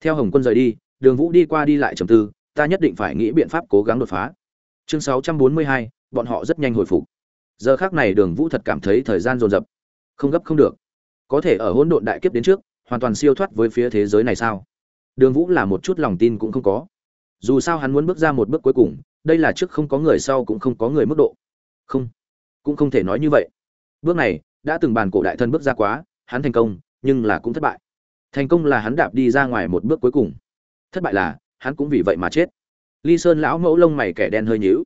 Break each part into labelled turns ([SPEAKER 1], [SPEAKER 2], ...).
[SPEAKER 1] theo hồng quân rời đi đường vũ đi qua đi lại trầm tư ta nhất định phải nghĩ biện pháp cố gắng đột phá. Chương 642, bọn họ rất nhanh hồi phục. Giờ khác này đường vũ thật cảm thấy thời gian dồn dập. Không gấp không được. Có thể ở hỗn độn đại kiếp đến trước hoàn toàn siêu thoát với phía thế giới này sao? Đường vũ là một chút lòng tin cũng không có. Dù sao hắn muốn bước ra một bước cuối cùng đây là trước không có người sau cũng không có người mức độ. Không. Cũng không thể nói như vậy. Bước này đã từng bàn cổ đại thân bước ra quá hắn thành công nhưng là cũng thất bại thành công là hắn đạp đi ra ngoài một bước cuối cùng. Thất bại là, hắn cũng vì vậy mà chết. Ly sơn lão mẫu lông mày kẻ đen hơi nhíu.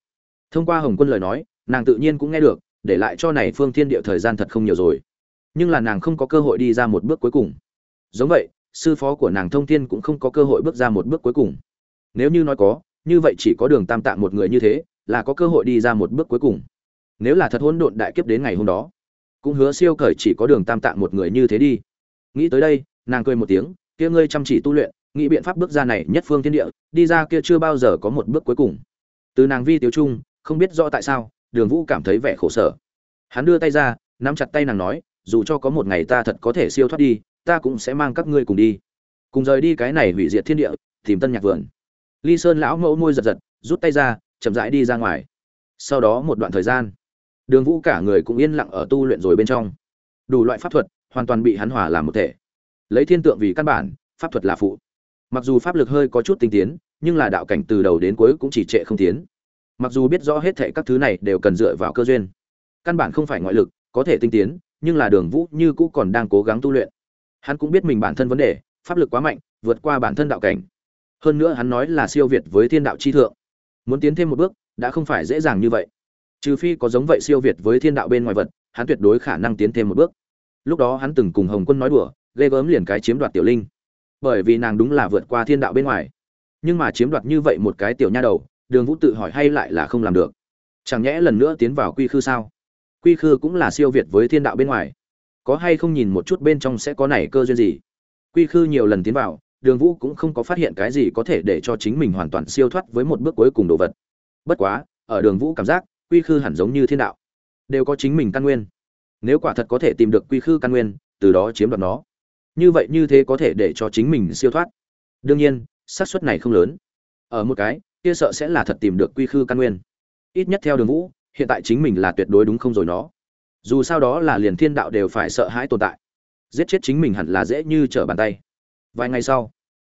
[SPEAKER 1] Thông qua hồng quân lời nói, nàng tự nhiên cũng nghe được, để lại cho này phương thiên địa thời gian thật không nhiều rồi. Nhưng là nàng không có cơ hội đi ra một bước cuối cùng. Giống vậy, sư phó của nàng thông thiên cũng không có cơ hội bước ra một bước cuối cùng. Nếu như nói có, như vậy chỉ có đường tam tạng một người như thế, là có cơ hội đi ra một bước cuối cùng. Nếu là thật hỗn độn đại kiếp đến ngày hôm đó, cũng hứa siêu cởi chỉ có đường tam tạng một người như thế đi. Nghĩ tới đây nàng cười một tiếng, kia ngươi chăm chỉ tu luyện, nghĩ biện pháp bước ra này nhất phương thiên địa, đi ra kia chưa bao giờ có một bước cuối cùng. Từ nàng vi tiếu trung, không biết rõ tại sao, đường vũ cảm thấy vẻ khổ sở. Hắn đưa tay ra, nắm chặt tay nàng nói, dù cho có một ngày ta thật có thể siêu thoát đi, ta cũng sẽ mang các ngươi cùng đi. Cùng rời đi cái này hủy diệt thiên địa, tìm tân nhạc vườn. Ly sơn lão mẫu môi giật giật, rút tay ra, chậm rãi đi ra ngoài. Sau đó một đoạn thời gian, đường vũ cả người cũng yên lặng ở tu luyện rồi bên trong. Đủ loại pháp thuật, hoàn toàn bị hắn hòa làm một thể lấy thiên tượng vì căn bản, pháp thuật là phụ. Mặc dù pháp lực hơi có chút tinh tiến, nhưng là đạo cảnh từ đầu đến cuối cũng chỉ trệ không tiến. Mặc dù biết rõ hết thệ các thứ này đều cần dựa vào cơ duyên. Căn bản không phải ngoại lực, có thể tinh tiến, nhưng là đường vũ như cũ còn đang cố gắng tu luyện. Hắn cũng biết mình bản thân vấn đề, pháp lực quá mạnh, vượt qua bản thân đạo cảnh. Hơn nữa hắn nói là siêu việt với thiên đạo chi thượng. Muốn tiến thêm một bước, đã không phải dễ dàng như vậy. Trừ phi có giống vậy siêu việt với thiên đạo bên ngoài vật, hắn tuyệt đối khả năng tiến thêm một bước. Lúc đó hắn từng cùng hồng quân nói đùa ghê gớm liền cái chiếm đoạt tiểu linh. Bởi vì nàng đúng là vượt qua thiên đạo bên ngoài. Nhưng mà chiếm đoạt như vậy một cái tiểu nha đầu, đường vũ tự hỏi hay lại là không làm được. Chẳng nhẽ lần nữa tiến vào quy khư sao? Quy khư cũng là siêu việt với thiên đạo bên ngoài. Có hay không nhìn một chút bên trong sẽ có này cơ duyên gì? Quy khư nhiều lần tiến vào, đường vũ cũng không có phát hiện cái gì có thể để cho chính mình hoàn toàn siêu thoát với một bước cuối cùng đồ vật. Bất quá, ở đường vũ cảm giác, quy khư hẳn giống như thiên đạo. Đều có chính mình căn nguyên. Nếu quả thật có thể tìm được quy khư căn nguyên, từ đó chiếm đoạt nó như vậy như thế có thể để cho chính mình siêu thoát. Đương nhiên, xác suất này không lớn. Ở một cái, kia sợ sẽ là thật tìm được quy khư căn nguyên. Ít nhất theo đường vũ, hiện tại chính mình là tuyệt đối đúng không rồi nó. Dù sao đó là liền thiên đạo đều phải sợ hãi tồn tại. Giết chết chính mình hẳn là dễ như trở bàn tay. Vài ngày sau,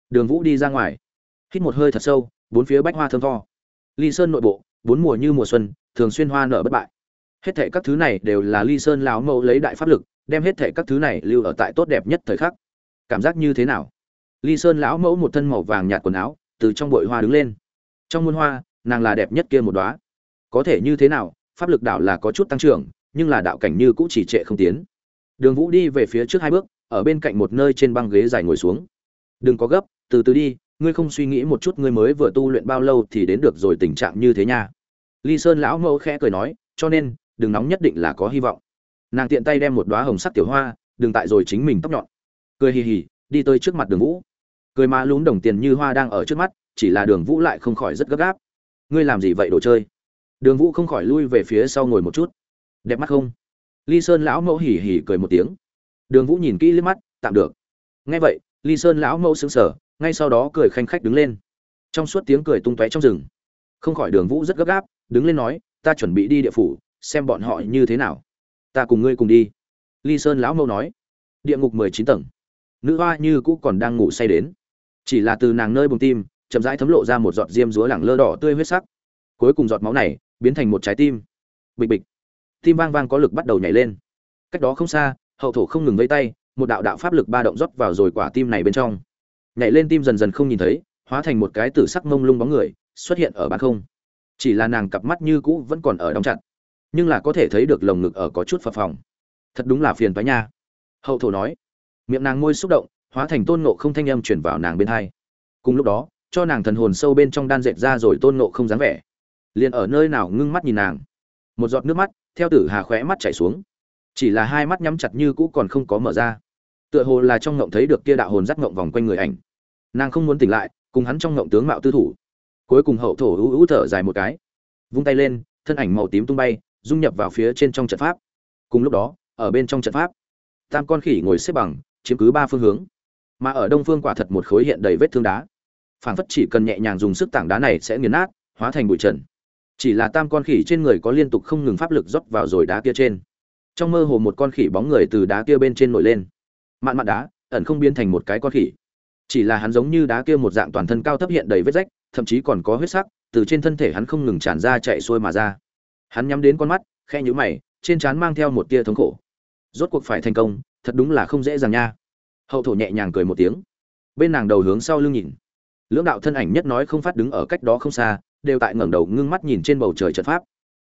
[SPEAKER 1] đường vũ đi ra ngoài. Hít một hơi thật sâu, bốn phía bách hoa thơm tho. Ly sơn nội bộ, bốn mùa như mùa xuân, thường xuyên hoa nở bất bại. Hết thệ các thứ này đều là ly sơn lão mẫu lấy đại pháp lực đem hết thệ các thứ này lưu ở tại tốt đẹp nhất thời khắc. Cảm giác như thế nào? Ly sơn lão mẫu một thân màu vàng nhạt quần áo, từ trong bụi hoa đứng lên. Trong muôn hoa, nàng là đẹp nhất kia một đóa. Có thể như thế nào? Pháp lực đạo là có chút tăng trưởng, nhưng là đạo cảnh như cũng chỉ trệ không tiến. Đường vũ đi về phía trước hai bước, ở bên cạnh một nơi trên băng ghế dài ngồi xuống. Đừng có gấp, từ từ đi, ngươi không suy nghĩ một chút ngươi mới vừa tu luyện bao lâu thì đến được rồi tình trạng như thế nha. Ly sơn lão mẫu khẽ cười nói, cho nên, đừng nóng nhất định là có hy vọng nàng tiện tay đem một đoá hồng sắc tiểu hoa, đừng tại rồi chính mình tóc nhọn. Cười hì hì, đi tới trước mặt đường vũ. Cười má lún đồng tiền như hoa đang ở trước mắt, chỉ là đường vũ lại không khỏi rất gấp gáp. Ngươi làm gì vậy đồ chơi? Đường vũ không khỏi lui về phía sau ngồi một chút. Đẹp mắt không? Ly sơn lão mẫu hì hì cười một tiếng. Đường vũ nhìn kỹ liếc mắt, tạm được. Nghe vậy, ly sơn lão mẫu xứng sở ngay sau đó cười khanh khách đứng lên. Trong suốt tiếng cười tung tóe trong rừng. Không khỏi đường vũ rất gấp gáp, đứng lên nói, ta chuẩn bị đi địa phủ, xem bọn họ như thế nào ta cùng ngươi cùng đi. Ly sơn lão mẫu nói. Địa ngục mười chín tầng. Nữ hoa như cũ còn đang ngủ say đến. Chỉ là từ nàng nơi bùng tim, chậm rãi thấm lộ ra một giọt diêm rúa lẳng lơ đỏ tươi huyết sắc. Cuối cùng giọt máu này biến thành một trái tim. Bịch bịch. Tim vang vang có lực bắt đầu nhảy lên. Cách đó không xa, hậu thổ không ngừng vây tay, một đạo đạo pháp lực ba động rót vào rồi quả tim này bên trong. Nhảy lên tim dần dần không nhìn thấy, hóa thành một cái tử sắc mông lung bóng người, xuất hiện ở bán không. Chỉ là nàng cặp mắt như cũ vẫn còn ở đóng chặt nhưng là có thể thấy được lồng ngực ở có chút phập phòng thật đúng là phiền toái nha. Hậu thổ nói, miệng nàng môi xúc động, hóa thành tôn nộ không thanh âm chuyển vào nàng bên hai. Cùng lúc đó, cho nàng thần hồn sâu bên trong đan dệt ra rồi tôn nộ không dáng vẻ. Liền ở nơi nào ngưng mắt nhìn nàng. Một giọt nước mắt, theo tử hà khóe mắt chảy xuống. Chỉ là hai mắt nhắm chặt như cũ còn không có mở ra. Tựa hồ là trong ngộng thấy được kia đạo hồn dắt ngộng vòng quanh người ảnh. Nàng không muốn tỉnh lại, cùng hắn trong ngộng tướng mạo tư thủ. Cuối cùng hậu thổ ú ú thở dài một cái. Vung tay lên, thân ảnh màu tím tung bay dung nhập vào phía trên trong trận pháp. Cùng lúc đó, ở bên trong trận pháp, tam con khỉ ngồi xếp bằng, chiếm cứ ba phương hướng. Mà ở đông phương quả thật một khối hiện đầy vết thương đá. Phảng phất chỉ cần nhẹ nhàng dùng sức tảng đá này sẽ nghiền nát, hóa thành bụi trần. Chỉ là tam con khỉ trên người có liên tục không ngừng pháp lực rót vào rồi đá kia trên. Trong mơ hồ một con khỉ bóng người từ đá kia bên trên nổi lên. Mạn mạn đá, ẩn không biến thành một cái con khỉ. Chỉ là hắn giống như đá kia một dạng toàn thân cao thấp hiện đầy vết rách, thậm chí còn có huyết sắc, từ trên thân thể hắn không ngừng tràn ra chạy xuôi mà ra hắn nhắm đến con mắt khe nhũ mày, trên trán mang theo một tia thống khổ. Rốt cuộc phải thành công, thật đúng là không dễ dàng nha. Hậu thổ nhẹ nhàng cười một tiếng. Bên nàng đầu hướng sau lưng nhìn. Lưỡng đạo thân ảnh nhất nói không phát đứng ở cách đó không xa, đều tại ngẩng đầu ngưng mắt nhìn trên bầu trời trận pháp.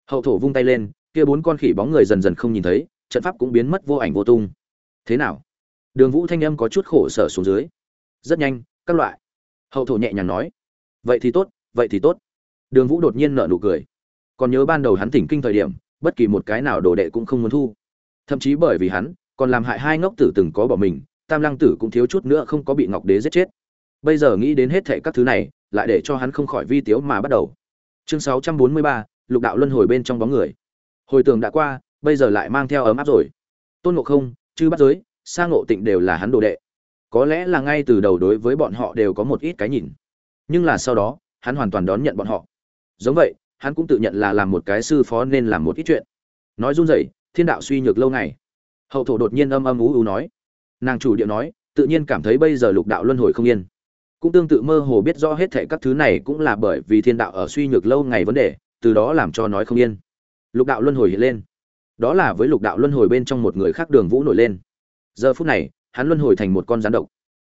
[SPEAKER 1] Hậu thổ vung tay lên, kia bốn con khỉ bóng người dần dần không nhìn thấy, trận pháp cũng biến mất vô ảnh vô tung. Thế nào? Đường vũ thanh âm có chút khổ sở xuống dưới. Rất nhanh, các loại. Hậu thổ nhẹ nhàng nói. Vậy thì tốt, vậy thì tốt. Đường vũ đột nhiên nở nụ cười còn nhớ ban đầu hắn thỉnh kinh thời điểm bất kỳ một cái nào đồ đệ cũng không muốn thu. Thậm chí bởi vì hắn còn làm hại hai ngốc tử từng có bỏ mình tam lăng tử cũng thiếu chút nữa không có bị ngọc đế giết chết. Bây giờ nghĩ đến hết thệ các thứ này lại để cho hắn không khỏi vi tiếu mà bắt đầu. Chương 643, lục đạo luân hồi bên trong bóng người. Hồi tường đã qua bây giờ lại mang theo ấm áp rồi. Tôn ngộ không chư bắt giới sa ngộ tịnh đều là hắn đồ đệ. Có lẽ là ngay từ đầu đối với bọn họ đều có một ít cái nhìn. Nhưng là sau đó hắn hoàn toàn đón nhận bọn họ. Giống vậy hắn cũng tự nhận là làm một cái sư phó nên làm một ít chuyện. Nói run rẩy, thiên đạo suy nhược lâu ngày. Hậu thổ đột nhiên âm âm ú ú nói. Nàng chủ điệu nói, tự nhiên cảm thấy bây giờ lục đạo luân hồi không yên. Cũng tương tự mơ hồ biết rõ hết thệ các thứ này cũng là bởi vì thiên đạo ở suy nhược lâu ngày vấn đề, từ đó làm cho nói không yên. Lục đạo luân hồi hiện lên. Đó là với lục đạo luân hồi bên trong một người khác đường vũ nổi lên. Giờ phút này, hắn luân hồi thành một con rắn độc.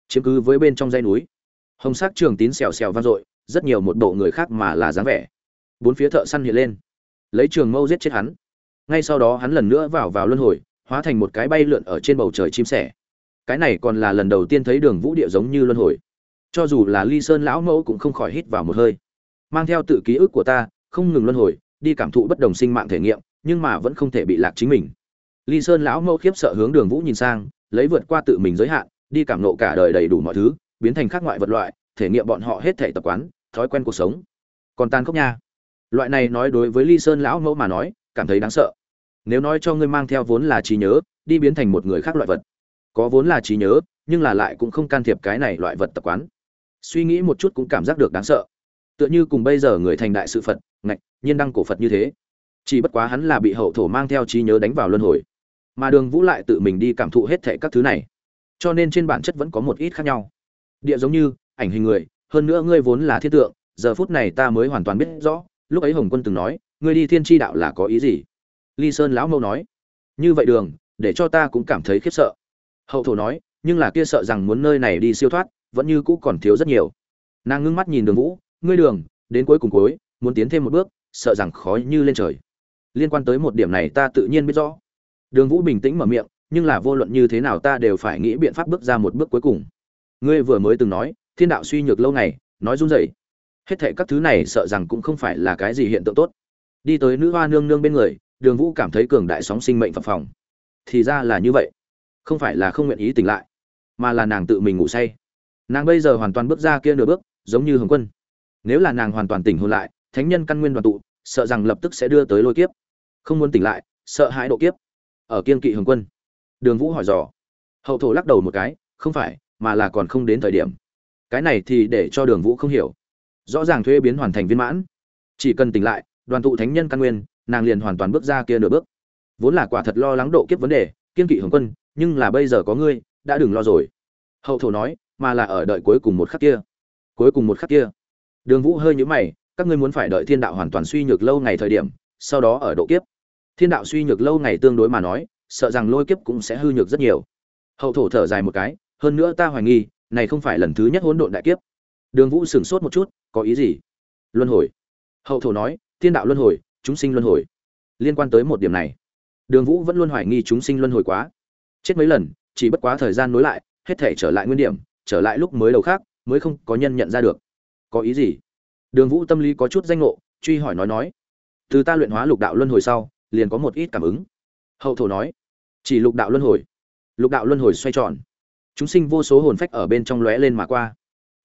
[SPEAKER 1] Chiếm cứ với bên trong dây núi. Hồng sắc trường tín xèo xèo vang dội, rất nhiều một bộ người khác mà là dáng vẻ bốn phía thợ săn hiện lên. Lấy trường mâu giết chết hắn. Ngay sau đó hắn lần nữa vào vào luân hồi, hóa thành một cái bay lượn ở trên bầu trời chim sẻ. Cái này còn là lần đầu tiên thấy đường vũ địa giống như luân hồi. Cho dù là ly sơn lão mẫu cũng không khỏi hít vào một hơi. Mang theo tự ký ức của ta, không ngừng luân hồi, đi cảm thụ bất đồng sinh mạng thể nghiệm, nhưng mà vẫn không thể bị lạc chính mình. Ly sơn lão mẫu khiếp sợ hướng đường vũ nhìn sang, lấy vượt qua tự mình giới hạn, đi cảm nộ cả đời đầy đủ mọi thứ, biến thành khác ngoại vật loại, thể nghiệm bọn họ hết thể tập quán, thói quen cuộc sống. Còn tan khốc nha loại này nói đối với ly sơn lão mẫu mà nói, cảm thấy đáng sợ. Nếu nói cho ngươi mang theo vốn là trí nhớ, đi biến thành một người khác loại vật. Có vốn là trí nhớ, nhưng là lại cũng không can thiệp cái này loại vật tập quán. Suy nghĩ một chút cũng cảm giác được đáng sợ. Tựa như cùng bây giờ người thành đại sự phật, ngạch, nhiên đăng cổ phật như thế. Chỉ bất quá hắn là bị hậu thổ mang theo trí nhớ đánh vào luân hồi. Mà đường vũ lại tự mình đi cảm thụ hết thệ các thứ này. Cho nên trên bản chất vẫn có một ít khác nhau. Địa giống như, ảnh hình người, hơn nữa ngươi vốn là thiết tượng, giờ phút này ta mới hoàn toàn biết rõ lúc ấy hồng quân từng nói, ngươi đi thiên tri đạo là có ý gì? Ly sơn lão mâu nói, như vậy đường, để cho ta cũng cảm thấy khiếp sợ. Hậu thổ nói, nhưng là kia sợ rằng muốn nơi này đi siêu thoát, vẫn như cũ còn thiếu rất nhiều. Nàng ngưng mắt nhìn đường vũ, ngươi đường, đến cuối cùng cuối, muốn tiến thêm một bước, sợ rằng khó như lên trời. Liên quan tới một điểm này ta tự nhiên biết rõ. Đường vũ bình tĩnh mở miệng, nhưng là vô luận như thế nào ta đều phải nghĩ biện pháp bước ra một bước cuối cùng. Ngươi vừa mới từng nói, thiên đạo suy nhược lâu ngày, nói run rẩy hết thệ các thứ này sợ rằng cũng không phải là cái gì hiện tượng tốt. Đi tới nữ hoa nương nương bên người, đường vũ cảm thấy cường đại sóng sinh mệnh phập phòng thì ra là như vậy. Không phải là không nguyện ý tỉnh lại, mà là nàng tự mình ngủ say. Nàng bây giờ hoàn toàn bước ra kia nửa bước, giống như hồng quân. Nếu là nàng hoàn toàn tỉnh hôn lại, thánh nhân căn nguyên đoàn tụ, sợ rằng lập tức sẽ đưa tới lôi kiếp. Không muốn tỉnh lại, sợ hãi độ kiếp. Ở kiên kỵ hồng quân, đường vũ hỏi dò. Hậu thổ lắc đầu một cái, không phải, mà là còn không đến thời điểm. Cái này thì để cho đường vũ không hiểu rõ ràng thuế biến hoàn thành viên mãn. Chỉ cần tỉnh lại, đoàn tụ thánh nhân căn nguyên, nàng liền hoàn toàn bước ra kia nửa bước. Vốn là quả thật lo lắng độ kiếp vấn đề, kiên kỵ hồng quân, nhưng là bây giờ có ngươi, đã đừng lo rồi. Hậu thổ nói, mà là ở đợi cuối cùng một khắc kia. Cuối cùng một khắc kia. Đường vũ hơi nhũ mày, các ngươi muốn phải đợi thiên đạo hoàn toàn suy nhược lâu ngày thời điểm, sau đó ở độ kiếp. Thiên đạo suy nhược lâu ngày tương đối mà nói, sợ rằng lôi kiếp cũng sẽ hư nhược rất nhiều. Hậu thổ thở dài một cái, hơn nữa ta hoài nghi, này không phải lần thứ nhất hỗn độn đại kiếp. Đường vũ sửng sốt một chút có ý gì? Luân hồi. Hậu thổ nói, thiên đạo luân hồi, chúng sinh luân hồi. Liên quan tới một điểm này, đường vũ vẫn luôn hoài nghi chúng sinh luân hồi quá. Chết mấy lần, chỉ bất quá thời gian nối lại, hết thể trở lại nguyên điểm, trở lại lúc mới đầu khác, mới không có nhân nhận ra được. Có ý gì? Đường vũ tâm lý có chút danh ngộ, truy hỏi nói nói. Từ ta luyện hóa lục đạo luân hồi sau, liền có một ít cảm ứng. Hậu thổ nói, chỉ lục đạo luân hồi. Lục đạo luân hồi xoay tròn. Chúng sinh vô số hồn phách ở bên trong lóe lên mà qua.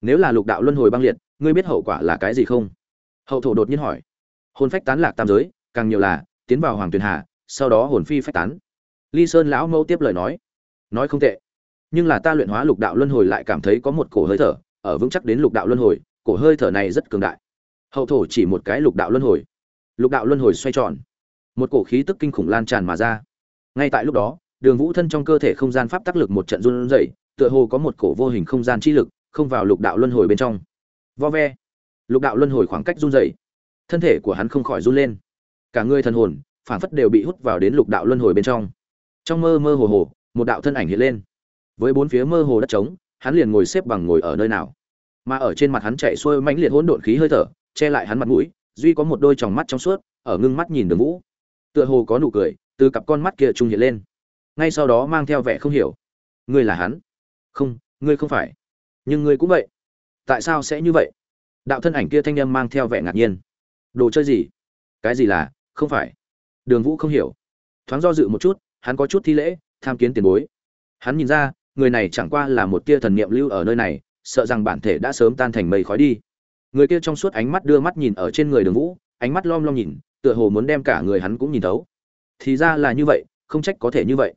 [SPEAKER 1] Nếu là lục đạo luân hồi băng liệt ngươi biết hậu quả là cái gì không? Hậu thổ đột nhiên hỏi. Hồn phách tán lạc tam giới, càng nhiều là, tiến vào hoàng tuyền hà, sau đó hồn phi phách tán. Ly sơn lão mẫu tiếp lời nói. Nói không tệ. Nhưng là ta luyện hóa lục đạo luân hồi lại cảm thấy có một cổ hơi thở, ở vững chắc đến lục đạo luân hồi, cổ hơi thở này rất cường đại. Hậu thổ chỉ một cái lục đạo luân hồi. Lục đạo luân hồi xoay tròn. Một cổ khí tức kinh khủng lan tràn mà ra. Ngay tại lúc đó, đường vũ thân trong cơ thể không gian pháp tác lực một trận run rẩy, tựa hồ có một cổ vô hình không gian chi lực, không vào lục đạo luân hồi bên trong vo ve. Lục đạo luân hồi khoảng cách run rẩy. Thân thể của hắn không khỏi run lên. Cả người thần hồn phản phất đều bị hút vào đến lục đạo luân hồi bên trong. Trong mơ mơ hồ hồ, một đạo thân ảnh hiện lên. Với bốn phía mơ hồ đất trống, hắn liền ngồi xếp bằng ngồi ở nơi nào. Mà ở trên mặt hắn chạy xuôi mãnh liệt hỗn độn khí hơi thở, che lại hắn mặt mũi, duy có một đôi tròng mắt trong suốt, ở ngưng mắt nhìn đường vũ. Tựa hồ có nụ cười, từ cặp con mắt kia trung hiện lên. Ngay sau đó mang theo vẻ không hiểu. Ngươi là hắn? Không, ngươi không phải. Nhưng ngươi cũng vậy tại sao sẽ như vậy? Đạo thân ảnh kia thanh âm mang theo vẻ ngạc nhiên. Đồ chơi gì? Cái gì là không phải. Đường vũ không hiểu. Thoáng do dự một chút hắn có chút thi lễ tham kiến tiền bối. Hắn nhìn ra người này chẳng qua là một tia thần niệm lưu ở nơi này sợ rằng bản thể đã sớm tan thành mây khói đi. Người kia trong suốt ánh mắt đưa mắt nhìn ở trên người đường vũ ánh mắt lom lom nhìn tựa hồ muốn đem cả người hắn cũng nhìn thấu. Thì ra là như vậy không trách có thể như vậy.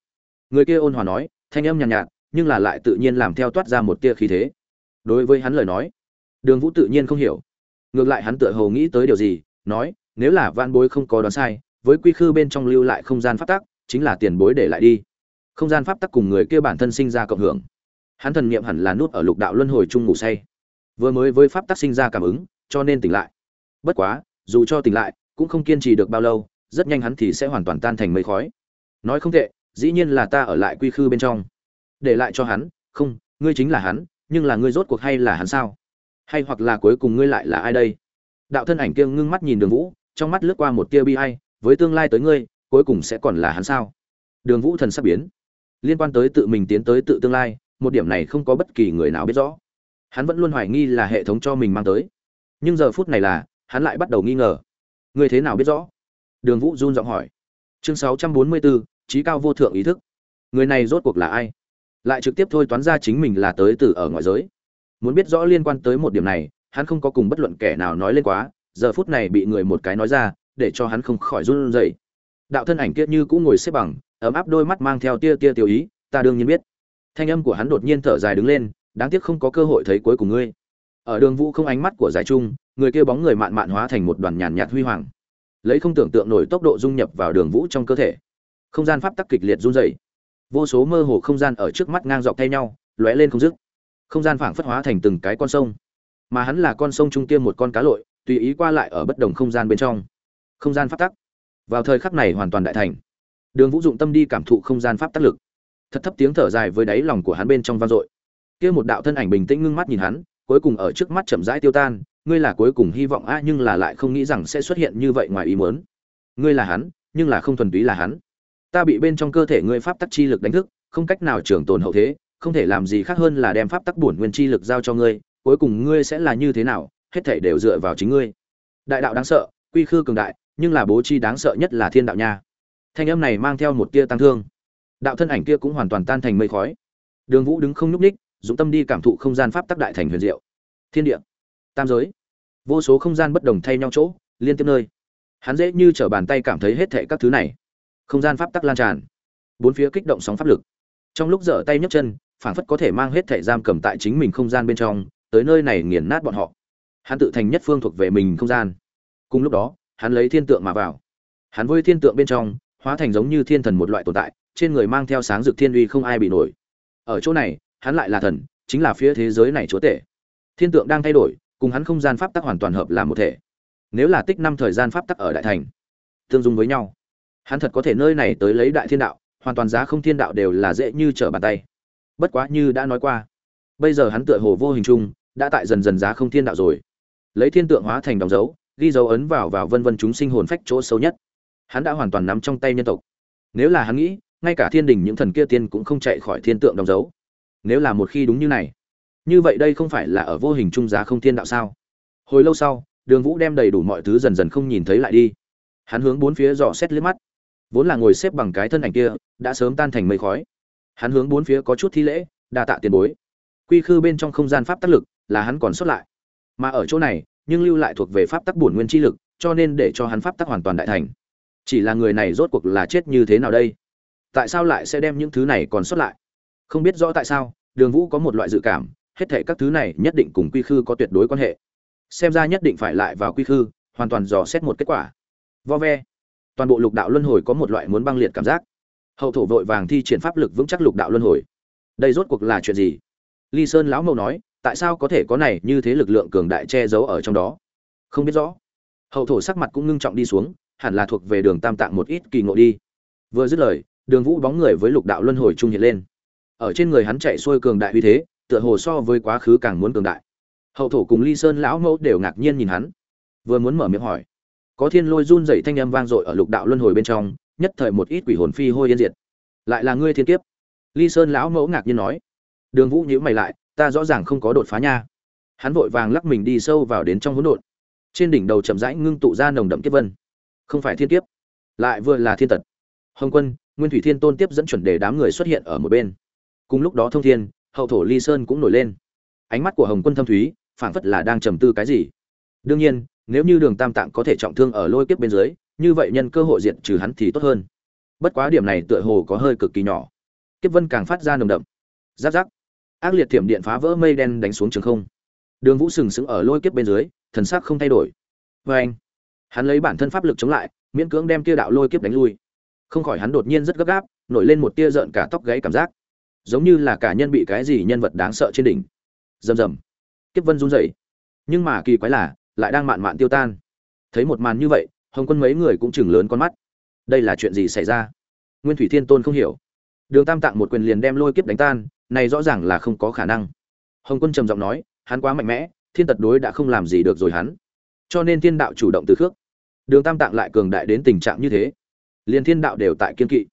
[SPEAKER 1] Người kia ôn hòa nói thanh âm nhàn nhạt, nhạt nhưng là lại tự nhiên làm theo toát ra một tia khí thế đối với hắn lời nói. Đường vũ tự nhiên không hiểu. Ngược lại hắn tựa hồ nghĩ tới điều gì, nói, nếu là van bối không có đoán sai, với quy khư bên trong lưu lại không gian pháp tắc, chính là tiền bối để lại đi. Không gian pháp tắc cùng người kia bản thân sinh ra cộng hưởng. Hắn thần niệm hẳn là nút ở lục đạo luân hồi chung ngủ say. Vừa mới với pháp tắc sinh ra cảm ứng, cho nên tỉnh lại. Bất quá, dù cho tỉnh lại, cũng không kiên trì được bao lâu, rất nhanh hắn thì sẽ hoàn toàn tan thành mây khói. Nói không tệ, dĩ nhiên là ta ở lại quy khư bên trong. Để lại cho hắn, không, ngươi chính là hắn nhưng là ngươi rốt cuộc hay là hắn sao? Hay hoặc là cuối cùng ngươi lại là ai đây? Đạo thân ảnh kia ngưng mắt nhìn đường vũ, trong mắt lướt qua một tia bi hay với tương lai tới ngươi, cuối cùng sẽ còn là hắn sao? Đường vũ thần sắp biến, liên quan tới tự mình tiến tới tự tương lai, một điểm này không có bất kỳ người nào biết rõ. Hắn vẫn luôn hoài nghi là hệ thống cho mình mang tới. Nhưng giờ phút này là, hắn lại bắt đầu nghi ngờ. Ngươi thế nào biết rõ? Đường vũ run giọng hỏi. Chương sáu trăm bốn mươi bốn trí cao vô thượng ý thức. Người này rốt cuộc là ai? Lại trực tiếp thôi toán ra chính mình là tới từ ở ngoại giới. Muốn biết rõ liên quan tới một điểm này, hắn không có cùng bất luận kẻ nào nói lên quá, giờ phút này bị người một cái nói ra, để cho hắn không khỏi run rẩy. Đạo thân ảnh kia như cũng ngồi xếp bằng, ấm áp đôi mắt mang theo tia tia tiểu ý, ta đương nhiên biết. Thanh âm của hắn đột nhiên thở dài đứng lên, đáng tiếc không có cơ hội thấy cuối cùng ngươi. Ở đường vũ không ánh mắt của giải trung, người kia bóng người mạn mạn hóa thành một đoàn nhàn nhạt huy hoàng. Lấy không tưởng tượng nổi tốc độ dung nhập vào đường vũ trong cơ thể. Không gian pháp tắc kịch liệt run rẩy vô số mơ hồ không gian ở trước mắt ngang dọc thay nhau, lóe lên không dứt. Không gian phảng phất hóa thành từng cái con sông. Mà hắn là con sông trung tiêm một con cá lội, tùy ý qua lại ở bất đồng không gian bên trong. Không gian pháp tắc. Vào thời khắc này hoàn toàn đại thành. Đường vũ dụng tâm đi cảm thụ không gian pháp tắc lực. Thật thấp tiếng thở dài với đáy lòng của hắn bên trong vang dội. Kia một đạo thân ảnh bình tĩnh ngưng mắt nhìn hắn, cuối cùng ở trước mắt chậm rãi tiêu tan. Ngươi là cuối cùng hy vọng a, nhưng là lại không nghĩ rằng sẽ xuất hiện như vậy ngoài ý muốn. Ngươi là hắn, nhưng là không thuần túy là hắn ta bị bên trong cơ thể ngươi pháp tắc chi lực đánh thức, không cách nào trường tồn hậu thế, không thể làm gì khác hơn là đem pháp tắc bổn nguyên chi lực giao cho ngươi, cuối cùng ngươi sẽ là như thế nào, hết thảy đều dựa vào chính ngươi. Đại đạo đáng sợ, quy khư cường đại, nhưng là bố chi đáng sợ nhất là thiên đạo nha. Thanh âm này mang theo một tia tăng thương. Đạo thân ảnh kia cũng hoàn toàn tan thành mây khói. Đường vũ đứng không nhúc ních dũng tâm đi cảm thụ không gian pháp tắc đại thành huyền diệu. Thiên địa, tam giới. Vô số không gian bất đồng thay nhau chỗ, liên tiếp nơi. Hắn dễ như t bàn tay cảm thấy hết thệ các thứ này không gian pháp tắc lan tràn. Bốn phía kích động sóng pháp lực. Trong lúc dở tay nhấc chân, phảng phất có thể mang hết thẻ giam cầm tại chính mình không gian bên trong, tới nơi này nghiền nát bọn họ. Hắn tự thành nhất phương thuộc về mình không gian. Cùng lúc đó, hắn lấy thiên tượng mà vào. Hắn với thiên tượng bên trong, hóa thành giống như thiên thần một loại tồn tại, trên người mang theo sáng rực thiên uy không ai bị nổi. Ở chỗ này, hắn lại là thần, chính là phía thế giới này chúa tể. Thiên tượng đang thay đổi, cùng hắn không gian pháp tắc hoàn toàn hợp làm một thể. Nếu là tích năm thời gian pháp tắc ở đại thành, tương dung với nhau hắn thật có thể nơi này tới lấy đại thiên đạo, hoàn toàn giá không thiên đạo đều là dễ như trở bàn tay. Bất quá như đã nói qua, bây giờ hắn tựa hồ vô hình chung, đã tại dần dần giá không thiên đạo rồi. Lấy thiên tượng hóa thành đóng dấu, ghi dấu ấn vào vào vân vân chúng sinh hồn phách chỗ sâu nhất. Hắn đã hoàn toàn nắm trong tay nhân tộc. Nếu là hắn nghĩ, ngay cả thiên đình những thần kia tiên cũng không chạy khỏi thiên tượng đóng dấu. Nếu là một khi đúng như này, như vậy đây không phải là ở vô hình trung giá không thiên đạo sao? Hồi lâu sau, đường vũ đem đầy đủ mọi thứ dần dần không nhìn thấy lại đi. Hắn hướng bốn phía dò xét liếc mắt vốn là ngồi xếp bằng cái thân ảnh kia, đã sớm tan thành mây khói. Hắn hướng bốn phía có chút thi lễ, đa tạ tiền bối. Quy khư bên trong không gian pháp tác lực là hắn còn sót lại. Mà ở chỗ này, nhưng lưu lại thuộc về pháp tắc bổn nguyên chi lực, cho nên để cho hắn pháp tắc hoàn toàn đại thành. Chỉ là người này rốt cuộc là chết như thế nào đây? Tại sao lại sẽ đem những thứ này còn sót lại? Không biết rõ tại sao, đường vũ có một loại dự cảm, hết thể các thứ này nhất định cùng quy khư có tuyệt đối quan hệ. Xem ra nhất định phải lại vào quy khư, hoàn toàn dò xét một kết quả. Vo ve toàn bộ lục đạo luân hồi có một loại muốn băng liệt cảm giác. Hậu thổ vội vàng thi triển pháp lực vững chắc lục đạo luân hồi. Đây rốt cuộc là chuyện gì? Ly sơn lão mẫu nói, tại sao có thể có này như thế lực lượng cường đại che giấu ở trong đó? Không biết rõ. Hậu thổ sắc mặt cũng ngưng trọng đi xuống, hẳn là thuộc về đường tam tạng một ít kỳ ngộ đi. Vừa dứt lời, đường vũ bóng người với lục đạo luân hồi trung hiện lên. Ở trên người hắn chạy xuôi cường đại uy thế, tựa hồ so với quá khứ càng muốn cường đại. Hậu thổ cùng ly sơn lão mẫu đều ngạc nhiên nhìn hắn. Vừa muốn mở miệng hỏi có thiên lôi run dậy thanh âm vang dội ở lục đạo luân hồi bên trong, nhất thời một ít quỷ hồn phi hôi yên diệt. Lại là ngươi thiên kiếp. Ly sơn lão mẫu ngạc nhiên nói. Đường vũ nhíu mày lại, ta rõ ràng không có đột phá nha. Hắn vội vàng lắc mình đi sâu vào đến trong hỗn độn. Trên đỉnh đầu chậm rãi ngưng tụ ra nồng đậm kiếp vân. Không phải thiên kiếp, lại vừa là thiên tật. Hồng quân, nguyên thủy thiên tôn tiếp dẫn chuẩn đề đám người xuất hiện ở một bên. Cùng lúc đó thông thiên, hậu thổ ly sơn cũng nổi lên. Ánh mắt của hồng quân thâm thúy, phảng phất là đang trầm tư cái gì. Đương nhiên nếu như đường tam tạng có thể trọng thương ở lôi kiếp bên dưới, như vậy nhân cơ hội diện trừ hắn thì tốt hơn. Bất quá điểm này tựa hồ có hơi cực kỳ nhỏ. Kiếp vân càng phát ra nồng đậm. Giáp giáp. Ác liệt thiểm điện phá vỡ mây đen đánh xuống trường không. Đường vũ sừng sững ở lôi kiếp bên dưới, thần sắc không thay đổi. Vê anh, hắn lấy bản thân pháp lực chống lại, miễn cưỡng đem kia đạo lôi kiếp đánh lui. Không khỏi hắn đột nhiên rất gấp gáp, nổi lên một tia rợn cả tóc gáy cảm giác. Giống như là cả nhân bị cái gì nhân vật đáng sợ trên đỉnh. Rầm rầm. Kiếp vân run rẩy. Nhưng mà kỳ quái là lại đang mạn mạn tiêu tan. Thấy một màn như vậy, hồng quân mấy người cũng chừng lớn con mắt. Đây là chuyện gì xảy ra? Nguyên thủy thiên tôn không hiểu. Đường tam tạng một quyền liền đem lôi kiếp đánh tan, này rõ ràng là không có khả năng. Hồng quân trầm giọng nói, hắn quá mạnh mẽ, thiên tật đối đã không làm gì được rồi hắn. Cho nên thiên đạo chủ động từ khước. Đường tam tạng lại cường đại đến tình trạng như thế. Liền thiên đạo đều tại kiên kỵ.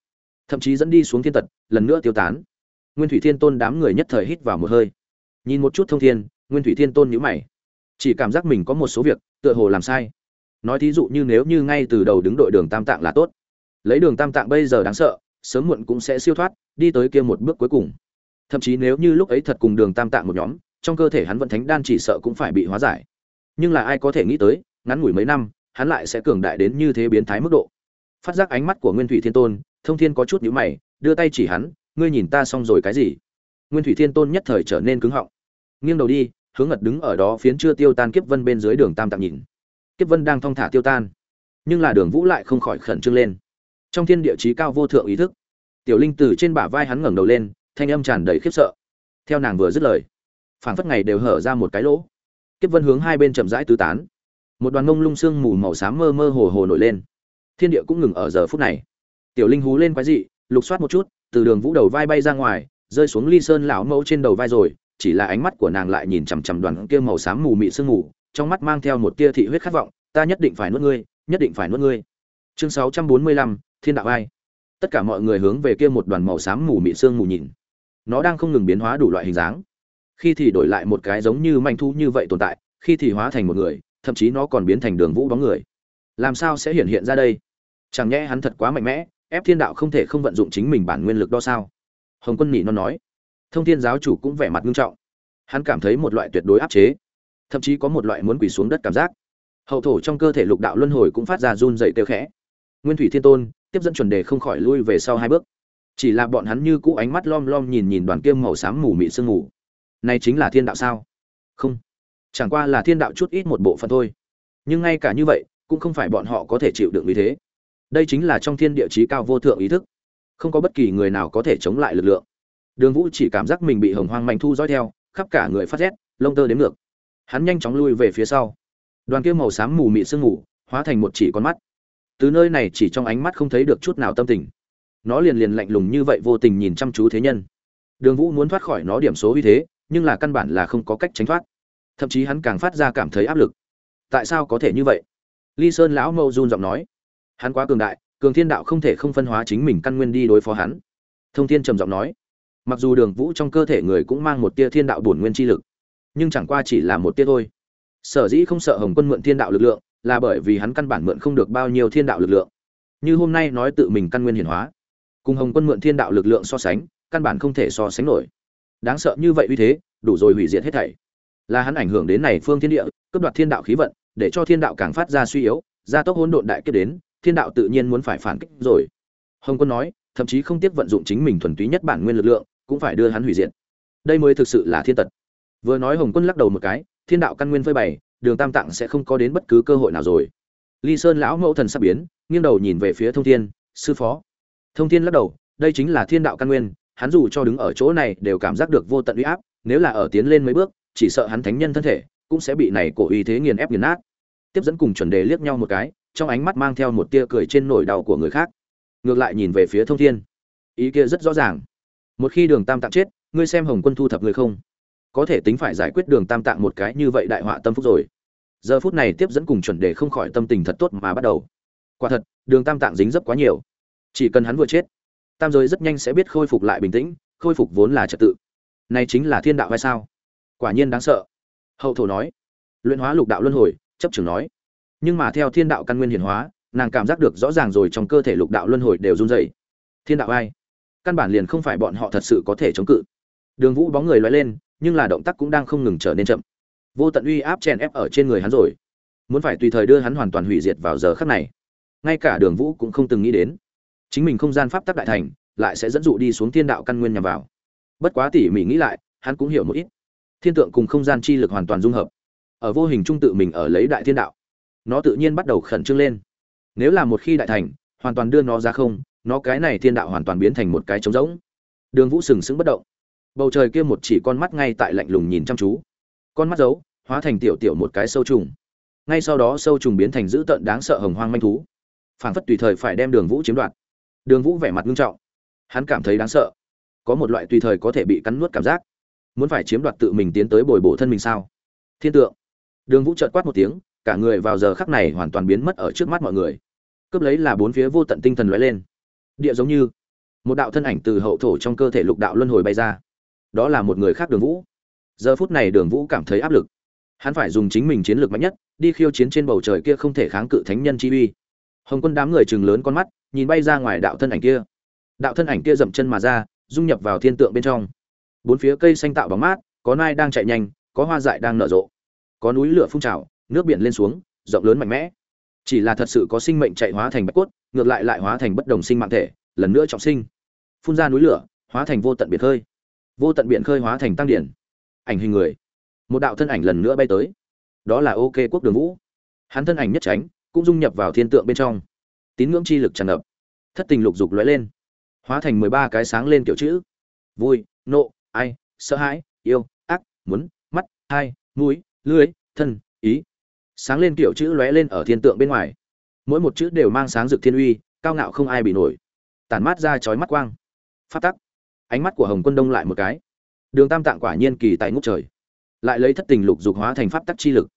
[SPEAKER 1] Thậm chí dẫn đi xuống thiên tật, lần nữa tiêu tán. Nguyên thủy thiên tôn đám người nhất thời hít vào một hơi. Nhìn một chút thông thiên, nguyên thủy thiên tôn nhíu mày chỉ cảm giác mình có một số việc, tựa hồ làm sai. Nói thí dụ như nếu như ngay từ đầu đứng đội đường tam tạng là tốt. Lấy đường tam tạng bây giờ đáng sợ, sớm muộn cũng sẽ siêu thoát, đi tới kia một bước cuối cùng. Thậm chí nếu như lúc ấy thật cùng đường tam tạng một nhóm, trong cơ thể hắn vẫn thánh đan chỉ sợ cũng phải bị hóa giải. Nhưng là ai có thể nghĩ tới, ngắn ngủi mấy năm, hắn lại sẽ cường đại đến như thế biến thái mức độ. Phát giác ánh mắt của nguyên thủy thiên tôn, thông thiên có chút nhíu mày, đưa tay chỉ hắn, ngươi nhìn ta xong rồi cái gì? Nguyên thủy thiên tôn nhất thời trở nên cứng họng. Nghiêng đầu đi hướng ngật đứng ở đó phiến chưa tiêu tan kiếp vân bên dưới đường tam tạng nhìn. Kiếp vân đang thong thả tiêu tan, nhưng là đường vũ lại không khỏi khẩn trương lên. Trong thiên địa chí cao vô thượng ý thức, tiểu linh từ trên bả vai hắn ngẩng đầu lên, thanh âm tràn đầy khiếp sợ. Theo nàng vừa dứt lời, phảng phất ngày đều hở ra một cái lỗ. Kiếp vân hướng hai bên chậm rãi tứ tán. Một đoàn ngông lung sương mù màu xám mơ mơ hồ hồ nổi lên. Thiên địa cũng ngừng ở giờ phút này. Tiểu linh hú lên quái dị, lục soát một chút, từ đường vũ đầu vai bay ra ngoài, rơi xuống ly sơn lão mẫu trên đầu vai rồi chỉ là ánh mắt của nàng lại nhìn chằm chằm đoàn kia màu xám mù mị sương mù, trong mắt mang theo một tia thị huyết khát vọng, ta nhất định phải nuốt ngươi, nhất định phải nuốt ngươi. Chương sáu trăm bốn mươi lăm, thiên đạo ai. Tất cả mọi người hướng về kia một đoàn màu xám mù mị sương mù nhìn. Nó đang không ngừng biến hóa đủ loại hình dáng. Khi thì đổi lại một cái giống như manh thu như vậy tồn tại, khi thì hóa thành một người, thậm chí nó còn biến thành đường vũ bóng người. Làm sao sẽ hiện hiện ra đây? Chẳng nhẽ hắn thật quá mạnh mẽ, ép thiên đạo không thể không vận dụng chính mình bản nguyên lực đo sao? Hồng quân nhị nó nói thông thiên giáo chủ cũng vẻ mặt nghiêm trọng. Hắn cảm thấy một loại tuyệt đối áp chế, thậm chí có một loại muốn quỳ xuống đất cảm giác. Hậu thổ trong cơ thể lục đạo luân hồi cũng phát ra run dậy kêu khẽ. Nguyên thủy thiên tôn, tiếp dẫn chuẩn đề không khỏi lui về sau hai bước. Chỉ là bọn hắn như cũ ánh mắt lom lom nhìn nhìn đoàn kiêm màu xám mù mị sương mù. Này chính là thiên đạo sao? Không. Chẳng qua là thiên đạo chút ít một bộ phận thôi. Nhưng ngay cả như vậy, cũng không phải bọn họ có thể chịu đựng như thế. Đây chính là trong thiên địa chí cao vô thượng ý thức. Không có bất kỳ người nào có thể chống lại lực lượng đường vũ chỉ cảm giác mình bị hồng hoang mạnh thu dõi theo, khắp cả người phát rét, lông tơ đến ngược. Hắn nhanh chóng lui về phía sau. Đoàn kia màu xám mù mị sương mù, hóa thành một chỉ con mắt. Từ nơi này chỉ trong ánh mắt không thấy được chút nào tâm tình. Nó liền liền lạnh lùng như vậy vô tình nhìn chăm chú thế nhân. Đường vũ muốn thoát khỏi nó điểm số uy thế, nhưng là căn bản là không có cách tránh thoát. Thậm chí hắn càng phát ra cảm thấy áp lực. Tại sao có thể như vậy? Ly sơn lão mâu run giọng nói. Hắn quá cường đại, cường thiên đạo không thể không phân hóa chính mình căn nguyên đi đối phó hắn. Thông thiên trầm giọng nói mặc dù đường vũ trong cơ thể người cũng mang một tia thiên đạo bổn nguyên chi lực, nhưng chẳng qua chỉ là một tia thôi. Sở dĩ không sợ hồng quân mượn thiên đạo lực lượng, là bởi vì hắn căn bản mượn không được bao nhiêu thiên đạo lực lượng. Như hôm nay nói tự mình căn nguyên hiển hóa, cùng hồng quân mượn thiên đạo lực lượng so sánh, căn bản không thể so sánh nổi. Đáng sợ như vậy uy thế, đủ rồi hủy diệt hết thảy. Là hắn ảnh hưởng đến này phương thiên địa, cướp đoạt thiên đạo khí vận, để cho thiên đạo càng phát ra suy yếu, gia tốc hỗn độn đại kết đến, thiên đạo tự nhiên muốn phải phản kích rồi. Hồng quân nói, thậm chí không tiếc vận dụng chính mình thuần túy nhất bản nguyên lực lượng cũng phải đưa hắn hủy diệt. Đây mới thực sự là thiên tật. Vừa nói hồng quân lắc đầu một cái, thiên đạo căn nguyên phơi bày, đường tam tạng sẽ không có đến bất cứ cơ hội nào rồi. Ly sơn lão mẫu thần sắp biến, nghiêng đầu nhìn về phía thông thiên, sư phó. Thông thiên lắc đầu, đây chính là thiên đạo căn nguyên, hắn dù cho đứng ở chỗ này đều cảm giác được vô tận uy áp, nếu là ở tiến lên mấy bước, chỉ sợ hắn thánh nhân thân thể cũng sẽ bị này cổ uy thế nghiền ép nghiền nát. Tiếp dẫn cùng chuẩn đề liếc nhau một cái, trong ánh mắt mang theo một tia cười trên nỗi đau của người khác. Ngược lại nhìn về phía thông thiên, ý kia rất rõ ràng một khi đường tam tạng chết, ngươi xem hồng quân thu thập ngươi không? Có thể tính phải giải quyết đường tam tạng một cái như vậy đại họa tâm phúc rồi. Giờ phút này tiếp dẫn cùng chuẩn đề không khỏi tâm tình thật tốt mà bắt đầu. Quả thật, đường tam tạng dính dấp quá nhiều. Chỉ cần hắn vừa chết, tam giới rất nhanh sẽ biết khôi phục lại bình tĩnh, khôi phục vốn là trật tự. Này chính là thiên đạo hay sao? Quả nhiên đáng sợ. Hậu thổ nói. Luyện hóa lục đạo luân hồi, chấp trưởng nói. Nhưng mà theo thiên đạo căn nguyên hiển hóa, nàng cảm giác được rõ ràng rồi trong cơ thể lục đạo luân hồi đều run rẩy. Thiên đạo ai? Căn bản liền không phải bọn họ thật sự có thể chống cự. Đường vũ bóng người loay lên, nhưng là động tác cũng đang không ngừng trở nên chậm. Vô tận uy áp chèn ép ở trên người hắn rồi. Muốn phải tùy thời đưa hắn hoàn toàn hủy diệt vào giờ khắc này. Ngay cả đường vũ cũng không từng nghĩ đến. Chính mình không gian pháp tắc đại thành, lại sẽ dẫn dụ đi xuống thiên đạo căn nguyên nhằm vào. Bất quá tỉ mỉ nghĩ lại, hắn cũng hiểu một ít. Thiên tượng cùng không gian chi lực hoàn toàn dung hợp. Ở vô hình trung tự mình ở lấy đại thiên đạo. Nó tự nhiên bắt đầu khẩn trương lên. Nếu là một khi đại thành, hoàn toàn đưa nó ra không nó cái này thiên đạo hoàn toàn biến thành một cái trống rỗng. Đường vũ sừng sững bất động. Bầu trời kia một chỉ con mắt ngay tại lạnh lùng nhìn chăm chú. Con mắt giấu, hóa thành tiểu tiểu một cái sâu trùng. Ngay sau đó sâu trùng biến thành dữ tợn đáng sợ hồng hoang manh thú. Phảng phất tùy thời phải đem đường vũ chiếm đoạt. Đường vũ vẻ mặt nghiêm trọng. Hắn cảm thấy đáng sợ. Có một loại tùy thời có thể bị cắn nuốt cảm giác. Muốn phải chiếm đoạt tự mình tiến tới bồi bổ thân mình sao? Thiên tượng. Đường vũ trợt quát một tiếng, cả người vào giờ khắc này hoàn toàn biến mất ở trước mắt mọi người. Cướp lấy là bốn phía vô tận tinh thần lóe lên địa giống như một đạo thân ảnh từ hậu thổ trong cơ thể lục đạo luân hồi bay ra. Đó là một người khác đường vũ. Giờ phút này đường vũ cảm thấy áp lực. Hắn phải dùng chính mình chiến lược mạnh nhất, đi khiêu chiến trên bầu trời kia không thể kháng cự thánh nhân chi uy. Hồng quân đám người chừng lớn con mắt, nhìn bay ra ngoài đạo thân ảnh kia. Đạo thân ảnh kia dậm chân mà ra, dung nhập vào thiên tượng bên trong. Bốn phía cây xanh tạo bóng mát, có nai đang chạy nhanh, có hoa dại đang nở rộ. Có núi lửa phun trào, nước biển lên xuống, rộng lớn mạnh mẽ chỉ là thật sự có sinh mệnh chạy hóa thành bạch cốt, ngược lại lại hóa thành bất đồng sinh mạng thể, lần nữa trọng sinh. Phun ra núi lửa, hóa thành vô tận biển khơi. Vô tận biển khơi hóa thành tăng điển. Ảnh hình người. Một đạo thân ảnh lần nữa bay tới. Đó là ok quốc đường vũ. Hắn thân ảnh nhất tránh, cũng dung nhập vào thiên tượng bên trong. Tín ngưỡng chi lực tràn ngập. Thất tình lục dục lóe lên. Hóa thành mười ba cái sáng lên kiểu chữ. Vui, nộ, ai, sợ hãi, yêu, ác, muốn, mắt hai mũi, lưới, thân, ý sáng lên kiểu chữ lóe lên ở thiên tượng bên ngoài. Mỗi một chữ đều mang sáng rực thiên uy, cao ngạo không ai bị nổi. Tản mát ra chói mắt quang. Phát tắc. Ánh mắt của hồng quân đông lại một cái. Đường tam tạng quả nhiên kỳ tại ngút trời. Lại lấy thất tình lục dục hóa thành pháp tắc chi lực.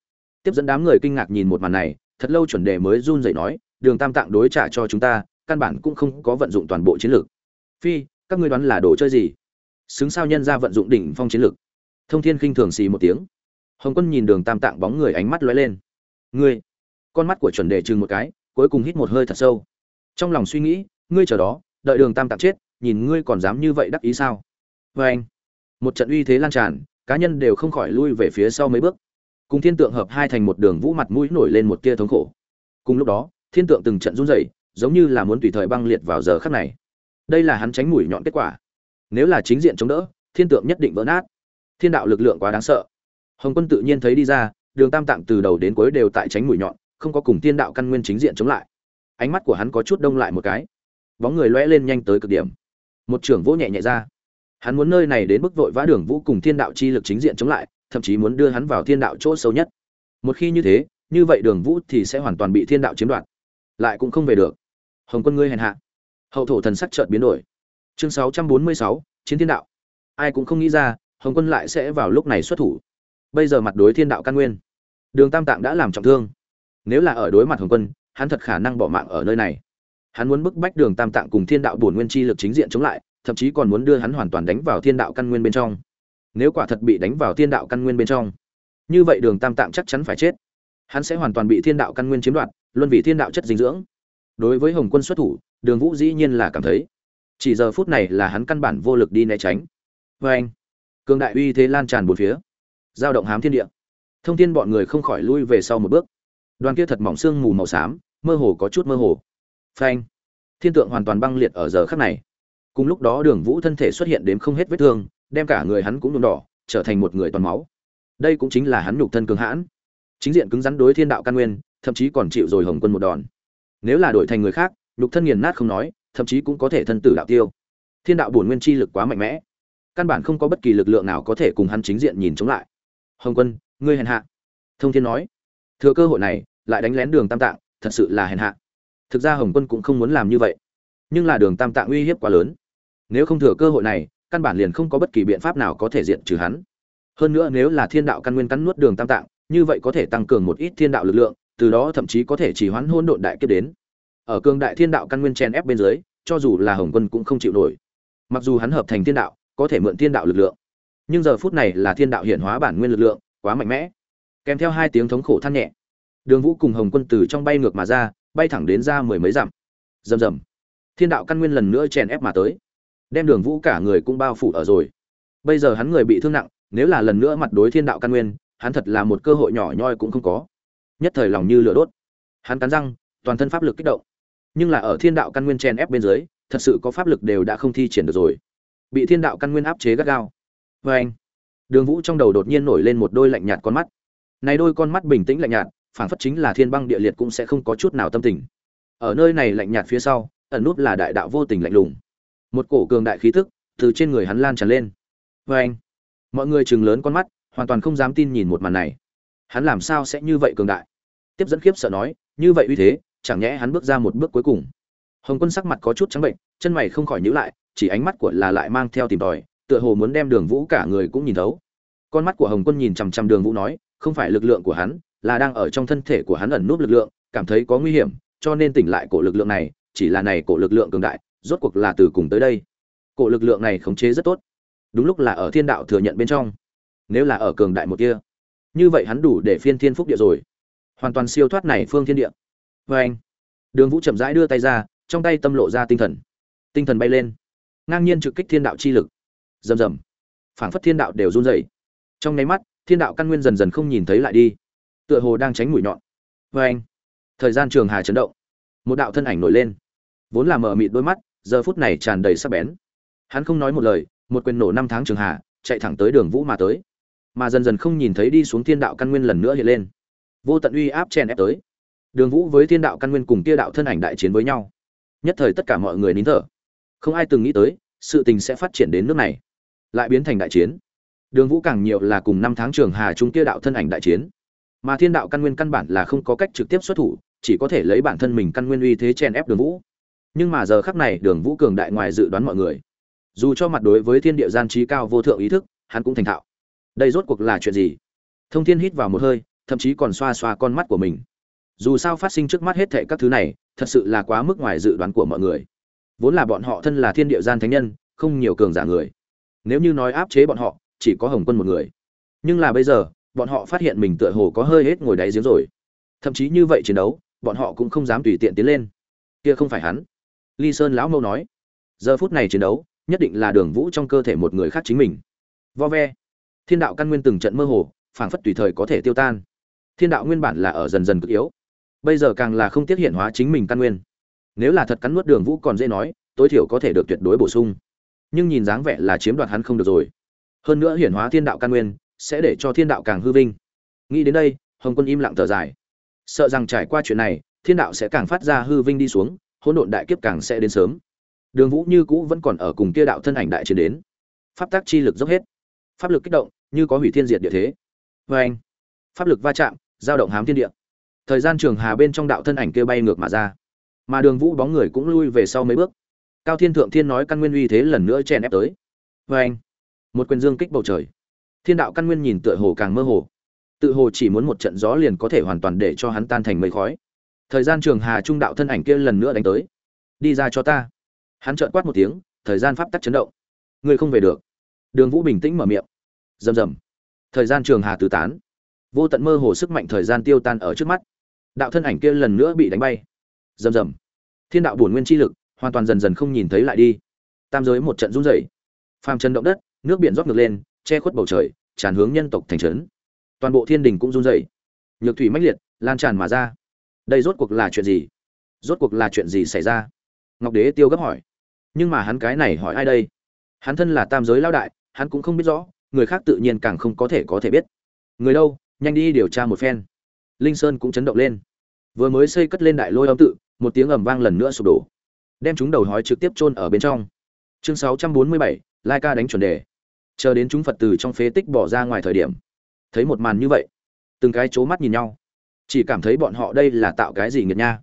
[SPEAKER 1] Tiếp dẫn đám người kinh ngạc nhìn một màn này, thật lâu chuẩn đề mới run rẩy nói, đường tam tạng đối trả cho chúng ta, căn bản cũng không có vận dụng toàn bộ chiến lược phi, các ngươi đoán là đồ chơi gì? Xứng sao nhân ra vận dụng đỉnh phong chiến lược thông thiên khinh thường xì một tiếng. Hồng quân nhìn đường tam tạng bóng người ánh mắt lóe lên ngươi. Con mắt của chuẩn đề chừng một cái, cuối cùng hít một hơi thật sâu. Trong lòng suy nghĩ, ngươi chờ đó, đợi đường tam tạng chết, nhìn ngươi còn dám như vậy đắc ý sao? Vê anh, một trận uy thế lan tràn, cá nhân đều không khỏi lui về phía sau mấy bước. Cùng thiên tượng hợp hai thành một đường vũ mặt mũi nổi lên một tia thống khổ. Cùng lúc đó, thiên tượng từng trận run rẩy, giống như là muốn tùy thời băng liệt vào giờ khắc này. Đây là hắn tránh mũi nhọn kết quả. Nếu là chính diện chống đỡ, thiên tượng nhất định vỡ nát. Thiên đạo lực lượng quá đáng sợ. Hồng quân tự nhiên thấy đi ra đường tam tạng từ đầu đến cuối đều tại tránh mũi nhọn không có cùng thiên đạo căn nguyên chính diện chống lại. Ánh mắt của hắn có chút đông lại một cái. Bóng người lóe lên nhanh tới cực điểm. Một trưởng vỗ nhẹ nhẹ ra. Hắn muốn nơi này đến bức vội vã đường vũ cùng thiên đạo chi lực chính diện chống lại thậm chí muốn đưa hắn vào thiên đạo chỗ sâu nhất. Một khi như thế như vậy đường vũ thì sẽ hoàn toàn bị thiên đạo chiếm đoạt. Lại cũng không về được. Hồng quân ngươi hèn hạ. Hậu thổ thần sắc chợt biến đổi. Chương 646, chiến thiên đạo. Ai cũng không nghĩ ra hồng quân lại sẽ vào lúc này xuất thủ. Bây giờ mặt đối thiên đạo căn nguyên đường tam tạng đã làm trọng thương. Nếu là ở đối mặt hồng quân, hắn thật khả năng bỏ mạng ở nơi này. Hắn muốn bức bách đường tam tạng cùng thiên đạo bổn nguyên chi lực chính diện chống lại, thậm chí còn muốn đưa hắn hoàn toàn đánh vào thiên đạo căn nguyên bên trong. Nếu quả thật bị đánh vào thiên đạo căn nguyên bên trong, như vậy đường tam tạng chắc chắn phải chết. Hắn sẽ hoàn toàn bị thiên đạo căn nguyên chiếm đoạt luân vì thiên đạo chất dinh dưỡng. Đối với hồng quân xuất thủ, đường vũ dĩ nhiên là cảm thấy, chỉ giờ phút này là hắn căn bản vô lực đi né tránh. Vê anh. Cường đại uy thế lan tràn bốn phía. Giao động hám thiên địa thông tin bọn người không khỏi lui về sau một bước. Đoàn kia thật mỏng xương mù màu xám, mơ hồ có chút mơ hồ. Phanh! Thiên tượng hoàn toàn băng liệt ở giờ khắc này. Cùng lúc đó đường vũ thân thể xuất hiện đến không hết vết thương, đem cả người hắn cũng nhuộm đỏ, trở thành một người toàn máu. Đây cũng chính là hắn nhục thân cường hãn. Chính diện cứng rắn đối thiên đạo căn nguyên, thậm chí còn chịu rồi hồng quân một đòn. Nếu là đổi thành người khác, nhục thân nghiền nát không nói, thậm chí cũng có thể thân tử đạo tiêu. Thiên đạo bổn nguyên chi lực quá mạnh mẽ. Căn bản không có bất kỳ lực lượng nào có thể cùng hắn chính diện nhìn chống lại. Hồng quân ngươi hèn hạ. Thông thiên nói, thừa cơ hội này, lại đánh lén đường tam tạng, thật sự là hèn hạ. Thực ra hồng quân cũng không muốn làm như vậy, nhưng là đường tam tạng uy hiếp quá lớn. Nếu không thừa cơ hội này, căn bản liền không có bất kỳ biện pháp nào có thể diện trừ hắn. Hơn nữa nếu là thiên đạo căn nguyên cắn nuốt đường tam tạng, như vậy có thể tăng cường một ít thiên đạo lực lượng, từ đó thậm chí có thể chỉ hoãn hôn độn đại kiếp đến. Ở cường đại thiên đạo căn nguyên chen ép bên dưới, cho dù là hồng quân cũng không chịu nổi. Mặc dù hắn hợp thành thiên đạo, có thể mượn thiên đạo lực lượng, nhưng giờ phút này là thiên đạo hiển hóa bản nguyên lực lượng quá mạnh mẽ. Kèm theo hai tiếng thống khổ than nhẹ, đường vũ cùng hồng quân từ trong bay ngược mà ra, bay thẳng đến ra mười mấy dặm. Rầm rầm. Thiên đạo căn nguyên lần nữa chèn ép mà tới. Đem đường vũ cả người cũng bao phủ ở rồi. Bây giờ hắn người bị thương nặng, nếu là lần nữa mặt đối thiên đạo căn nguyên, hắn thật là một cơ hội nhỏ nhoi cũng không có. Nhất thời lòng như lửa đốt. Hắn cắn răng, toàn thân pháp lực kích động. Nhưng là ở thiên đạo căn nguyên chèn ép bên dưới, thật sự có pháp lực đều đã không thi triển được rồi. Bị thiên đạo căn nguyên áp chế gắt gao. Vê anh đường vũ trong đầu đột nhiên nổi lên một đôi lạnh nhạt con mắt. Này đôi con mắt bình tĩnh lạnh nhạt phản phất chính là thiên băng địa liệt cũng sẽ không có chút nào tâm tình. Ở nơi này lạnh nhạt phía sau, ẩn nút là đại đạo vô tình lạnh lùng. Một cổ cường đại khí tức từ trên người hắn lan tràn lên. Vê anh, mọi người chừng lớn con mắt, hoàn toàn không dám tin nhìn một màn này. Hắn làm sao sẽ như vậy cường đại? Tiếp dẫn khiếp sợ nói, như vậy uy thế, chẳng nhẽ hắn bước ra một bước cuối cùng. Hồng quân sắc mặt có chút trắng bệnh, chân mày không khỏi nhíu lại, chỉ ánh mắt của là lại mang theo tìm tòi tựa hồ muốn đem đường vũ cả người cũng nhìn thấu. Con mắt của hồng quân nhìn chằm chằm đường vũ nói, không phải lực lượng của hắn, là đang ở trong thân thể của hắn ẩn núp lực lượng, cảm thấy có nguy hiểm, cho nên tỉnh lại cổ lực lượng này, chỉ là này cổ lực lượng cường đại, rốt cuộc là từ cùng tới đây. Cổ lực lượng này khống chế rất tốt. Đúng lúc là ở thiên đạo thừa nhận bên trong. Nếu là ở cường đại một kia, như vậy hắn đủ để phiên thiên phúc địa rồi. Hoàn toàn siêu thoát này phương thiên địa. Vê anh, đường vũ chậm rãi đưa tay ra, trong tay tâm lộ ra tinh thần. Tinh thần bay lên. Ngang nhiên trực kích thiên đạo chi lực rầm rầm. Phảng phất thiên đạo đều run rẩy. Trong nháy mắt, thiên đạo căn nguyên dần dần không nhìn thấy lại đi. Tựa hồ đang tránh mũi nhọn. Vê anh, thời gian trường hà chấn động. Một đạo thân ảnh nổi lên. Vốn là mở mịt đôi mắt, giờ phút này tràn đầy sắc bén. Hắn không nói một lời, một quyền nổ năm tháng trường hà, chạy thẳng tới đường vũ mà tới. Mà dần dần không nhìn thấy đi xuống thiên đạo căn nguyên lần nữa hiện lên. Vô tận uy áp chen ép tới. Đường vũ với thiên đạo căn nguyên cùng kia đạo thân ảnh đại chiến với nhau. Nhất thời tất cả mọi người nín thở. Không ai từng nghĩ tới, sự tình sẽ phát triển đến nước này lại biến thành đại chiến. Đường vũ càng nhiều là cùng năm tháng trường hà trung kia đạo thân ảnh đại chiến. Mà thiên đạo căn nguyên căn bản là không có cách trực tiếp xuất thủ, chỉ có thể lấy bản thân mình căn nguyên uy thế chen ép đường vũ. Nhưng mà giờ khắc này, đường vũ cường đại ngoài dự đoán mọi người. Dù cho mặt đối với thiên địa gian trí cao vô thượng ý thức, hắn cũng thành thạo. Đây rốt cuộc là chuyện gì? Thông thiên hít vào một hơi, thậm chí còn xoa xoa con mắt của mình. Dù sao phát sinh trước mắt hết thệ các thứ này, thật sự là quá mức ngoài dự đoán của mọi người. Vốn là bọn họ thân là thiên địa gian thánh nhân, không nhiều cường giả người nếu như nói áp chế bọn họ, chỉ có hồng quân một người. Nhưng là bây giờ, bọn họ phát hiện mình tựa hồ có hơi hết ngồi đáy giếng rồi. Thậm chí như vậy chiến đấu, bọn họ cũng không dám tùy tiện tiến lên. Kia không phải hắn. Ly sơn lão mâu nói, giờ phút này chiến đấu, nhất định là đường vũ trong cơ thể một người khác chính mình. Vo ve. Thiên đạo căn nguyên từng trận mơ hồ, phảng phất tùy thời có thể tiêu tan. Thiên đạo nguyên bản là ở dần dần cực yếu. Bây giờ càng là không tiết hiện hóa chính mình căn nguyên. Nếu là thật cắn nuốt đường vũ còn dễ nói, tối thiểu có thể được tuyệt đối bổ sung nhưng nhìn dáng vẻ là chiếm đoạt hắn không được rồi. Hơn nữa hiển hóa thiên đạo căn nguyên, sẽ để cho thiên đạo càng hư vinh. Nghĩ đến đây, hồng quân im lặng thở dài. Sợ rằng trải qua chuyện này, thiên đạo sẽ càng phát ra hư vinh đi xuống, hỗn độn đại kiếp càng sẽ đến sớm. Đường vũ như cũ vẫn còn ở cùng kia đạo thân ảnh đại chiến đến. Pháp tác chi lực dốc hết. Pháp lực kích động, như có hủy thiên diệt địa thế. Vê anh, pháp lực va chạm, giao động hám thiên địa. Thời gian trường hà bên trong đạo thân ảnh kia bay ngược mà ra. Mà đường vũ bóng người cũng lui về sau mấy bước cao thiên thượng thiên nói căn nguyên uy thế lần nữa chen ép tới. Vê anh, một quyền dương kích bầu trời. Thiên đạo căn nguyên nhìn tựa hồ càng mơ hồ. Tự hồ chỉ muốn một trận gió liền có thể hoàn toàn để cho hắn tan thành mây khói. Thời gian trường hà trung đạo thân ảnh kia lần nữa đánh tới. Đi ra cho ta. Hắn trợn quát một tiếng, thời gian pháp tắc chấn động. Ngươi không về được. Đường vũ bình tĩnh mở miệng. Rầm rầm. Thời gian trường hà tứ tán. Vô tận mơ hồ sức mạnh thời gian tiêu tan ở trước mắt. Đạo thân ảnh kia lần nữa bị đánh bay. Rầm rầm. Thiên đạo bổn nguyên chi lực hoàn toàn dần dần không nhìn thấy lại đi. Tam giới một trận run rẩy. Phàm chân động đất, nước biển rót ngược lên, che khuất bầu trời, tràn hướng nhân tộc thành trấn. Toàn bộ thiên đình cũng run rẩy. Nhược thủy mãnh liệt, lan tràn mà ra. Đây rốt cuộc là chuyện gì? Rốt cuộc là chuyện gì xảy ra? Ngọc đế tiêu gấp hỏi. Nhưng mà hắn cái này hỏi ai đây? Hắn thân là tam giới lao đại, hắn cũng không biết rõ, người khác tự nhiên càng không có thể có thể biết. Người đâu? Nhanh đi điều tra một phen. Linh sơn cũng chấn động lên. Vừa mới xây cất lên đại lôi âm tự, một tiếng ầm vang lần nữa sụp đổ đem chúng đầu hói trực tiếp chôn ở bên trong. Chương 647, lai ca đánh chuẩn đề. Chờ đến chúng phật từ trong phế tích bỏ ra ngoài thời điểm thấy một màn như vậy từng cái c mắt nhìn nhau chỉ cảm thấy bọn họ đây là tạo cái gì nghiệt nha.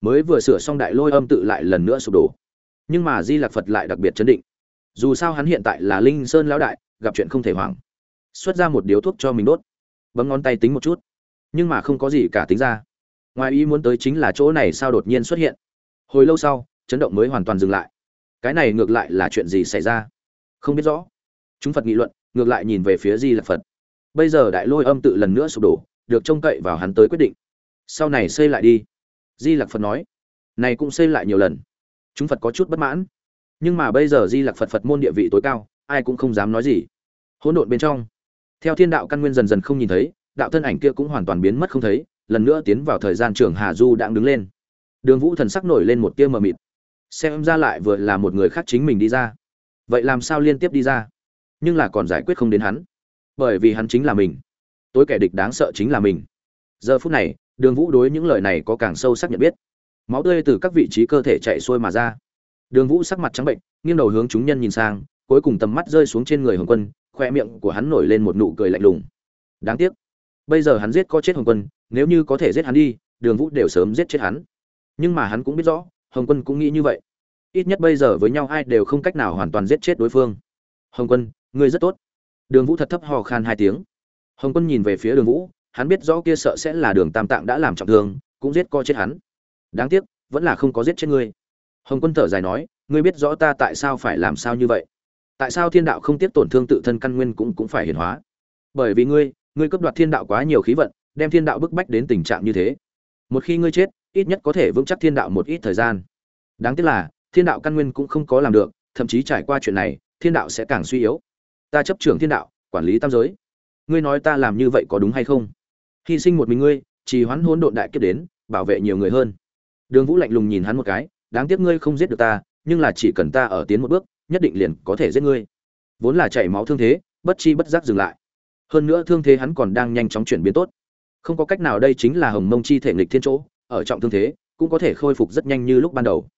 [SPEAKER 1] Mới vừa sửa xong đại lôi âm tự lại lần nữa sụp đổ. Nhưng mà di lạc phật lại đặc biệt chấn định. Dù sao hắn hiện tại là linh sơn lão đại gặp chuyện không thể hoảng. Xuất ra một điếu thuốc cho mình đốt. Bấm ngón tay tính một chút. Nhưng mà không có gì cả tính ra. Ngoài ý muốn tới chính là chỗ này sao đột nhiên xuất hiện. Hồi lâu sau chấn động mới hoàn toàn dừng lại. Cái này ngược lại là chuyện gì xảy ra? Không biết rõ. Chúng phật nghị luận, ngược lại nhìn về phía di lạc phật. Bây giờ đại lôi âm tự lần nữa sụp đổ, được trông cậy vào hắn tới quyết định. Sau này xây lại đi. Di lạc phật nói, này cũng xây lại nhiều lần. Chúng phật có chút bất mãn. Nhưng mà bây giờ di lạc phật phật môn địa vị tối cao, ai cũng không dám nói gì. Hỗn độn bên trong, theo thiên đạo căn nguyên dần dần không nhìn thấy, đạo thân ảnh kia cũng hoàn toàn biến mất không thấy, lần nữa tiến vào thời gian trường hà du đang đứng lên. Đường vũ thần sắc nổi lên một tia mờ mịt xem ra lại vừa là một người khác chính mình đi ra. Vậy làm sao liên tiếp đi ra? Nhưng là còn giải quyết không đến hắn. Bởi vì hắn chính là mình. Tối kẻ địch đáng sợ chính là mình. Giờ phút này, đường vũ đối những lời này có càng sâu sắc nhận biết. Máu tươi từ các vị trí cơ thể chạy xuôi mà ra. Đường vũ sắc mặt trắng bệnh, nghiêng đầu hướng chúng nhân nhìn sang, cuối cùng tầm mắt rơi xuống trên người hồng quân, khoe miệng của hắn nổi lên một nụ cười lạnh lùng. Đáng tiếc, bây giờ hắn giết có chết hồng quân, nếu như có thể giết hắn đi, đường vũ đều sớm giết chết hắn. Nhưng mà hắn cũng biết rõ hồng quân cũng nghĩ như vậy. Ít nhất bây giờ với nhau ai đều không cách nào hoàn toàn giết chết đối phương. Hồng quân, ngươi rất tốt. Đường vũ thật thấp hò khan hai tiếng. Hồng quân nhìn về phía đường vũ, hắn biết rõ kia sợ sẽ là đường tam tạng đã làm trọng thương, cũng giết co chết hắn. Đáng tiếc, vẫn là không có giết chết ngươi. Hồng quân thở dài nói, ngươi biết rõ ta tại sao phải làm sao như vậy? Tại sao thiên đạo không tiếp tổn thương tự thân căn nguyên cũng cũng phải hiển hóa? Bởi vì ngươi ngươi cấp đoạt thiên đạo quá nhiều khí vận, đem thiên đạo bức bách đến tình trạng như thế. Một khi ngươi chết ít nhất có thể vững chắc thiên đạo một ít thời gian. Đáng tiếc là, thiên đạo căn nguyên cũng không có làm được, thậm chí trải qua chuyện này, thiên đạo sẽ càng suy yếu. Ta chấp trưởng thiên đạo, quản lý tam giới. Ngươi nói ta làm như vậy có đúng hay không? Hy sinh một mình ngươi chỉ hoãn hỗn độn đại kiếp đến, bảo vệ nhiều người hơn. Đường vũ lạnh lùng nhìn hắn một cái, đáng tiếc ngươi không giết được ta, nhưng là chỉ cần ta ở tiến một bước, nhất định liền có thể giết ngươi. Vốn là chảy máu thương thế, bất chi bất giác dừng lại. Hơn nữa thương thế hắn còn đang nhanh chóng chuyển biến tốt. Không có cách nào, đây chính là hồng mông chi thể nghịch thiên chỗ ở trọng thương thế, cũng có thể khôi phục rất nhanh như lúc ban đầu.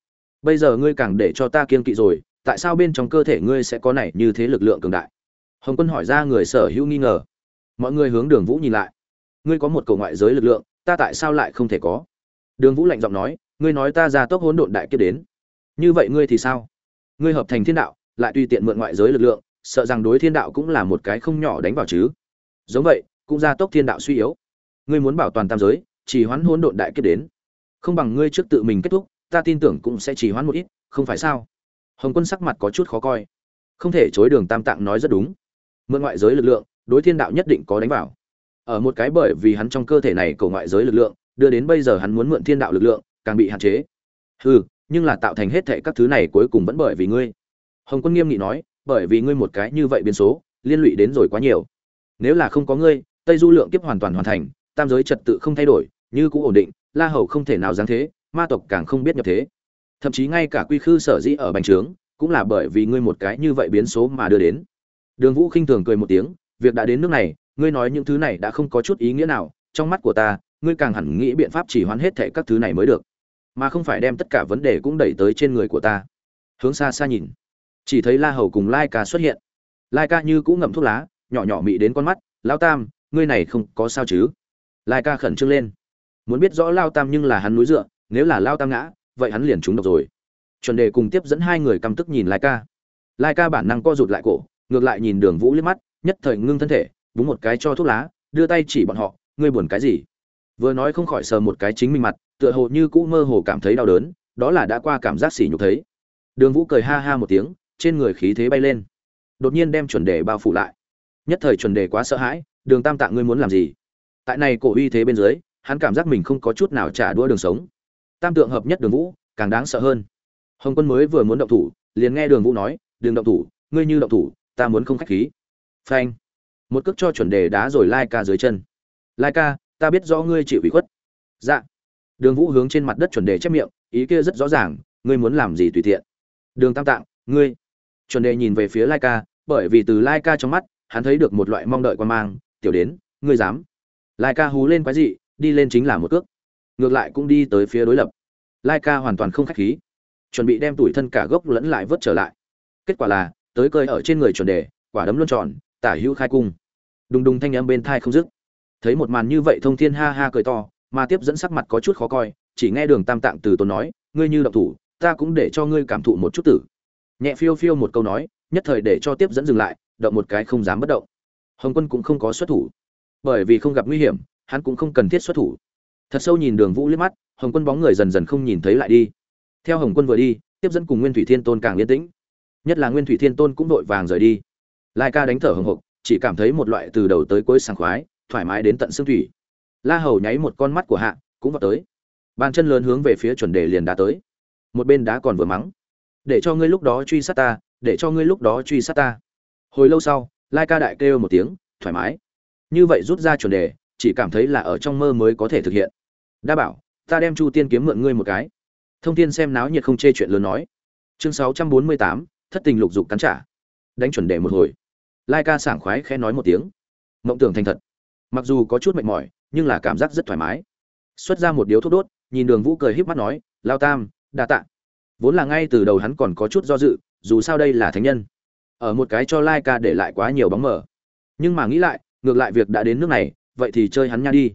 [SPEAKER 1] Bây giờ ngươi càng để cho ta kiên kỵ rồi, tại sao bên trong cơ thể ngươi sẽ có này như thế lực lượng cường đại? Hồng quân hỏi ra người sở hữu nghi ngờ. Mọi người hướng đường vũ nhìn lại. Ngươi có một cầu ngoại giới lực lượng, ta tại sao lại không thể có? Đường vũ lạnh giọng nói, ngươi nói ta ra tốc hỗn độn đại kiếp đến. Như vậy ngươi thì sao? Ngươi hợp thành thiên đạo, lại tùy tiện mượn ngoại giới lực lượng, sợ rằng đối thiên đạo cũng là một cái không nhỏ đánh vào chứ. Giống vậy, cũng ra tốc thiên đạo suy yếu. Ngươi muốn bảo toàn tam giới chỉ hoãn hỗn độn đại kiếp đến. Không bằng ngươi trước tự mình kết thúc, ta tin tưởng cũng sẽ chỉ hoãn một ít, không phải sao? Hồng quân sắc mặt có chút khó coi. Không thể chối đường tam tạng nói rất đúng. Mượn ngoại giới lực lượng, đối thiên đạo nhất định có đánh vào. Ở một cái bởi vì hắn trong cơ thể này cầu ngoại giới lực lượng, đưa đến bây giờ hắn muốn mượn thiên đạo lực lượng, càng bị hạn chế. Hừ, nhưng là tạo thành hết thảy các thứ này cuối cùng vẫn bởi vì ngươi. Hồng quân nghiêm nghị nói, bởi vì ngươi một cái như vậy biến số, liên lụy đến rồi quá nhiều. Nếu là không có ngươi, tây du lượng kiếp hoàn toàn hoàn thành, tam giới trật tự không thay đổi như cũ ổn định, la hầu không thể nào giáng thế, ma tộc càng không biết nhập thế. Thậm chí ngay cả quy khư sở dĩ ở bành trướng, cũng là bởi vì ngươi một cái như vậy biến số mà đưa đến. Đường vũ khinh thường cười một tiếng, việc đã đến nước này, ngươi nói những thứ này đã không có chút ý nghĩa nào, trong mắt của ta, ngươi càng hẳn nghĩ biện pháp chỉ hoán hết thệ các thứ này mới được. Mà không phải đem tất cả vấn đề cũng đẩy tới trên người của ta. Hướng xa xa nhìn, chỉ thấy la hầu cùng lai ca xuất hiện. Lai ca như cũng ngậm thuốc lá, nhỏ nhỏ mị đến con mắt lao tam, ngươi này không có sao chứ? Lai ca khẩn trương lên muốn biết rõ lao tam nhưng là hắn núi dựa, nếu là lao tam ngã, vậy hắn liền trúng độc rồi. Chuẩn đề cùng tiếp dẫn hai người căm tức nhìn lai ca. Lai ca bản năng co rụt lại cổ, ngược lại nhìn đường vũ liếc mắt, nhất thời ngưng thân thể, búng một cái cho thuốc lá, đưa tay chỉ bọn họ, ngươi buồn cái gì? Vừa nói không khỏi sờ một cái chính mình mặt, tựa hồ như cũ mơ hồ cảm thấy đau đớn, đó là đã qua cảm giác sỉ nhục thấy. Đường vũ cười ha ha một tiếng, trên người khí thế bay lên. Đột nhiên đem chuẩn đề bao phủ lại. Nhất thời chuẩn đề quá sợ hãi, đường tam tạng ngươi muốn làm gì? Tại này cổ uy thế bên dưới hắn cảm giác mình không có chút nào trả đũa đường sống. Tam tượng hợp nhất đường vũ, càng đáng sợ hơn. Hồng quân mới vừa muốn động thủ, liền nghe đường vũ nói đường động thủ, ngươi như động thủ, ta muốn không khách khí. Phanh. Một cước cho chuẩn đề đá rồi lai ca dưới chân. Lai ca, ta biết rõ ngươi chịu ủy khuất. Dạ. Đường vũ hướng trên mặt đất chuẩn đề chép miệng, ý kia rất rõ ràng, ngươi muốn làm gì tùy tiện. Đường tam tạng, ngươi. Chuẩn đề nhìn về phía lai ca, bởi vì từ lai ca trong mắt, hắn thấy được một loại mong đợi quan mang, tiểu đến, ngươi dám. Lai ca hú lên quái dị đi lên chính là một cước. Ngược lại cũng đi tới phía đối lập. Lai ca hoàn toàn không khách khí. Chuẩn bị đem tuổi thân cả gốc lẫn lại vớt trở lại. Kết quả là, tới cơi ở trên người chuẩn đề, quả đấm luôn tròn, tả hữu khai cung. Đùng đùng thanh âm bên thai không dứt. Thấy một màn như vậy thông thiên ha ha cười to, mà tiếp dẫn sắc mặt có chút khó coi, chỉ nghe đường tam tạng từ tốn nói, ngươi như độc thủ, ta cũng để cho ngươi cảm thụ một chút tử. Nhẹ phiêu phiêu một câu nói, nhất thời để cho tiếp dẫn dừng lại, động một cái không dám bất động. Hồng quân cũng không có xuất thủ. Bởi vì không gặp nguy hiểm hắn cũng không cần thiết xuất thủ. Thật sâu nhìn đường vũ liếc mắt, hồng quân bóng người dần dần không nhìn thấy lại đi. Theo hồng quân vừa đi, tiếp dẫn cùng nguyên thủy thiên tôn càng yên tĩnh. Nhất là nguyên thủy thiên tôn cũng vội vàng rời đi. Lai ca đánh thở hồng hộc chỉ cảm thấy một loại từ đầu tới cuối sảng khoái, thoải mái đến tận xương thủy. La hầu nháy một con mắt của hạ, cũng vào tới. Bàn chân lớn hướng về phía chuẩn đề liền đá tới. Một bên đá còn vừa mắng. Để cho ngươi lúc đó truy sát ta, để cho ngươi lúc đó truy sát ta. Hồi lâu sau, lai ca đại kêu một tiếng, thoải mái. Như vậy rút ra chuẩn đề chỉ cảm thấy là ở trong mơ mới có thể thực hiện. Đa bảo, ta đem chu tiên kiếm mượn ngươi một cái. Thông tin xem náo nhiệt không chê chuyện lớn nói. Chương sáu trăm bốn mươi tám, thất tình lục dục cắn trả. Đánh chuẩn đề một hồi. Lai ca sảng khoái khẽ nói một tiếng. Mộng tưởng thành thật. Mặc dù có chút mệt mỏi, nhưng là cảm giác rất thoải mái. Xuất ra một điếu thuốc đốt, nhìn đường vũ cười híp mắt nói, lao tam, đa tạ. Vốn là ngay từ đầu hắn còn có chút do dự, dù sao đây là thánh nhân. Ở một cái cho lai ca để lại quá nhiều bóng mờ. Nhưng mà nghĩ lại, ngược lại việc đã đến nước này vậy thì chơi hắn nha đi.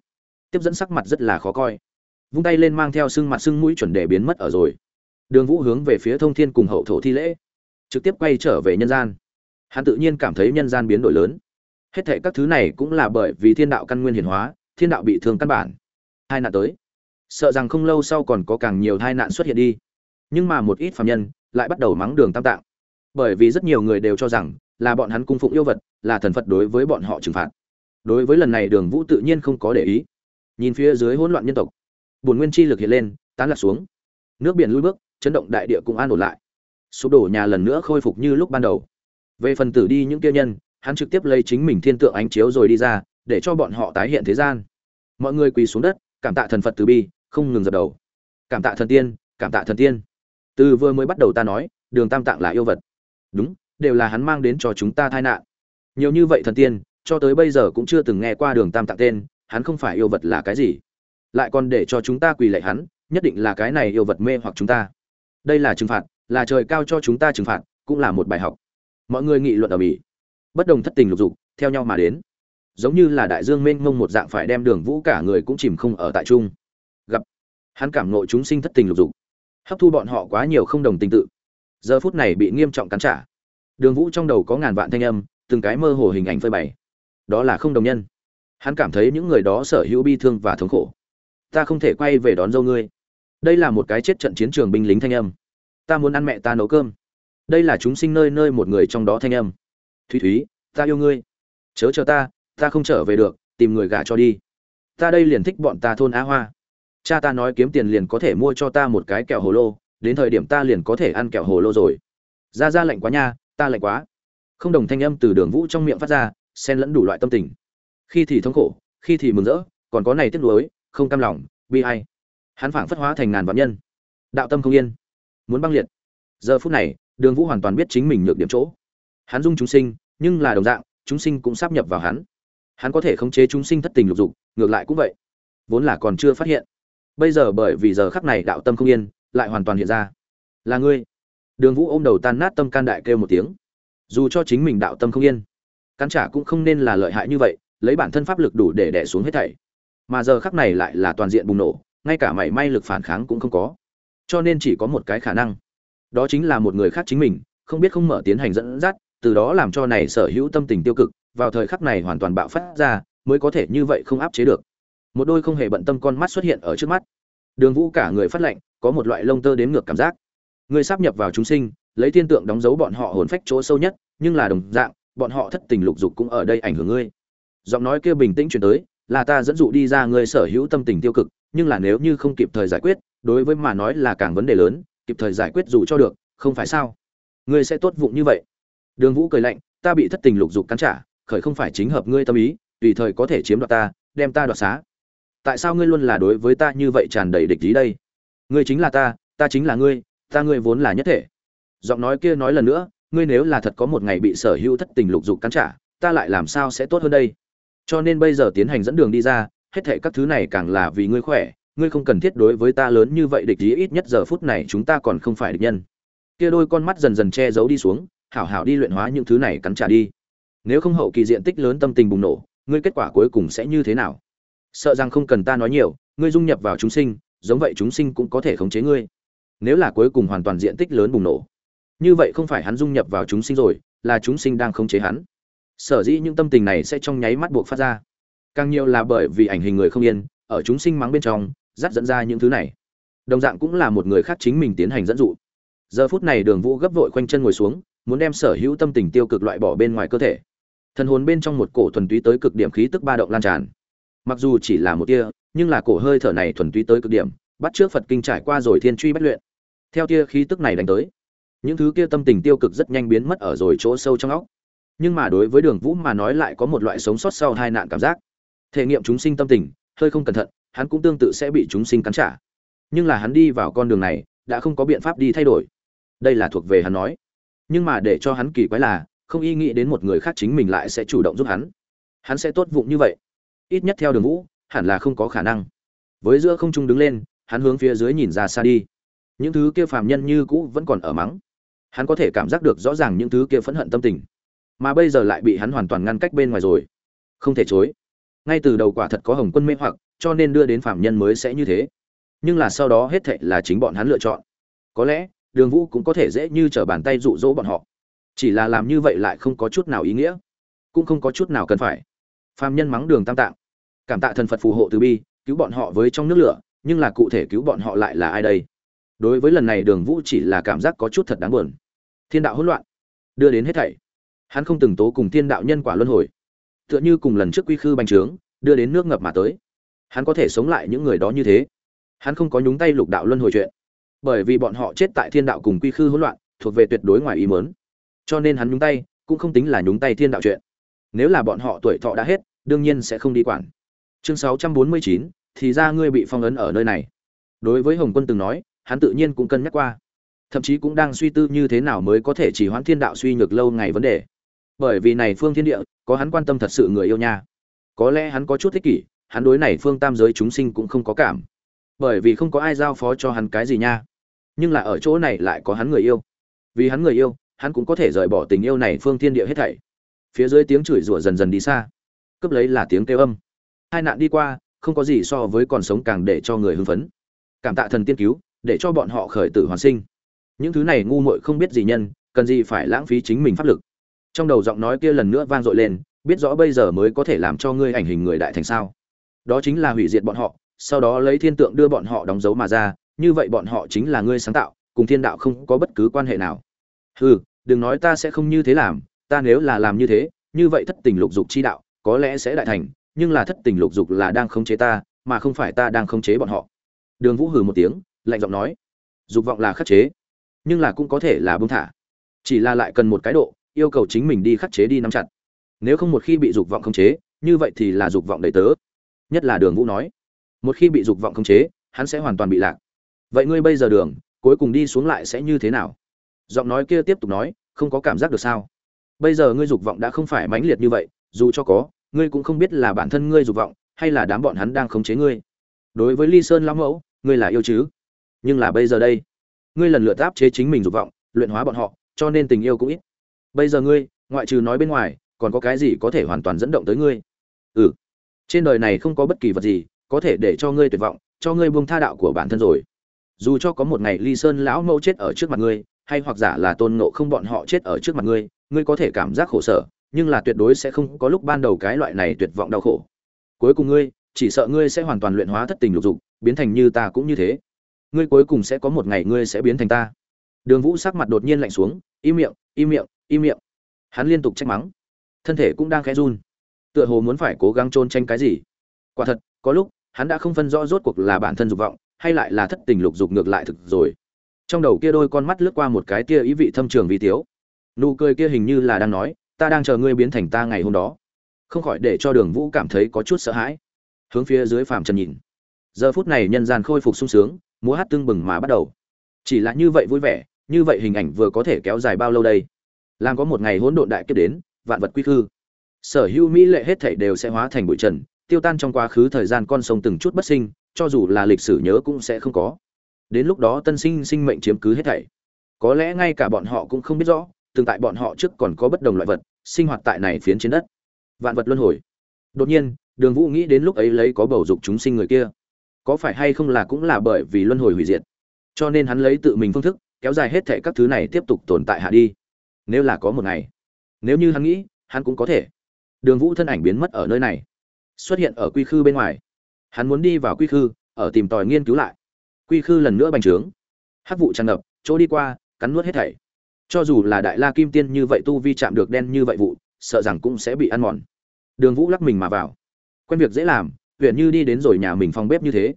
[SPEAKER 1] Tiếp dẫn sắc mặt rất là khó coi. Vung tay lên mang theo sưng mặt sưng mũi chuẩn để biến mất ở rồi. Đường vũ hướng về phía thông thiên cùng hậu thổ thi lễ, trực tiếp quay trở về nhân gian. Hắn tự nhiên cảm thấy nhân gian biến đổi lớn. Hết thệ các thứ này cũng là bởi vì thiên đạo căn nguyên hiển hóa, thiên đạo bị thương căn bản. Hai nạn tới. Sợ rằng không lâu sau còn có càng nhiều tai nạn xuất hiện đi. Nhưng mà một ít phạm nhân lại bắt đầu mắng đường tam tạng. Bởi vì rất nhiều người đều cho rằng là bọn hắn cung phụng yêu vật, là thần phật đối với bọn họ trừng phạt đối với lần này đường vũ tự nhiên không có để ý. Nhìn phía dưới hỗn loạn nhân tộc bùn nguyên chi lực hiện lên, tán lạc xuống. Nước biển lui bước, chấn động đại địa cũng an ổn lại. Sụp đổ nhà lần nữa khôi phục như lúc ban đầu. Về phần tử đi những kia nhân, hắn trực tiếp lấy chính mình thiên tượng ánh chiếu rồi đi ra, để cho bọn họ tái hiện thế gian. Mọi người quỳ xuống đất, cảm tạ thần phật từ bi, không ngừng dập đầu. Cảm tạ thần tiên, cảm tạ thần tiên. Từ vừa mới bắt đầu ta nói, đường tam tạng là yêu vật. Đúng, đều là hắn mang đến cho chúng ta tai nạn. Nhiều như vậy thần tiên cho tới bây giờ cũng chưa từng nghe qua đường tam tạng tên, hắn không phải yêu vật là cái gì. Lại còn để cho chúng ta quỳ lạy hắn, nhất định là cái này yêu vật mê hoặc chúng ta. Đây là trừng phạt, là trời cao cho chúng ta trừng phạt, cũng là một bài học. Mọi người nghị luận ở mỹ. Bất đồng thất tình lục dục, theo nhau mà đến. Giống như là đại dương mênh mông một dạng phải đem đường vũ cả người cũng chìm không ở tại trung gặp. Hắn cảm nộ chúng sinh thất tình lục dục. Hấp thu bọn họ quá nhiều không đồng tình tự. Giờ phút này bị nghiêm trọng cắn trả. Đường vũ trong đầu có ngàn vạn thanh âm, từng cái mơ hồ hình ảnh phơi bày đó là không đồng nhân. Hắn cảm thấy những người đó sở hữu bi thương và thống khổ. Ta không thể quay về đón dâu ngươi. Đây là một cái chết trận chiến trường binh lính thanh âm. Ta muốn ăn mẹ ta nấu cơm. Đây là chúng sinh nơi nơi một người trong đó thanh âm. Thúy thúy, ta yêu ngươi. Chớ chờ ta ta không trở về được, tìm người gả cho đi. Ta đây liền thích bọn ta thôn á hoa. Cha ta nói kiếm tiền liền có thể mua cho ta một cái kẹo hồ lô, đến thời điểm ta liền có thể ăn kẹo hồ lô rồi. Ra ra lạnh quá nha, ta lạnh quá. Không đồng thanh âm từ đường vũ trong miệng phát ra xen lẫn đủ loại tâm tình. Khi thì thống khổ, khi thì mừng rỡ, còn có này tiếc nuối, không cam lòng, bi ai. Hắn phảng phất hóa thành ngàn vạn nhân. Đạo tâm không yên. Muốn băng liệt. Giờ phút này, đường vũ hoàn toàn biết chính mình nhược điểm chỗ. Hắn dung chúng sinh, nhưng là đồng dạng, chúng sinh cũng sắp nhập vào hắn. Hắn có thể khống chế chúng sinh thất tình lục dục, ngược lại cũng vậy. Vốn là còn chưa phát hiện. Bây giờ bởi vì giờ khắc này đạo tâm không yên, lại hoàn toàn hiện ra. Là ngươi. Đường vũ ôm đầu tan nát tâm can đại kêu một tiếng. Dù cho chính mình đạo tâm không yên cắn trả cũng không nên là lợi hại như vậy, lấy bản thân pháp lực đủ để đẻ xuống hết thảy. Mà giờ khắc này lại là toàn diện bùng nổ, ngay cả mảy may lực phản kháng cũng không có. Cho nên chỉ có một cái khả năng. Đó chính là một người khác chính mình, không biết không mở tiến hành dẫn dắt, từ đó làm cho này sở hữu tâm tình tiêu cực, vào thời khắc này hoàn toàn bạo phát ra, mới có thể như vậy không áp chế được. Một đôi không hề bận tâm con mắt xuất hiện ở trước mắt. Đường vũ cả người phát lệnh có một loại lông tơ đến ngược cảm giác. Người sắp nhập vào chúng sinh, lấy thiên tượng đóng dấu bọn họ hồn phách chỗ sâu nhất, nhưng là đồng dạng bọn họ thất tình lục dục cũng ở đây ảnh hưởng ngươi. Giọng nói kia bình tĩnh chuyển tới, là ta dẫn dụ đi ra ngươi sở hữu tâm tình tiêu cực, nhưng là nếu như không kịp thời giải quyết, đối với mà nói là càng vấn đề lớn, kịp thời giải quyết dù cho được, không phải sao? Ngươi sẽ tốt vụng như vậy. Đường vũ cười lạnh, ta bị thất tình lục dục cắn trả, khởi không phải chính hợp ngươi tâm ý, tùy thời có thể chiếm đoạt ta, đem ta đoạt xá. Tại sao ngươi luôn là đối với ta như vậy tràn đầy địch ý đây? Ngươi chính là ta ta chính là ngươi, ta ngươi vốn là nhất thể. Giọng nói kia nói lần nữa ngươi nếu là thật có một ngày bị sở hữu thất tình lục dục cắn trả, ta lại làm sao sẽ tốt hơn đây? Cho nên bây giờ tiến hành dẫn đường đi ra, hết thệ các thứ này càng là vì ngươi khỏe, ngươi không cần thiết đối với ta lớn như vậy địch ý, ít nhất giờ phút này chúng ta còn không phải địch nhân. Kia đôi con mắt dần dần che giấu đi xuống, hảo hảo đi luyện hóa những thứ này cắn trả đi. Nếu không hậu kỳ diện tích lớn tâm tình bùng nổ, ngươi kết quả cuối cùng sẽ như thế nào? Sợ rằng không cần ta nói nhiều, ngươi dung nhập vào chúng sinh, giống vậy chúng sinh cũng có thể khống chế ngươi. Nếu là cuối cùng hoàn toàn diện tích lớn bùng nổ như vậy không phải hắn dung nhập vào chúng sinh rồi, là chúng sinh đang khống chế hắn. Sở dĩ những tâm tình này sẽ trong nháy mắt buộc phát ra. Càng nhiều là bởi vì ảnh hình người không yên, ở chúng sinh mắng bên trong, dắt dẫn ra những thứ này. Đồng dạng cũng là một người khác chính mình tiến hành dẫn dụ. Giờ phút này đường vũ gấp vội khoanh chân ngồi xuống, muốn đem sở hữu tâm tình tiêu cực loại bỏ bên ngoài cơ thể. Thần hồn bên trong một cổ thuần túy tới cực điểm khí tức ba động lan tràn. Mặc dù chỉ là một tia, nhưng là cổ hơi thở này thuần túy tới cực điểm, bắt trước phật kinh trải qua rồi thiên truy bất luyện. Theo tia khí tức này đánh tới những thứ kia tâm tình tiêu cực rất nhanh biến mất ở rồi chỗ sâu trong óc. Nhưng mà đối với đường vũ mà nói lại có một loại sống sót sau hai nạn cảm giác. Thể nghiệm chúng sinh tâm tình, hơi không cẩn thận, hắn cũng tương tự sẽ bị chúng sinh cắn trả. Nhưng là hắn đi vào con đường này, đã không có biện pháp đi thay đổi. Đây là thuộc về hắn nói. Nhưng mà để cho hắn kỳ quái là, không y nghĩ đến một người khác chính mình lại sẽ chủ động giúp hắn. Hắn sẽ tốt vụng như vậy. Ít nhất theo đường vũ, hẳn là không có khả năng. Với giữa không trung đứng lên, hắn hướng phía dưới nhìn ra xa đi. Những thứ kia phàm nhân như cũ vẫn còn ở mắng hắn có thể cảm giác được rõ ràng những thứ kia phẫn hận tâm tình, mà bây giờ lại bị hắn hoàn toàn ngăn cách bên ngoài rồi. Không thể chối. Ngay từ đầu quả thật có hồng quân mê hoặc, cho nên đưa đến phạm nhân mới sẽ như thế. Nhưng là sau đó hết thệ là chính bọn hắn lựa chọn. Có lẽ, đường vũ cũng có thể dễ như t r ở bàn tay rụ rỗ bọn họ. Chỉ là làm như vậy lại không có chút nào ý nghĩa. Cũng không có chút nào cần phải. Phạm nhân mắng đường tam tạng. Cảm tạ thần phật phù hộ từ bi, cứu bọn họ với trong nước lửa, nhưng là cụ thể cứu bọn họ lại là ai đây? Đối với lần này đường vũ chỉ là cảm giác có chút thật đáng buồn thiên đạo hỗn loạn đưa đến hết thảy. Hắn không từng tố cùng thiên đạo nhân quả luân hồi tựa như cùng lần trước quy khư bành trướng đưa đến nước ngập mà tới. Hắn có thể sống lại những người đó như thế. Hắn không có nhúng tay lục đạo luân hồi chuyện bởi vì bọn họ chết tại thiên đạo cùng quy khư hỗn loạn thuộc về tuyệt đối ngoài ý mớn cho nên hắn nhúng tay cũng không tính là nhúng tay thiên đạo chuyện. Nếu là bọn họ tuổi thọ đã hết đương nhiên sẽ không đi quản. Chương 649, thì ra ngươi bị phong ấn ở nơi này. Đối với hồng quân từng nói hắn tự nhiên cũng cân nhắc qua thậm chí cũng đang suy tư như thế nào mới có thể chỉ hoãn thiên đạo suy nhược lâu ngày vấn đề. Bởi vì này phương thiên địa, có hắn quan tâm thật sự người yêu nha. Có lẽ hắn có chút thích kỷ, hắn đối này phương tam giới chúng sinh cũng không có cảm. Bởi vì không có ai giao phó cho hắn cái gì nha. Nhưng là ở chỗ này lại có hắn người yêu. Vì hắn người yêu, hắn cũng có thể rời bỏ tình yêu này phương thiên địa hết thảy. Phía dưới tiếng chửi rủa dần dần đi xa. Cướp lấy là tiếng kêu âm. Hai nạn đi qua, không có gì so với còn sống càng để cho người hưng phấn. Cảm tạ thần tiên cứu, để cho bọn họ khởi tử hoàn sinh những thứ này ngu muội không biết gì nhân, cần gì phải lãng phí chính mình pháp lực. Trong đầu giọng nói kia lần nữa vang dội lên, biết rõ bây giờ mới có thể làm cho ngươi ảnh hình người đại thành sao. Đó chính là hủy diệt bọn họ, sau đó lấy thiên tượng đưa bọn họ đóng dấu mà ra, như vậy bọn họ chính là ngươi sáng tạo, cùng thiên đạo không có bất cứ quan hệ nào. Hừ, đừng nói ta sẽ không như thế làm, ta nếu là làm như thế, như vậy thất tình lục dục chi đạo, có lẽ sẽ đại thành, nhưng là thất tình lục dục là đang khống chế ta, mà không phải ta đang khống chế bọn họ. Đường vũ hừ một tiếng, lạnh giọng nói, dục vọng là khắc chế nhưng là cũng có thể là bông thả. Chỉ là lại cần một cái độ, yêu cầu chính mình đi khắc chế đi nắm chặt. Nếu không một khi bị dục vọng khống chế, như vậy thì là dục vọng đầy tớ. Nhất là đường vũ nói, một khi bị dục vọng khống chế, hắn sẽ hoàn toàn bị lạc. Vậy ngươi bây giờ đường, cuối cùng đi xuống lại sẽ như thế nào? Giọng nói kia tiếp tục nói, không có cảm giác được sao? Bây giờ ngươi dục vọng đã không phải mãnh liệt như vậy, dù cho có, ngươi cũng không biết là bản thân ngươi dục vọng, hay là đám bọn hắn đang khống chế ngươi. Đối với ly sơn lão mẫu, ngươi là yêu chứ? Nhưng là bây giờ đây ngươi lần lượt áp chế chính mình dục vọng, luyện hóa bọn họ, cho nên tình yêu cũng ít. Bây giờ ngươi, ngoại trừ nói bên ngoài, còn có cái gì có thể hoàn toàn dẫn động tới ngươi? Ừ. Trên đời này không có bất kỳ vật gì có thể để cho ngươi tuyệt vọng, cho ngươi buông tha đạo của bản thân rồi. Dù cho có một ngày ly sơn lão mẫu chết ở trước mặt ngươi, hay hoặc giả là tôn ngộ không bọn họ chết ở trước mặt ngươi ngươi có thể cảm giác khổ sở, nhưng là tuyệt đối sẽ không có lúc ban đầu cái loại này tuyệt vọng đau khổ. Cuối cùng ngươi, chỉ sợ ngươi sẽ hoàn toàn luyện hóa thất tình lục dục, biến thành như ta cũng như thế ngươi cuối cùng sẽ có một ngày ngươi sẽ biến thành ta. Đường vũ sắc mặt đột nhiên lạnh xuống, im miệng im miệng im miệng. Hắn liên tục trách mắng. Thân thể cũng đang khẽ run. Tựa hồ muốn phải cố gắng trôn tranh cái gì. Quả thật, có lúc, hắn đã không phân rõ rốt cuộc là bản thân dục vọng, hay lại là thất tình lục dục ngược lại thực rồi. Trong đầu kia đôi con mắt lướt qua một cái tia ý vị thâm trường vi tiếu. Nụ cười kia hình như là đang nói, ta đang chờ ngươi biến thành ta ngày hôm đó. Không khỏi để cho đường vũ cảm thấy có chút sợ hãi. Hướng phía dưới phàm trần nhìn. Giờ phút này nhân gian khôi phục sung sướng múa hát tưng bừng mà bắt đầu. Chỉ là như vậy vui vẻ, như vậy hình ảnh vừa có thể kéo dài bao lâu đây? Làm có một ngày hỗn độn đại kiếp đến, vạn vật quy khư. Sở hữu mỹ lệ hết thảy đều sẽ hóa thành bụi trần, tiêu tan trong quá khứ thời gian con sông từng chút bất sinh, cho dù là lịch sử nhớ cũng sẽ không có. Đến lúc đó tân sinh sinh mệnh chiếm cứ hết thảy. Có lẽ ngay cả bọn họ cũng không biết rõ từng tại bọn họ trước còn có bất đồng loại vật, sinh hoạt tại này phiến trên đất. Vạn vật luân hồi. Đột nhiên, đường vũ nghĩ đến lúc ấy lấy có bầu dục chúng sinh người kia có phải hay không là cũng là bởi vì luân hồi hủy diệt? Cho nên hắn lấy tự mình phương thức, kéo dài hết thệ các thứ này tiếp tục tồn tại hạ đi. Nếu là có một ngày, nếu như hắn nghĩ, hắn cũng có thể. Đường vũ thân ảnh biến mất ở nơi này, xuất hiện ở quy khư bên ngoài. Hắn muốn đi vào quy khư, ở tìm tòi nghiên cứu lại. Quy khư lần nữa bành trướng. Hát vụ tràn ngập, chỗ đi qua, cắn nuốt hết thảy. Cho dù là đại la kim tiên như vậy tu vi chạm được đen như vậy vụ, sợ rằng cũng sẽ bị ăn mòn. Đường vũ lắc mình mà vào. Quen việc dễ làm huyện như đi đến rồi nhà mình phòng bếp như thế.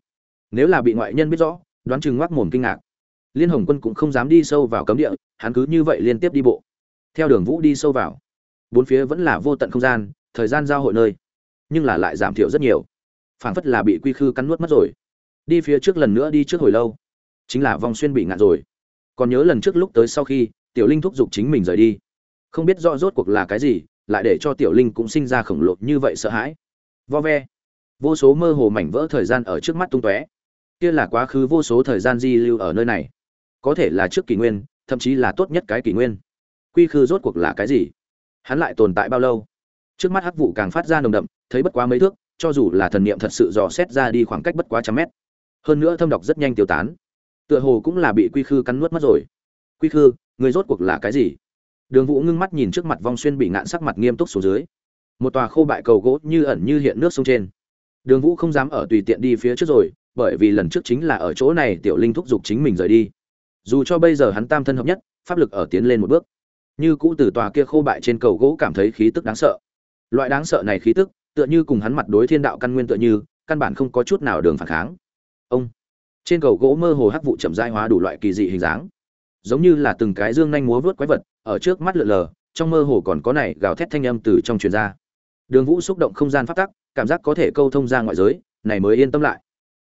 [SPEAKER 1] Nếu là bị ngoại nhân biết rõ, đoán chừng ngoác mồm kinh ngạc. Liên hồng quân cũng không dám đi sâu vào cấm địa, hắn cứ như vậy liên tiếp đi bộ. Theo đường vũ đi sâu vào, bốn phía vẫn là vô tận không gian, thời gian giao hội nơi, nhưng là lại giảm thiểu rất nhiều. Phảng phất là bị quy khư cắn nuốt mất rồi. Đi phía trước lần nữa đi trước hồi lâu, chính là vòng xuyên bị ngạn rồi. Còn nhớ lần trước lúc tới sau khi, tiểu linh thúc giục chính mình rời đi. Không biết rõ rốt cuộc là cái gì, lại để cho tiểu linh cũng sinh ra khổng lồ như vậy sợ hãi. Vo ve vô số mơ hồ mảnh vỡ thời gian ở trước mắt tung tóe. Kia là quá khứ vô số thời gian di lưu ở nơi này. Có thể là trước kỷ nguyên, thậm chí là tốt nhất cái kỷ nguyên. Quy khư rốt cuộc là cái gì? Hắn lại tồn tại bao lâu? Trước mắt hắc vụ càng phát ra nồng đậm, thấy bất quá mấy thước, cho dù là thần niệm thật sự dò xét ra đi khoảng cách bất quá trăm mét. Hơn nữa thâm độc rất nhanh tiêu tán. Tựa hồ cũng là bị quy khư cắn nuốt mất rồi. Quy khư, người rốt cuộc là cái gì? Đường vũ ngưng mắt nhìn trước mặt vong xuyên bị ngạn sắc mặt nghiêm túc xuống dưới. Một tòa khô bại cầu gỗ như ẩn như hiện nước sông trên đường vũ không dám ở tùy tiện đi phía trước rồi, bởi vì lần trước chính là ở chỗ này tiểu linh thúc giục chính mình rời đi. Dù cho bây giờ hắn tam thân hợp nhất, pháp lực ở tiến lên một bước. Như cũ từ tòa kia khô bại trên cầu gỗ cảm thấy khí tức đáng sợ. Loại đáng sợ này khí tức, tựa như cùng hắn mặt đối thiên đạo căn nguyên tựa như, căn bản không có chút nào đường phản kháng. Ông! Trên cầu gỗ mơ hồ hắc vụ chậm rãi hóa đủ loại kỳ dị hình dáng. Giống như là từng cái dương nhanh múa vớt quái vật, ở trước mắt lượn lờ, trong mơ hồ còn có này gào thét thanh âm từ trong truyền ra. Đường vũ xúc động không gian pháp tắc cảm giác có thể câu thông ra ngoại giới, này mới yên tâm lại.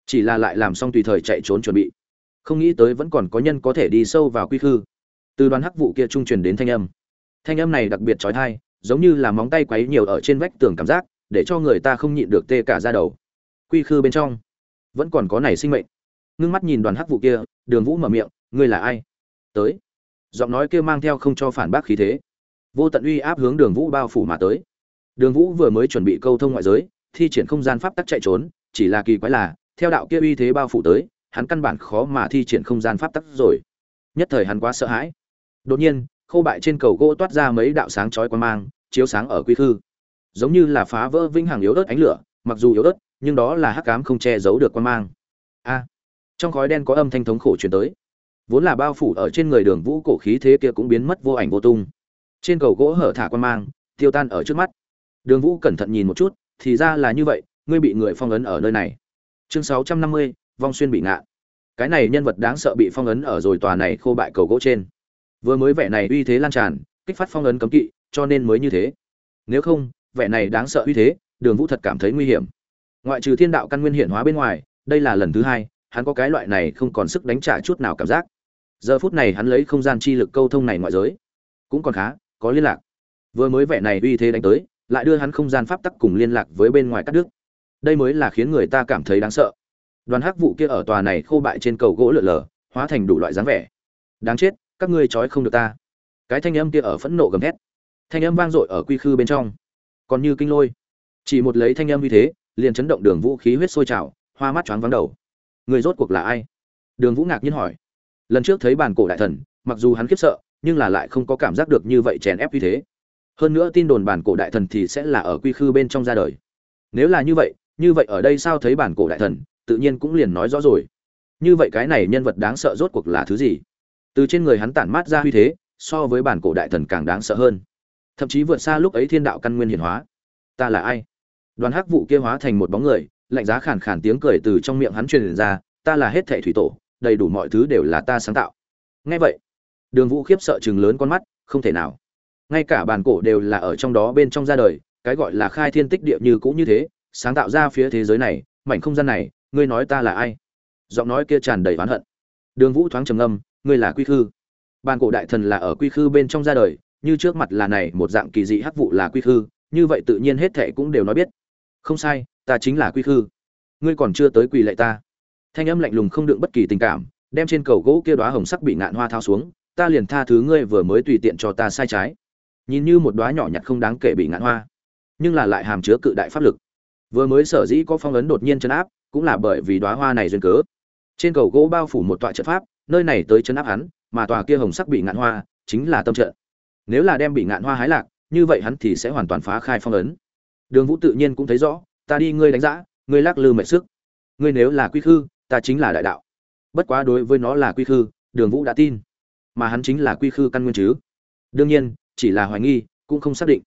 [SPEAKER 1] Chỉ là lại làm xong tùy thời chạy trốn chuẩn bị. Không nghĩ tới vẫn còn có nhân có thể đi sâu vào quy khư. Từ đoàn hắc vụ kia trung truyền đến thanh âm. Thanh âm này đặc biệt trói thai, giống như là móng tay quấy nhiều ở trên vách tường cảm giác, để cho người ta không nhịn được tê cả ra đầu. Quy khư bên trong, vẫn còn có này sinh mệnh. Ngưng mắt nhìn đoàn hắc vụ kia, đường vũ mở miệng, ngươi là ai? Tới. Giọng nói kia mang theo không cho phản bác khí thế. Vô tận uy áp hướng đường vũ bao phủ mà tới. Đường vũ vừa mới chuẩn bị câu thông ngoại giới thi triển không gian pháp tắc chạy trốn, chỉ là kỳ quái là, theo đạo kia uy thế bao phủ tới, hắn căn bản khó mà thi triển không gian pháp tắc rồi. Nhất thời hắn quá sợ hãi. Đột nhiên, khô bại trên cầu gỗ toát ra mấy đạo sáng chói quang mang, chiếu sáng ở quy khư. Giống như là phá vỡ vĩnh hằng yếu ớt ánh lửa, mặc dù yếu ớt, nhưng đó là hắc cám không che giấu được quang mang. A! Trong khói đen có âm thanh thống khổ truyền tới. Vốn là bao phủ ở trên người đường vũ cổ khí thế kia cũng biến mất vô ảnh vô tung. Trên cầu gỗ hở thả quang mang, tiêu tan ở trước mắt. Đường vũ cẩn thận nhìn một chút thì ra là như vậy, ngươi bị người phong ấn ở nơi này. Chương sáu trăm năm mươi, vong xuyên bị ngạ. Cái này nhân vật đáng sợ bị phong ấn ở rồi tòa này khô bại cầu gỗ trên. Vừa mới vẻ này uy thế lan tràn, kích phát phong ấn cấm kỵ, cho nên mới như thế. Nếu không, vẻ này đáng sợ uy thế, đường vũ thật cảm thấy nguy hiểm. Ngoại trừ thiên đạo căn nguyên hiển hóa bên ngoài, đây là lần thứ hai, hắn có cái loại này không còn sức đánh trả chút nào cảm giác. Giờ phút này hắn lấy không gian chi lực câu thông này ngoại giới. Cũng còn khá, có liên lạc. Vừa mới vẻ này uy thế đánh tới lại đưa hắn không gian pháp tắc cùng liên lạc với bên ngoài các nước đây mới là khiến người ta cảm thấy đáng sợ. Đoàn hắc vụ kia ở tòa này khô bại trên cầu gỗ lượn lờ, hóa thành đủ loại dáng vẻ. Đáng chết, các ngươi trói không được ta. Cái thanh âm kia ở phẫn nộ gầm thét. Thanh âm vang dội ở quy khư bên trong. Còn như kinh lôi. Chỉ một lấy thanh âm như thế, liền chấn động đường vũ khí huyết sôi trào, hoa mắt choáng vắng đầu. Người rốt cuộc là ai? Đường vũ ngạc nhiên hỏi. Lần trước thấy bàn cổ đại thần, mặc dù hắn khiếp sợ, nhưng là lại không có cảm giác được như vậy chèn ép như thế hơn nữa tin đồn bản cổ đại thần thì sẽ là ở quy khư bên trong ra đời. Nếu là như vậy như vậy ở đây sao thấy bản cổ đại thần, tự nhiên cũng liền nói rõ rồi. Như vậy cái này nhân vật đáng sợ rốt cuộc là thứ gì? Từ trên người hắn tản mát ra huy thế, so với bản cổ đại thần càng đáng sợ hơn. Thậm chí vượt xa lúc ấy thiên đạo căn nguyên hiển hóa. Ta là ai? Đoàn hắc vụ kia hóa thành một bóng người, lạnh giá khàn khàn tiếng cười từ trong miệng hắn truyền ra, ta là hết thệ thủy tổ, đầy đủ mọi thứ đều là ta sáng tạo. Nghe vậy, đường vũ khiếp sợ chừng lớn con mắt, không thể nào ngay cả bản cổ đều là ở trong đó bên trong ra đời, cái gọi là khai thiên tích địa như cũng như thế, sáng tạo ra phía thế giới này, mảnh không gian này, ngươi nói ta là ai? Giọng nói kia tràn đầy oán hận. Đường vũ thoáng trầm ngâm, ngươi là quy khư. Bàn cổ đại thần là ở quy khư bên trong ra đời, như trước mặt là này, một dạng kỳ dị hắc vụ là quy khư, như vậy tự nhiên hết thệ cũng đều nói biết. Không sai, ta chính là quy khư. Ngươi còn chưa tới quỳ lạy ta. Thanh âm lạnh lùng không đựng bất kỳ tình cảm, đem trên cầu gỗ kia đóa hồng sắc bị ngạn hoa thao xuống, ta liền tha thứ ngươi vừa mới tùy tiện cho ta sai trái nhìn như một đóa nhỏ nhặt không đáng kể bị ngạn hoa, nhưng là lại hàm chứa cự đại pháp lực. Vừa mới sở dĩ có phong ấn đột nhiên chấn áp, cũng là bởi vì đóa hoa này duyên cớ. Trên cầu gỗ bao phủ một tọa trận pháp, nơi này tới chấn áp hắn, mà tòa kia hồng sắc bị ngạn hoa chính là tâm trận. Nếu là đem bị ngạn hoa hái lạc, như vậy hắn thì sẽ hoàn toàn phá khai phong ấn. Đường vũ tự nhiên cũng thấy rõ, ta đi, ngươi đánh giã ngươi lắc lư mệt sức. Ngươi nếu là quy khư, ta chính là đại đạo. Bất quá đối với nó là quy khư, đường vũ đã tin, mà hắn chính là quy khư căn nguyên chứ. Đương nhiên chỉ là hoài nghi, cũng không xác định.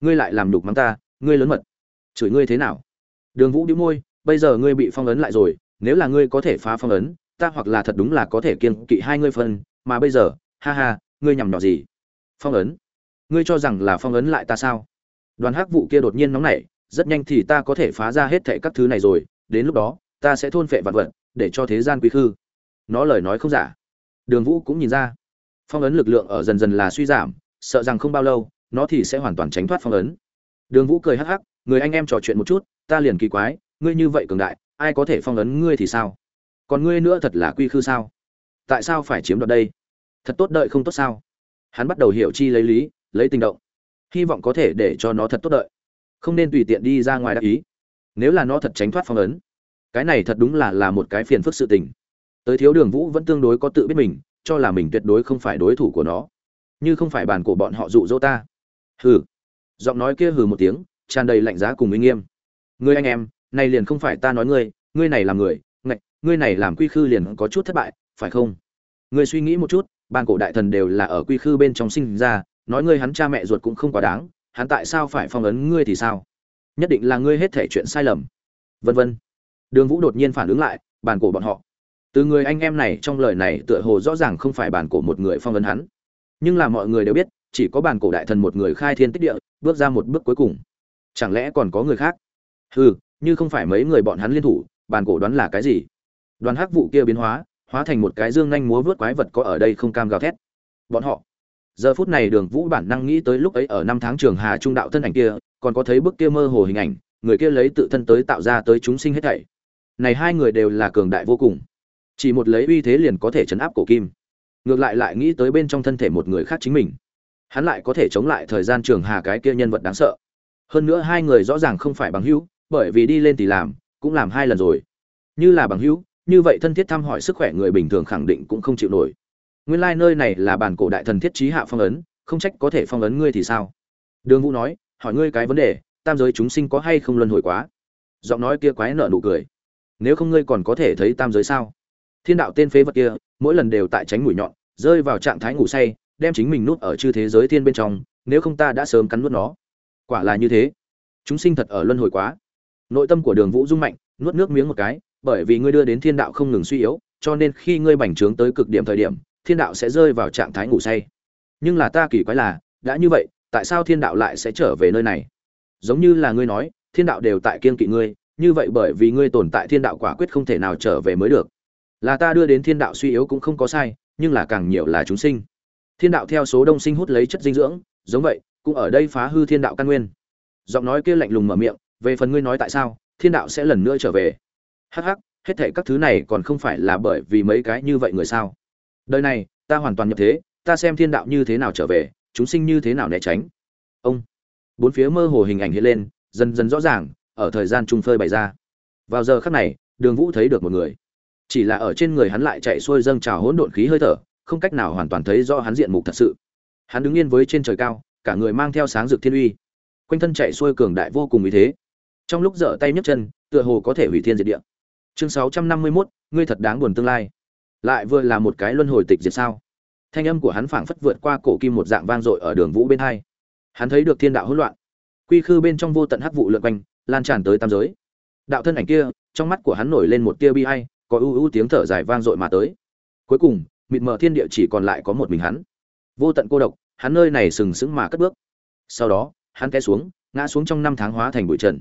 [SPEAKER 1] Ngươi lại làm đục mắng ta, ngươi lớn mật. Chửi ngươi thế nào? Đường vũ đĩu môi, bây giờ ngươi bị phong ấn lại rồi, nếu là ngươi có thể phá phong ấn, ta hoặc là thật đúng là có thể kiên kỵ hai ngươi phân, mà bây giờ, ha ha, ngươi nhằm nhỏ gì? Phong ấn. Ngươi cho rằng là phong ấn lại ta sao? Đoàn hắc vụ kia đột nhiên nóng nảy, rất nhanh thì ta có thể phá ra hết thệ các thứ này rồi, đến lúc đó, ta sẽ thôn phệ vạn vật, để cho thế gian quý khư. Nó lời nói không giả. Đường vũ cũng nhìn ra. Phong ấn lực lượng ở dần dần là suy giảm sợ rằng không bao lâu, nó thì sẽ hoàn toàn tránh thoát phong ấn. Đường vũ cười hắc hắc, người anh em trò chuyện một chút, ta liền kỳ quái, ngươi như vậy cường đại, ai có thể phong ấn ngươi thì sao? Còn ngươi nữa thật là quy khư sao? Tại sao phải chiếm đoạt đây? Thật tốt đợi không tốt sao? Hắn bắt đầu hiểu chi lấy lý, lấy tình động. Hy vọng có thể để cho nó thật tốt đợi. Không nên tùy tiện đi ra ngoài đắc ý. Nếu là nó thật tránh thoát phong ấn, cái này thật đúng là là một cái phiền phức sự tình. Tới thiếu đường vũ vẫn tương đối có tự biết mình, cho là mình tuyệt đối không phải đối thủ của nó như không phải bàn của bọn họ dụ dỗ ta. Hừ. Giọng nói kia hừ một tiếng, tràn đầy lạnh giá cùng uy nghiêm. Ngươi anh em, này liền không phải ta nói ngươi ngươi này làm người, ngạch, ngươi này làm quy khư liền có chút thất bại, phải không? Ngươi suy nghĩ một chút bàn cổ đại thần đều là ở quy khư bên trong sinh ra, nói ngươi hắn cha mẹ ruột cũng không quá đáng, hắn tại sao phải phong ấn ngươi thì sao? Nhất định là ngươi hết thể chuyện sai lầm. Vân vân. Đường vũ đột nhiên phản ứng lại bàn cổ bọn họ. Từ người anh em này trong lời này tựa hồ rõ ràng không phải bàn cổ một người phong ấn hắn nhưng là mọi người đều biết, chỉ có bàn cổ đại thần một người khai thiên tích địa, bước ra một bước cuối cùng. Chẳng lẽ còn có người khác? Hừ, như không phải mấy người bọn hắn liên thủ bàn cổ đoán là cái gì? Đoàn hắc vụ kia biến hóa hóa thành một cái dương nhanh múa vớt quái vật có ở đây không cam gào thét. Bọn họ. Giờ phút này đường vũ bản năng nghĩ tới lúc ấy ở năm tháng trường hà trung đạo thân ảnh kia, còn có thấy bức kia mơ hồ hình ảnh, người kia lấy tự thân tới tạo ra tới chúng sinh hết thảy. Này hai người đều là cường đại vô cùng. Chỉ một lấy uy thế liền có thể chấn áp cổ kim ngược lại lại nghĩ tới bên trong thân thể một người khác chính mình. Hắn lại có thể chống lại thời gian trường hà cái kia nhân vật đáng sợ. Hơn nữa hai người rõ ràng không phải bằng hữu, bởi vì đi lên thì làm, cũng làm hai lần rồi. Như là bằng hữu, như vậy thân thiết thăm hỏi sức khỏe người bình thường khẳng định cũng không chịu nổi. Nguyên lai nơi này là bản cổ đại thần thiết trí hạ phong ấn, không trách có thể phong ấn ngươi thì sao? Đường vũ nói, hỏi ngươi cái vấn đề, tam giới chúng sinh có hay không luân hồi quá? Giọng nói kia quái nợ nụ cười. Nếu không ngươi còn có thể thấy tam giới sao? Thiên đạo tên phế vật kia, mỗi lần đều tại tránh mũi nhọn, rơi vào trạng thái ngủ say, đem chính mình nuốt ở chư thế giới thiên bên trong, nếu không ta đã sớm cắn nuốt nó. Quả là như thế. Chúng sinh thật ở luân hồi quá. Nội tâm của đường vũ rung mạnh, nuốt nước miếng một cái, bởi vì ngươi đưa đến thiên đạo không ngừng suy yếu, cho nên khi ngươi bành trướng tới cực điểm thời điểm, thiên đạo sẽ rơi vào trạng thái ngủ say. Nhưng là ta kỳ quái là, đã như vậy, tại sao thiên đạo lại sẽ trở về nơi này? Giống như là ngươi nói, thiên đạo đều tại kiên kỵ ngươi, như vậy bởi vì ngươi tồn tại thiên đạo quả quyết không thể nào trở về mới được là ta đưa đến thiên đạo suy yếu cũng không có sai, nhưng là càng nhiều là chúng sinh. Thiên đạo theo số đông sinh hút lấy chất dinh dưỡng, giống vậy, cũng ở đây phá hư thiên đạo căn nguyên. Giọng nói kia lạnh lùng mở miệng, về phần ngươi nói tại sao, thiên đạo sẽ lần nữa trở về. Hắc hắc, hết thệ các thứ này còn không phải là bởi vì mấy cái như vậy người sao? Đời này, ta hoàn toàn nhập thế, ta xem thiên đạo như thế nào trở về, chúng sinh như thế nào né tránh. Ông. Bốn phía mơ hồ hình ảnh hiện lên, dần dần rõ ràng, ở thời gian trung phơi bày ra. Vào giờ khắc này, đường vũ thấy được một người chỉ là ở trên người hắn lại chạy xuôi dâng trào hỗn độn khí hơi thở không cách nào hoàn toàn thấy rõ hắn diện mục thật sự. Hắn đứng yên với trên trời cao cả người mang theo sáng rực thiên uy. Quanh thân chạy xuôi cường đại vô cùng ý thế. Trong lúc dở tay nhấc chân tựa hồ có thể hủy thiên diệt địa. Chương sáu trăm năm mươi 651, ngươi thật đáng buồn tương lai. Lại vừa là một cái luân hồi tịch diệt sao? Thanh âm của hắn phảng phất vượt qua cổ kim một dạng vang dội ở đường vũ bên hai. Hắn thấy được thiên đạo hỗn loạn. Quy khư bên trong vô tận hắc vụ lượn quanh lan tràn tới tam giới. Đạo thân ảnh kia trong mắt của hắn nổi lên một tia bi ai có ưu ưu tiếng thở dài vang dội mà tới. Cuối cùng, mịt mờ thiên địa chỉ còn lại có một mình hắn. Vô tận cô độc, hắn nơi này sừng sững mà cất bước. Sau đó, hắn té xuống, ngã xuống trong năm tháng hóa thành bụi trần.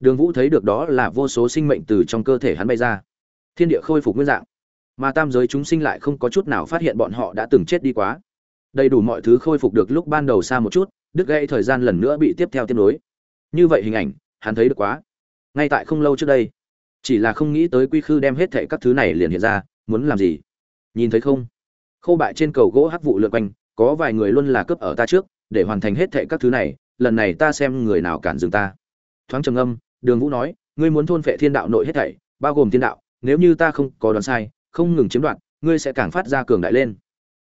[SPEAKER 1] Đường vũ thấy được đó là vô số sinh mệnh từ trong cơ thể hắn bay ra. Thiên địa khôi phục nguyên dạng. Mà tam giới chúng sinh lại không có chút nào phát hiện bọn họ đã từng chết đi quá. Đầy đủ mọi thứ khôi phục được lúc ban đầu xa một chút, đứt gãy thời gian lần nữa bị tiếp theo tiếp nối. Như vậy hình ảnh, hắn thấy được quá. Ngay tại không lâu trước đây chỉ là không nghĩ tới quy khư đem hết thệ các thứ này liền hiện ra, muốn làm gì? Nhìn thấy không? Khâu bại trên cầu gỗ hắc vụ lượn quanh, có vài người luôn là cướp ở ta trước, để hoàn thành hết thệ các thứ này, lần này ta xem người nào cản dừng ta. Thoáng trầm âm đường vũ nói, ngươi muốn thôn phệ thiên đạo nội hết thảy, bao gồm thiên đạo, nếu như ta không có đoán sai, không ngừng chiếm đoạt, ngươi sẽ càng phát ra cường đại lên.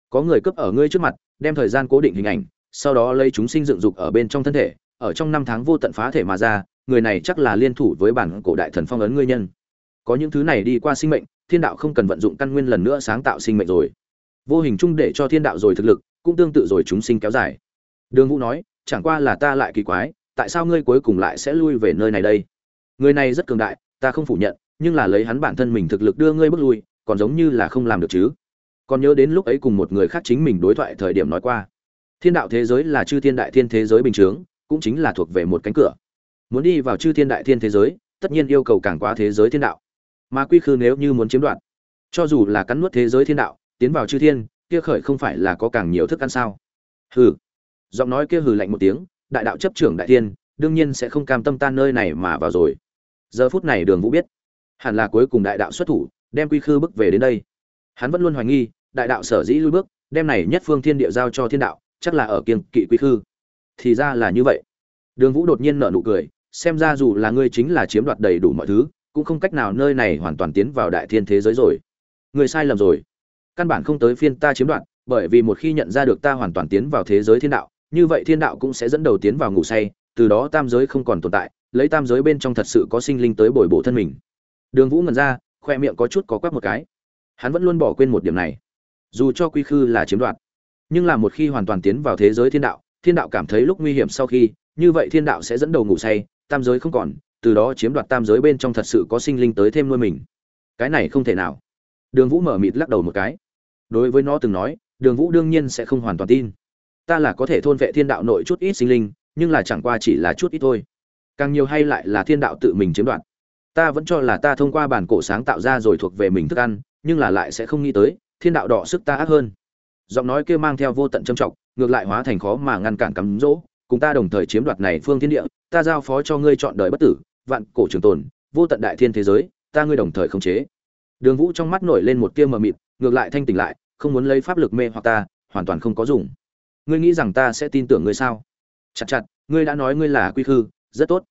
[SPEAKER 1] Có người cướp ở ngươi trước mặt, đem thời gian cố định hình ảnh, sau đó lấy chúng sinh dựng dục ở bên trong thân thể, ở trong năm tháng vô tận phá thể mà ra người này chắc là liên thủ với bản cổ đại thần phong ấn ngươi nhân. Có những thứ này đi qua sinh mệnh thiên đạo không cần vận dụng căn nguyên lần nữa sáng tạo sinh mệnh rồi. Vô hình chung để cho thiên đạo rồi thực lực cũng tương tự rồi chúng sinh kéo dài. Đường vũ nói chẳng qua là ta lại kỳ quái tại sao ngươi cuối cùng lại sẽ lui về nơi này đây? Người này rất cường đại ta không phủ nhận nhưng là lấy hắn bản thân mình thực lực đưa ngươi bước lui còn giống như là không làm được chứ. Còn nhớ đến lúc ấy cùng một người khác chính mình đối thoại thời điểm nói qua. Thiên đạo thế giới là chư thiên đại thiên thế giới bình thường, cũng chính là thuộc về một cánh cửa muốn đi vào chư thiên đại thiên thế giới, tất nhiên yêu cầu càng quá thế giới thiên đạo. Mà quy khư nếu như muốn chiếm đoạt, cho dù là cắn nuốt thế giới thiên đạo, tiến vào chư thiên, kia khởi không phải là có càng nhiều thức ăn sao? Hừ. Giọng nói kia hừ lạnh một tiếng, đại đạo chấp trưởng đại thiên, đương nhiên sẽ không cam tâm tan nơi này mà vào rồi. Giờ phút này đường vũ biết, hẳn là cuối cùng đại đạo xuất thủ, đem quy khư bước về đến đây. Hắn vẫn luôn hoài nghi, đại đạo sở dĩ lui bước, đem này nhất phương thiên địa giao cho thiên đạo, chắc là ở kiêng kỵ quy khư. Thì ra là như vậy. Đường vũ đột nhiên nở nụ cười xem ra dù là ngươi chính là chiếm đoạt đầy đủ mọi thứ, cũng không cách nào nơi này hoàn toàn tiến vào đại thiên thế giới rồi. Người sai lầm rồi. Căn bản không tới phiên ta chiếm đoạt, bởi vì một khi nhận ra được ta hoàn toàn tiến vào thế giới thiên đạo, như vậy thiên đạo cũng sẽ dẫn đầu tiến vào ngủ say, từ đó tam giới không còn tồn tại, lấy tam giới bên trong thật sự có sinh linh tới bồi bổ thân mình. Đường vũ ngẩn ra, khoe miệng có chút có quắc một cái. Hắn vẫn luôn bỏ quên một điểm này. Dù cho quy khư là chiếm đoạt, nhưng là một khi hoàn toàn tiến vào thế giới thiên đạo thiên đạo cảm thấy lúc nguy hiểm sau khi, như vậy thiên đạo sẽ dẫn đầu ngủ say tam giới không còn, từ đó chiếm đoạt tam giới bên trong thật sự có sinh linh tới thêm nuôi mình. Cái này không thể nào. Đường vũ mở mịt lắc đầu một cái. Đối với nó từng nói, đường vũ đương nhiên sẽ không hoàn toàn tin. Ta là có thể thôn vệ thiên đạo nội chút ít sinh linh, nhưng là chẳng qua chỉ là chút ít thôi. Càng nhiều hay lại là thiên đạo tự mình chiếm đoạt. Ta vẫn cho là ta thông qua bản cổ sáng tạo ra rồi thuộc về mình thức ăn, nhưng là lại sẽ không nghĩ tới, thiên đạo đỏ sức ta ác hơn. Giọng nói kia mang theo vô tận trầm trọng, ngược lại hóa thành khó mà ngăn cản cắm dỗ, cùng ta đồng thời chiếm đoạt này phương thiên địa ta giao phó cho ngươi chọn đời bất tử, vạn cổ trường tồn, vô tận đại thiên thế giới, ta ngươi đồng thời khống chế. Đường vũ trong mắt nổi lên một tia mờ mịt, ngược lại thanh tỉnh lại, không muốn lấy pháp lực mê hoặc ta, hoàn toàn không có dùng. Ngươi nghĩ rằng ta sẽ tin tưởng ngươi sao? Chặt chặt, ngươi đã nói ngươi là quy khư, rất tốt.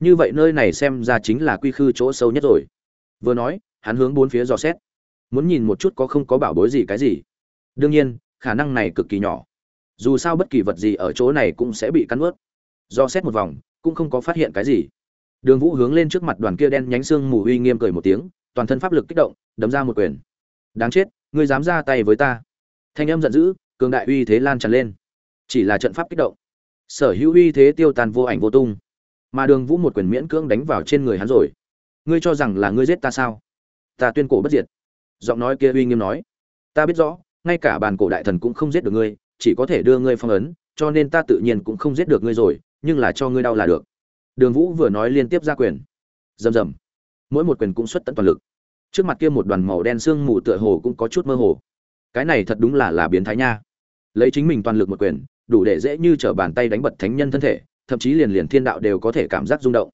[SPEAKER 1] Như vậy nơi này xem ra chính là quy khư chỗ sâu nhất rồi. Vừa nói, hắn hướng bốn phía dò xét. Muốn nhìn một chút có không có bảo bối gì cái gì. Đương nhiên, khả năng này cực kỳ nhỏ. Dù sao bất kỳ vật gì ở chỗ này cũng sẽ bị cắn ướt do xét một vòng cũng không có phát hiện cái gì. Đường vũ hướng lên trước mặt đoàn kia đen nhánh xương mù uy nghiêm cười một tiếng, toàn thân pháp lực kích động, đấm ra một quyền. Đáng chết, ngươi dám ra tay với ta. Thanh âm giận dữ, cường đại uy thế lan tràn lên. Chỉ là trận pháp kích động. Sở hữu uy thế tiêu tan vô ảnh vô tung. Mà đường vũ một quyền miễn cưỡng đánh vào trên người hắn rồi. Ngươi cho rằng là ngươi giết ta sao? Ta tuyên cổ bất diệt. Giọng nói kia uy nghiêm nói. Ta biết rõ, ngay cả bàn cổ đại thần cũng không giết được ngươi, chỉ có thể đưa ngươi phong ấn, cho nên ta tự nhiên cũng không giết được ngươi rồi nhưng là cho ngươi đau là được. Đường vũ vừa nói liên tiếp ra quyền. Rầm rầm. Mỗi một quyền cũng xuất tận toàn lực. Trước mặt kia một đoàn màu đen sương mù tựa hồ cũng có chút mơ hồ. Cái này thật đúng là là biến thái nha. Lấy chính mình toàn lực một quyền, đủ để dễ như trở bàn tay đánh bật thánh nhân thân thể, thậm chí liền liền thiên đạo đều có thể cảm giác rung động.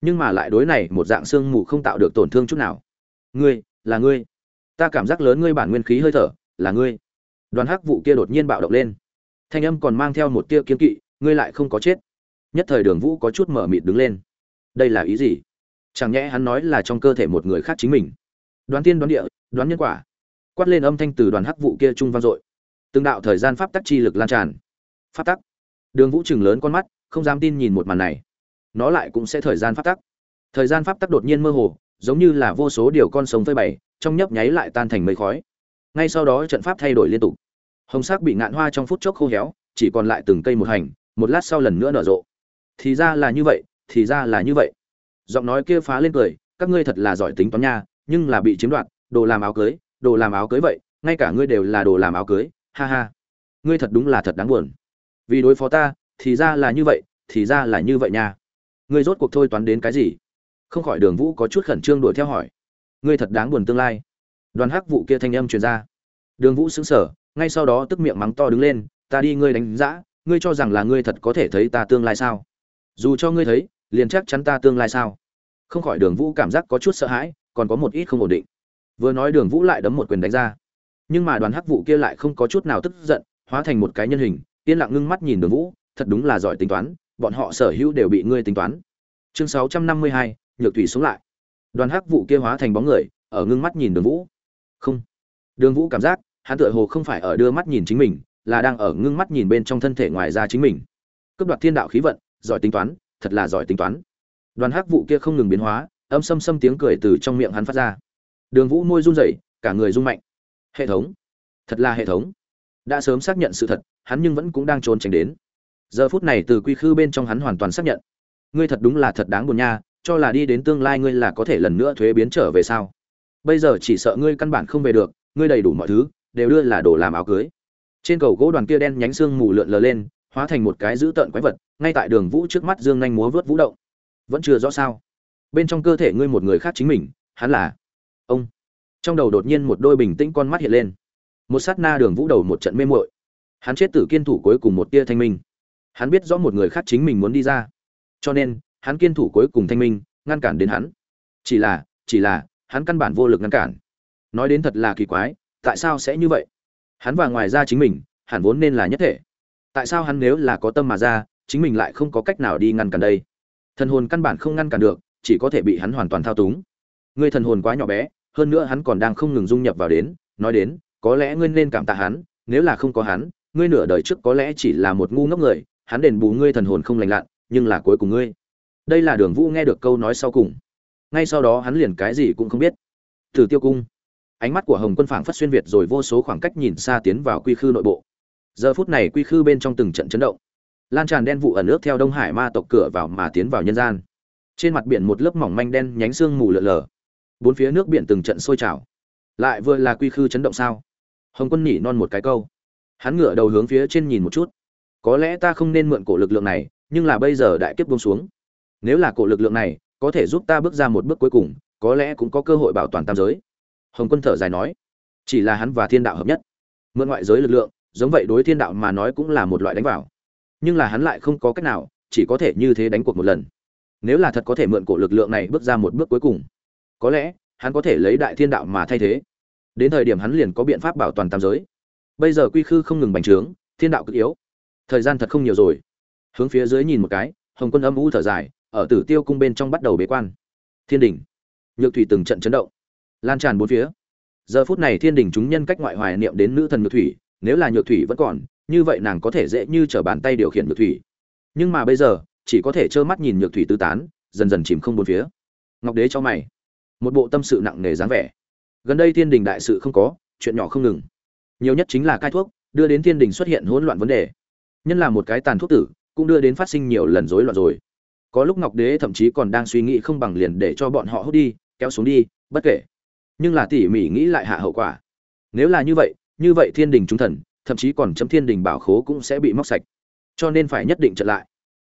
[SPEAKER 1] Nhưng mà lại đối này, một dạng sương mù không tạo được tổn thương chút nào. Ngươi, là ngươi. Ta cảm giác lớn ngươi bản nguyên khí hơi thở, là ngươi. Đoàn hắc vụ kia đột nhiên bạo động lên. Thanh âm còn mang theo một tia kiếm kỵ, ngươi lại không có chết nhất thời đường vũ có chút mở mịt đứng lên. Đây là ý gì? Chẳng nhẽ hắn nói là trong cơ thể một người khác chính mình? Đoán tiên đoán địa, đoán nhân quả. Quát lên âm thanh từ đoàn hắc vụ kia trung vang dội. Từng đạo thời gian pháp tắc chi lực lan tràn. Pháp tắc. Đường vũ chừng lớn con mắt, không dám tin nhìn một màn này. Nó lại cũng sẽ thời gian pháp tắc. Thời gian pháp tắc đột nhiên mơ hồ, giống như là vô số điều con sống phơi bày, trong nhấp nháy lại tan thành mây khói. Ngay sau đó trận pháp thay đổi liên tục. Hồng sắc bị ngạn hoa trong phút chốc khô héo, chỉ còn lại từng cây một hành, một lát sau lần nữa nở rộ thì ra là như vậy, thì ra là như vậy. Giọng nói kia phá lên cười, các ngươi thật là giỏi tính toán nha, nhưng là bị chiếm đoạt, đồ làm áo cưới, đồ làm áo cưới vậy, ngay cả ngươi đều là đồ làm áo cưới, ha ha. Ngươi thật đúng là thật đáng buồn. Vì đối phó ta, thì ra là như vậy, thì ra là như vậy nha. Ngươi rốt cuộc thôi toán đến cái gì? Không khỏi đường vũ có chút khẩn trương đuổi theo hỏi. Ngươi thật đáng buồn tương lai. Đoàn hắc vụ kia thanh âm truyền ra. Đường vũ sững sờ, ngay sau đó tức miệng mắng to đứng lên, ta đi ngươi đánh giá ngươi cho rằng là ngươi thật có thể thấy ta tương lai sao? Dù cho ngươi thấy, liền chắc chắn ta tương lai sao? Không khỏi đường vũ cảm giác có chút sợ hãi, còn có một ít không ổn định. Vừa nói đường vũ lại đấm một quyền đánh ra. Nhưng mà đoàn hắc vụ kia lại không có chút nào tức giận, hóa thành một cái nhân hình, yên lặng ngưng mắt nhìn đường vũ, thật đúng là giỏi tính toán, bọn họ sở hữu đều bị ngươi tính toán. Chương sáu trăm năm mươi hai, nhược thủy xuống lại. Đoàn hắc vụ kia hóa thành bóng người, ở ngưng mắt nhìn đường vũ. Không. Đường vũ cảm giác, hắn tựa hồ không phải ở đưa mắt nhìn chính mình, là đang ở ngưng mắt nhìn bên trong thân thể ngoài ra chính mình. Cướp đoạt thiên đạo khí vận giỏi tính toán, thật là giỏi tính toán. Đoàn hắc vụ kia không ngừng biến hóa, âm xâm xâm tiếng cười từ trong miệng hắn phát ra. Đường vũ môi run rẩy, cả người run mạnh. Hệ thống. Thật là hệ thống. Đã sớm xác nhận sự thật, hắn nhưng vẫn cũng đang trốn tránh đến. Giờ phút này từ quy khư bên trong hắn hoàn toàn xác nhận. Ngươi thật đúng là thật đáng buồn nha, cho là đi đến tương lai ngươi là có thể lần nữa thuế biến trở về sao? Bây giờ chỉ sợ ngươi căn bản không về được, ngươi đầy đủ mọi thứ, đều đưa là đồ làm áo cưới. Trên cầu gỗ đoàn kia đen nhánh xương mù lượn lờ lên hóa thành một cái dữ tợn quái vật, ngay tại đường vũ trước mắt dương nhanh múa vớt vũ động. Vẫn chưa rõ sao. Bên trong cơ thể ngươi một người khác chính mình, hắn là ông. Trong đầu đột nhiên một đôi bình tĩnh con mắt hiện lên. Một sát na đường vũ đầu một trận mê muội. Hắn chết tử kiên thủ cuối cùng một tia thanh minh. Hắn biết rõ một người khác chính mình muốn đi ra. Cho nên, hắn kiên thủ cuối cùng thanh minh, ngăn cản đến hắn. Chỉ là chỉ là, hắn căn bản vô lực ngăn cản. Nói đến thật là kỳ quái, tại sao sẽ như vậy? Hắn và ngoài ra chính mình, hẳn vốn nên là nhất thể tại sao hắn nếu là có tâm mà ra, chính mình lại không có cách nào đi ngăn cản đây? Thần hồn căn bản không ngăn cản được, chỉ có thể bị hắn hoàn toàn thao túng. Ngươi thần hồn quá nhỏ bé, hơn nữa hắn còn đang không ngừng dung nhập vào đến, nói đến, có lẽ ngươi nên cảm tạ hắn, nếu là không có hắn, ngươi nửa đời trước có lẽ chỉ là một ngu ngốc người, hắn đền bù ngươi thần hồn không lành lặn, nhưng là cuối cùng ngươi. Đây là đường vũ nghe được câu nói sau cùng. Ngay sau đó hắn liền cái gì cũng không biết. Từ tiêu cung. Ánh mắt của hồng quân phảng phất xuyên việt rồi vô số khoảng cách nhìn xa tiến vào quy khư nội bộ giờ phút này quy khư bên trong từng trận chấn động. Lan tràn đen vụ ẩn ướt theo đông hải ma tộc cửa vào mà tiến vào nhân gian. Trên mặt biển một lớp mỏng manh đen nhánh xương mù lợn lờ bốn phía nước biển từng trận sôi trào. Lại vừa là quy khư chấn động sao? Hồng quân nhỉ non một cái câu. Hắn ngửa đầu hướng phía trên nhìn một chút. Có lẽ ta không nên mượn cổ lực lượng này, nhưng là bây giờ đại kiếp buông xuống. Nếu là cổ lực lượng này, có thể giúp ta bước ra một bước cuối cùng, có lẽ cũng có cơ hội bảo toàn tam giới. Hồng quân thở dài nói. Chỉ là hắn và thiên đạo hợp nhất. Mượn ngoại giới lực lượng giống vậy đối thiên đạo mà nói cũng là một loại đánh vào. Nhưng là hắn lại không có cách nào, chỉ có thể như thế đánh cuộc một lần. Nếu là thật có thể mượn cổ lực lượng này bước ra một bước cuối cùng, có lẽ hắn có thể lấy đại thiên đạo mà thay thế. Đến thời điểm hắn liền có biện pháp bảo toàn tam giới. Bây giờ quy khư không ngừng bành trướng, thiên đạo cực yếu. Thời gian thật không nhiều rồi. Hướng phía dưới nhìn một cái, hồng quân âm u thở dài, ở tử tiêu cung bên trong bắt đầu bế quan. Thiên đình nhược thủy từng trận chấn động. Lan tràn bốn phía. Giờ phút này thiên đình chúng nhân cách ngoại hoài niệm đến nữ thần nhược thủy nếu là nhược thủy vẫn còn, như vậy nàng có thể dễ như t r ở bàn tay điều khiển nhược thủy. Nhưng mà bây giờ, chỉ có thể trơ mắt nhìn nhược thủy tứ tán, dần dần chìm không bốn phía. Ngọc đế cho mày. Một bộ tâm sự nặng nề dáng vẻ. Gần đây thiên đình đại sự không có, chuyện nhỏ không ngừng. Nhiều nhất chính là cai thuốc, đưa đến thiên đình xuất hiện hỗn loạn vấn đề. Nhân là một cái tàn thuốc tử, cũng đưa đến phát sinh nhiều lần rối loạn rồi. Có lúc ngọc đế thậm chí còn đang suy nghĩ không bằng liền để cho bọn họ hút đi, kéo xuống đi, bất kể. Nhưng là tỉ mỉ nghĩ lại hạ hậu quả. Nếu là như vậy như vậy thiên đình trung thần, thậm chí còn chấm thiên đình bảo khố cũng sẽ bị móc sạch. Cho nên phải nhất định trận lại.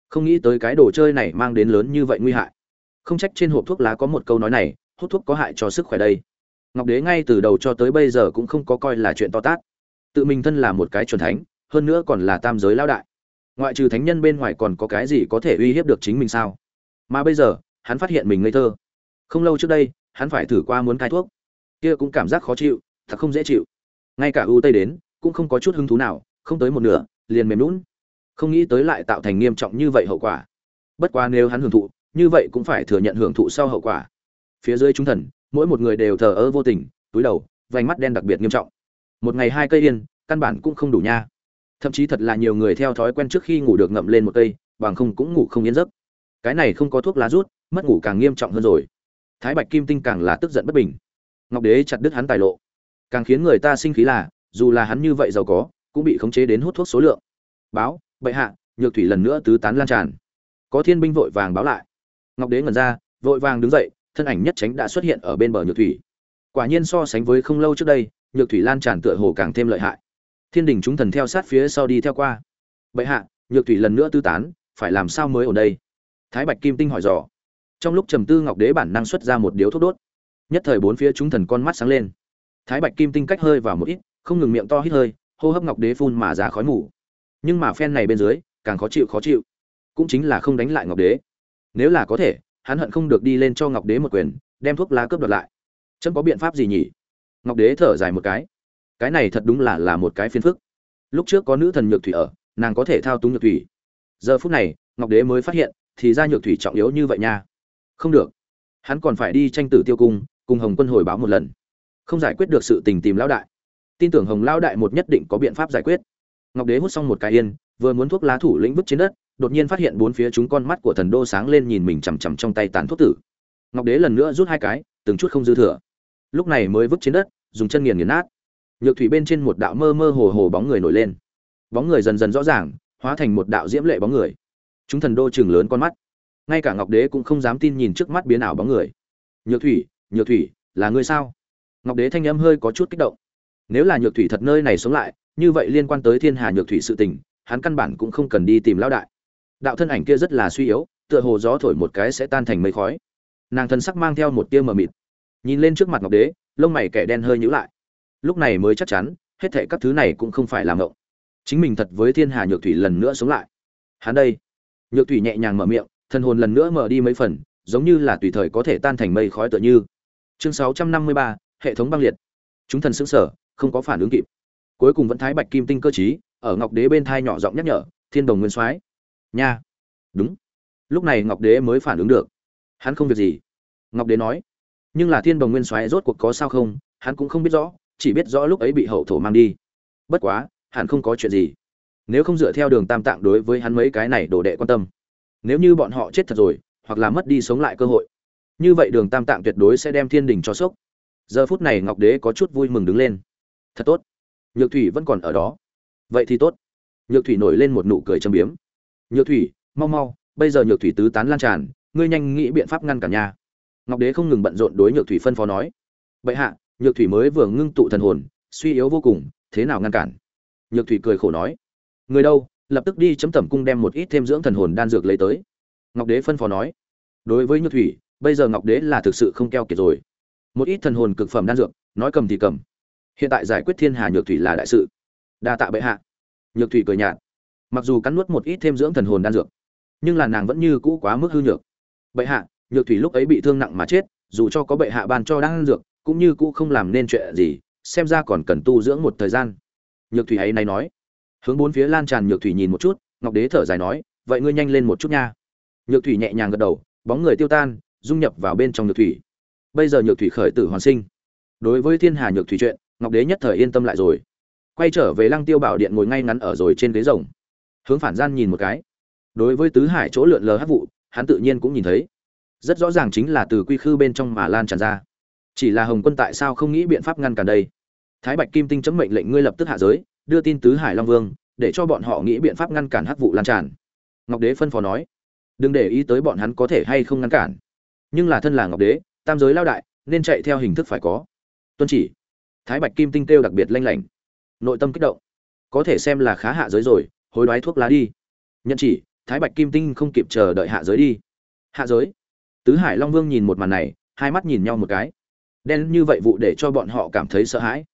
[SPEAKER 1] Không nghĩ tới cái đồ chơi này mang đến lớn như vậy nguy hại. Không trách trên hộp thuốc lá có một câu nói này, hút thuốc có hại cho sức khỏe đây. Ngọc đế ngay từ đầu cho tới bây giờ cũng không có coi là chuyện to tát. Tự mình thân là một cái chuẩn thánh, hơn nữa còn là tam giới lao đại. Ngoại trừ thánh nhân bên ngoài còn có cái gì có thể uy hiếp được chính mình sao? Mà bây giờ, hắn phát hiện mình ngây thơ. Không lâu trước đây, hắn phải thử qua muốn cai thuốc. Kia cũng cảm giác khó chịu, thật không dễ chịu ngay cả ưu tây đến, cũng không có chút hứng thú nào, không tới một nửa, liền mềm lún không nghĩ tới lại tạo thành nghiêm trọng như vậy hậu quả. Bất quá nếu hắn hưởng thụ, như vậy cũng phải thừa nhận hưởng thụ sau hậu quả. Phía dưới chúng thần, mỗi một người đều thờ ơ vô tình, túi đầu, vành mắt đen đặc biệt nghiêm trọng. Một ngày hai cây yên, căn bản cũng không đủ nha. Thậm chí thật là nhiều người theo thói quen trước khi ngủ được ngậm lên một cây, bằng không cũng ngủ không yên giấc. Cái này không có thuốc lá rút, mất ngủ càng nghiêm trọng hơn rồi. Thái bạch kim tinh càng là tức giận bất bình. Ngọc đế chặt đứt hắn tài lộ càng khiến người ta sinh khí là, dù là hắn như vậy giàu có, cũng bị khống chế đến hút thuốc số lượng. Báo, bệ hạ, nhược thủy lần nữa tứ tán lan tràn. Có thiên binh vội vàng báo lại. Ngọc đế ngẩn ra, vội vàng đứng dậy, thân ảnh nhất tránh đã xuất hiện ở bên bờ nhược thủy. Quả nhiên so sánh với không lâu trước đây, nhược thủy lan tràn tựa hồ càng thêm lợi hại. Thiên đình chúng thần theo sát phía sau đi theo qua. Bệ hạ, nhược thủy lần nữa tư tán, phải làm sao mới ở đây? Thái bạch kim tinh hỏi dò. Trong lúc trầm tư ngọc đế bản năng xuất ra một điếu thuốc đốt. Nhất thời bốn phía chúng thần con mắt sáng lên thái bạch kim tinh cách hơi vào một ít, không ngừng miệng to hít hơi, hô hấp ngọc đế phun mà ra khói mù. Nhưng mà phen này bên dưới, càng khó chịu khó chịu. Cũng chính là không đánh lại ngọc đế. Nếu là có thể, hắn hận không được đi lên cho ngọc đế một quyền, đem thuốc lá cướp đoạt lại. Chấm có biện pháp gì nhỉ? Ngọc đế thở dài một cái. Cái này thật đúng là là một cái phiền phức. Lúc trước có nữ thần nhược thủy ở, nàng có thể thao túng nhược thủy. Giờ phút này, ngọc đế mới phát hiện, thì ra nhược thủy trọng yếu như vậy nha. Không được. Hắn còn phải đi tranh tử tiêu cung, cùng hồng quân hồi báo một lần không giải quyết được sự tình tìm lão đại. Tin tưởng hồng lão đại một nhất định có biện pháp giải quyết. Ngọc đế hút xong một cái yên, vừa muốn thuốc lá thủ lĩnh vứt trên đất, đột nhiên phát hiện bốn phía chúng con mắt của thần đô sáng lên nhìn mình chằm chằm trong tay tàn thuốc tử. Ngọc đế lần nữa rút hai cái, từng chút không dư thừa. Lúc này mới vứt trên đất, dùng chân nghiền nghiền nát. Nhược thủy bên trên một đạo mơ mơ hồ hồ bóng người nổi lên. Bóng người dần dần rõ ràng, hóa thành một đạo diễm lệ bóng người. Chúng thần đô chừng lớn con mắt. Ngay cả ngọc đế cũng không dám tin nhìn trước mắt biến ảo bóng người. Nhược thủy nhược thủy, là ngươi sao? ngọc đế thanh âm hơi có chút kích động. Nếu là nhược thủy thật nơi này sống lại như vậy liên quan tới thiên hà nhược thủy sự tình hắn căn bản cũng không cần đi tìm lão đại. Đạo thân ảnh kia rất là suy yếu tựa hồ gió thổi một cái sẽ tan thành mây khói. Nàng thân sắc mang theo một tia mờ mịt. Nhìn lên trước mặt ngọc đế lông mày kẻ đen hơi nhíu lại. Lúc này mới chắc chắn hết thệ các thứ này cũng không phải là ngộng. Chính mình thật với thiên hà nhược thủy lần nữa sống lại. Hắn đây. Nhược thủy nhẹ nhàng mở miệng thân hồn lần nữa mở đi mấy phần giống như là tùy thời có thể tan thành mây khói tựa như. Chương 653, hệ thống băng liệt. Chúng thần xứng sở không có phản ứng kịp. Cuối cùng vẫn thái bạch kim tinh cơ chí ở ngọc đế bên thai nhỏ giọng nhắc nhở, thiên đồng nguyên soái. Nha. Đúng. Lúc này ngọc đế mới phản ứng được. Hắn không việc gì. Ngọc đế nói, nhưng là thiên đồng nguyên soái rốt cuộc có sao không? Hắn cũng không biết rõ, chỉ biết rõ lúc ấy bị hậu thổ mang đi. Bất quá hắn không có chuyện gì. Nếu không dựa theo đường tam tạng đối với hắn mấy cái này đổ đệ quan tâm, nếu như bọn họ chết thật rồi, hoặc là mất đi sống lại cơ hội, như vậy đường tam tạng tuyệt đối sẽ đem thiên đình cho sốc giờ phút này ngọc đế có chút vui mừng đứng lên. Thật tốt. Nhược thủy vẫn còn ở đó. Vậy thì tốt. Nhược thủy nổi lên một nụ cười châm biếm. Nhược thủy, mau mau, bây giờ nhược thủy tứ tán lan tràn, ngươi nhanh nghĩ biện pháp ngăn cản nhà ngọc đế không ngừng bận rộn đối nhược thủy phân phó nói. Bệ hạ, nhược thủy mới vừa ngưng tụ thần hồn, suy yếu vô cùng, thế nào ngăn cản? Nhược thủy cười khổ nói. Người đâu, lập tức đi chấm tẩm cung đem một ít thêm dưỡng thần hồn đan dược lấy tới. Ngọc đế phân phó nói. Đối với nhược thủy, bây giờ ngọc đế là thực sự không keo kiệt rồi một ít thần hồn cực phẩm đan dược, nói cầm thì cầm. Hiện tại giải quyết thiên hà nhược thủy là đại sự. Đa tạ bệ hạ. Nhược thủy cười nhạt. Mặc dù cắn nuốt một ít thêm dưỡng thần hồn đan dược, nhưng là nàng vẫn như cũ quá mức hư nhược. Bệ hạ, nhược thủy lúc ấy bị thương nặng mà chết, dù cho có bệ hạ ban cho đan dược, cũng như cũ không làm nên chuyện gì, xem ra còn cần tu dưỡng một thời gian. Nhược thủy ấy này nói. Hướng bốn phía lan tràn nhược thủy nhìn một chút, ngọc đế thở dài nói, vậy ngươi nhanh lên một chút nha. Nhược thủy nhẹ nhàng gật đầu, bóng người tiêu tan, dung nhập vào bên trong nhược thủy bây giờ nhược thủy khởi tử hoàn sinh. Đối với thiên hà nhược thủy chuyện, ngọc đế nhất thời yên tâm lại rồi. Quay trở về lăng tiêu bảo điện ngồi ngay ngắn ở rồi trên ghế rồng. Hướng phản gian nhìn một cái. Đối với tứ hải chỗ lượn lờ hát vụ, hắn tự nhiên cũng nhìn thấy. Rất rõ ràng chính là từ quy khư bên trong mà lan tràn ra. Chỉ là hồng quân tại sao không nghĩ biện pháp ngăn cản đây? Thái bạch kim tinh chấm mệnh lệnh ngươi lập tức hạ giới, đưa tin tứ hải long vương, để cho bọn họ nghĩ biện pháp ngăn cản hắc vụ lan tràn. Ngọc đế phân phó nói. Đừng để ý tới bọn hắn có thể hay không ngăn cản. Nhưng là thân là ngọc đế tam giới lao đại, nên chạy theo hình thức phải có. Tuân chỉ. Thái bạch kim tinh kêu đặc biệt lanh lảnh. Nội tâm kích động. Có thể xem là khá hạ giới rồi, hối đoái thuốc lá đi. Nhận chỉ, thái bạch kim tinh không kịp chờ đợi hạ giới đi. Hạ giới. Tứ hải long vương nhìn một màn này, hai mắt nhìn nhau một cái. Đen như vậy vụ để cho bọn họ cảm thấy sợ hãi.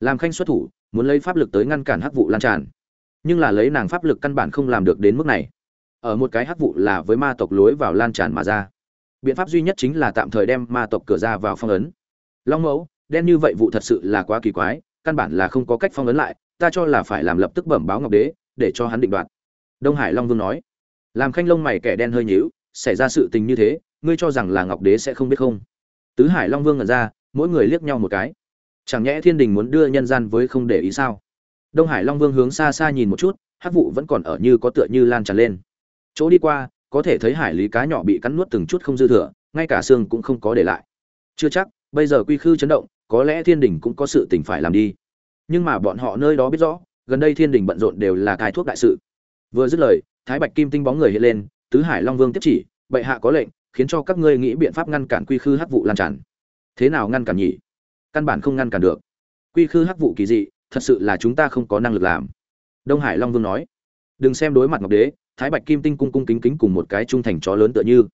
[SPEAKER 1] Làm khanh xuất thủ, muốn lấy pháp lực tới ngăn cản hắc vụ lan tràn. Nhưng là lấy nàng pháp lực căn bản không làm được đến mức này. Ở một cái hắc vụ là với ma tộc lối vào lan tràn mà ra biện pháp duy nhất chính là tạm thời đem ma tộc cửa ra vào phong ấn. Long mẫu, đen như vậy vụ thật sự là quá kỳ quái, căn bản là không có cách phong ấn lại, ta cho là phải làm lập tức bẩm báo ngọc đế, để cho hắn định đoạt. Đông hải long vương nói. Làm khanh lông mày kẻ đen hơi nhíu, xảy ra sự tình như thế, ngươi cho rằng là ngọc đế sẽ không biết không? Tứ hải long vương ngẩn ra, mỗi người liếc nhau một cái. Chẳng nhẽ thiên đình muốn đưa nhân gian với không để ý sao? Đông hải long vương hướng xa xa nhìn một chút hát vụ vẫn còn ở như có tựa như lan tràn lên. Chỗ đi qua có thể thấy hải lý cá nhỏ bị cắn nuốt từng chút không dư thừa, ngay cả xương cũng không có để lại. Chưa chắc, bây giờ quy khư chấn động, có lẽ thiên đình cũng có sự tình phải làm đi. Nhưng mà bọn họ nơi đó biết rõ, gần đây thiên đình bận rộn đều là cai thuốc đại sự. Vừa dứt lời, thái bạch kim tinh bóng người hiện lên, tứ hải long vương tiếp chỉ, bệ hạ có lệnh, khiến cho các ngươi nghĩ biện pháp ngăn cản quy khư hắc vụ lan tràn. Thế nào ngăn cản nhỉ? Căn bản không ngăn cản được. Quy khư hắc vụ kỳ dị, thật sự là chúng ta không có năng lực làm. Đông hải long vương nói. Đừng xem đối mặt ngọc đế thái bạch kim tinh cung cung kính kính cùng một cái trung thành chó lớn tựa như.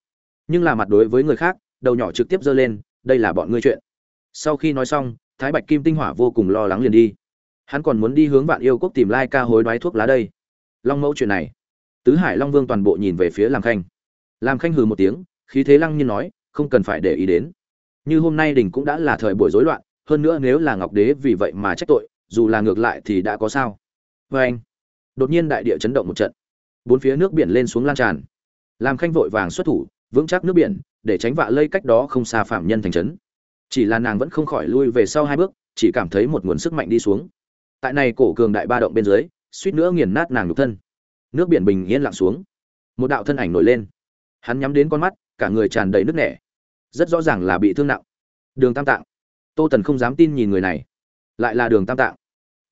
[SPEAKER 1] Nhưng là mặt đối với người khác, đầu nhỏ trực tiếp giơ lên, đây là bọn ngươi chuyện. Sau khi nói xong, thái bạch kim tinh hỏa vô cùng lo lắng liền đi. Hắn còn muốn đi hướng vạn yêu quốc tìm lai ca hối đoái thuốc lá đây. Long mẫu chuyện này. Tứ hải long vương toàn bộ nhìn về phía làm khanh. Làm khanh hừ một tiếng, khí thế lăng nhiên nói, không cần phải để ý đến. Như hôm nay đình cũng đã là thời buổi rối loạn, hơn nữa nếu là ngọc đế vì vậy mà trách tội, dù là ngược lại thì đã có sao. Vê anh đột nhiên đại địa chấn động một trận bốn phía nước biển lên xuống lan tràn. Làm khanh vội vàng xuất thủ, vững chắc nước biển, để tránh vạ lây cách đó không xa phạm nhân thành trấn. Chỉ là nàng vẫn không khỏi lui về sau hai bước, chỉ cảm thấy một nguồn sức mạnh đi xuống. Tại này cổ cường đại ba động bên dưới, suýt nữa nghiền nát nàng nhục thân. Nước biển bình yên lặng xuống. Một đạo thân ảnh nổi lên. Hắn nhắm đến con mắt, cả người tràn đầy nước nẻ. Rất rõ ràng là bị thương nặng. Đường tam tạng. Tô tần không dám tin nhìn người này. Lại là đường tam tạng.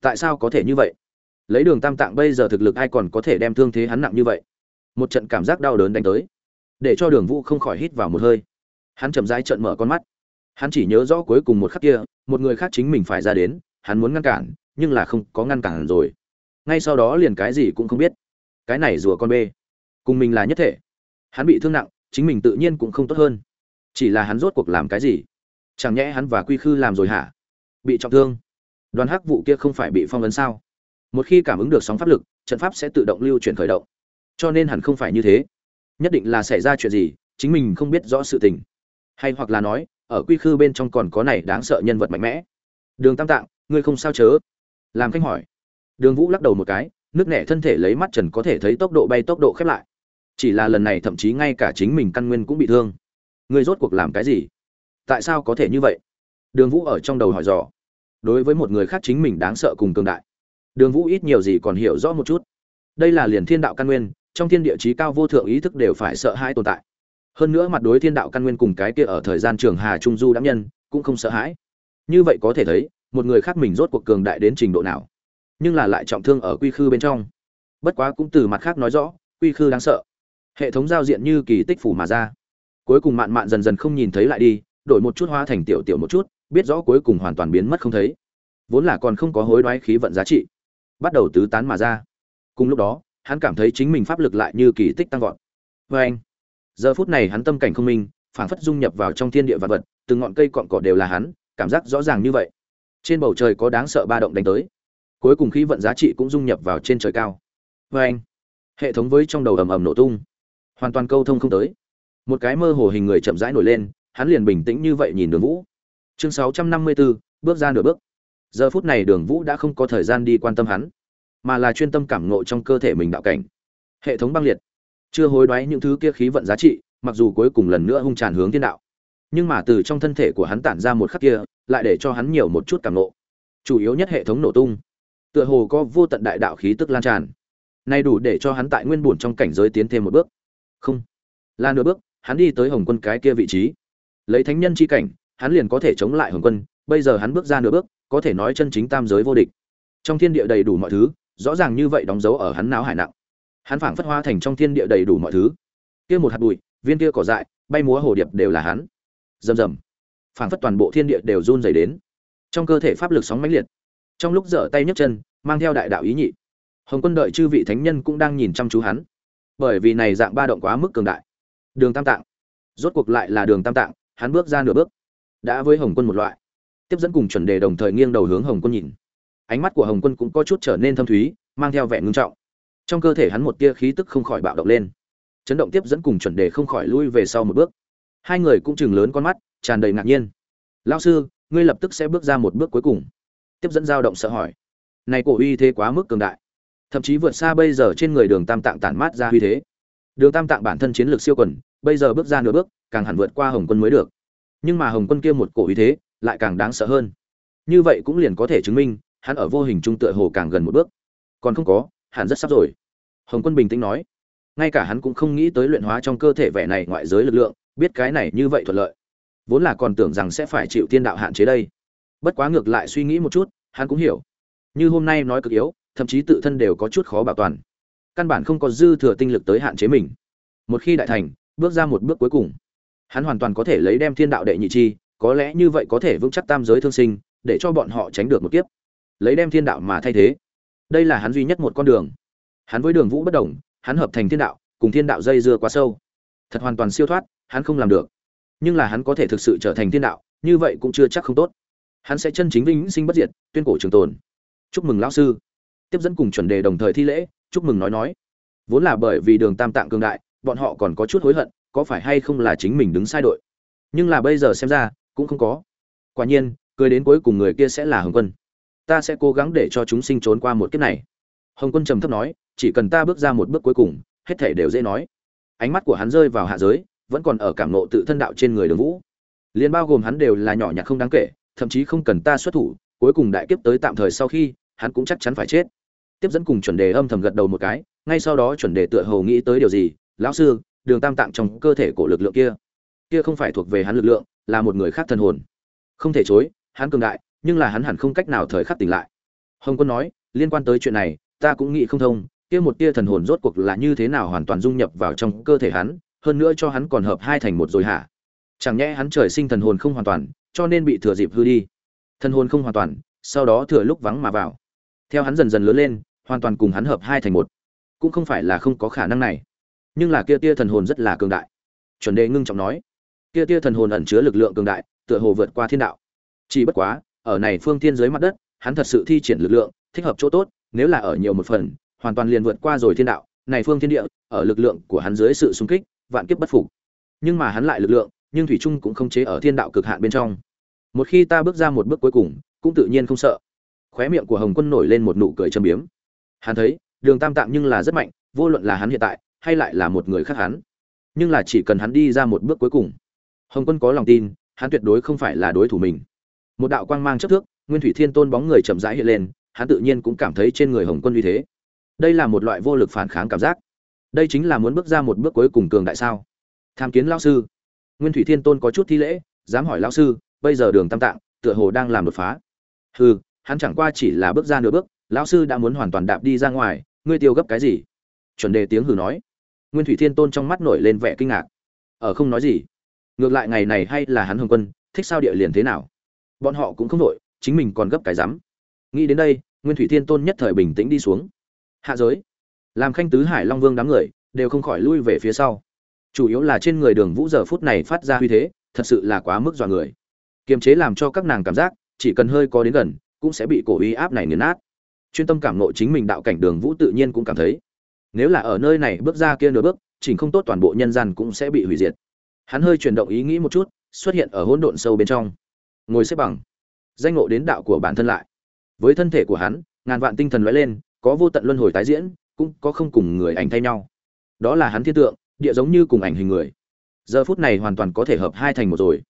[SPEAKER 1] Tại sao có thể như vậy? Lấy đường tam tạng bây giờ thực lực ai còn có thể đem thương thế hắn nặng như vậy? Một trận cảm giác đau đớn đánh tới, để cho đường vũ không khỏi hít vào một hơi. Hắn chậm rãi trận mở con mắt. Hắn chỉ nhớ rõ cuối cùng một khắc kia, một người khác chính mình phải ra đến, hắn muốn ngăn cản, nhưng là không có ngăn cản rồi. Ngay sau đó liền cái gì cũng không biết. Cái này rùa con bê. Cùng mình là nhất thể. Hắn bị thương nặng, chính mình tự nhiên cũng không tốt hơn. Chỉ là hắn rốt cuộc làm cái gì? Chẳng nhẽ hắn và quy khư làm rồi hả? Bị trọng thương? Đoàn hắc vụ kia không phải bị phong ấn sao? Một khi cảm ứng được sóng pháp lực, trận pháp sẽ tự động lưu chuyển khởi động. Cho nên hẳn không phải như thế. Nhất định là xảy ra chuyện gì, chính mình không biết rõ sự tình. Hay hoặc là nói, ở quy khư bên trong còn có này đáng sợ nhân vật mạnh mẽ. Đường tam tạng, ngươi không sao chớ? Làm khách hỏi. Đường vũ lắc đầu một cái, nước nẻ thân thể lấy mắt trần có thể thấy tốc độ bay tốc độ khép lại. Chỉ là lần này thậm chí ngay cả chính mình căn nguyên cũng bị thương. Ngươi rốt cuộc làm cái gì? Tại sao có thể như vậy? Đường vũ ở trong đầu hỏi dò. Đối với một người khác chính mình đáng sợ cùng cường đại đường vũ ít nhiều gì còn hiểu rõ một chút. Đây là liền thiên đạo căn nguyên, trong thiên địa chí cao vô thượng ý thức đều phải sợ hãi tồn tại. Hơn nữa mặt đối thiên đạo căn nguyên cùng cái kia ở thời gian trường hà trung du đãng nhân, cũng không sợ hãi. Như vậy có thể thấy, một người khác mình rốt cuộc cường đại đến trình độ nào, nhưng là lại trọng thương ở quy khư bên trong. Bất quá cũng từ mặt khác nói rõ, quy khư đáng sợ. Hệ thống giao diện như kỳ tích phủ mà ra. Cuối cùng mạn mạn dần dần không nhìn thấy lại đi, đổi một chút hóa thành tiểu tiểu một chút, biết rõ cuối cùng hoàn toàn biến mất không thấy. Vốn là còn không có hối đoái khí vận giá trị bắt đầu tứ tán mà ra. Cùng lúc đó, hắn cảm thấy chính mình pháp lực lại như kỳ tích tăng vọt. Vê anh, giờ phút này hắn tâm cảnh không minh, phảng phất dung nhập vào trong thiên địa vật vật, từng ngọn cây cọn cỏ đều là hắn, cảm giác rõ ràng như vậy. Trên bầu trời có đáng sợ ba động đánh tới. Cuối cùng khí vận giá trị cũng dung nhập vào trên trời cao. Vê anh, hệ thống với trong đầu ầm ầm nổ tung. Hoàn toàn câu thông không tới. Một cái mơ hồ hình người chậm rãi nổi lên, hắn liền bình tĩnh như vậy nhìn đường vũ. Chương sáu trăm năm mươi bốn bước ra nửa bước giờ phút này đường vũ đã không có thời gian đi quan tâm hắn, mà là chuyên tâm cảm ngộ trong cơ thể mình đạo cảnh. Hệ thống băng liệt, chưa hối đoái những thứ kia khí vận giá trị, mặc dù cuối cùng lần nữa hung tràn hướng thiên đạo, nhưng mà từ trong thân thể của hắn tản ra một khắc kia, lại để cho hắn nhiều một chút cảm ngộ. Chủ yếu nhất hệ thống nổ tung, tựa hồ có vô tận đại đạo khí tức lan tràn. Nay đủ để cho hắn tại nguyên bổn trong cảnh giới tiến thêm một bước. Không, là nửa bước, hắn đi tới hồng quân cái kia vị trí. Lấy thánh nhân chi cảnh, hắn liền có thể chống lại hồng quân, bây giờ hắn bước ra nửa bước có thể nói chân chính tam giới vô địch. Trong thiên địa đầy đủ mọi thứ, rõ ràng như vậy đóng dấu ở hắn não hải nặng. Hắn phảng phất hoa thành trong thiên địa đầy đủ mọi thứ. Kia một hạt bụi, viên kia cỏ dại, bay múa hồ điệp đều là hắn. Rầm rầm. Phảng phất toàn bộ thiên địa đều run rẩy đến. Trong cơ thể pháp lực sóng mãnh liệt. Trong lúc dở tay nhấc chân, mang theo đại đạo ý nhị. Hồng quân đợi chư vị thánh nhân cũng đang nhìn chăm chú hắn. Bởi vì này dạng ba động quá mức cường đại. Đường tam tạng. Rốt cuộc lại là đường tam tạng, hắn bước ra nửa bước. Đã với hồng quân một loại tiếp dẫn cùng chuẩn đề đồng thời nghiêng đầu hướng hồng quân nhìn. Ánh mắt của hồng quân cũng có chút trở nên thâm thúy, mang theo vẻ ngưng trọng. Trong cơ thể hắn một tia khí tức không khỏi bạo động lên. Chấn động tiếp dẫn cùng chuẩn đề không khỏi lui về sau một bước. Hai người cũng chừng lớn con mắt, tràn đầy ngạc nhiên. Lao sư, ngươi lập tức sẽ bước ra một bước cuối cùng. Tiếp dẫn dao động sợ hỏi. Này cổ uy thế quá mức cường đại. Thậm chí vượt xa bây giờ trên người đường tam tạng tản mát ra uy thế. Đường tam tạng bản thân chiến lược siêu quần, bây giờ bước ra nửa bước, càng hẳn vượt qua hồng quân mới được. Nhưng mà hồng quân kia một cổ uy thế lại càng đáng sợ hơn. Như vậy cũng liền có thể chứng minh, hắn ở vô hình trung tựa hồ càng gần một bước. Còn không có hắn rất sắp rồi. Hồng quân bình tĩnh nói. Ngay cả hắn cũng không nghĩ tới luyện hóa trong cơ thể vẻ này ngoại giới lực lượng, biết cái này như vậy thuận lợi. Vốn là còn tưởng rằng sẽ phải chịu tiên đạo hạn chế đây. Bất quá ngược lại suy nghĩ một chút, hắn cũng hiểu. Như hôm nay nói cực yếu, thậm chí tự thân đều có chút khó bảo toàn. Căn bản không có dư thừa tinh lực tới hạn chế mình. Một khi đại thành, bước ra một bước cuối cùng, hắn hoàn toàn có thể lấy đem thiên đạo đệ nhị chi có lẽ như vậy có thể vững chắc tam giới thương sinh, để cho bọn họ tránh được một kiếp. Lấy đem thiên đạo mà thay thế. Đây là hắn duy nhất một con đường. Hắn với đường vũ bất đồng, hắn hợp thành thiên đạo, cùng thiên đạo dây dưa quá sâu. Thật hoàn toàn siêu thoát, hắn không làm được. Nhưng là hắn có thể thực sự trở thành thiên đạo, như vậy cũng chưa chắc không tốt. Hắn sẽ chân chính vĩnh sinh bất diệt, tuyên cổ trường tồn. Chúc mừng lão sư. Tiếp dẫn cùng chuẩn đề đồng thời thi lễ, chúc mừng nói nói. Vốn là bởi vì đường tam tạng cường đại, bọn họ còn có chút hối hận, có phải hay không là chính mình đứng sai đội. Nhưng là bây giờ xem ra cũng không có. Quả nhiên, cười đến cuối cùng người kia sẽ là hồng quân. Ta sẽ cố gắng để cho chúng sinh trốn qua một kiếp này. Hồng quân trầm thấp nói, chỉ cần ta bước ra một bước cuối cùng, hết thể đều dễ nói. Ánh mắt của hắn rơi vào hạ giới, vẫn còn ở cảm nộ tự thân đạo trên người đường vũ. Liền bao gồm hắn đều là nhỏ nhặt không đáng kể, thậm chí không cần ta xuất thủ, cuối cùng đại kiếp tới tạm thời sau khi, hắn cũng chắc chắn phải chết. Tiếp dẫn cùng chuẩn đề âm thầm gật đầu một cái, ngay sau đó chuẩn đề tựa hồ nghĩ tới điều gì, lão sư, đường tam tạng trong cơ thể của lực lượng kia kia không phải thuộc về hắn lực lượng là một người khác thần hồn. Không thể chối, hắn cường đại, nhưng là hắn hẳn không cách nào thời khắc tỉnh lại. Hồng quân nói, liên quan tới chuyện này, ta cũng nghĩ không thông, kia một tia thần hồn rốt cuộc là như thế nào hoàn toàn dung nhập vào trong cơ thể hắn, hơn nữa cho hắn còn hợp hai thành một rồi hả? Chẳng nhẽ hắn trời sinh thần hồn không hoàn toàn, cho nên bị thừa dịp hư đi. Thần hồn không hoàn toàn, sau đó thừa lúc vắng mà vào. Theo hắn dần dần lớn lên, hoàn toàn cùng hắn hợp hai thành một. Cũng không phải là không có khả năng này. Nhưng là kia tia thần hồn rất là cường đại. Chuẩn đề ngưng trọng nói kia tia thần hồn ẩn chứa lực lượng cường đại, tựa hồ vượt qua thiên đạo. Chỉ bất quá, ở này phương thiên dưới mặt đất, hắn thật sự thi triển lực lượng, thích hợp chỗ tốt, nếu là ở nhiều một phần, hoàn toàn liền vượt qua rồi thiên đạo. Này phương thiên địa, ở lực lượng của hắn dưới sự xung kích, vạn kiếp bất phục. Nhưng mà hắn lại lực lượng, nhưng thủy trung cũng không chế ở thiên đạo cực hạn bên trong. Một khi ta bước ra một bước cuối cùng, cũng tự nhiên không sợ. Khóe miệng của hồng quân nổi lên một nụ cười châm biếm. Hắn thấy, đường tam tạm nhưng là rất mạnh, vô luận là hắn hiện tại, hay lại là một người khác hắn. Nhưng là chỉ cần hắn đi ra một bước cuối cùng hồng quân có lòng tin, hắn tuyệt đối không phải là đối thủ mình. Một đạo quang mang chấp thước, nguyên thủy thiên tôn bóng người chậm rãi hiện lên, hắn tự nhiên cũng cảm thấy trên người hồng quân uy thế. Đây là một loại vô lực phản kháng cảm giác. Đây chính là muốn bước ra một bước cuối cùng cường đại sao? Tham kiến lão sư. Nguyên thủy thiên tôn có chút thi lễ, dám hỏi lão sư, bây giờ đường tam tạng, tựa hồ đang làm đột phá. Hừ, hắn chẳng qua chỉ là bước ra nửa bước, lão sư đã muốn hoàn toàn đạp đi ra ngoài, ngươi tiêu gấp cái gì? Chuẩn đề tiếng hừ nói. Nguyên thủy thiên tôn trong mắt nổi lên vẻ kinh ngạc. Ở không nói gì ngược lại ngày này hay là hắn hồng quân, thích sao địa liền thế nào? Bọn họ cũng không đội chính mình còn gấp cái rắm. Nghĩ đến đây, nguyên thủy thiên tôn nhất thời bình tĩnh đi xuống. Hạ giới. Làm khanh tứ hải long vương đám người, đều không khỏi lui về phía sau. Chủ yếu là trên người đường vũ giờ phút này phát ra uy thế, thật sự là quá mức dọa người. Kiềm chế làm cho các nàng cảm giác, chỉ cần hơi có đến gần, cũng sẽ bị cổ uy áp này nghiền nát. Chuyên tâm cảm nộ chính mình đạo cảnh đường vũ tự nhiên cũng cảm thấy. Nếu là ở nơi này bước ra kia nửa bước, chỉnh không tốt toàn bộ nhân gian cũng sẽ bị hủy diệt hắn hơi chuyển động ý nghĩ một chút, xuất hiện ở hỗn độn sâu bên trong. Ngồi xếp bằng. Danh ngộ đến đạo của bản thân lại. Với thân thể của hắn, ngàn vạn tinh thần lóe lên, có vô tận luân hồi tái diễn, cũng có không cùng người ảnh thay nhau. Đó là hắn thiên tượng, địa giống như cùng ảnh hình người. Giờ phút này hoàn toàn có thể hợp hai thành một rồi.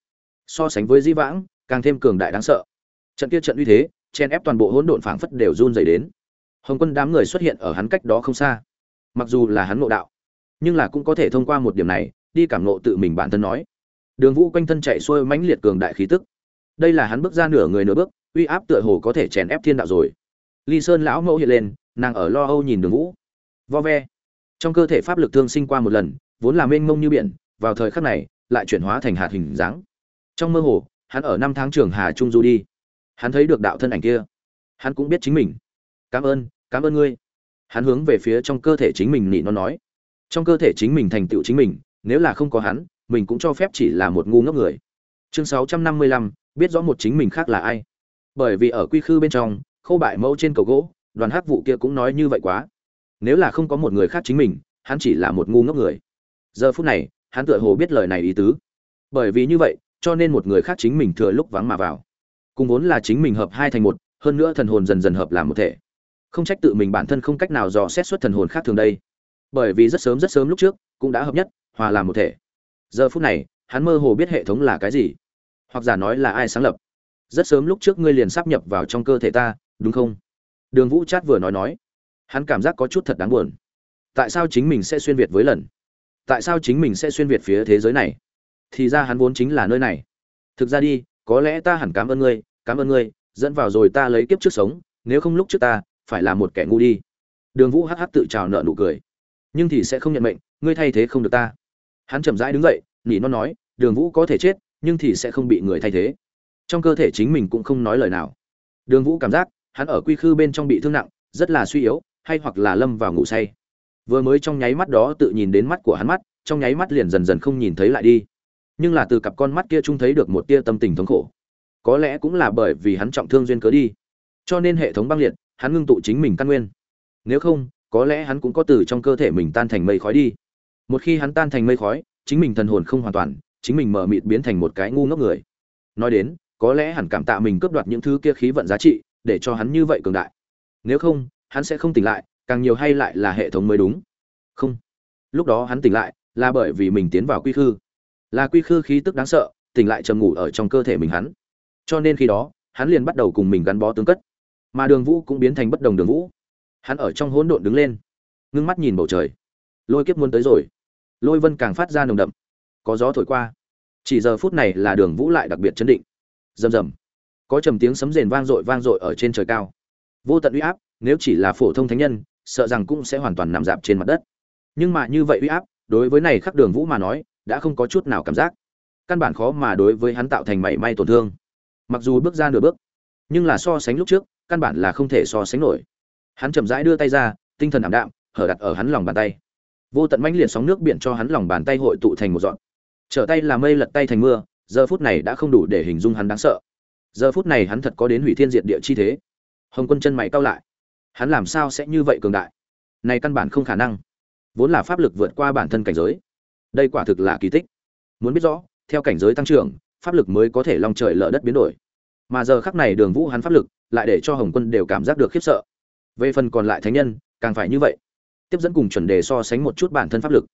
[SPEAKER 1] So sánh với di vãng, càng thêm cường đại đáng sợ. Trận kia trận uy thế, chen ép toàn bộ hỗn độn phảng phất đều run dày đến. Hồng quân đám người xuất hiện ở hắn cách đó không xa. Mặc dù là hắn ngộ đạo, nhưng là cũng có thể thông qua một điểm này đi cảm ngộ tự mình bản thân nói. Đường vũ quanh thân chạy xuôi mãnh liệt cường đại khí tức. Đây là hắn bước ra nửa người nửa bước, uy áp tựa hồ có thể chèn ép thiên đạo rồi. Ly sơn lão mẫu hiện lên, nàng ở lo âu nhìn đường vũ. Vo ve. Trong cơ thể pháp lực thương sinh qua một lần, vốn là mênh mông như biển, vào thời khắc này, lại chuyển hóa thành hạt hình dáng. Trong mơ hồ, hắn ở năm tháng trường hà trung du đi. Hắn thấy được đạo thân ảnh kia. Hắn cũng biết chính mình. Cảm ơn cảm ơn ngươi. Hắn hướng về phía trong cơ thể chính mình nị nó nói. Trong cơ thể chính mình thành tựu chính mình nếu là không có hắn, mình cũng cho phép chỉ là một ngu ngốc người. Chương sáu trăm năm mươi lăm, biết rõ một chính mình khác là ai. Bởi vì ở quy khư bên trong khâu bại mẫu trên cầu gỗ, đoàn hắc vụ kia cũng nói như vậy quá. Nếu là không có một người khác chính mình, hắn chỉ là một ngu ngốc người. Giờ phút này, hắn tựa hồ biết lời này ý tứ. Bởi vì như vậy, cho nên một người khác chính mình thừa lúc vắng mà vào. Cùng vốn là chính mình hợp hai thành một, hơn nữa thần hồn dần dần hợp làm một thể. Không trách tự mình bản thân không cách nào dò xét xuất thần hồn khác thường đây. Bởi vì rất sớm rất sớm lúc trước, cũng đã hợp nhất hòa làm một thể. Giờ phút này, hắn mơ hồ biết hệ thống là cái gì. Hoặc giả nói là ai sáng lập. Rất sớm lúc trước ngươi liền sắp nhập vào trong cơ thể ta, đúng không? Đường vũ chát vừa nói nói. Hắn cảm giác có chút thật đáng buồn. Tại sao chính mình sẽ xuyên việt với lần? Tại sao chính mình sẽ xuyên việt phía thế giới này? Thì ra hắn vốn chính là nơi này. Thực ra đi, có lẽ ta hẳn cảm ơn ngươi, cảm ơn ngươi, dẫn vào rồi ta lấy kiếp trước sống, nếu không lúc trước ta, phải là một kẻ ngu đi. Đường vũ hh tự trào nợ nụ cười. Nhưng thì sẽ không nhận mệnh, ngươi thay thế không được ta hắn chậm rãi đứng dậy, nỉ nó nói, đường vũ có thể chết, nhưng thì sẽ không bị người thay thế. Trong cơ thể chính mình cũng không nói lời nào. Đường vũ cảm giác, hắn ở quy khư bên trong bị thương nặng, rất là suy yếu, hay hoặc là lâm vào ngủ say. Vừa mới trong nháy mắt đó tự nhìn đến mắt của hắn mắt, trong nháy mắt liền dần dần không nhìn thấy lại đi. Nhưng là từ cặp con mắt kia trung thấy được một tia tâm tình thống khổ. Có lẽ cũng là bởi vì hắn trọng thương duyên cớ đi. Cho nên hệ thống băng liệt, hắn ngưng tụ chính mình căn nguyên. Nếu không, có lẽ hắn cũng có từ trong cơ thể mình tan thành mây khói đi một khi hắn tan thành mây khói, chính mình thần hồn không hoàn toàn, chính mình mở mịt biến thành một cái ngu ngốc người. Nói đến, có lẽ hẳn cảm tạ mình cướp đoạt những thứ kia khí vận giá trị, để cho hắn như vậy cường đại. Nếu không, hắn sẽ không tỉnh lại, càng nhiều hay lại là hệ thống mới đúng. Không. Lúc đó hắn tỉnh lại, là bởi vì mình tiến vào quy khư. Là quy khư khí tức đáng sợ, tỉnh lại trầm ngủ ở trong cơ thể mình hắn. Cho nên khi đó, hắn liền bắt đầu cùng mình gắn bó tương cất. Mà đường vũ cũng biến thành bất đồng đường vũ. Hắn ở trong hỗn độn đứng lên, ngưng mắt nhìn bầu trời. Lôi kiếp muốn tới rồi lôi vân càng phát ra nồng đậm. Có gió thổi qua. Chỉ giờ phút này là đường vũ lại đặc biệt chấn định. Rầm rầm. Có trầm tiếng sấm rền vang dội vang dội ở trên trời cao. Vô tận uy áp, nếu chỉ là phổ thông thánh nhân, sợ rằng cũng sẽ hoàn toàn nằm dạp trên mặt đất. Nhưng mà như vậy uy áp, đối với này khắc đường vũ mà nói, đã không có chút nào cảm giác. Căn bản khó mà đối với hắn tạo thành mảy may tổn thương. Mặc dù bước ra nửa bước, nhưng là so sánh lúc trước, căn bản là không thể so sánh nổi. Hắn chậm rãi đưa tay ra, tinh thần ảm đạm, hở đặt ở hắn lòng bàn tay vô tận mãnh liệt sóng nước biển cho hắn lòng bàn tay hội tụ thành một dọn. Trở tay là mây lật tay thành mưa, giờ phút này đã không đủ để hình dung hắn đáng sợ. Giờ phút này hắn thật có đến hủy thiên diệt địa chi thế. Hồng quân chân mày cau lại. Hắn làm sao sẽ như vậy cường đại? Này căn bản không khả năng. Vốn là pháp lực vượt qua bản thân cảnh giới. Đây quả thực là kỳ tích. Muốn biết rõ, theo cảnh giới tăng trưởng, pháp lực mới có thể long trời lở đất biến đổi. Mà giờ khắc này đường vũ hắn pháp lực, lại để cho hồng quân đều cảm giác được khiếp sợ. Về phần còn lại thánh nhân, càng phải như vậy tiếp dẫn cùng chuẩn đề so sánh một chút bản thân pháp lực.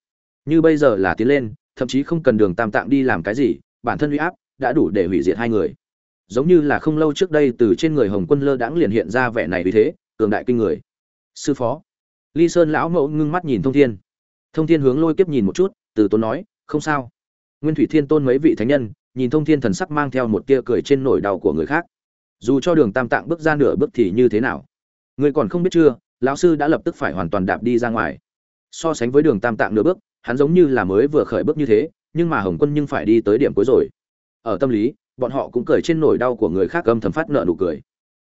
[SPEAKER 1] Như bây giờ là tiến lên, thậm chí không cần đường tam tạng đi làm cái gì, bản thân uy áp đã đủ để hủy diệt hai người. Giống như là không lâu trước đây từ trên người hồng quân lơ đãng liền hiện ra vẻ này vì thế, cường đại kinh người. Sư phó. Ly sơn lão mẫu ngưng mắt nhìn thông thiên. Thông thiên hướng lôi kiếp nhìn một chút, từ tốn nói, không sao. Nguyên thủy thiên tôn mấy vị thánh nhân, nhìn thông thiên thần sắc mang theo một tia cười trên nổi đau của người khác. Dù cho đường tam tạng bước ra nửa bước thì như thế nào? Người còn không biết chưa lão sư đã lập tức phải hoàn toàn đạp đi ra ngoài. So sánh với đường tam tạng nửa bước, hắn giống như là mới vừa khởi bước như thế, nhưng mà hồng quân nhưng phải đi tới điểm cuối rồi. Ở tâm lý, bọn họ cũng cười trên nỗi đau của người khác âm thầm phát nợ nụ cười.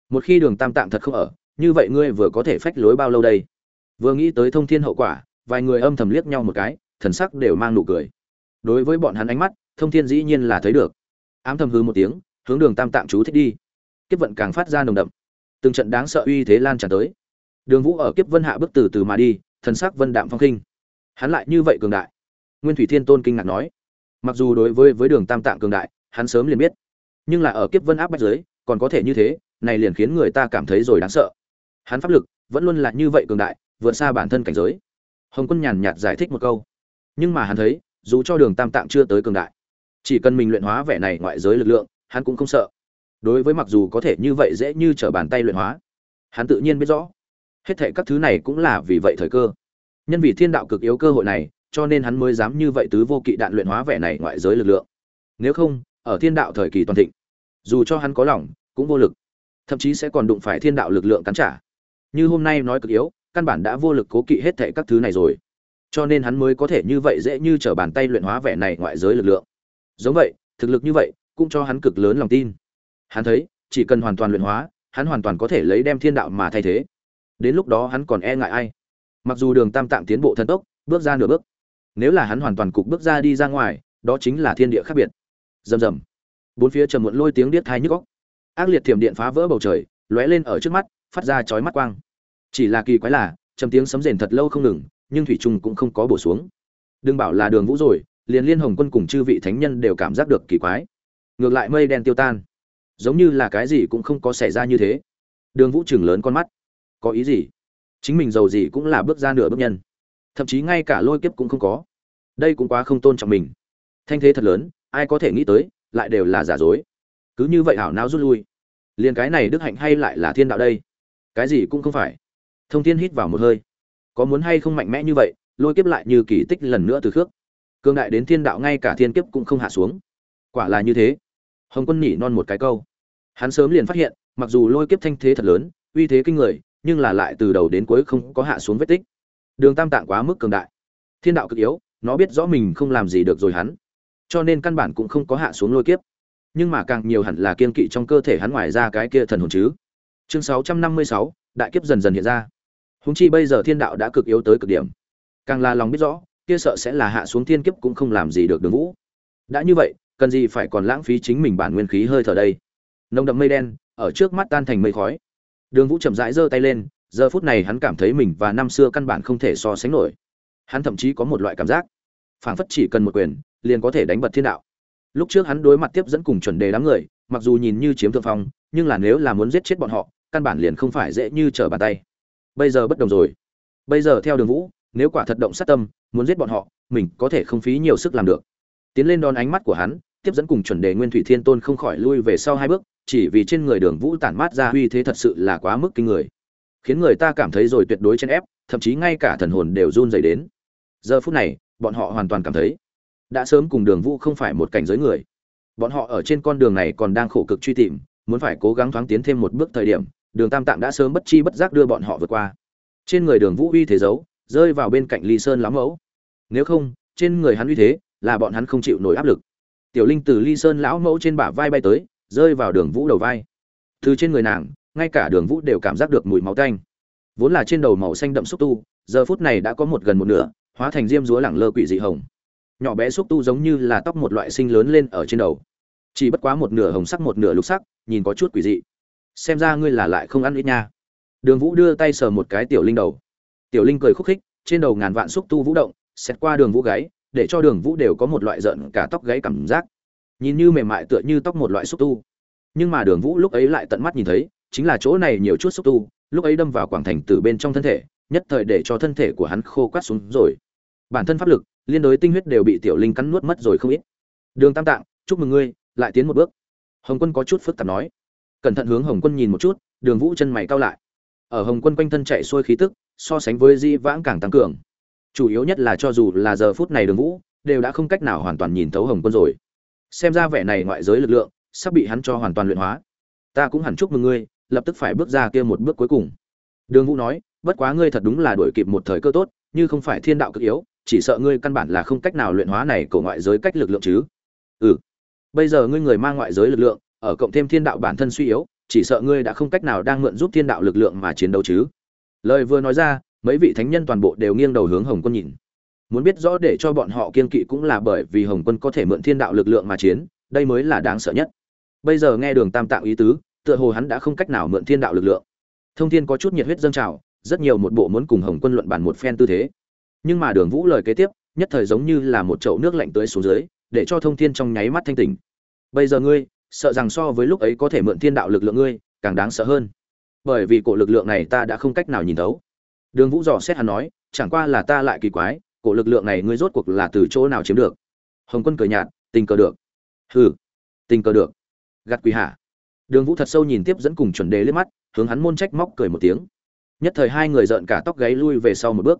[SPEAKER 1] Một khi đường tam tạng thật không ở, như vậy ngươi vừa có thể phách lối bao lâu đây? Vừa nghĩ tới thông thiên hậu quả, vài người âm thầm liếc nhau một cái, thần sắc đều mang nụ cười. Đối với bọn hắn ánh mắt, thông thiên dĩ nhiên là thấy được. Ám thầm hư một tiếng, hướng đường tam tạng chú thích đi. Kiếp vận càng phát ra nồng đậm. Từng trận đáng sợ uy thế lan tràn tới đường vũ ở kiếp vân hạ bước từ từ mà đi, thần sắc vân đạm phong khinh. Hắn lại như vậy cường đại. Nguyên thủy thiên tôn kinh ngạc nói. Mặc dù đối với với đường tam tạng cường đại, hắn sớm liền biết. Nhưng là ở kiếp vân áp bách giới, còn có thể như thế, này liền khiến người ta cảm thấy rồi đáng sợ. Hắn pháp lực vẫn luôn là như vậy cường đại, vượt xa bản thân cảnh giới. Hồng quân nhàn nhạt giải thích một câu. Nhưng mà hắn thấy, dù cho đường tam tạng chưa tới cường đại, chỉ cần mình luyện hóa vẻ này ngoại giới lực lượng, hắn cũng không sợ. Đối với mặc dù có thể như vậy dễ như trở bàn tay luyện hóa, hắn tự nhiên biết rõ hết thệ các thứ này cũng là vì vậy thời cơ. Nhân vì thiên đạo cực yếu cơ hội này, cho nên hắn mới dám như vậy tứ vô kỵ đạn luyện hóa vẻ này ngoại giới lực lượng. Nếu không, ở thiên đạo thời kỳ toàn thịnh, dù cho hắn có lòng, cũng vô lực. Thậm chí sẽ còn đụng phải thiên đạo lực lượng cắn trả. Như hôm nay nói cực yếu, căn bản đã vô lực cố kỵ hết thệ các thứ này rồi. Cho nên hắn mới có thể như vậy dễ như trở bàn tay luyện hóa vẻ này ngoại giới lực lượng. Giống vậy, thực lực như vậy, cũng cho hắn cực lớn lòng tin. Hắn thấy, chỉ cần hoàn toàn luyện hóa, hắn hoàn toàn có thể lấy đem thiên đạo mà thay thế đến lúc đó hắn còn e ngại ai? Mặc dù đường tam tạng tiến bộ thần tốc, bước ra nửa bước, nếu là hắn hoàn toàn cục bước ra đi ra ngoài, đó chính là thiên địa khác biệt. Rầm rầm. Bốn phía trầm muộn lôi tiếng điếc thai nhức góc ác liệt thiểm điện phá vỡ bầu trời, lóe lên ở trước mắt, phát ra chói mắt quang. Chỉ là kỳ quái là, trầm tiếng sấm rền thật lâu không ngừng, nhưng thủy trung cũng không có bổ xuống. Đừng bảo là đường vũ rồi, liền liên hồng quân cùng chư vị thánh nhân đều cảm giác được kỳ quái. Ngược lại mây đen tiêu tan. Giống như là cái gì cũng không có xảy ra như thế. Đường vũ chừng lớn con mắt có ý gì? Chính mình giàu gì cũng là bước ra nửa bước nhân. Thậm chí ngay cả lôi kiếp cũng không có. Đây cũng quá không tôn trọng mình. Thanh thế thật lớn, ai có thể nghĩ tới, lại đều là giả dối. Cứ như vậy hảo não rút lui. Liền cái này đức hạnh hay lại là thiên đạo đây? Cái gì cũng không phải. Thông thiên hít vào một hơi. Có muốn hay không mạnh mẽ như vậy, lôi kiếp lại như kỳ tích lần nữa từ khước. Cương đại đến thiên đạo ngay cả thiên kiếp cũng không hạ xuống. Quả là như thế. Hồng quân nhỉ non một cái câu. Hắn sớm liền phát hiện, mặc dù lôi kiếp thanh thế thật lớn, uy thế kinh người nhưng là lại từ đầu đến cuối không có hạ xuống vết tích. Đường tam tạng quá mức cường đại. Thiên đạo cực yếu nó biết rõ mình không làm gì được rồi hắn. Cho nên căn bản cũng không có hạ xuống lôi kiếp. Nhưng mà càng nhiều hẳn là kiên kỵ trong cơ thể hắn ngoài ra cái kia thần hồn chứ. Chương 656, đại kiếp dần dần hiện ra. Húng chi bây giờ thiên đạo đã cực yếu tới cực điểm. Càng là lòng biết rõ kia sợ sẽ là hạ xuống thiên kiếp cũng không làm gì được đường vũ. Đã như vậy cần gì phải còn lãng phí chính mình bản nguyên khí hơi thở đây? Nồng đậm mây đen ở trước mắt tan thành mây khói đường vũ chậm rãi giơ tay lên, giờ phút này hắn cảm thấy mình và năm xưa căn bản không thể so sánh nổi. Hắn thậm chí có một loại cảm giác, phảng phất chỉ cần một quyền, liền có thể đánh bật thiên đạo. Lúc trước hắn đối mặt tiếp dẫn cùng chuẩn đề đám người, mặc dù nhìn như chiếm thượng phong, nhưng là nếu là muốn giết chết bọn họ, căn bản liền không phải dễ như trở bàn tay. Bây giờ bất đồng rồi. Bây giờ theo đường vũ, nếu quả thật động sát tâm, muốn giết bọn họ, mình có thể không phí nhiều sức làm được. Tiến lên đón ánh mắt của hắn tiếp dẫn cùng chuẩn đề nguyên thủy thiên tôn không khỏi lui về sau hai bước, chỉ vì trên người đường vũ tản mát ra uy thế thật sự là quá mức kinh người. Khiến người ta cảm thấy rồi tuyệt đối chen ép, thậm chí ngay cả thần hồn đều run dày đến. Giờ phút này, bọn họ hoàn toàn cảm thấy, đã sớm cùng đường vũ không phải một cảnh giới người. Bọn họ ở trên con đường này còn đang khổ cực truy tìm, muốn phải cố gắng thoáng tiến thêm một bước thời điểm, đường tam tạng đã sớm bất chi bất giác đưa bọn họ vượt qua. Trên người đường vũ uy thế giấu, rơi vào bên cạnh ly sơn lắm mẫu. Nếu không, trên người hắn uy thế, là bọn hắn không chịu nổi áp lực tiểu linh từ ly sơn lão mẫu trên bả vai bay tới, rơi vào đường vũ đầu vai. Từ trên người nàng, ngay cả đường vũ đều cảm giác được mùi máu tanh. Vốn là trên đầu màu xanh đậm xúc tu, giờ phút này đã có một gần một nửa, hóa thành diêm dúa lẳng lơ quỷ dị hồng. Nhỏ bé xúc tu giống như là tóc một loại sinh lớn lên ở trên đầu. Chỉ bất quá một nửa hồng sắc một nửa lục sắc, nhìn có chút quỷ dị. Xem ra ngươi là lại không ăn ít nha. Đường vũ đưa tay sờ một cái tiểu linh đầu. Tiểu linh cười khúc khích, trên đầu ngàn vạn xúc tu vũ động xét qua đường vũ gáy để cho đường vũ đều có một loại giận cả tóc gáy cảm giác. Nhìn như mềm mại tựa như tóc một loại xúc tu. Nhưng mà đường vũ lúc ấy lại tận mắt nhìn thấy, chính là chỗ này nhiều chút xúc tu, lúc ấy đâm vào quảng thành từ bên trong thân thể, nhất thời để cho thân thể của hắn khô quát xuống rồi. Bản thân pháp lực, liên đối tinh huyết đều bị tiểu linh cắn nuốt mất rồi không ít. Đường tam tạng, chúc mừng ngươi, lại tiến một bước. Hồng quân có chút phức tạp nói. Cẩn thận hướng hồng quân nhìn một chút, đường vũ chân mày cao lại. Ở hồng quân quanh thân chạy xuôi khí tức, so sánh với di vãng càng tăng cường chủ yếu nhất là cho dù là giờ phút này đường vũ, đều đã không cách nào hoàn toàn nhìn thấu hồng quân rồi. Xem ra vẻ này ngoại giới lực lượng, sắp bị hắn cho hoàn toàn luyện hóa. Ta cũng hẳn chúc mừng ngươi, lập tức phải bước ra kia một bước cuối cùng. Đường vũ nói, bất quá ngươi thật đúng là đuổi kịp một thời cơ tốt, như không phải thiên đạo cực yếu, chỉ sợ ngươi căn bản là không cách nào luyện hóa này của ngoại giới cách lực lượng chứ. Ừ. Bây giờ ngươi người mang ngoại giới lực lượng, ở cộng thêm thiên đạo bản thân suy yếu, chỉ sợ ngươi đã không cách nào đang mượn giúp thiên đạo lực lượng mà chiến đấu chứ. Lời vừa nói ra mấy vị thánh nhân toàn bộ đều nghiêng đầu hướng hồng quân nhìn. Muốn biết rõ để cho bọn họ kiên kỵ cũng là bởi vì hồng quân có thể mượn thiên đạo lực lượng mà chiến, đây mới là đáng sợ nhất. Bây giờ nghe đường tam tạng ý tứ, tựa hồ hắn đã không cách nào mượn thiên đạo lực lượng. Thông thiên có chút nhiệt huyết dâng trào, rất nhiều một bộ muốn cùng hồng quân luận bàn một phen tư thế. Nhưng mà đường vũ lời kế tiếp, nhất thời giống như là một chậu nước lạnh tưới xuống dưới, để cho thông thiên trong nháy mắt thanh tỉnh. Bây giờ ngươi, sợ rằng so với lúc ấy có thể mượn thiên đạo lực lượng ngươi, càng đáng sợ hơn. Bởi vì cổ lực lượng này ta đã không cách nào nhìn thấu đường vũ dò xét hắn nói, chẳng qua là ta lại kỳ quái, cổ lực lượng này ngươi rốt cuộc là từ chỗ nào chiếm được? Hồng quân cười nhạt, tình cờ được. Hừ, tình cờ được. Gạt quỷ hả? đường vũ thật sâu nhìn tiếp dẫn cùng chuẩn đề liếc mắt, hướng hắn môn trách móc cười một tiếng. Nhất thời hai người giận cả tóc gáy lui về sau một bước.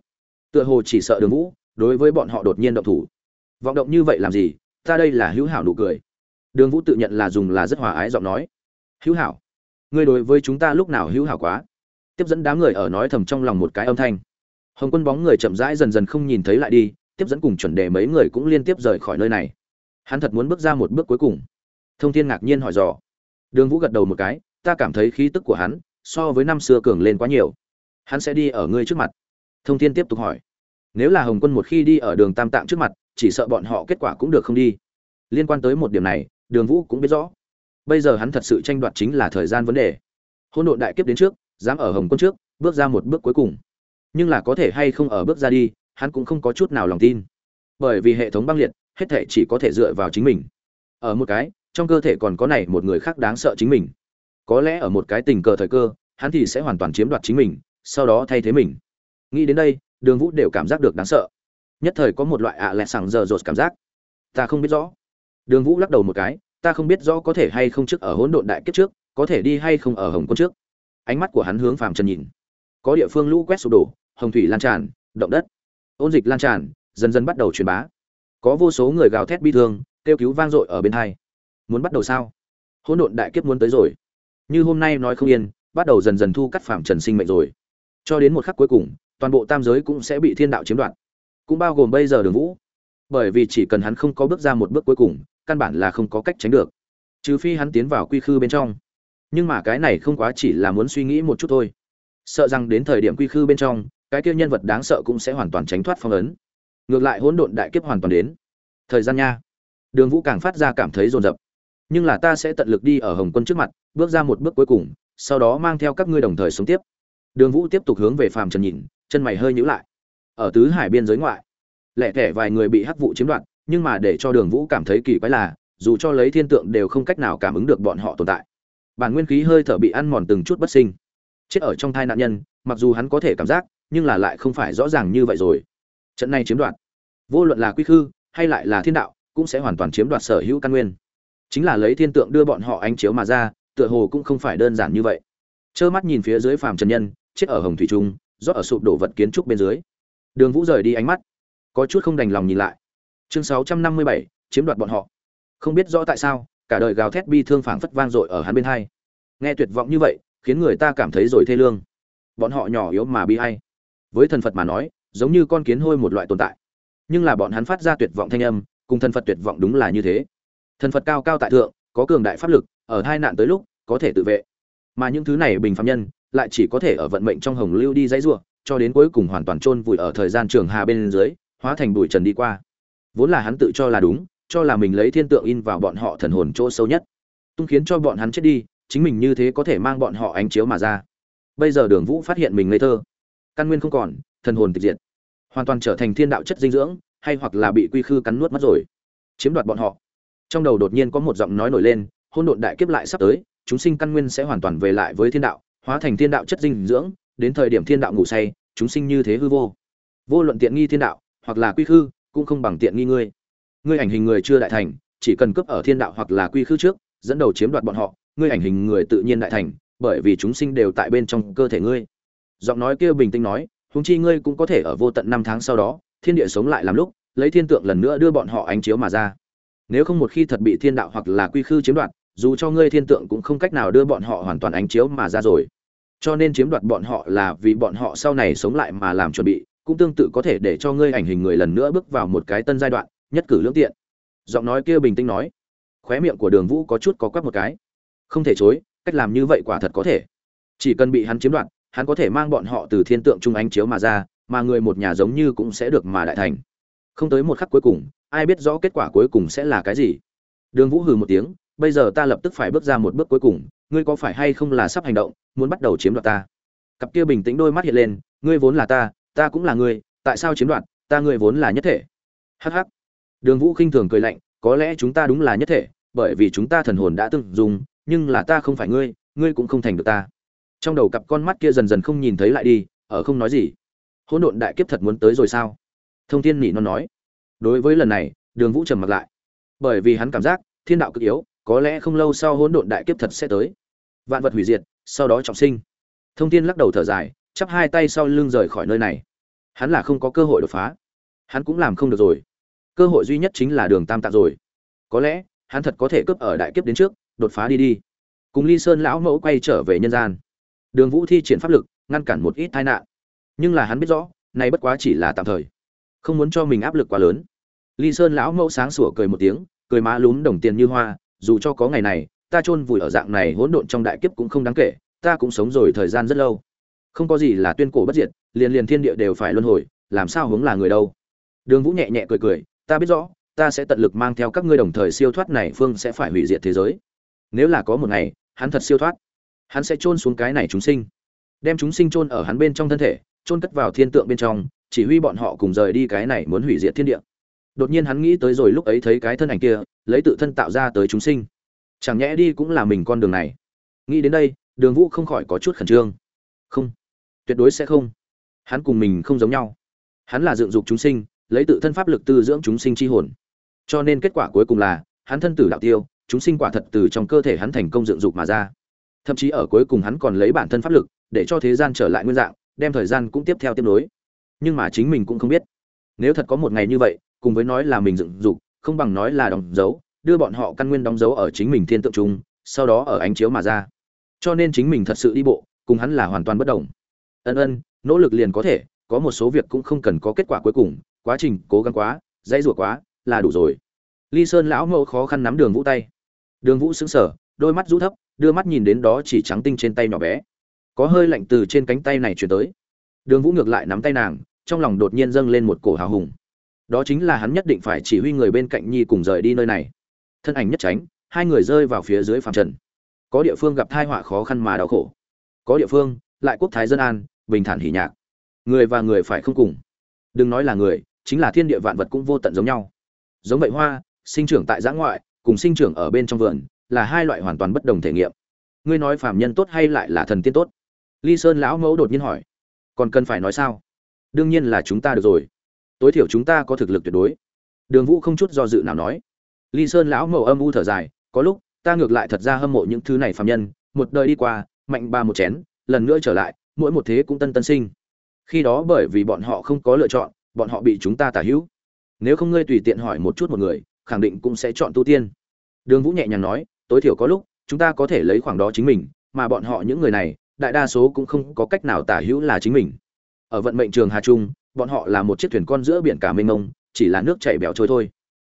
[SPEAKER 1] Tựa hồ chỉ sợ đường vũ, đối với bọn họ đột nhiên động thủ. Vọng động như vậy làm gì? Ta đây là hữu hảo nụ cười. Đường vũ tự nhận là dùng là rất hòa ái giọng nói. Hữu hảo. Ngươi đối với chúng ta lúc nào hữu hảo quá? Tiếp dẫn đám người ở nói thầm trong lòng một cái âm thanh. Hồng quân bóng người chậm rãi dần dần không nhìn thấy lại đi, tiếp dẫn cùng chuẩn đề mấy người cũng liên tiếp rời khỏi nơi này. Hắn thật muốn bước ra một bước cuối cùng. Thông thiên ngạc nhiên hỏi dò. Đường vũ gật đầu một cái, ta cảm thấy khí tức của hắn so với năm xưa cường lên quá nhiều. Hắn sẽ đi ở ngươi trước mặt. Thông thiên tiếp tục hỏi. Nếu là hồng quân một khi đi ở đường tam tạng trước mặt, chỉ sợ bọn họ kết quả cũng được không đi. Liên quan tới một điểm này, đường vũ cũng biết rõ. Bây giờ hắn thật sự tranh đoạt chính là thời gian vấn đề. Hôn độn đại kiếp đến trước dám ở hồng quân trước, bước ra một bước cuối cùng. Nhưng là có thể hay không ở bước ra đi, hắn cũng không có chút nào lòng tin. Bởi vì hệ thống băng liệt, hết thể chỉ có thể dựa vào chính mình. Ở một cái, trong cơ thể còn có này một người khác đáng sợ chính mình. Có lẽ ở một cái tình cờ thời cơ, hắn thì sẽ hoàn toàn chiếm đoạt chính mình, sau đó thay thế mình. Nghĩ đến đây, đường vũ đều cảm giác được đáng sợ. Nhất thời có một loại ạ à lẹ sảng giờ rột cảm giác. Ta không biết rõ. Đường vũ lắc đầu một cái, ta không biết rõ có thể hay không trước ở hỗn độn đại kiếp trước, có thể đi hay không ở hồng quân trước ánh mắt của hắn hướng phàm trần nhìn. Có địa phương lũ quét sụp đổ, hồng thủy lan tràn, động đất. Ôn dịch lan tràn, dần dần bắt đầu truyền bá. Có vô số người gào thét bi thương, kêu cứu vang dội ở bên hai. Muốn bắt đầu sao? Hỗn độn đại kiếp muốn tới rồi. Như hôm nay nói không yên, bắt đầu dần dần thu cắt phạm trần sinh mệnh rồi. Cho đến một khắc cuối cùng, toàn bộ tam giới cũng sẽ bị thiên đạo chiếm đoạt. Cũng bao gồm bây giờ đường vũ. Bởi vì chỉ cần hắn không có bước ra một bước cuối cùng, căn bản là không có cách tránh được. Trừ phi hắn tiến vào quy khư bên trong nhưng mà cái này không quá chỉ là muốn suy nghĩ một chút thôi. Sợ rằng đến thời điểm quy khư bên trong, cái kia nhân vật đáng sợ cũng sẽ hoàn toàn tránh thoát phong ấn. Ngược lại hỗn độn đại kiếp hoàn toàn đến. Thời gian nha. Đường vũ càng phát ra cảm thấy rồn rập nhưng là ta sẽ tận lực đi ở hồng quân trước mặt, bước ra một bước cuối cùng, sau đó mang theo các ngươi đồng thời sống tiếp. Đường vũ tiếp tục hướng về phàm trần nhìn, chân mày hơi nhíu lại. Ở tứ hải biên giới ngoại, lẻ thẻ vài người bị hắc vụ chiếm đoạt, nhưng mà để cho đường vũ cảm thấy kỳ quái là, dù cho lấy thiên tượng đều không cách nào cảm ứng được bọn họ tồn tại bản nguyên khí hơi thở bị ăn mòn từng chút bất sinh. Chết ở trong thai nạn nhân, mặc dù hắn có thể cảm giác, nhưng là lại không phải rõ ràng như vậy rồi. Trận này chiếm đoạt, vô luận là quy khư, hay lại là thiên đạo, cũng sẽ hoàn toàn chiếm đoạt sở hữu căn nguyên. Chính là lấy thiên tượng đưa bọn họ ánh chiếu mà ra, tựa hồ cũng không phải đơn giản như vậy. Trơ mắt nhìn phía dưới phàm trần nhân, chết ở hồng thủy trung, rót ở sụp đổ vật kiến trúc bên dưới. Đường vũ rời đi ánh mắt, có chút không đành lòng nhìn lại. Chương sáu trăm năm mươi bảy, chiếm đoạt bọn họ. Không biết rõ tại sao cả đời gào thét bi thương phảng phất vang dội ở hắn bên hai. Nghe tuyệt vọng như vậy, khiến người ta cảm thấy rồi thê lương. Bọn họ nhỏ yếu mà bi hay với thần phật mà nói, giống như con kiến hôi một loại tồn tại. Nhưng là bọn hắn phát ra tuyệt vọng thanh âm, cùng thần phật tuyệt vọng đúng là như thế. Thần phật cao cao tại thượng, có cường đại pháp lực, ở hai nạn tới lúc, có thể tự vệ. Mà những thứ này bình phạm nhân, lại chỉ có thể ở vận mệnh trong hồng lưu đi dãy ruộng, cho đến cuối cùng hoàn toàn chôn vùi ở thời gian trường hà bên dưới, hóa thành bụi trần đi qua. Vốn là hắn tự cho là đúng cho là mình lấy thiên tượng in vào bọn họ thần hồn chỗ sâu nhất. Tung khiến cho bọn hắn chết đi, chính mình như thế có thể mang bọn họ ánh chiếu mà ra. Bây giờ đường vũ phát hiện mình ngây thơ. Căn nguyên không còn, thần hồn tịch diệt. Hoàn toàn trở thành thiên đạo chất dinh dưỡng, hay hoặc là bị quy khư cắn nuốt mất rồi. Chiếm đoạt bọn họ. Trong đầu đột nhiên có một giọng nói nổi lên hôn độn đại kiếp lại sắp tới, chúng sinh căn nguyên sẽ hoàn toàn về lại với thiên đạo, hóa thành thiên đạo chất dinh dưỡng, đến thời điểm thiên đạo ngủ say, chúng sinh như thế hư vô. Vô luận tiện nghi thiên đạo, hoặc là quy khư, cũng không bằng tiện nghi ngươi ngươi ảnh hình người chưa đại thành, chỉ cần cướp ở thiên đạo hoặc là quy khư trước, dẫn đầu chiếm đoạt bọn họ, ngươi ảnh hình người tự nhiên đại thành, bởi vì chúng sinh đều tại bên trong cơ thể ngươi. Giọng nói kia bình tĩnh nói, huống chi ngươi cũng có thể ở vô tận năm tháng sau đó, thiên địa sống lại làm lúc, lấy thiên tượng lần nữa đưa bọn họ ánh chiếu mà ra. Nếu không một khi thật bị thiên đạo hoặc là quy khư chiếm đoạt, dù cho ngươi thiên tượng cũng không cách nào đưa bọn họ hoàn toàn ánh chiếu mà ra rồi. Cho nên chiếm đoạt bọn họ là vì bọn họ sau này sống lại mà làm chuẩn bị, cũng tương tự có thể để cho ngươi ảnh hình người lần nữa bước vào một cái tân giai đoạn nhất cử lưỡng tiện. Giọng nói kia bình tĩnh nói, khóe miệng của đường vũ có chút có quắp một cái. Không thể chối, cách làm như vậy quả thật có thể. Chỉ cần bị hắn chiếm đoạt, hắn có thể mang bọn họ từ thiên tượng trung ánh chiếu mà ra, mà người một nhà giống như cũng sẽ được mà đại thành. Không tới một khắc cuối cùng, ai biết rõ kết quả cuối cùng sẽ là cái gì. Đường vũ hừ một tiếng, bây giờ ta lập tức phải bước ra một bước cuối cùng, ngươi có phải hay không là sắp hành động, muốn bắt đầu chiếm đoạt ta? Cặp kia bình tĩnh đôi mắt hiện lên, ngươi vốn là ta ta cũng là ngươi, tại sao chiếm đoạt, ta ngươi vốn là nhất thể? Hh đường vũ khinh thường cười lạnh, có lẽ chúng ta đúng là nhất thể, bởi vì chúng ta thần hồn đã từng dùng, nhưng là ta không phải ngươi ngươi cũng không thành được ta. Trong đầu cặp con mắt kia dần dần không nhìn thấy lại đi, ở không nói gì. Hỗn độn đại kiếp thật muốn tới rồi sao? Thông thiên nỉ non nói. Đối với lần này, đường vũ trầm mặc lại. Bởi vì hắn cảm giác, thiên đạo cực yếu, có lẽ không lâu sau hỗn độn đại kiếp thật sẽ tới. Vạn vật hủy diệt, sau đó trọng sinh. Thông thiên lắc đầu thở dài, chắp hai tay sau lưng rời khỏi nơi này. Hắn là không có cơ hội đột phá. Hắn cũng làm không được rồi cơ hội duy nhất chính là đường tam tạng rồi. Có lẽ, hắn thật có thể cướp ở đại kiếp đến trước, đột phá đi đi. Cùng ly sơn lão mẫu quay trở về nhân gian. Đường vũ thi triển pháp lực, ngăn cản một ít tai nạn. Nhưng là hắn biết rõ, nay bất quá chỉ là tạm thời. Không muốn cho mình áp lực quá lớn. Ly sơn lão mẫu sáng sủa cười một tiếng, cười má lún đồng tiền như hoa, dù cho có ngày này, ta chôn vùi ở dạng này hỗn độn trong đại kiếp cũng không đáng kể, ta cũng sống rồi thời gian rất lâu. Không có gì là tuyên cổ bất diệt, liền liền thiên địa đều phải luân hồi, làm sao hướng là người đâu? Đường vũ nhẹ nhẹ cười cười ta biết rõ, ta sẽ tận lực mang theo các ngươi đồng thời siêu thoát này phương sẽ phải hủy diệt thế giới. Nếu là có một ngày, hắn thật siêu thoát. Hắn sẽ chôn xuống cái này chúng sinh. Đem chúng sinh chôn ở hắn bên trong thân thể, chôn cất vào thiên tượng bên trong, chỉ huy bọn họ cùng rời đi cái này muốn hủy diệt thiên địa. Đột nhiên hắn nghĩ tới rồi lúc ấy thấy cái thân ảnh kia, lấy tự thân tạo ra tới chúng sinh. Chẳng nhẽ đi cũng là mình con đường này. Nghĩ đến đây, đường vũ không khỏi có chút khẩn trương. Không. Tuyệt đối sẽ không. Hắn cùng mình không giống nhau. Hắn là dựng dục chúng sinh lấy tự thân pháp lực tư dưỡng chúng sinh chi hồn. Cho nên kết quả cuối cùng là, hắn thân tử đạo tiêu, chúng sinh quả thật từ trong cơ thể hắn thành công dựng dục mà ra. Thậm chí ở cuối cùng hắn còn lấy bản thân pháp lực, để cho thế gian trở lại nguyên dạng, đem thời gian cũng tiếp theo tiếp nối. Nhưng mà chính mình cũng không biết. Nếu thật có một ngày như vậy, cùng với nói là mình dựng dục, không bằng nói là đóng dấu, đưa bọn họ căn nguyên đóng dấu ở chính mình thiên tượng trung sau đó ở ánh chiếu mà ra. Cho nên chính mình thật sự đi bộ, cùng hắn là hoàn toàn bất động. ân ân, nỗ lực liền có thể, có một số việc cũng không cần có kết quả cuối cùng quá trình cố gắng quá, dãy rủa quá là đủ rồi. Ly sơn lão mẫu khó khăn nắm đường vũ tay. Đường vũ sững sờ, đôi mắt rũ thấp, đưa mắt nhìn đến đó chỉ trắng tinh trên tay nhỏ bé. Có hơi lạnh từ trên cánh tay này chuyển tới. Đường vũ ngược lại nắm tay nàng, trong lòng đột nhiên dâng lên một cổ hào hùng. Đó chính là hắn nhất định phải chỉ huy người bên cạnh nhi cùng rời đi nơi này. Thân ảnh nhất tránh, hai người rơi vào phía dưới phàm trần. Có địa phương gặp tai họa khó khăn mà đau khổ. Có địa phương, lại quốc thái dân an, bình thản hỉ nhạc. Người và người phải không cùng. Đừng nói là người chính là thiên địa vạn vật cũng vô tận giống nhau. Giống vậy hoa, sinh trưởng tại giã ngoại, cùng sinh trưởng ở bên trong vườn, là hai loại hoàn toàn bất đồng thể nghiệm. Ngươi nói phàm nhân tốt hay lại là thần tiên tốt? Ly sơn lão mẫu đột nhiên hỏi. Còn cần phải nói sao? Đương nhiên là chúng ta được rồi. Tối thiểu chúng ta có thực lực tuyệt đối. Đường vũ không chút do dự nào nói. Ly sơn lão mẫu âm u thở dài, có lúc, ta ngược lại thật ra hâm mộ những thứ này phàm nhân, một đời đi qua, mạnh ba một chén, lần nữa trở lại, mỗi một thế cũng tân tân sinh. Khi đó bởi vì bọn họ không có lựa chọn bọn họ bị chúng ta tả hữu. Nếu không ngươi tùy tiện hỏi một chút một người, khẳng định cũng sẽ chọn tu tiên. Đường vũ nhẹ nhàng nói, tối thiểu có lúc, chúng ta có thể lấy khoảng đó chính mình, mà bọn họ những người này, đại đa số cũng không có cách nào tả hữu là chính mình. Ở vận mệnh trường hà trung, bọn họ là một chiếc thuyền con giữa biển cả mênh mông, chỉ là nước chảy bẻo trôi thôi.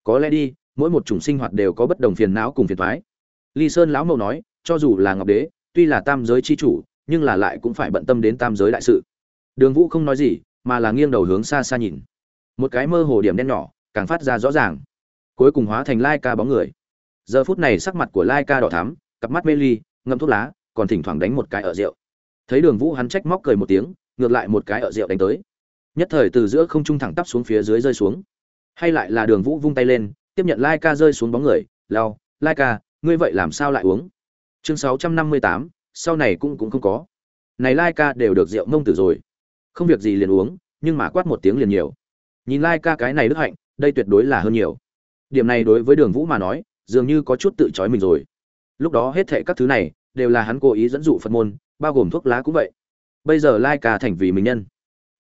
[SPEAKER 1] Có lẽ đi, mỗi một chủng sinh hoạt đều có bất đồng phiền não cùng phiền thoái ly sơn lão mẫu nói, cho dù là ngọc đế, tuy là tam giới c h i chủ, nhưng là lại cũng phải bận tâm đến tam giới đại sự. Đường vũ không nói gì mà là nghiêng đầu hướng xa xa nhìn. Một cái mơ hồ điểm đen nhỏ, càng phát ra rõ ràng. Cuối cùng hóa thành lai ca bóng người. Giờ phút này sắc mặt của lai ca đỏ thắm, cặp mắt mê ly ngâm thuốc lá, còn thỉnh thoảng đánh một cái ở rượu. Thấy đường vũ hắn trách móc cười một tiếng, ngược lại một cái ở rượu đánh tới. Nhất thời từ giữa không trung thẳng tắp xuống phía dưới rơi xuống. Hay lại là đường vũ vung tay lên, tiếp nhận lai ca rơi xuống bóng người lao lai ca ngươi vậy làm sao lại uống? Chương sáu trăm năm mươi tám, sau này cũng cũng không có. Này lai ca đều được rượu mông tử rồi không việc gì liền uống, nhưng mà quát một tiếng liền nhiều. Nhìn lai、like、ca cái này đức hạnh, đây tuyệt đối là hơn nhiều. Điểm này đối với đường vũ mà nói, dường như có chút tự trói mình rồi. Lúc đó hết thệ các thứ này, đều là hắn cố ý dẫn dụ phật môn, bao gồm thuốc lá cũng vậy. Bây giờ lai、like、ca thành vì mình nhân.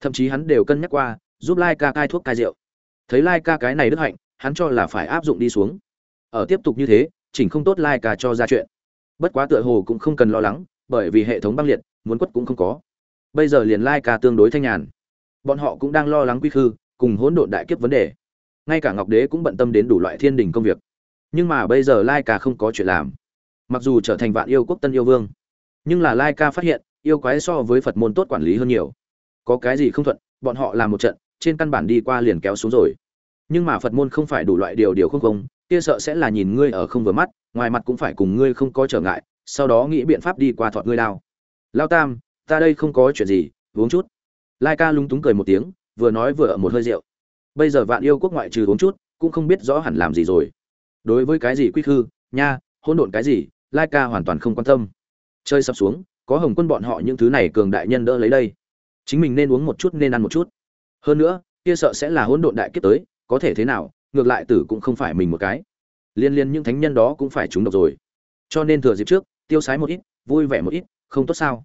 [SPEAKER 1] Thậm chí hắn đều cân nhắc qua, giúp lai、like、ca cai thuốc cai rượu. Thấy lai、like、ca cái này đức hạnh, hắn cho là phải áp dụng đi xuống. Ở tiếp tục như thế, chỉnh không tốt lai、like、ca cho ra chuyện. Bất quá tựa hồ cũng không cần lo lắng, bởi vì hệ thống băng liệt, muốn quất cũng không có bây giờ liền lai ca tương đối thanh nhàn. Bọn họ cũng đang lo lắng quy khư, cùng hỗn độn đại kiếp vấn đề. Ngay cả ngọc đế cũng bận tâm đến đủ loại thiên đình công việc. Nhưng mà bây giờ lai ca không có chuyện làm. Mặc dù trở thành vạn yêu quốc tân yêu vương, nhưng là lai ca phát hiện, yêu quái so với phật môn tốt quản lý hơn nhiều. Có cái gì không thuận, bọn họ làm một trận, trên căn bản đi qua liền kéo xuống rồi. Nhưng mà phật môn không phải đủ loại điều điều không không, kia sợ sẽ là nhìn ngươi ở không vừa mắt, ngoài mặt cũng phải cùng ngươi không có trở ngại, sau đó nghĩ biện pháp đi qua thọt ngươi đao. Lao tam ta đây không có chuyện gì, uống chút. Lai ca lúng túng cười một tiếng, vừa nói vừa ở một hơi rượu. Bây giờ vạn yêu quốc ngoại trừ uống chút, cũng không biết rõ hẳn làm gì rồi. Đối với cái gì quy khư, nha, hỗn độn cái gì, lai ca hoàn toàn không quan tâm. Chơi sập xuống, có hồng quân bọn họ những thứ này cường đại nhân đỡ lấy đây. Chính mình nên uống một chút nên ăn một chút. Hơn nữa, kia sợ sẽ là hỗn độn đại kiếp tới, có thể thế nào, ngược lại tử cũng không phải mình một cái. Liên liên những thánh nhân đó cũng phải trúng độc rồi. Cho nên thừa dịp trước, tiêu sái một ít, vui vẻ một ít, không tốt sao?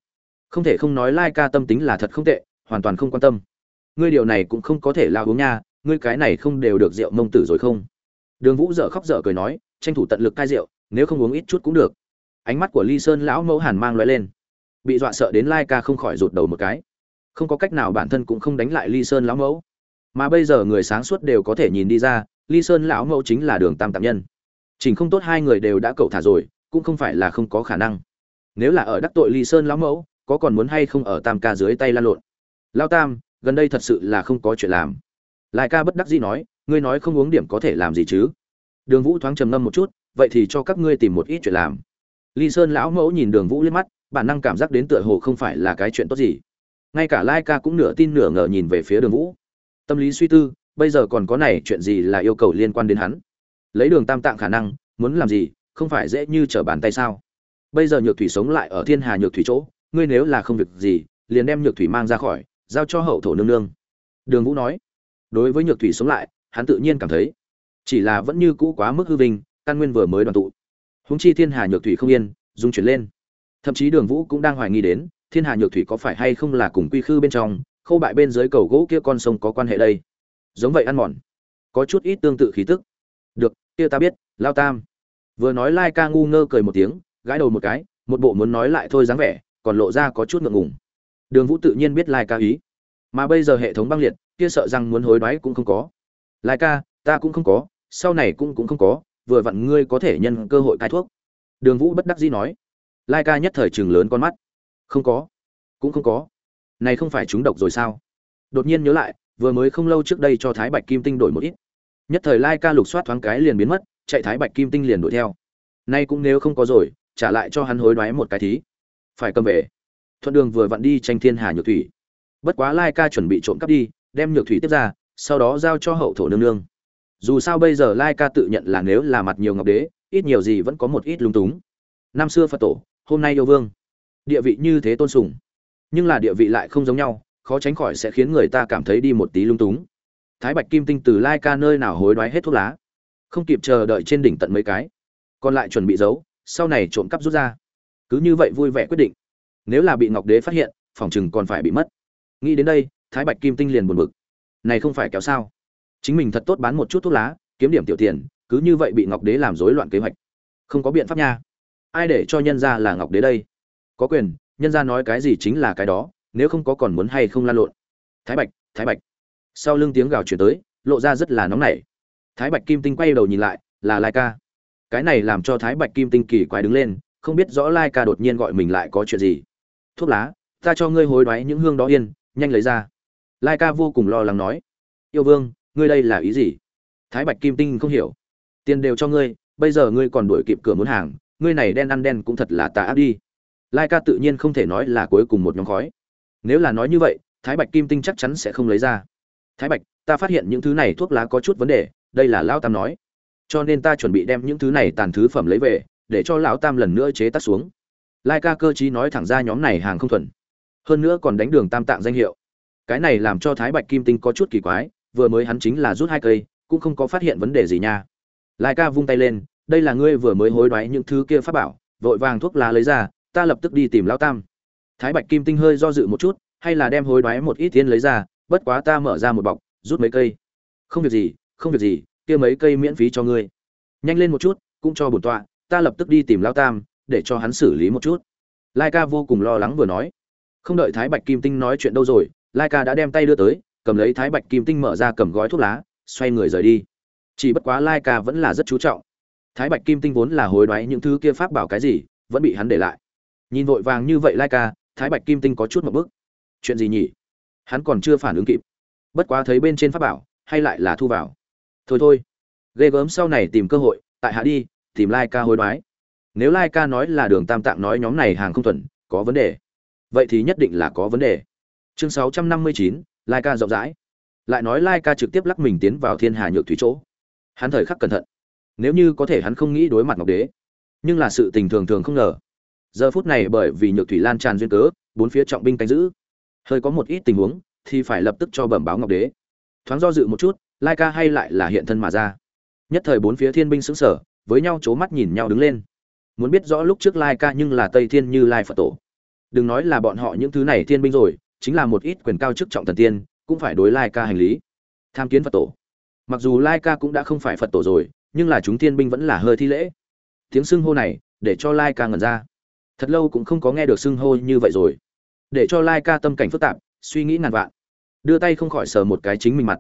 [SPEAKER 1] Không thể không nói lai ca tâm tính là thật không tệ, hoàn toàn không quan tâm. Ngươi điều này cũng không có thể lao uống nha, ngươi cái này không đều được rượu mông tử rồi không? Đường vũ dở khóc dở cười nói, tranh thủ tận lực cai rượu, nếu không uống ít chút cũng được. Ánh mắt của ly sơn lão mẫu hàn mang loại lên. Bị dọa sợ đến lai ca không khỏi rụt đầu một cái. Không có cách nào bản thân cũng không đánh lại ly sơn lão mẫu. Mà bây giờ người sáng suốt đều có thể nhìn đi ra, ly sơn lão mẫu chính là đường tam tạm nhân. Chỉnh không tốt hai người đều đã cậu thả rồi, cũng không phải là không có khả năng. Nếu là ở đắc tội ly sơn lão mẫu có còn muốn hay không ở tam ca dưới tay lan lộn? Lao tam, gần đây thật sự là không có chuyện làm. Lại ca bất đắc dĩ nói, ngươi nói không uống điểm có thể làm gì chứ? Đường vũ thoáng trầm ngâm một chút, vậy thì cho các ngươi tìm một ít chuyện làm. Ly sơn lão mẫu nhìn đường vũ liếc mắt, bản năng cảm giác đến tựa hồ không phải là cái chuyện tốt gì. Ngay cả lai ca cũng nửa tin nửa ngờ nhìn về phía đường vũ. Tâm lý suy tư, bây giờ còn có này chuyện gì là yêu cầu liên quan đến hắn? Lấy đường tam tạng khả năng, muốn làm gì, không phải dễ như trở bàn tay sao? Bây giờ nhược thủy sống lại ở thiên hà nhược thủy chỗ ngươi nếu là không việc gì, liền đem nhược thủy mang ra khỏi, giao cho hậu thổ nương nương. Đường vũ nói. Đối với nhược thủy sống lại, hắn tự nhiên cảm thấy, chỉ là vẫn như cũ quá mức hư vinh, căn nguyên vừa mới đoàn tụ. Húng chi thiên hà nhược thủy không yên dung chuyển lên. Thậm chí đường vũ cũng đang hoài nghi đến, thiên hà nhược thủy có phải hay không là cùng quy khư bên trong, khâu bại bên dưới cầu gỗ kia con sông có quan hệ đây? Giống vậy ăn mòn, có chút ít tương tự khí tức. Được, kia ta biết, lao tam. Vừa nói lai ca ngu ngơ cười một tiếng, gãi đầu một cái, một bộ muốn nói lại thôi dáng vẻ còn lộ ra có chút ngượng ngùng. Đường vũ tự nhiên biết lai ca ý. Mà bây giờ hệ thống băng liệt, kia sợ rằng muốn hối đoái cũng không có. Lai ca, ta cũng không có, sau này cũng cũng không có, vừa vặn ngươi có thể nhân cơ hội cai thuốc. Đường vũ bất đắc dĩ nói. Lai ca nhất thời chừng lớn con mắt. Không có. Cũng không có. Này không phải chúng độc rồi sao? Đột nhiên nhớ lại, vừa mới không lâu trước đây cho thái bạch kim tinh đổi một ít. Nhất thời lai ca lục soát thoáng cái liền biến mất, chạy thái bạch kim tinh liền đuổi theo. Nay cũng nếu không có rồi, trả lại cho hắn hối đoái một cái thí phải cầm về. Thuận đường vừa vặn đi tranh thiên hà nhược thủy. Bất quá lai ca chuẩn bị trộm cắp đi, đem nhược thủy tiếp ra, sau đó giao cho hậu thổ nương nương. Dù sao bây giờ lai ca tự nhận là nếu là mặt nhiều ngọc đế, ít nhiều gì vẫn có một ít lung túng. Năm xưa phật tổ, hôm nay yêu vương. Địa vị như thế tôn sùng. Nhưng là địa vị lại không giống nhau, khó tránh khỏi sẽ khiến người ta cảm thấy đi một tí lung túng. Thái bạch kim tinh từ lai ca nơi nào hối đoái hết thuốc lá. Không kịp chờ đợi trên đỉnh tận mấy cái. Còn lại chuẩn bị giấu, sau này trộm cắp rút ra cứ như vậy vui vẻ quyết định. Nếu là bị ngọc đế phát hiện, phòng chừng còn phải bị mất. Nghĩ đến đây, thái bạch kim tinh liền buồn bực. Này không phải kéo sao? Chính mình thật tốt bán một chút thuốc lá, kiếm điểm tiểu tiền, cứ như vậy bị ngọc đế làm rối loạn kế hoạch. Không có biện pháp nha. Ai để cho nhân ra là ngọc đế đây? Có quyền, nhân ra nói cái gì chính là cái đó, nếu không có còn muốn hay không lan lộn. Thái bạch thái bạch. Sau lưng tiếng gào chuyển tới, lộ ra rất là nóng nảy. Thái bạch kim tinh quay đầu nhìn lại, là lai ca. Cái này làm cho thái bạch kim tinh kỳ quái đứng lên không biết rõ lai ca đột nhiên gọi mình lại có chuyện gì. Thuốc lá, ta cho ngươi hối đoái những hương đó yên, nhanh lấy ra. Lai ca vô cùng lo lắng nói. Yêu vương, ngươi đây là ý gì? Thái bạch kim tinh không hiểu. Tiền đều cho ngươi, bây giờ ngươi còn đuổi kịp cửa muốn hàng, ngươi này đen ăn đen cũng thật là tà ác đi. Lai ca tự nhiên không thể nói là cuối cùng một nhóm khói. Nếu là nói như vậy, thái bạch kim tinh chắc chắn sẽ không lấy ra. Thái bạch, ta phát hiện những thứ này thuốc lá có chút vấn đề, đây là lão tam nói. Cho nên ta chuẩn bị đem những thứ này tàn thứ phẩm lấy về để cho lão tam lần nữa chế tác xuống. Lai ca cơ chí nói thẳng ra nhóm này hàng không thuần. Hơn nữa còn đánh đường tam tạng danh hiệu. Cái này làm cho thái bạch kim tinh có chút kỳ quái, vừa mới hắn chính là rút hai cây, cũng không có phát hiện vấn đề gì nha. Lai ca vung tay lên, đây là ngươi vừa mới hối đoái những thứ kia pháp bảo, vội vàng thuốc lá lấy ra, ta lập tức đi tìm lão tam. Thái bạch kim tinh hơi do dự một chút, hay là đem hối đoái một ít tiên lấy ra, bất quá ta mở ra một bọc, rút mấy cây. Không việc gì, không việc gì, kia mấy cây miễn phí cho ngươi. Nhanh lên một chút, cũng cho bổn tọa ta lập tức đi tìm lão tam, để cho hắn xử lý một chút. Lai ca vô cùng lo lắng vừa nói. Không đợi thái bạch kim tinh nói chuyện đâu rồi, lai ca đã đem tay đưa tới, cầm lấy thái bạch kim tinh mở ra cầm gói thuốc lá, xoay người rời đi. Chỉ bất quá lai ca vẫn là rất chú trọng. Thái bạch kim tinh vốn là hối đoái những thứ kia pháp bảo cái gì, vẫn bị hắn để lại. Nhìn vội vàng như vậy lai ca, thái bạch kim tinh có chút một bức. Chuyện gì nhỉ? Hắn còn chưa phản ứng kịp. Bất quá thấy bên trên pháp bảo, hay lại là thu vào. Thôi thôi. Ghê gớm sau này tìm cơ hội, tại hạ đi tìm lai ca hối đoái. Nếu lai ca nói là đường tam tạng nói nhóm này hàng không thuần, có vấn đề. Vậy thì nhất định là có vấn đề. Chương sáu trăm năm mươi chín, lai ca rộng rãi. Lại nói lai ca trực tiếp lắc mình tiến vào thiên hà nhược thủy chỗ. Hắn thời khắc cẩn thận. Nếu như có thể hắn không nghĩ đối mặt ngọc đế. Nhưng là sự tình thường thường không ngờ. Giờ phút này bởi vì nhược thủy lan tràn duyên cớ, bốn phía trọng binh canh giữ. Hơi có một ít tình huống, thì phải lập tức cho bẩm báo ngọc đế. Thoáng do dự một chút, lai ca hay lại là hiện thân mà ra. Nhất thời bốn phía thiên binh xứng sở với nhau c h ố mắt nhìn nhau đứng lên. Muốn biết rõ lúc trước lai ca nhưng là tây thiên như lai phật tổ. Đừng nói là bọn họ những thứ này thiên binh rồi, chính là một ít quyền cao chức trọng thần tiên, cũng phải đối lai ca hành lý. Tham kiến phật tổ. Mặc dù lai ca cũng đã không phải phật tổ rồi, nhưng là chúng thiên binh vẫn là hơi thi lễ. Tiếng xưng hô này, để cho lai ca ngẩn ra. Thật lâu cũng không có nghe được xưng hô như vậy rồi. Để cho lai ca tâm cảnh phức tạp, suy nghĩ ngàn vạn. Đưa tay không khỏi sờ một cái chính mình mặt.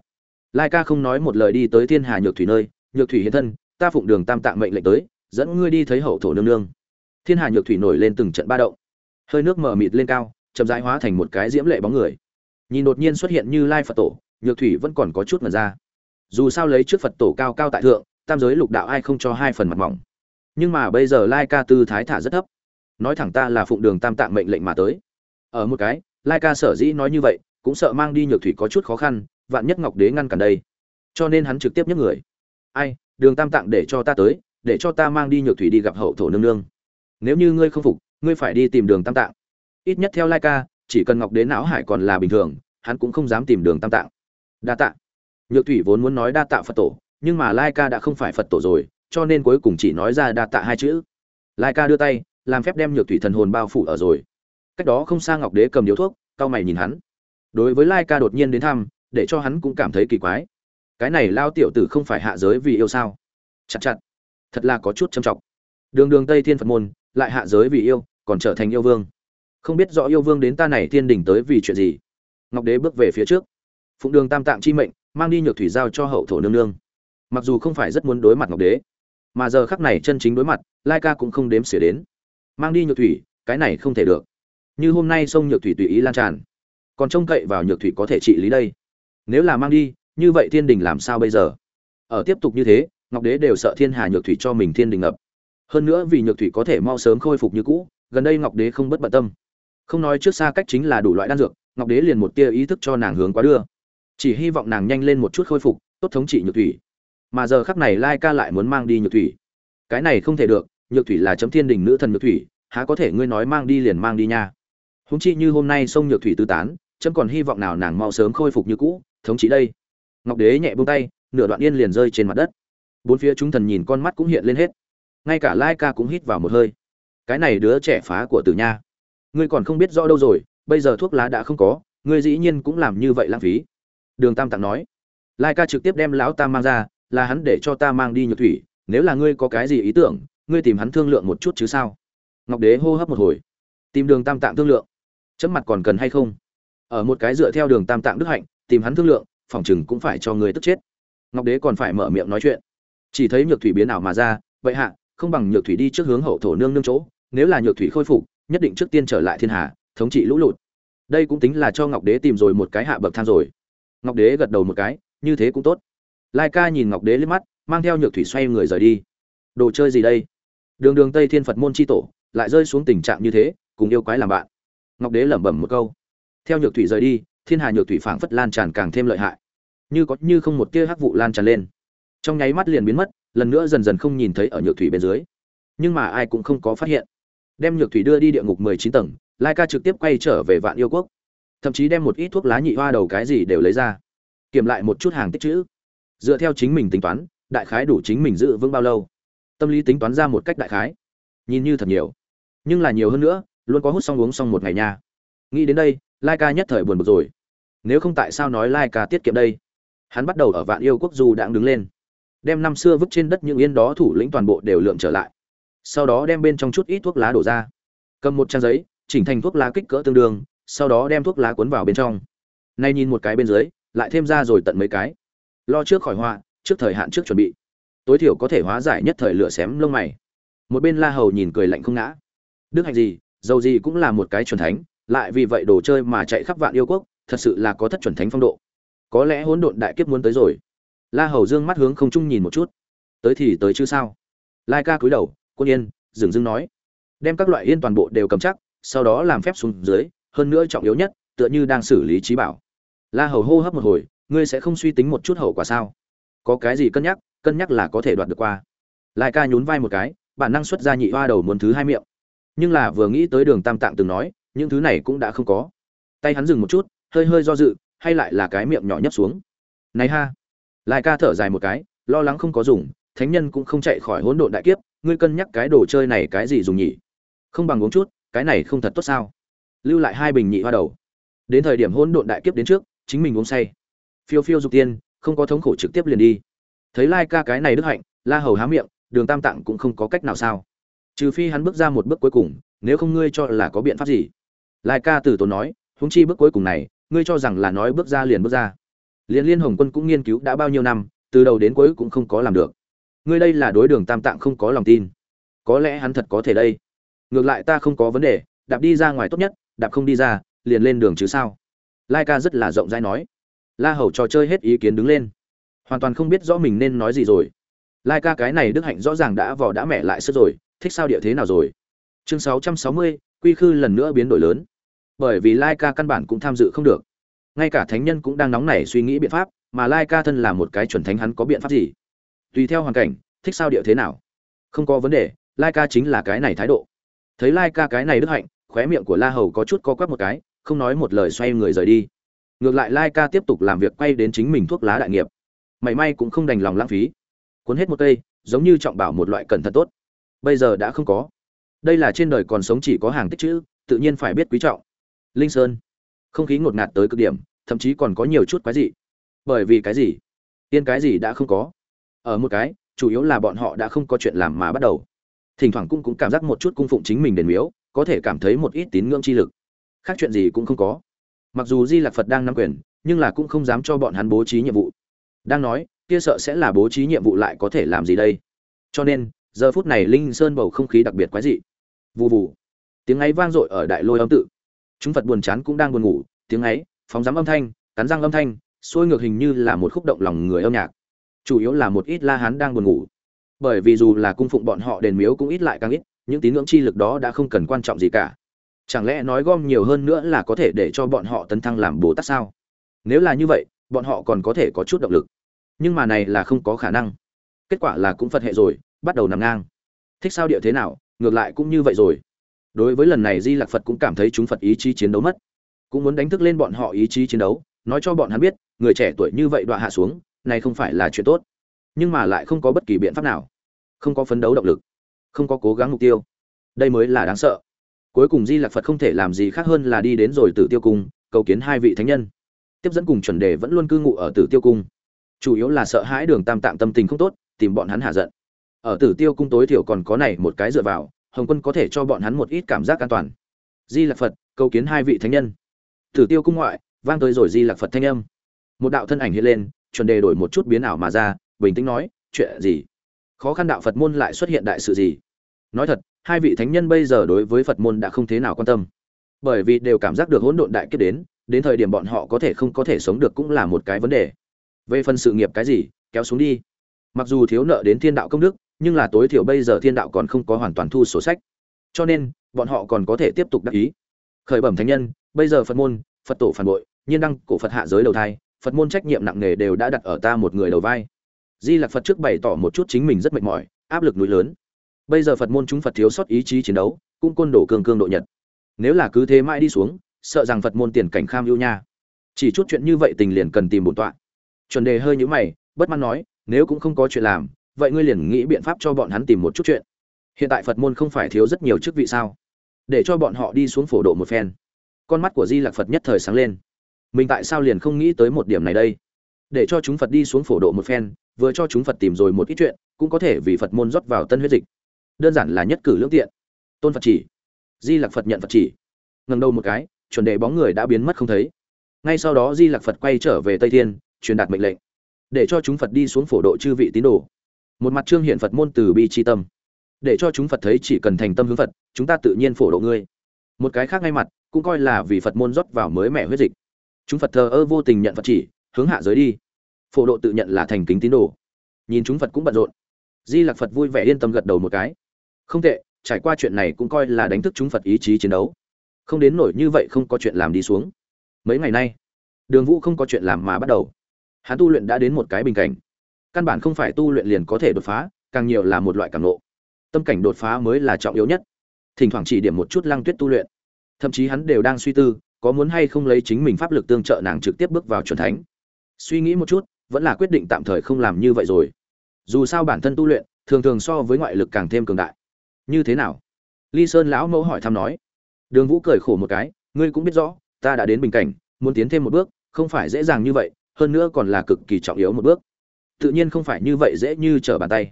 [SPEAKER 1] Lai ca không nói một lời đi tới thiên hà nhược thủy nơi. Nhược thủy hiện thân ta phụng đường tam tạng mệnh lệnh tới, dẫn ngươi đi thấy hậu thổ nương nương. Thiên hà nhược thủy nổi lên từng trận ba động. Hơi nước mờ mịt lên cao, chậm rãi hóa thành một cái diễm lệ bóng người. Nhìn đột nhiên xuất hiện như lai phật tổ, nhược thủy vẫn còn có chút mật ra. Dù sao lấy trước phật tổ cao cao tại thượng, tam giới lục đạo ai không cho hai phần mặt mỏng. Nhưng mà bây giờ lai ca tư thái thả rất thấp. Nói thẳng ta là phụng đường tam tạng mệnh lệnh mà tới. Ở một cái, lai ca sở dĩ nói như vậy, cũng sợ mang đi nhược thủy có chút khó khăn, vạn nhất ngọc đế ngăn cản đây. Cho nên hắn trực tiếp nhấc người. Ai? Đường tam tạng để cho ta tới, để cho ta mang đi nhược thủy đi gặp hậu thổ nương nương. Nếu như ngươi không phục, ngươi phải đi tìm đường tam tạng. Ít nhất theo lai ca, chỉ cần ngọc đế não hải còn là bình thường, hắn cũng không dám tìm đường tam tạng. Đa tạ. Nhược thủy vốn muốn nói đa tạ phật tổ, nhưng mà lai ca đã không phải phật tổ rồi, cho nên cuối cùng chỉ nói ra đa tạ hai chữ. Lai ca đưa tay, làm phép đem nhược thủy thần hồn bao phủ ở rồi. Cách đó không xa ngọc đế cầm điếu thuốc, cau mày nhìn hắn. Đối với lai ca đột nhiên đến thăm, để cho hắn cũng cảm thấy kỳ quái cái này lao tiểu tử không phải hạ giới vì yêu sao? Chặt chặt. Thật là có chút trầm trọng. Đường đường tây thiên phật môn, lại hạ giới vì yêu, còn trở thành yêu vương. Không biết rõ yêu vương đến ta này thiên đình tới vì chuyện gì. Ngọc đế bước về phía trước. Phụng đường tam tạng chi mệnh, mang đi nhược thủy giao cho hậu thổ nương nương. Mặc dù không phải rất muốn đối mặt ngọc đế, mà giờ khắc này chân chính đối mặt, lai ca cũng không đếm xỉa đến. Mang đi nhược thủy, cái này không thể được. Như hôm nay sông nhược thủy tùy ý lan tràn. Còn trông cậy vào nhược thủy có thể trị lý đây. Nếu là mang đi như vậy thiên đình làm sao bây giờ? Ở tiếp tục như thế, ngọc đế đều sợ thiên hà nhược thủy cho mình thiên đình ngập. Hơn nữa vì nhược thủy có thể mau sớm khôi phục như cũ, gần đây ngọc đế không bất bận tâm. Không nói trước xa cách chính là đủ loại đan dược, ngọc đế liền một tia ý thức cho nàng hướng quá đưa. Chỉ hy vọng nàng nhanh lên một chút khôi phục, tốt thống trị nhược thủy. Mà giờ khắc này lai ca lại muốn mang đi nhược thủy. Cái này không thể được, nhược thủy là chấm thiên đình nữ thần nhược thủy, há có thể ngươi nói mang đi liền mang đi nha. Húng chi như hôm nay sông nhược thủy tứ tán, chấm còn hy vọng nào nàng mau sớm khôi phục như cũ, thống trị đây ngọc đế nhẹ buông tay, nửa đoạn yên liền rơi trên mặt đất. Bốn phía chúng thần nhìn con mắt cũng hiện lên hết. Ngay cả lai ca cũng hít vào một hơi. Cái này đứa trẻ phá của tử nha. Ngươi còn không biết rõ đâu rồi, bây giờ thuốc lá đã không có, ngươi dĩ nhiên cũng làm như vậy lãng phí. Đường tam tặng nói. Lai ca trực tiếp đem lão tam mang ra, là hắn để cho ta mang đi nhược thủy, nếu là ngươi có cái gì ý tưởng, ngươi tìm hắn thương lượng một chút chứ sao? Ngọc đế hô hấp một hồi. Tìm đường tam tạng thương lượng. Chấm mặt còn cần hay không? Ở một cái dựa theo đường tam tạng đức hạnh, tìm hắn thương lượng phỏng chừng cũng phải cho người tức chết. Ngọc đế còn phải mở miệng nói chuyện. Chỉ thấy nhược thủy biến ảo mà ra, vậy hạ, không bằng nhược thủy đi trước hướng hậu thổ nương nương chỗ, nếu là nhược thủy khôi phục, nhất định trước tiên trở lại thiên hà thống trị lũ lụt. Đây cũng tính là cho ngọc đế tìm rồi một cái hạ bậc thang rồi. Ngọc đế gật đầu một cái, như thế cũng tốt. Lai ca nhìn ngọc đế liếc mắt, mang theo nhược thủy xoay người rời đi. Đồ chơi gì đây? Đường đường tây thiên phật môn c h i tổ, lại rơi xuống tình trạng như thế, cùng yêu quái làm bạn. Ngọc đế lẩm bẩm một câu. Theo nhược thủy rời đi, thiên hà nhược thủy phảng phất lan tràn càng thêm lợi hại như có như không một tia hắc vụ lan tràn lên. Trong nháy mắt liền biến mất, lần nữa dần dần không nhìn thấy ở nhược thủy bên dưới. Nhưng mà ai cũng không có phát hiện. Đem nhược thủy đưa đi địa ngục mười chín tầng, lai ca trực tiếp quay trở về vạn yêu quốc. Thậm chí đem một ít thuốc lá nhị hoa đầu cái gì đều lấy ra. Kiểm lại một chút hàng tích chữ. Dựa theo chính mình tính toán, đại khái đủ chính mình giữ vững bao lâu. Tâm lý tính toán ra một cách đại khái. Nhìn như thật nhiều. Nhưng là nhiều hơn nữa, luôn có hút xong uống xong một ngày nha. Nghĩ đến đây, lai ca nhất thời buồn bực rồi. Nếu không tại sao nói lai ca tiết kiệm đây? Hắn bắt đầu ở vạn yêu quốc du đãng đứng lên. Đem năm xưa vứt trên đất những yên đó thủ lĩnh toàn bộ đều lượm trở lại. Sau đó đem bên trong chút ít thuốc lá đổ ra. Cầm một trang giấy, chỉnh thành thuốc lá kích cỡ tương đương, sau đó đem thuốc lá cuốn vào bên trong. Nay nhìn một cái bên dưới, lại thêm ra rồi tận mấy cái. Lo trước khỏi họa, trước thời hạn trước chuẩn bị. Tối thiểu có thể hóa giải nhất thời lửa xém lông mày. Một bên la hầu nhìn cười lạnh không ngã. Đức hạnh gì, dầu gì cũng là một cái chuẩn thánh, lại vì vậy đồ chơi mà chạy khắp vạn yêu quốc, thật sự là có thất chuẩn thánh phong độ có lẽ hỗn độn đại kiếp muốn tới rồi. La hầu dương mắt hướng không trung nhìn một chút. Tới thì tới chứ sao? Lai ca cúi đầu, quân yên dừng dưng nói. Đem các loại yên toàn bộ đều cầm chắc, sau đó làm phép xuống dưới, hơn nữa trọng yếu nhất, tựa như đang xử lý trí bảo. La hầu hô hấp một hồi, ngươi sẽ không suy tính một chút hậu quả sao? Có cái gì cân nhắc cân nhắc là có thể đoạt được qua. Lai ca nhún vai một cái, bản năng xuất ra nhị hoa đầu muốn thứ hai miệng. Nhưng là vừa nghĩ tới đường tam tạng từng nói, những thứ này cũng đã không có. Tay hắn dừng một chút, hơi hơi do dự hay lại là cái miệng nhỏ nhấp xuống. Này ha! Lai ca thở dài một cái, lo lắng không có dùng, thánh nhân cũng không chạy khỏi hỗn độn đại kiếp, ngươi cân nhắc cái đồ chơi này cái gì dùng nhỉ? Không bằng uống chút, cái này không thật tốt sao? Lưu lại hai bình nhị hoa đầu. Đến thời điểm hỗn độn đại kiếp đến trước, chính mình uống say. Phiêu phiêu dục tiên, không có thống khổ trực tiếp liền đi. Thấy lai ca cái này đức hạnh, la hầu há miệng, đường tam tạng cũng không có cách nào sao. Trừ phi hắn bước ra một bước cuối cùng, nếu không ngươi cho là có biện pháp gì. Lai ca từ tốn nói, huống chi bước cuối cùng này ngươi cho rằng là nói bước ra liền bước ra. Liên liên hồng quân cũng nghiên cứu đã bao nhiêu năm từ đầu đến cuối cũng không có làm được. Ngươi đây là đối đường tam tạng không có lòng tin. Có lẽ hắn thật có thể đây. Ngược lại ta không có vấn đề đạp đi ra ngoài tốt nhất đạp không đi ra liền lên đường chứ sao? Lai ca rất là rộng rãi nói. La hầu trò chơi hết ý kiến đứng lên. Hoàn toàn không biết rõ mình nên nói gì rồi. Lai ca cái này đức hạnh rõ ràng đã vò đã mẹ lại sức rồi thích sao địa thế nào rồi? Chương 660, quy khư lần nữa biến đổi lớn bởi vì lai ca căn bản cũng tham dự không được. Ngay cả thánh nhân cũng đang nóng nảy suy nghĩ biện pháp, mà lai ca thân là một cái chuẩn thánh hắn có biện pháp gì? Tùy theo hoàn cảnh, thích sao địa thế nào? Không có vấn đề lai ca chính là cái này thái độ. Thấy lai ca cái này đức hạnh, khóe miệng của la hầu có chút co quắp một cái, không nói một lời xoay người rời đi. Ngược lại lai ca tiếp tục làm việc quay đến chính mình thuốc lá đại nghiệp. Mảy may cũng không đành lòng lãng phí. Cuốn hết một cây, giống như trọng bảo một loại cẩn thận tốt. Bây giờ đã không có. Đây là trên đời còn sống chỉ có hàng tích chữ, tự nhiên phải biết quý trọng linh sơn. Không khí ngột ngạt tới cực điểm thậm chí còn có nhiều chút quái dị. Bởi vì cái gì? Tiên cái gì đã không có? Ở một cái chủ yếu là bọn họ đã không có chuyện làm mà bắt đầu. Thỉnh thoảng cũng cũng cảm giác một chút cung phụng chính mình đền miếu có thể cảm thấy một ít tín ngưỡng chi lực. Khác chuyện gì cũng không có. Mặc dù di lạc phật đang nắm quyền nhưng là cũng không dám cho bọn hắn bố trí nhiệm vụ. Đang nói kia sợ sẽ là bố trí nhiệm vụ lại có thể làm gì đây? Cho nên giờ phút này linh sơn bầu không khí đặc biệt quái dị. Vù vù, tiếng ấy vang dội ở đại lôi âm tự chúng phật buồn chán cũng đang buồn ngủ, tiếng ấy, phóng dám âm thanh, cắn răng âm thanh, xuôi ngược hình như là một khúc động lòng người âm nhạc. Chủ yếu là một ít la hán đang buồn ngủ. Bởi vì dù là cung phụng bọn họ đền miếu cũng ít lại càng ít, những tín ngưỡng chi lực đó đã không cần quan trọng gì cả. Chẳng lẽ nói gom nhiều hơn nữa là có thể để cho bọn họ tấn thăng làm bồ tát sao? Nếu là như vậy, bọn họ còn có thể có chút động lực. Nhưng mà này là không có khả năng. Kết quả là cũng phật hệ rồi, bắt đầu nằm ngang. Thích sao địa thế nào, ngược lại cũng như vậy rồi đối với lần này di lạc phật cũng cảm thấy chúng phật ý chí chiến đấu mất. Cũng muốn đánh thức lên bọn họ ý chí chiến đấu, nói cho bọn hắn biết, người trẻ tuổi như vậy đọa hạ xuống, này không phải là chuyện tốt. Nhưng mà lại không có bất kỳ biện pháp nào. Không có phấn đấu động lực. Không có cố gắng mục tiêu. Đây mới là đáng sợ. Cuối cùng di lạc phật không thể làm gì khác hơn là đi đến rồi tử tiêu cung, cầu kiến hai vị thánh nhân. Tiếp dẫn cùng chuẩn đề vẫn luôn cư ngụ ở tử tiêu cung. Chủ yếu là sợ hãi đường tam tạng tâm tình không tốt, tìm bọn hắn hạ giận. Ở tử tiêu cung tối thiểu còn có này một cái dựa vào hồng quân có thể cho bọn hắn một ít cảm giác an toàn. Di lạc phật, cầu kiến hai vị thánh nhân. Tử tiêu cung ngoại, vang tới rồi di lạc phật thanh âm. Một đạo thân ảnh hiện lên, chuẩn đề đổi một chút biến ảo mà ra, bình tĩnh nói, chuyện gì? Khó khăn đạo phật môn lại xuất hiện đại sự gì? Nói thật, hai vị thánh nhân bây giờ đối với phật môn đã không thế nào quan tâm. Bởi vì đều cảm giác được hỗn độn đại kiếp đến đến thời điểm bọn họ có thể không có thể sống được cũng là một cái vấn đề. Về phần sự nghiệp cái gì, kéo xuống đi. Mặc dù thiếu nợ đến thiên đạo công đức nhưng là tối thiểu bây giờ thiên đạo còn không có hoàn toàn thu sổ sách. Cho nên, bọn họ còn có thể tiếp tục đắc ý. Khởi bẩm thánh nhân, bây giờ phật môn, phật tổ phản bội, nhiên đăng cổ phật hạ giới đầu thai, phật môn trách nhiệm nặng nề đều đã đặt ở ta một người đầu vai. Di lạc phật trước bày tỏ một chút chính mình rất mệt mỏi, áp lực núi lớn. Bây giờ phật môn chúng phật thiếu sót ý chí chiến đấu, cũng côn đổ cường cương độ nhật. Nếu là cứ thế mãi đi xuống, sợ rằng phật môn tiền cảnh kham ưu nha. Chỉ chút chuyện như vậy tình liền cần tìm bổn tọa. Chuẩn đề hơi nhũ mày, bất mãn nói, nếu cũng không có chuyện làm vậy ngươi liền nghĩ biện pháp cho bọn hắn tìm một chút chuyện. Hiện tại phật môn không phải thiếu rất nhiều chức vị sao? Để cho bọn họ đi xuống phổ độ một phen. Con mắt của di lạc phật nhất thời sáng lên. Mình tại sao liền không nghĩ tới một điểm này đây? Để cho chúng phật đi xuống phổ độ một phen, vừa cho chúng phật tìm rồi một ít chuyện, cũng có thể vì phật môn rót vào tân huyết dịch. Đơn giản là nhất cử lưỡng tiện. Tôn phật chỉ. Di lạc phật nhận phật chỉ. Ngần đầu một cái, chuẩn đề bóng người đã biến mất không thấy. Ngay sau đó di lạc phật quay trở về tây thiên, truyền đạt mệnh lệnh. Để cho chúng phật đi xuống phổ độ chư vị tín đồ một mặt trương hiện phật môn từ bi tri tâm. Để cho chúng phật thấy chỉ cần thành tâm hướng phật, chúng ta tự nhiên phổ độ ngươi. Một cái khác ngay mặt, cũng coi là vì phật môn rót vào mới mẻ huyết dịch. Chúng phật thờ ơ vô tình nhận phật chỉ, hướng hạ giới đi. Phổ độ tự nhận là thành kính tín đồ. Nhìn chúng phật cũng bận rộn. Di lặc phật vui vẻ yên tâm gật đầu một cái. Không tệ, trải qua chuyện này cũng coi là đánh thức chúng phật ý chí chiến đấu. Không đến nổi như vậy không có chuyện làm đi xuống. Mấy ngày nay, đường vũ không có chuyện làm mà bắt đầu. Hắn tu luyện đã đến một cái bình cảnh căn bản không phải tu luyện liền có thể đột phá, càng nhiều là một loại cảm nộ tâm cảnh đột phá mới là trọng yếu nhất. Thỉnh thoảng chỉ điểm một chút lăng tuyết tu luyện. Thậm chí hắn đều đang suy tư, có muốn hay không lấy chính mình pháp lực tương trợ nàng trực tiếp bước vào c thánh. Suy nghĩ một chút, vẫn là quyết định tạm thời không làm như vậy rồi. Dù sao bản thân tu luyện, thường thường so với ngoại lực càng thêm cường đại. Như thế nào? Ly sơn lão mẫu hỏi thăm nói. Đường vũ cười khổ một cái, ngươi cũng biết rõ, ta đã đến bình cảnh, muốn tiến thêm một bước, không phải dễ dàng như vậy, hơn nữa còn là cực kỳ trọng yếu một bước tự nhiên không phải như vậy dễ như trở bàn tay.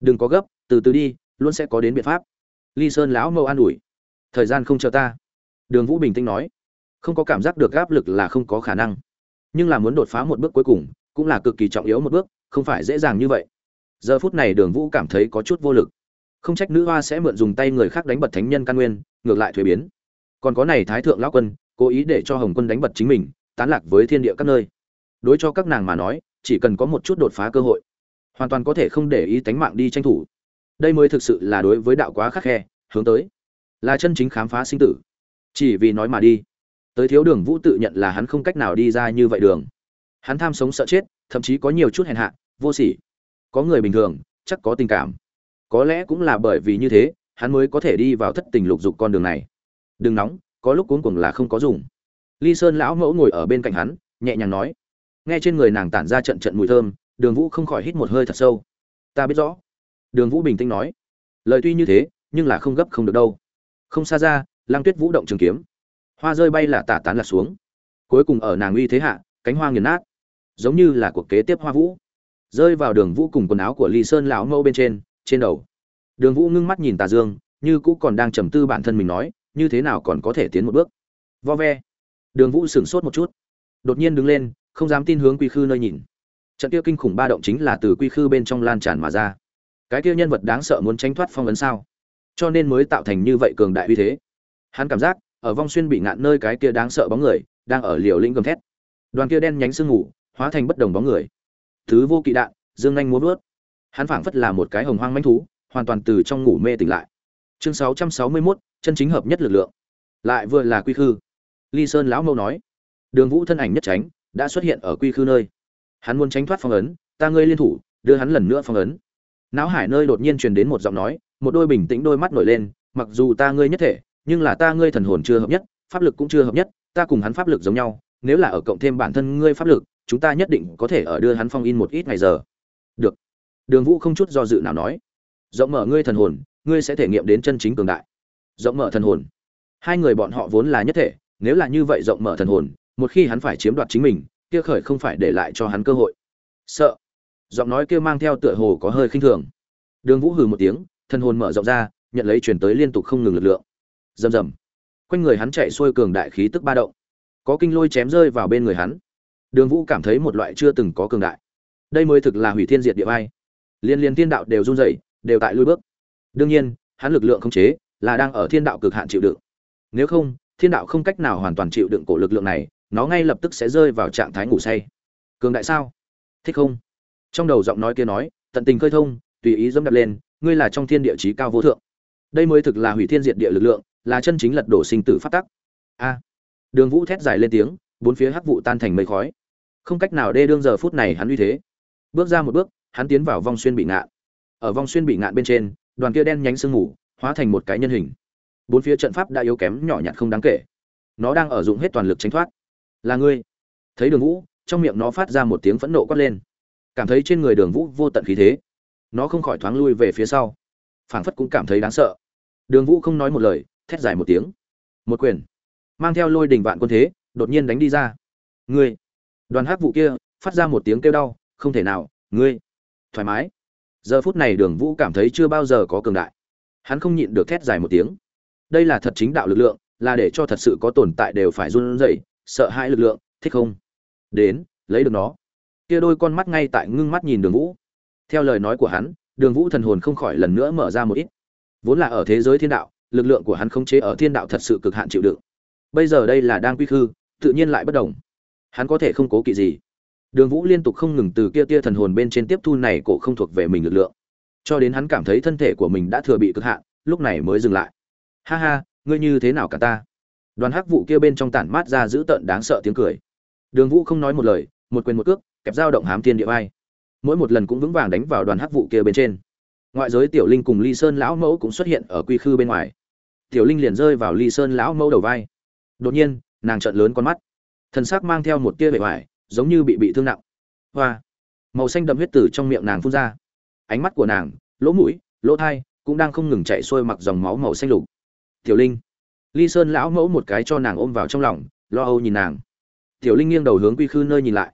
[SPEAKER 1] Đừng có gấp, từ từ đi, luôn sẽ có đến biện pháp. Ly sơn lão mâu an ủi. Thời gian không chờ ta. Đường vũ bình tĩnh nói. Không có cảm giác được áp lực là không có khả năng. Nhưng là muốn đột phá một bước cuối cùng, cũng là cực kỳ trọng yếu một bước, không phải dễ dàng như vậy. Giờ phút này đường vũ cảm thấy có chút vô lực. Không trách nữ hoa sẽ mượn dùng tay người khác đánh bật thánh nhân căn nguyên, ngược lại thuế biến. Còn có này thái thượng lão quân, cố ý để cho hồng quân đánh bật chính mình, tán lạc với thiên địa các nơi. Đối cho các nàng mà nói chỉ cần có một chút đột phá cơ hội, hoàn toàn có thể không để ý tánh mạng đi tranh thủ. Đây mới thực sự là đối với đạo quá khắc khe, hướng tới. Là chân chính khám phá sinh tử. Chỉ vì nói mà đi. Tới thiếu đường vũ tự nhận là hắn không cách nào đi ra như vậy đường. Hắn tham sống sợ chết, thậm chí có nhiều chút hèn hạ, vô sỉ. Có người bình thường, chắc có tình cảm. Có lẽ cũng là bởi vì như thế, hắn mới có thể đi vào thất tình lục dục con đường này. Đừng nóng, có lúc cuống cuồng là không có dùng. Ly sơn lão mẫu ngồi ở bên cạnh hắn, nhẹ nhàng nói nghe trên người nàng tản ra trận trận mùi thơm, đường vũ không khỏi hít một hơi thật sâu. Ta biết rõ. Đường vũ bình tĩnh nói. Lời tuy như thế, nhưng là không gấp không được đâu. Không xa ra lang tuyết vũ động trường kiếm. Hoa rơi bay là tả tán lạc xuống. Cuối cùng ở nàng uy thế hạ, cánh hoa nghiền nát. Giống như là cuộc kế tiếp hoa vũ. Rơi vào đường vũ cùng quần áo của ly sơn lão mẫu bên trên trên đầu. Đường vũ ngưng mắt nhìn tà dương, như cũ còn đang trầm tư bản thân mình nói, như thế nào còn có thể tiến một bước. Vo ve. Đường vũ sửng sốt một chút. Đột nhiên đứng lên không dám tin hướng quy khư nơi nhìn. Trận kia kinh khủng ba động chính là từ quy khư bên trong lan tràn mà ra. Cái kia nhân vật đáng sợ muốn tránh thoát phong ấn sao? Cho nên mới tạo thành như vậy cường đại uy thế. Hắn cảm giác ở vong xuyên bị ngạn nơi cái kia đáng sợ bóng người đang ở liều lĩnh gầm thét. Đoàn kia đen nhánh sương ngủ hóa thành bất đồng bóng người. Thứ vô kỵ đạn dương nhanh muốn vớt. Hắn phảng phất là một cái hồng hoang manh thú hoàn toàn từ trong ngủ mê tỉnh lại. Chương 661, chân chính hợp nhất lực lượng. Lại vừa là quy khư. Ly sơn lão mâu nói đường vũ thân ảnh nhất tránh đã xuất hiện ở quy khư nơi. Hắn muốn tránh thoát phong ấn, ta ngươi liên thủ, đưa hắn lần nữa phong ấn. Não hải nơi đột nhiên truyền đến một giọng nói, một đôi bình tĩnh đôi mắt nổi lên, mặc dù ta ngươi nhất thể, nhưng là ta ngươi thần hồn chưa hợp nhất, pháp lực cũng chưa hợp nhất, ta cùng hắn pháp lực giống nhau, nếu là ở cộng thêm bản thân ngươi pháp lực, chúng ta nhất định có thể ở đưa hắn phong in một ít ngày giờ. Được. Đường vũ không chút do dự nào nói, rộng mở ngươi thần hồn, ngươi sẽ thể nghiệm đến chân chính cường đại. Rộng mở thần hồn. Hai người bọn họ vốn là nhất thể, nếu là như vậy rộng mở thần hồn một khi hắn phải chiếm đoạt chính mình, kia khởi không phải để lại cho hắn cơ hội. Sợ. Giọng nói kia mang theo tựa hồ có hơi khinh thường. Đường vũ hừ một tiếng, thân hồn mở rộng ra, nhận lấy chuyển tới liên tục không ngừng lực lượng. Rầm rầm. Quanh người hắn chạy xuôi cường đại khí tức ba động. Có kinh lôi chém rơi vào bên người hắn. Đường vũ cảm thấy một loại chưa từng có cường đại. Đây mới thực là hủy thiên diệt địa vai. Liên liên thiên đạo đều run rẩy, đều tại lui bước. Đương nhiên, hắn lực lượng không chế, là đang ở thiên đạo cực hạn chịu đựng. Nếu không, thiên đạo không cách nào hoàn toàn chịu đựng cổ lực lượng này nó ngay lập tức sẽ rơi vào trạng thái ngủ say. Cường đại sao? Thích không? Trong đầu giọng nói kia nói, tận tình khơi thông, tùy ý dẫm đập lên, ngươi là trong thiên địa chí cao vô thượng. Đây mới thực là hủy thiên diệt địa lực lượng, là chân chính lật đổ sinh tử phát tắc. A. À. Đường vũ thét dài lên tiếng, bốn phía hắc vụ tan thành mây khói. Không cách nào đê đương giờ phút này hắn uy thế. Bước ra một bước, hắn tiến vào vong xuyên bị ngạn. Ở vong xuyên bị ngạn bên trên, đoàn kia đen nhánh sương mù, hóa thành một cái nhân hình. Bốn phía trận pháp đã yếu kém nhỏ nhặt không đáng kể. Nó đang ở dụng hết toàn lực tránh thoát là ngươi. Thấy đường vũ, trong miệng nó phát ra một tiếng phẫn nộ quát lên. Cảm thấy trên người đường vũ vô tận khí thế. Nó không khỏi thoáng lui về phía sau. Phảng phất cũng cảm thấy đáng sợ. Đường vũ không nói một lời, thét dài một tiếng. Một quyền, mang theo lôi đình vạn quân thế, đột nhiên đánh đi ra. Ngươi, đoàn hát vụ kia, phát ra một tiếng kêu đau, không thể nào, ngươi. Thoải mái. Giờ phút này đường vũ cảm thấy chưa bao giờ có cường đại. Hắn không nhịn được thét dài một tiếng. Đây là thật chính đạo lực lượng, là để cho thật sự có tồn tại đều phải run rẩy sợ hãi lực lượng, thích không? Đến, lấy được nó. Kia đôi con mắt ngay tại ngưng mắt nhìn đường vũ. Theo lời nói của hắn, đường vũ thần hồn không khỏi lần nữa mở ra một ít. Vốn là ở thế giới thiên đạo, lực lượng của hắn không chế ở thiên đạo thật sự cực hạn chịu đựng. Bây giờ đây là đang quy khư, tự nhiên lại bất đồng. Hắn có thể không cố kỵ gì. Đường vũ liên tục không ngừng từ kia tia thần hồn bên trên tiếp thu này cổ không thuộc về mình lực lượng. Cho đến hắn cảm thấy thân thể của mình đã thừa bị cực hạn, lúc này mới dừng lại. Ha ha, ngươi như thế nào cả ta? Đoàn hắc vụ kia bên trong tản mát ra giữ tợn đáng sợ tiếng cười. Đường vũ không nói một lời, một quyền một cước, kẹp dao động hám thiên địa vai. Mỗi một lần cũng vững vàng đánh vào đoàn hắc vụ kia bên trên. Ngoại giới tiểu linh cùng ly sơn lão mẫu cũng xuất hiện ở quy khư bên ngoài. Tiểu linh liền rơi vào ly sơn lão mẫu đầu vai. Đột nhiên, nàng trợn lớn con mắt. Thần sắc mang theo một tia bề ngoài, giống như bị bị thương nặng. Hoa! Màu xanh đậm huyết tử trong miệng nàng phun ra. Ánh mắt của nàng, lỗ mũi, lỗ thai, cũng đang không ngừng chạy xuôi mặc dòng máu màu xanh lục. Tiểu linh! Ly sơn lão mẫu một cái cho nàng ôm vào trong lòng, lo âu nhìn nàng. Tiểu linh nghiêng đầu hướng quy khư nơi nhìn lại.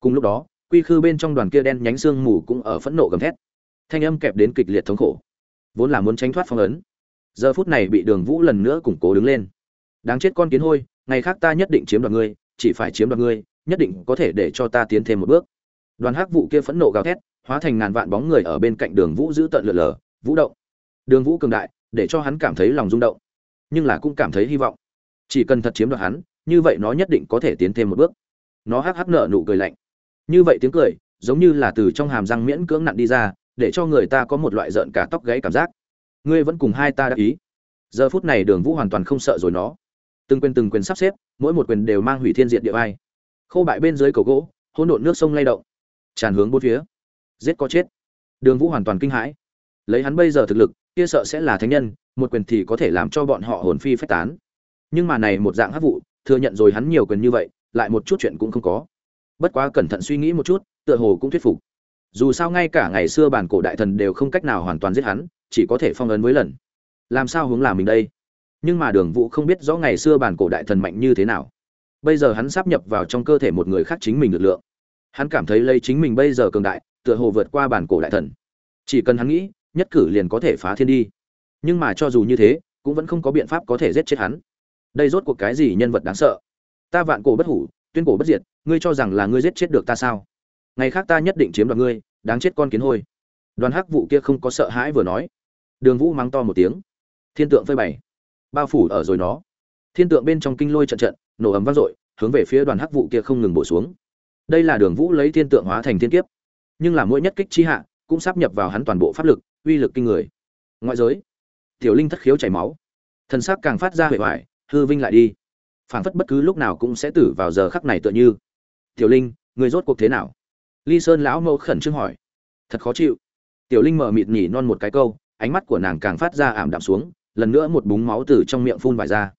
[SPEAKER 1] Cùng lúc đó, quy khư bên trong đoàn kia đen nhánh xương mù cũng ở phẫn nộ gầm thét. Thanh âm kẹp đến kịch liệt thống khổ. Vốn là muốn tránh thoát phong ấn. Giờ phút này bị đường vũ lần nữa củng cố đứng lên. Đáng chết con kiến hôi, ngày khác ta nhất định chiếm đoạt ngươi, chỉ phải chiếm đoạt ngươi, nhất định có thể để cho ta tiến thêm một bước. Đoàn hắc vụ kia phẫn nộ gào thét, hóa thành ngàn vạn bóng người ở bên cạnh đường vũ giữ tận lượn lờ, vũ động. Đường vũ cường đại, để cho hắn cảm thấy lòng rung động nhưng là cũng cảm thấy hy vọng. Chỉ cần thật chiếm đoạt hắn, như vậy nó nhất định có thể tiến thêm một bước. Nó hắc hắc nợ nụ cười lạnh. Như vậy tiếng cười, giống như là từ trong hàm răng miễn cưỡng nặn đi ra, để cho người ta có một loại rợn cả tóc gáy cảm giác. Ngươi vẫn cùng hai ta đã ý. Giờ phút này đường vũ hoàn toàn không sợ rồi nó. Từng quyền từng quyền sắp xếp, mỗi một quyền đều mang hủy thiên diện địa vai khô bại bên dưới cầu gỗ, hỗn độn nước sông lay động. Tràn hướng bốn phía. Giết có chết. Đường vũ hoàn toàn kinh hãi. Lấy hắn bây giờ thực lực kia sợ sẽ là thánh nhân, một quyền thì có thể làm cho bọn họ hồn phi phách tán. Nhưng mà này một dạng hắc vụ, thừa nhận rồi hắn nhiều quyền như vậy, lại một chút chuyện cũng không có. Bất quá cẩn thận suy nghĩ một chút, tựa hồ cũng thuyết phục. Dù sao ngay cả ngày xưa bản cổ đại thần đều không cách nào hoàn toàn giết hắn, chỉ có thể phong ấn với lần. Làm sao hướng làm mình đây? Nhưng mà đường vũ không biết rõ ngày xưa bản cổ đại thần mạnh như thế nào. Bây giờ hắn sắp nhập vào trong cơ thể một người khác chính mình lực lượng. Hắn cảm thấy lấy chính mình bây giờ cường đại, tựa hồ vượt qua bản cổ đại thần. Chỉ cần hắn nghĩ nhất cử liền có thể phá thiên đi. Nhưng mà cho dù như thế, cũng vẫn không có biện pháp có thể giết chết hắn. Đây rốt cuộc cái gì nhân vật đáng sợ? Ta vạn cổ bất hủ, tuyên cổ bất diệt, ngươi cho rằng là ngươi giết chết được ta sao? Ngày khác ta nhất định chiếm đoạt ngươi, đáng chết con kiến hôi. Đoàn hắc vụ kia không có sợ hãi vừa nói. Đường vũ mắng to một tiếng. Thiên tượng phơi bày. Bao phủ ở rồi nó. Thiên tượng bên trong kinh lôi trận trận, nổ ấm vang dội, hướng về phía đoàn hắc vụ kia không ngừng bổ xuống. Đây là đường vũ lấy thiên tượng hóa thành thiên kiếp. Nhưng là mỗi nhất kích chi hạ, cũng sắp nhập vào hắn toàn bộ pháp lực uy lực kinh người. Ngoại giới, tiểu linh thất khiếu chảy máu. Thân xác càng phát ra hệ hoại hư vinh lại đi. Phảng phất bất cứ lúc nào cũng sẽ tử vào giờ khắc này tựa như. Tiểu linh, người rốt cuộc thế nào? Ly sơn lão mẫu khẩn trương hỏi. Thật khó chịu. Tiểu linh mở mịt nhỉ non một cái câu, ánh mắt của nàng càng phát ra ảm đạm xuống, lần nữa một búng máu từ trong miệng phun vải ra.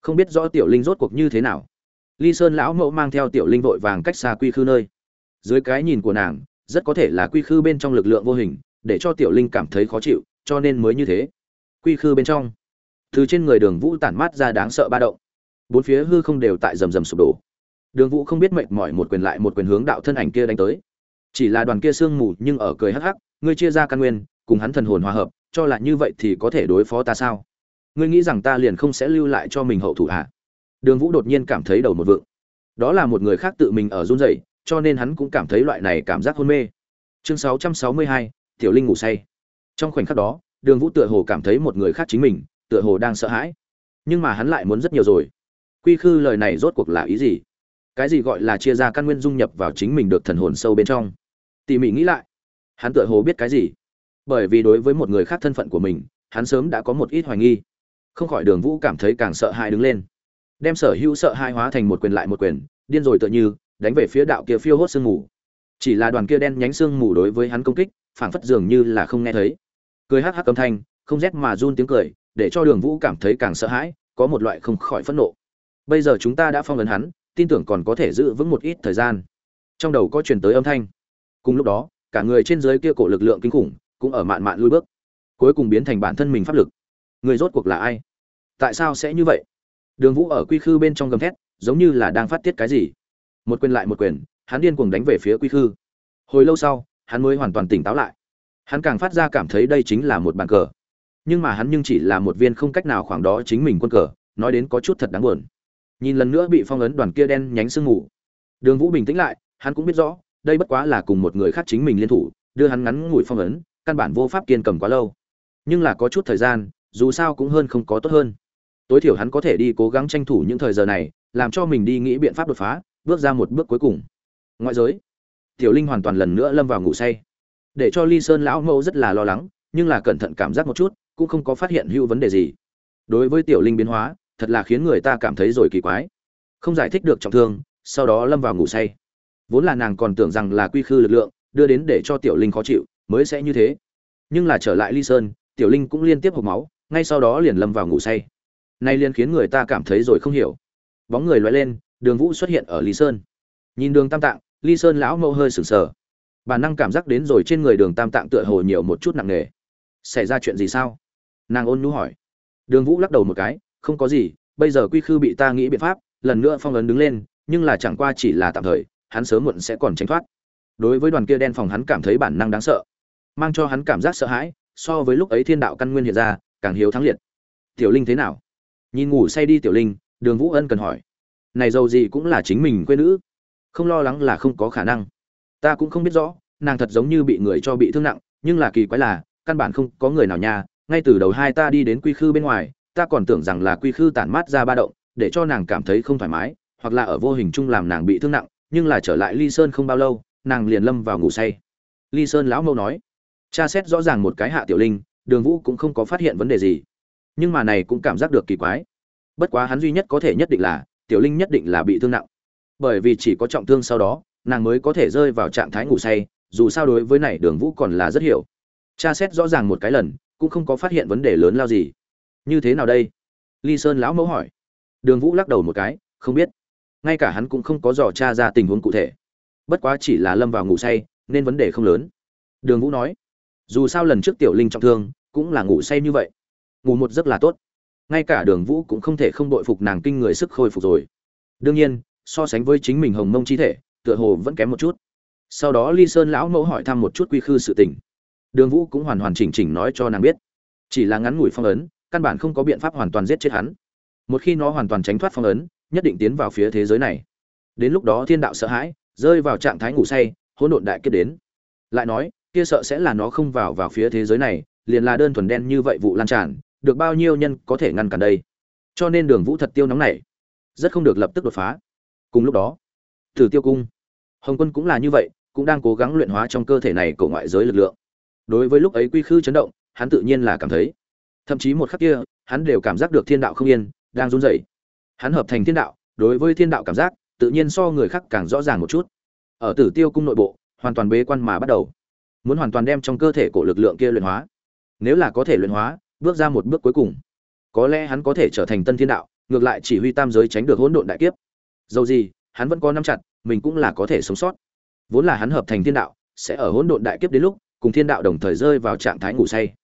[SPEAKER 1] Không biết rõ tiểu linh rốt cuộc như thế nào. Ly sơn lão mẫu mang theo tiểu linh vội vàng cách xa quy khư nơi. Dưới cái nhìn của nàng, rất có thể là quy khư bên trong lực lượng vô hình để cho tiểu linh cảm thấy khó chịu cho nên mới như thế. Quy khư bên trong từ trên người đường vũ tản mát ra đáng sợ ba động. Bốn phía hư không đều tại rầm rầm sụp đổ. Đường vũ không biết mệt mỏi một quyền lại một quyền hướng đạo thân ảnh kia đánh tới. Chỉ là đoàn kia sương mù nhưng ở cười hắc hắc ngươi chia ra căn nguyên cùng hắn thần hồn hòa hợp cho là như vậy thì có thể đối phó ta sao? Ngươi nghĩ rằng ta liền không sẽ lưu lại cho mình hậu thủ hạ đường vũ đột nhiên cảm thấy đầu một vượng. Đó là một người khác tự mình ở run rẩy cho nên hắn cũng cảm thấy loại này cảm giác hôn mê. Chương 662, tiểu linh ngủ say. Trong khoảnh khắc đó, đường vũ tựa hồ cảm thấy một người khác chính mình, tựa hồ đang sợ hãi. Nhưng mà hắn lại muốn rất nhiều rồi. Quy khư lời này rốt cuộc là ý gì? Cái gì gọi là chia ra căn nguyên dung nhập vào chính mình được thần hồn sâu bên trong? Tỉ mỉ nghĩ lại, hắn tựa hồ biết cái gì? Bởi vì đối với một người khác thân phận của mình, hắn sớm đã có một ít hoài nghi. Không khỏi đường vũ cảm thấy càng sợ hãi đứng lên. Đem sở hữu sợ hãi hóa thành một quyền lại một quyền, điên rồi tựa như, đánh về phía đạo kia phiêu hốt sương mù chỉ là đoàn kia đen nhánh xương mù đối với hắn công kích, phảng phất dường như là không nghe thấy. Cười hắc hắc âm thanh, không rét mà run tiếng cười, để cho đường vũ cảm thấy càng sợ hãi, có một loại không khỏi phẫn nộ. Bây giờ chúng ta đã phong ấn hắn, tin tưởng còn có thể giữ vững một ít thời gian. Trong đầu có truyền tới âm thanh. Cùng lúc đó, cả người trên dưới kia cổ lực lượng kinh khủng cũng ở mạn mạn lui bước. Cuối cùng biến thành bản thân mình pháp lực. Người rốt cuộc là ai? Tại sao sẽ như vậy? Đường vũ ở quy khư bên trong gầm thét, giống như là đang phát tiết cái gì. Một quyền lại một quyền hắn điên cuồng đánh về phía quy khư. Hồi lâu sau, hắn mới hoàn toàn tỉnh táo lại. Hắn càng phát ra cảm thấy đây chính là một bàn cờ. Nhưng mà hắn nhưng chỉ là một viên không cách nào khoảng đó chính mình quân cờ, nói đến có chút thật đáng buồn. Nhìn lần nữa bị phong ấn đoàn kia đen nhánh sương mù. Đường vũ bình tĩnh lại, hắn cũng biết rõ, đây bất quá là cùng một người khác chính mình liên thủ, đưa hắn ngắn ngủi phong ấn, căn bản vô pháp kiên cầm quá lâu. Nhưng là có chút thời gian, dù sao cũng hơn không có tốt hơn. Tối thiểu hắn có thể đi cố gắng tranh thủ những thời giờ này, làm cho mình đi nghĩ biện pháp đột phá, bước ra một bước cuối cùng ngoại giới. Tiểu linh hoàn toàn lần nữa lâm vào ngủ say. Để cho ly sơn lão mẫu rất là lo lắng, nhưng là cẩn thận cảm giác một chút, cũng không có phát hiện hữu vấn đề gì. Đối với tiểu linh biến hóa, thật là khiến người ta cảm thấy rồi kỳ quái. Không giải thích được trọng thương, sau đó lâm vào ngủ say. Vốn là nàng còn tưởng rằng là quy khư lực lượng, đưa đến để cho tiểu linh khó chịu, mới sẽ như thế. Nhưng là trở lại ly sơn, tiểu linh cũng liên tiếp hộp máu, ngay sau đó liền lâm vào ngủ say. Nay liền khiến người ta cảm thấy rồi không hiểu. Bóng người loay lên, đường vũ xuất hiện ở ly sơn. Nhìn đường tam tạng ly sơn lão mẫu hơi sừng sờ. Bản năng cảm giác đến rồi trên người đường tam tạng tựa hồ nhiều một chút nặng nề. Xảy ra chuyện gì sao? Nàng ôn nhu hỏi. Đường vũ lắc đầu một cái, không có gì, bây giờ quy khư bị ta nghĩ biện pháp, lần nữa phong ấn đứng lên, nhưng là chẳng qua chỉ là tạm thời, hắn sớm muộn sẽ còn tránh thoát. Đối với đoàn kia đen phòng hắn cảm thấy bản năng đáng sợ, mang cho hắn cảm giác sợ hãi, so với lúc ấy thiên đạo căn nguyên hiện ra, càng hiếu thắng liệt. Tiểu linh thế nào? Nhìn ngủ say đi tiểu linh, đường vũ ân cần hỏi. Này dầu gì cũng là chính mình quê nữ không lo lắng là không có khả năng. Ta cũng không biết rõ, nàng thật giống như bị người cho bị thương nặng, nhưng là kỳ quái là, căn bản không có người nào nhà ngay từ đầu hai ta đi đến quy khư bên ngoài, ta còn tưởng rằng là quy khư tản mát ra ba động, để cho nàng cảm thấy không thoải mái, hoặc là ở vô hình chung làm nàng bị thương nặng, nhưng là trở lại ly sơn không bao lâu, nàng liền lâm vào ngủ say. Ly sơn lão mâu nói cha xét rõ ràng một cái hạ tiểu linh, đường vũ cũng không có phát hiện vấn đề gì, nhưng mà này cũng cảm giác được kỳ quái. Bất quá hắn duy nhất có thể nhất định là, tiểu linh nhất định là bị thương nặng bởi vì chỉ có trọng thương sau đó, nàng mới có thể rơi vào trạng thái ngủ say, dù sao đối với này đường vũ còn là rất hiểu. Cha xét rõ ràng một cái lần, cũng không có phát hiện vấn đề lớn lao gì. Như thế nào đây? Ly sơn lão mẫu hỏi. Đường vũ lắc đầu một cái, không biết. Ngay cả hắn cũng không có dò tra ra tình huống cụ thể. Bất quá chỉ là lâm vào ngủ say, nên vấn đề không lớn. Đường vũ nói. Dù sao lần trước tiểu linh trọng thương, cũng là ngủ say như vậy. Ngủ một giấc là tốt. Ngay cả đường vũ cũng không thể không đội phục nàng kinh người sức khôi phục rồi. Đương nhiên so sánh với chính mình hồng mông chi thể, tựa hồ vẫn kém một chút. Sau đó ly sơn lão mẫu hỏi thăm một chút quy khư sự tình. Đường vũ cũng hoàn hoàn chỉnh chỉnh nói cho nàng biết. Chỉ là ngắn ngủi phong ấn, căn bản không có biện pháp hoàn toàn giết chết hắn. Một khi nó hoàn toàn tránh thoát phong ấn, nhất định tiến vào phía thế giới này. Đến lúc đó thiên đạo sợ hãi, rơi vào trạng thái ngủ say, hỗn độn đại kết đến. Lại nói, kia sợ sẽ là nó không vào vào phía thế giới này, liền là đơn thuần đen như vậy vụ lan tràn, được bao nhiêu nhân có thể ngăn cản đây? Cho nên đường vũ thật tiêu nóng này rất không được lập tức đột phá cùng lúc đó, tử tiêu cung, hồng quân cũng là như vậy, cũng đang cố gắng luyện hóa trong cơ thể này của ngoại giới lực lượng. Đối với lúc ấy quy khư chấn động, hắn tự nhiên là cảm thấy, thậm chí một khắc kia, hắn đều cảm giác được thiên đạo không yên, đang run rẩy. Hắn hợp thành thiên đạo, đối với thiên đạo cảm giác, tự nhiên so người khác càng rõ ràng một chút. Ở tử tiêu cung nội bộ, hoàn toàn bế quan mà bắt đầu. Muốn hoàn toàn đem trong cơ thể cổ lực lượng kia luyện hóa. Nếu là có thể luyện hóa, bước ra một bước cuối cùng, có lẽ hắn có thể trở thành tân thiên đạo, ngược lại chỉ huy tam giới tránh được hỗn độn đại kiếp dầu gì, hắn vẫn có năm chặt, mình cũng là có thể sống sót. Vốn là hắn hợp thành thiên đạo, sẽ ở hỗn độn đại kiếp đến lúc, cùng thiên đạo đồng thời rơi vào trạng thái ngủ say.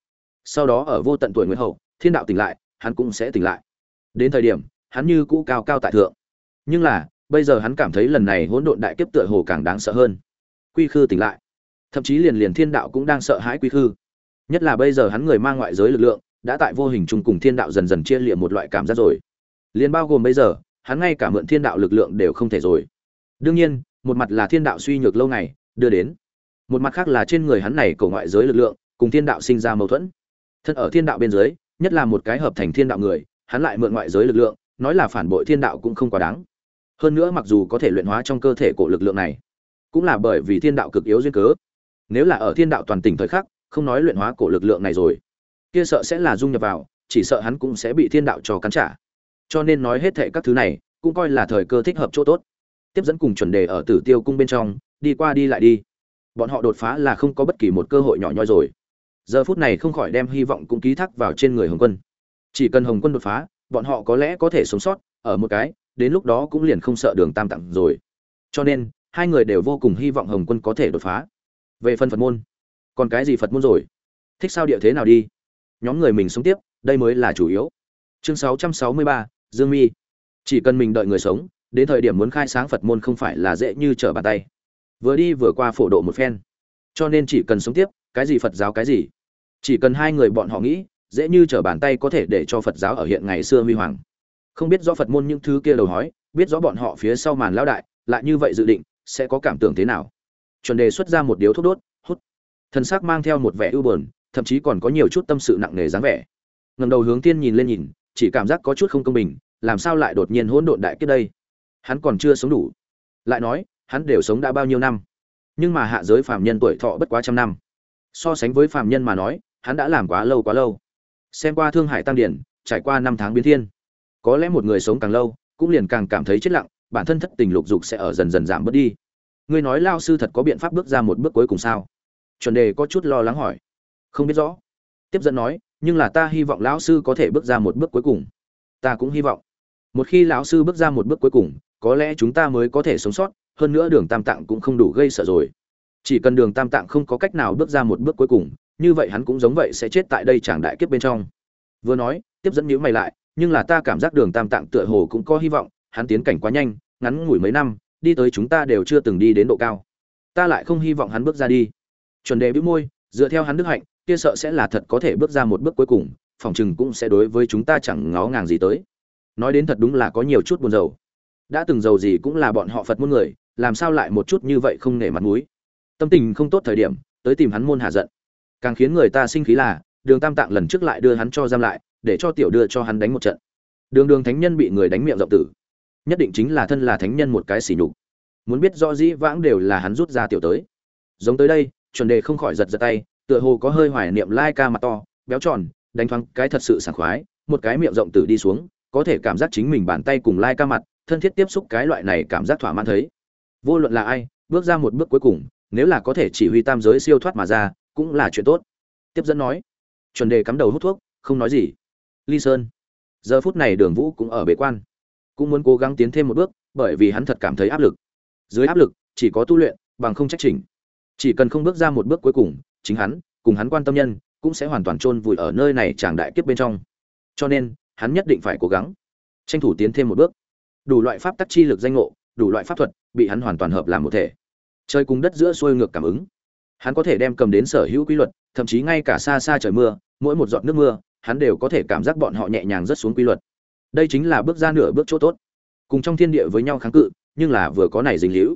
[SPEAKER 1] Sau đó ở vô tận tuổi nguyễn hậu, thiên đạo tỉnh lại, hắn cũng sẽ tỉnh lại. Đến thời điểm, hắn như cũ cao cao tại thượng. Nhưng là, bây giờ hắn cảm thấy lần này hỗn độn đại kiếp tựa hồ càng đáng sợ hơn. Quy khư tỉnh lại. Thậm chí liền liền thiên đạo cũng đang sợ hãi quy khư. Nhất là bây giờ hắn người mang ngoại giới lực lượng, đã tại vô hình chung cùng thiên đạo dần dần chia liệm một loại cảm giác rồi. Liền bao gồm bây giờ hắn ngay cả mượn thiên đạo lực lượng đều không thể rồi. Đương nhiên, một mặt là thiên đạo suy nhược lâu ngày, đưa đến. Một mặt khác là trên người hắn này cổ ngoại giới lực lượng, cùng thiên đạo sinh ra mâu thuẫn. Thân ở thiên đạo bên dưới, nhất là một cái hợp thành thiên đạo người, hắn lại mượn ngoại giới lực lượng, nói là phản bội thiên đạo cũng không quá đáng. Hơn nữa mặc dù có thể luyện hóa trong cơ thể cổ lực lượng này, cũng là bởi vì thiên đạo cực yếu duyên cớ. Nếu là ở thiên đạo toàn tỉnh thời khắc, không nói luyện hóa cổ lực lượng này rồi, kia sợ sẽ là dung nhập vào, chỉ sợ hắn cũng sẽ bị thiên đạo cho cắn trả cho nên nói hết thệ các thứ này cũng coi là thời cơ thích hợp chỗ tốt. Tiếp dẫn cùng chuẩn đề ở tử tiêu cung bên trong đi qua đi lại đi. Bọn họ đột phá là không có bất kỳ một cơ hội nhỏ nhoi rồi. Giờ phút này không khỏi đem hy vọng cũng ký thác vào trên người hồng quân. Chỉ cần hồng quân đột phá bọn họ có lẽ có thể sống sót ở một cái đến lúc đó cũng liền không sợ đường tam tặng rồi. Cho nên hai người đều vô cùng hy vọng hồng quân có thể đột phá. Về phần phật môn còn cái gì phật môn rồi? Thích sao địa thế nào đi? Nhóm người mình sống tiếp đây mới là chủ yếu. Chương 663, dương mi. Chỉ cần mình đợi người sống, đến thời điểm muốn khai sáng phật môn không phải là dễ như trở bàn tay. Vừa đi vừa qua phổ độ một phen. Cho nên chỉ cần sống tiếp, cái gì phật giáo cái gì. Chỉ cần hai người bọn họ nghĩ, dễ như trở bàn tay có thể để cho phật giáo ở hiện ngày xưa huy hoàng. Không biết rõ phật môn những thứ kia đầu hói, biết rõ bọn họ phía sau màn lão đại, lại như vậy dự định, sẽ có cảm tưởng thế nào? Chuẩn đề xuất ra một điếu thuốc đốt, hút. Thân xác mang theo một vẻ ưu buồn, thậm chí còn có nhiều chút tâm sự nặng nề dáng vẻ. Ngầm đầu hướng tiên nhìn lên nhìn chỉ cảm giác có chút không công bình, làm sao lại đột nhiên hỗn độn đại kiếp đây? Hắn còn chưa sống đủ. Lại nói, hắn đều sống đã bao nhiêu năm? Nhưng mà hạ giới phàm nhân tuổi thọ bất quá trăm năm. So sánh với phàm nhân mà nói, hắn đã làm quá lâu quá lâu. Xem qua thương hải tăng điển, trải qua năm tháng biến thiên. Có lẽ một người sống càng lâu, cũng liền càng cảm thấy chết lặng, bản thân thất tình lục dục sẽ ở dần dần giảm bớt đi. Ngươi nói lao sư thật có biện pháp bước ra một bước cuối cùng sao? Chuẩn đề có chút lo lắng hỏi. Không biết rõ. Tiếp dẫn nói nhưng là ta hy vọng lão sư có thể bước ra một bước cuối cùng. Ta cũng hy vọng. Một khi lão sư bước ra một bước cuối cùng, có lẽ chúng ta mới có thể sống sót, hơn nữa đường tam tạng cũng không đủ gây sợ rồi. Chỉ cần đường tam tạng không có cách nào bước ra một bước cuối cùng, như vậy hắn cũng giống vậy sẽ chết tại đây chẳng đại kiếp bên trong. Vừa nói, tiếp dẫn nhữ mày lại, nhưng là ta cảm giác đường tam tạng tựa hồ cũng có hy vọng, hắn tiến cảnh quá nhanh, ngắn ngủi mấy năm, đi tới chúng ta đều chưa từng đi đến độ cao. Ta lại không hy vọng hắn bước ra đi. Chuẩn đề bĩu môi, dựa theo hắn đức hạnh kia sợ sẽ là thật có thể bước ra một bước cuối cùng, phòng chừng cũng sẽ đối với chúng ta chẳng ngó ngàng gì tới. Nói đến thật đúng là có nhiều chút buồn rầu. Đã từng giàu gì cũng là bọn họ phật môn người, làm sao lại một chút như vậy không nể mặt mũi? Tâm tình không tốt thời điểm, tới tìm hắn môn hạ giận. Càng khiến người ta sinh khí là, đường tam tạng lần trước lại đưa hắn cho giam lại, để cho tiểu đưa cho hắn đánh một trận. Đường đường thánh nhân bị người đánh miệng rộng tử. Nhất định chính là thân là thánh nhân một cái xỉ nhục. Muốn biết rõ dĩ vãng đều là hắn rút ra tiểu tới. Giống tới đây, chuẩn đề không khỏi giật giật tay tựa hồ có hơi hoài niệm lai ca mặt to, béo tròn, đánh thoáng cái thật sự sảng khoái, một cái miệng rộng tử đi xuống, có thể cảm giác chính mình bàn tay cùng lai ca mặt, thân thiết tiếp xúc cái loại này cảm giác thỏa mãn thấy. Vô luận là ai, bước ra một bước cuối cùng, nếu là có thể chỉ huy tam giới siêu thoát mà ra, cũng là chuyện tốt. Tiếp dẫn nói, chuẩn đề cắm đầu hút thuốc, không nói gì. Ly sơn, giờ phút này đường vũ cũng ở bế quan, cũng muốn cố gắng tiến thêm một bước, bởi vì hắn thật cảm thấy áp lực. Dưới áp lực, chỉ có tu luyện, bằng không trách chỉnh. Chỉ cần không bước ra một bước cuối cùng chính hắn, cùng hắn quan tâm nhân, cũng sẽ hoàn toàn chôn vùi ở nơi này chàng đại kiếp bên trong. Cho nên, hắn nhất định phải cố gắng. Tranh thủ tiến thêm một bước. Đủ loại pháp tắc chi lực danh ngộ, đủ loại pháp thuật, bị hắn hoàn toàn hợp làm một thể. Trời cùng đất giữa xuôi ngược cảm ứng. Hắn có thể đem cầm đến sở hữu quy luật, thậm chí ngay cả xa xa trời mưa, mỗi một giọt nước mưa, hắn đều có thể cảm giác bọn họ nhẹ nhàng rất xuống quy luật. Đây chính là bước ra nửa bước chỗ tốt. Cùng trong thiên địa với nhau kháng cự, nhưng là vừa có này dính hữu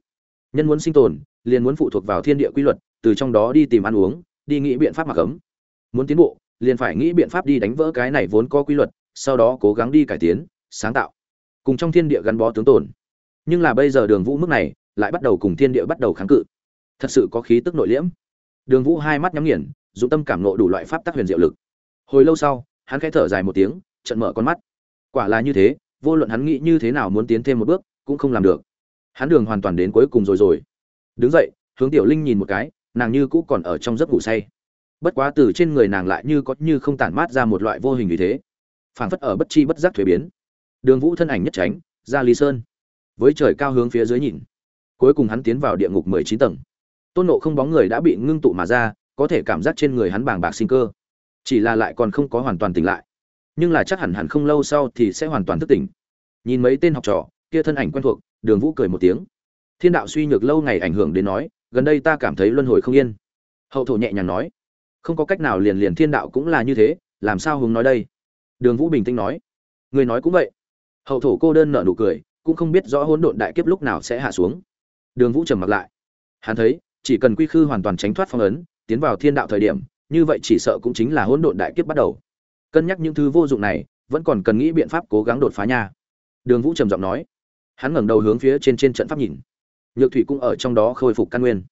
[SPEAKER 1] nhân muốn sinh tồn, liền muốn phụ thuộc vào thiên địa quy luật từ trong đó đi tìm ăn uống, đi nghĩ biện pháp mặc ấm. Muốn tiến bộ, liền phải nghĩ biện pháp đi đánh vỡ cái này vốn có quy luật, sau đó cố gắng đi cải tiến, sáng tạo. Cùng trong thiên địa gắn bó tướng tồn. Nhưng là bây giờ đường vũ mức này, lại bắt đầu cùng thiên địa bắt đầu kháng cự. Thật sự có khí tức nội liễm. Đường vũ hai mắt nhắm nghiền, dụng tâm cảm nộ đủ loại pháp tác huyền diệu lực. Hồi lâu sau, hắn khẽ thở dài một tiếng trận mở con mắt. Quả là như thế, vô luận hắn nghĩ như thế nào muốn tiến thêm một bước, cũng không làm được. Hắn đường hoàn toàn đến cuối cùng rồi rồi. Đứng dậy, hướng tiểu linh nhìn một cái nàng như cũ còn ở trong giấc ngủ say. Bất quá từ trên người nàng lại như có như không tản mát ra một loại vô hình như thế. Phảng phất ở bất chi bất giác thuế biến. Đường vũ thân ảnh nhất tránh, ra lý sơn. Với trời cao hướng phía dưới nhìn. Cuối cùng hắn tiến vào địa ngục mười chín tầng. Tôn nộ không bóng người đã bị ngưng tụ mà ra, có thể cảm giác trên người hắn bàng bạc sinh cơ. Chỉ là lại còn không có hoàn toàn tỉnh lại. Nhưng là chắc hẳn hẳn không lâu sau thì sẽ hoàn toàn thức tỉnh. Nhìn mấy tên học trò, kia thân ảnh quen thuộc, đường vũ cười một tiếng. Thiên đạo suy nhược lâu ngày ảnh hưởng đến nói gần đây ta cảm thấy luân hồi không yên. Hậu thổ nhẹ nhàng nói, không có cách nào liền liền thiên đạo cũng là như thế, làm sao hùng nói đây? Đường vũ bình tĩnh nói, người nói cũng vậy. Hậu thổ cô đơn nợ nụ cười, cũng không biết rõ hỗn độn đại kiếp lúc nào sẽ hạ xuống. Đường vũ trầm mặc lại. Hắn thấy, chỉ cần quy khư hoàn toàn tránh thoát phong ấn, tiến vào thiên đạo thời điểm, như vậy chỉ sợ cũng chính là hỗn độn đại kiếp bắt đầu. Cân nhắc những thứ vô dụng này, vẫn còn cần nghĩ biện pháp cố gắng đột phá nha. Đường vũ trầm giọng nói. Hắn ngẩng đầu hướng phía trên trên trận pháp nhìn nhược thủy cũng ở trong đó khôi phục căn nguyên.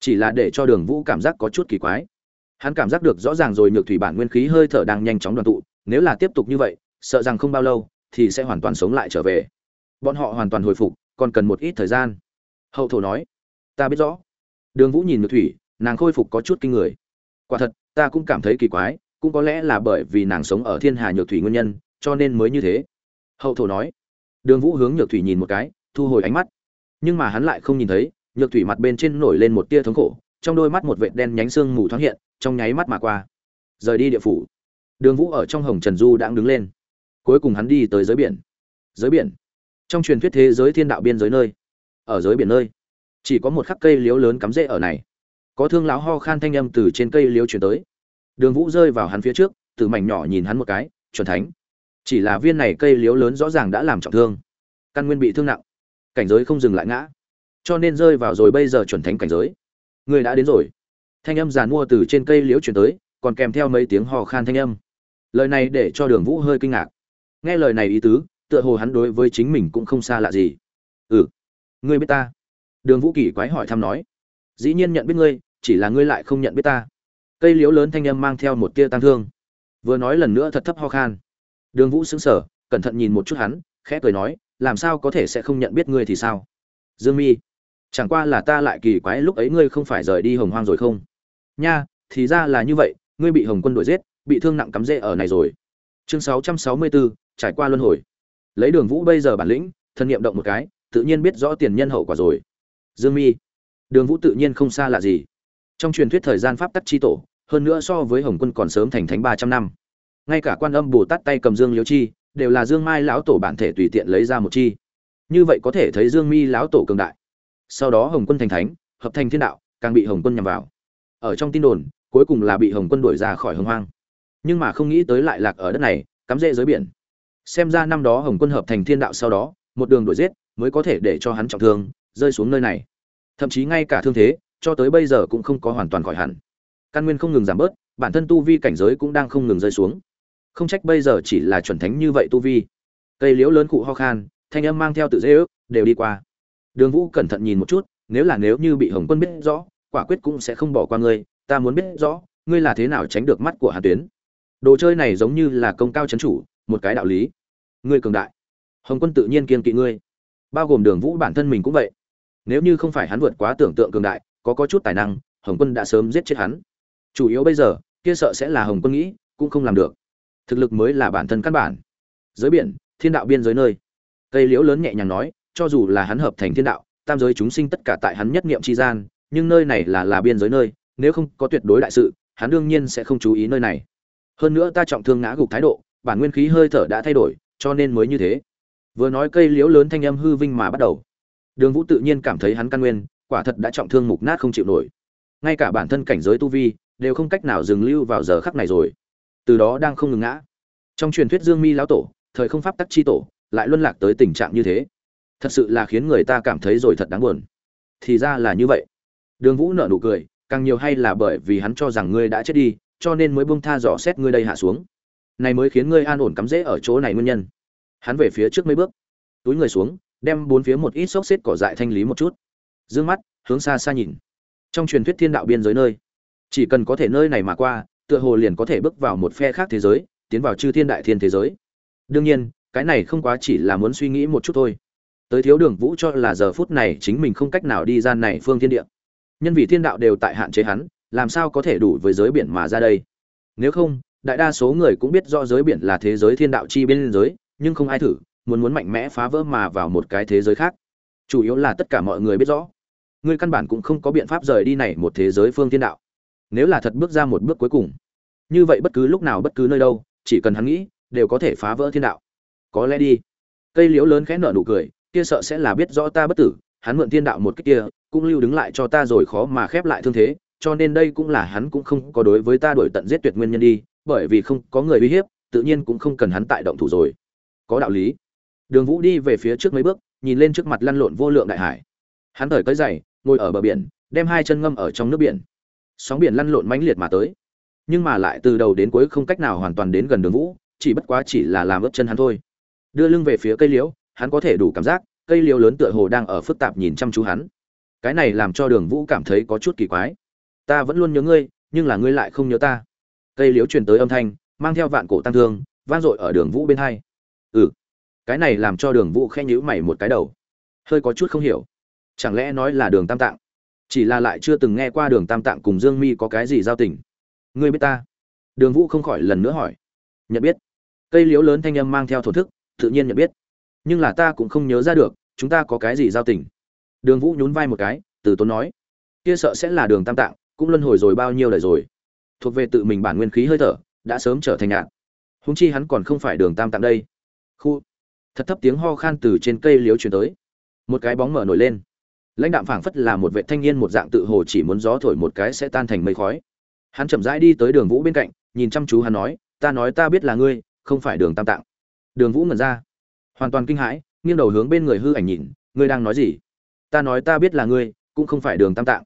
[SPEAKER 1] Chỉ là để cho đường vũ cảm giác có chút kỳ quái. Hắn cảm giác được rõ ràng rồi, nhược thủy bản nguyên khí hơi thở đang nhanh chóng đoàn tụ. Nếu là tiếp tục như vậy, sợ rằng không bao lâu thì sẽ hoàn toàn sống lại trở về. Bọn họ hoàn toàn hồi phục, còn cần một ít thời gian. Hậu thổ nói, ta biết rõ. Đường vũ nhìn nhược thủy, nàng khôi phục có chút kinh người. Quả thật, ta cũng cảm thấy kỳ quái, cũng có lẽ là bởi vì nàng sống ở thiên hà nhược thủy nguyên nhân, cho nên mới như thế. Hậu thổ nói. Đường vũ hướng nhược thủy nhìn một cái, thu hồi ánh mắt nhưng mà hắn lại không nhìn thấy, nhược thủy mặt bên trên nổi lên một tia thống khổ, trong đôi mắt một vệt đen nhánh xương mù thoáng hiện, trong nháy mắt mà qua. Rời đi địa phủ, đường vũ ở trong hồng trần du đang đứng lên. Cuối cùng hắn đi tới giới biển. Giới biển, trong truyền thuyết thế giới thiên đạo biên giới nơi, ở giới biển nơi, chỉ có một khắc cây liếu lớn cắm rễ ở này. Có thương lão ho khan thanh âm từ trên cây liếu chuyển tới. Đường vũ rơi vào hắn phía trước, từ mảnh nhỏ nhìn hắn một cái, chuẩn thánh. Chỉ là viên này cây liếu lớn rõ ràng đã làm trọng thương, căn nguyên bị thương nặng cảnh giới không dừng lại ngã. Cho nên rơi vào rồi bây giờ chuẩn thánh cảnh giới. Người đã đến rồi. Thanh âm giàn mua từ trên cây liễu chuyển tới, còn kèm theo mấy tiếng hò khan thanh âm. Lời này để cho đường vũ hơi kinh ngạc. Nghe lời này ý tứ, tựa hồ hắn đối với chính mình cũng không xa lạ gì. Ừ. Ngươi biết ta? Đường vũ kỳ quái hỏi thăm nói. Dĩ nhiên nhận biết ngươi, chỉ là ngươi lại không nhận biết ta. Cây liễu lớn thanh âm mang theo một tia tăng thương. Vừa nói lần nữa thật thấp ho khan. Đường vũ xứng sở cẩn thận nhìn một chút hắn, khẽ cười nói làm sao có thể sẽ không nhận biết ngươi thì sao? Dương mi chẳng qua là ta lại kỳ quái lúc ấy ngươi không phải rời đi hồng hoang rồi không? Nha thì ra là như vậy ngươi bị hồng quân đuổi giết bị thương nặng cắm rễ ở này rồi. Chương 664, trải qua luân hồi. Lấy đường vũ bây giờ bản lĩnh thân nhiệm động một cái tự nhiên biết rõ tiền nhân hậu quả rồi. Dương mi đường vũ tự nhiên không xa lạ gì. Trong truyền thuyết thời gian pháp tắc chi tổ hơn nữa so với hồng quân còn sớm thành thánh ba trăm năm. Ngay cả quan âm bồ tát tay cầm dương liễu chi đều là dương mai lão tổ bản thể tùy tiện lấy ra một chi. Như vậy có thể thấy dương mi lão tổ cường đại. Sau đó hồng quân thành thánh, hợp thành thiên đạo, càng bị hồng quân nhằm vào. Ở trong tin đồn, cuối cùng là bị hồng quân đuổi ra khỏi hồng hoang. Nhưng mà không nghĩ tới lại lạc ở đất này, cắm rễ dưới biển. Xem ra năm đó hồng quân hợp thành thiên đạo sau đó, một đường đuổi giết mới có thể để cho hắn trọng thương, rơi xuống nơi này. Thậm chí ngay cả thương thế, cho tới bây giờ cũng không có hoàn toàn khỏi hẳn. Căn nguyên không ngừng giảm bớt, bản thân tu vi cảnh giới cũng đang không ngừng rơi xuống không trách bây giờ chỉ là chuẩn thánh như vậy tu vi. Cây liễu lớn cụ ho khan, thanh âm mang theo tự dễ ước, đều đi qua. Đường vũ cẩn thận nhìn một chút, nếu là nếu như bị hồng quân biết rõ, quả quyết cũng sẽ không bỏ qua ngươi, ta muốn biết rõ, ngươi là thế nào tránh được mắt của hàn tuyến? Đồ chơi này giống như là công cao c h ấ n chủ, một cái đạo lý. Ngươi cường đại. Hồng quân tự nhiên kiên kỵ ngươi. Bao gồm đường vũ bản thân mình cũng vậy. Nếu như không phải hắn vượt quá tưởng tượng cường đại, có có chút tài năng, hồng quân đã sớm giết chết hắn. Chủ yếu bây giờ, kia sợ sẽ là hồng quân nghĩ, cũng không làm được thực lực mới là bản thân căn bản. Giới biển, thiên đạo biên giới nơi. Cây liễu lớn nhẹ nhàng nói, cho dù là hắn hợp thành thiên đạo, tam giới chúng sinh tất cả tại hắn nhất niệm tri gian, nhưng nơi này là là biên giới nơi, nếu không có tuyệt đối đại sự, hắn đương nhiên sẽ không chú ý nơi này. Hơn nữa ta trọng thương ngã gục thái độ, bản nguyên khí hơi thở đã thay đổi, cho nên mới như thế. Vừa nói cây liễu lớn thanh âm hư vinh mà bắt đầu. Đường vũ tự nhiên cảm thấy hắn căn nguyên, quả thật đã trọng thương mục nát không chịu nổi. Ngay cả bản thân cảnh giới tu vi, đều không cách nào dừng lưu vào giờ khắc này rồi từ đó đang không ngừng ngã. Trong truyền thuyết dương mi lão tổ, thời không pháp tắc chi tổ, lại luân lạc tới tình trạng như thế. Thật sự là khiến người ta cảm thấy rồi thật đáng buồn. Thì ra là như vậy. Đường vũ nở nụ cười, càng nhiều hay là bởi vì hắn cho rằng ngươi đã chết đi, cho nên mới buông tha dò xét ngươi đây hạ xuống. Này mới khiến ngươi an ổn cắm rễ ở chỗ này nguyên nhân. Hắn về phía trước mấy bước, túi người xuống, đem bốn phía một ít xốc xếp cỏ dại thanh lý một chút. D ư ơ n g mắt, hướng xa xa nhìn. Trong truyền thuyết thiên đạo biên giới nơi, chỉ cần có thể nơi này mà qua tựa hồ liền có thể bước vào một phe khác thế giới, tiến vào chư thiên đại thiên thế giới. Đương nhiên, cái này không quá chỉ là muốn suy nghĩ một chút thôi. Tới thiếu đường vũ cho là giờ phút này chính mình không cách nào đi ra này phương thiên địa. Nhân vì thiên đạo đều tại hạn chế hắn, làm sao có thể đủ với giới biển mà ra đây? Nếu không, đại đa số người cũng biết rõ giới biển là thế giới thiên đạo chi bên giới, nhưng không ai thử, muốn muốn mạnh mẽ phá vỡ mà vào một cái thế giới khác. Chủ yếu là tất cả mọi người biết rõ. Ngươi căn bản cũng không có biện pháp rời đi này một thế giới phương thiên đạo nếu là thật bước ra một bước cuối cùng. Như vậy bất cứ lúc nào bất cứ nơi đâu, chỉ cần hắn nghĩ, đều có thể phá vỡ thiên đạo. Có lẽ đi. Cây liễu lớn khẽ nở nụ cười, kia sợ sẽ là biết rõ ta bất tử, hắn mượn thiên đạo một cách kia, cũng lưu đứng lại cho ta rồi khó mà khép lại thương thế, cho nên đây cũng là hắn cũng không có đối với ta đổi tận giết tuyệt nguyên nhân đi, bởi vì không có người uy hiếp, tự nhiên cũng không cần hắn tại động thủ rồi. Có đạo lý. Đường vũ đi về phía trước mấy bước, nhìn lên trước mặt lăn lộn vô lượng đại hải. Hắn thời cởi dày, ngồi ở bờ biển, đem hai chân ngâm ở trong nước biển sóng biển lăn lộn mãnh liệt mà tới. Nhưng mà lại từ đầu đến cuối không cách nào hoàn toàn đến gần đường vũ, chỉ bất quá chỉ là làm ướp chân hắn thôi. Đưa lưng về phía cây liễu, hắn có thể đủ cảm giác, cây liễu lớn tựa hồ đang ở phức tạp nhìn chăm chú hắn. Cái này làm cho đường vũ cảm thấy có chút kỳ quái. Ta vẫn luôn nhớ ngươi, nhưng là ngươi lại không nhớ ta. Cây liễu truyền tới âm thanh, mang theo vạn cổ tăng thương, vang dội ở đường vũ bên hai. Ừ cái này làm cho đường vũ khen nhữ mày một cái đầu. Hơi có chút không hiểu. Chẳng lẽ nói là đường tam tạng? Chỉ là lại chưa từng nghe qua đường tam tạng cùng dương mi có cái gì giao tình. Ngươi biết ta? Đường vũ không khỏi lần nữa hỏi. Nhận biết. Cây liễu lớn thanh âm mang theo thổ thức, tự nhiên nhận biết. Nhưng là ta cũng không nhớ ra được, chúng ta có cái gì giao tình. Đường vũ nhún vai một cái, từ tốn nói. Kia sợ sẽ là đường tam tạng, cũng luân hồi rồi bao nhiêu đời rồi. Thuộc về tự mình bản nguyên khí hơi thở, đã sớm trở thành nhạn húng chi hắn còn không phải đường tam tạng đây. Khu. Thật thấp tiếng ho khan từ trên cây liếu chuyển tới. Một cái bóng mở nổi lên lãnh đạm phảng phất là một vệ thanh niên một dạng tự hồ chỉ muốn gió thổi một cái sẽ tan thành mây khói. Hắn chậm rãi đi tới đường vũ bên cạnh, nhìn chăm chú hắn nói, ta nói ta biết là ngươi, không phải đường tam tạng. Đường vũ ngẩn ra. Hoàn toàn kinh hãi, nghiêng đầu hướng bên người hư ảnh nhìn, ngươi đang nói gì? Ta nói ta biết là ngươi, cũng không phải đường tam tạng.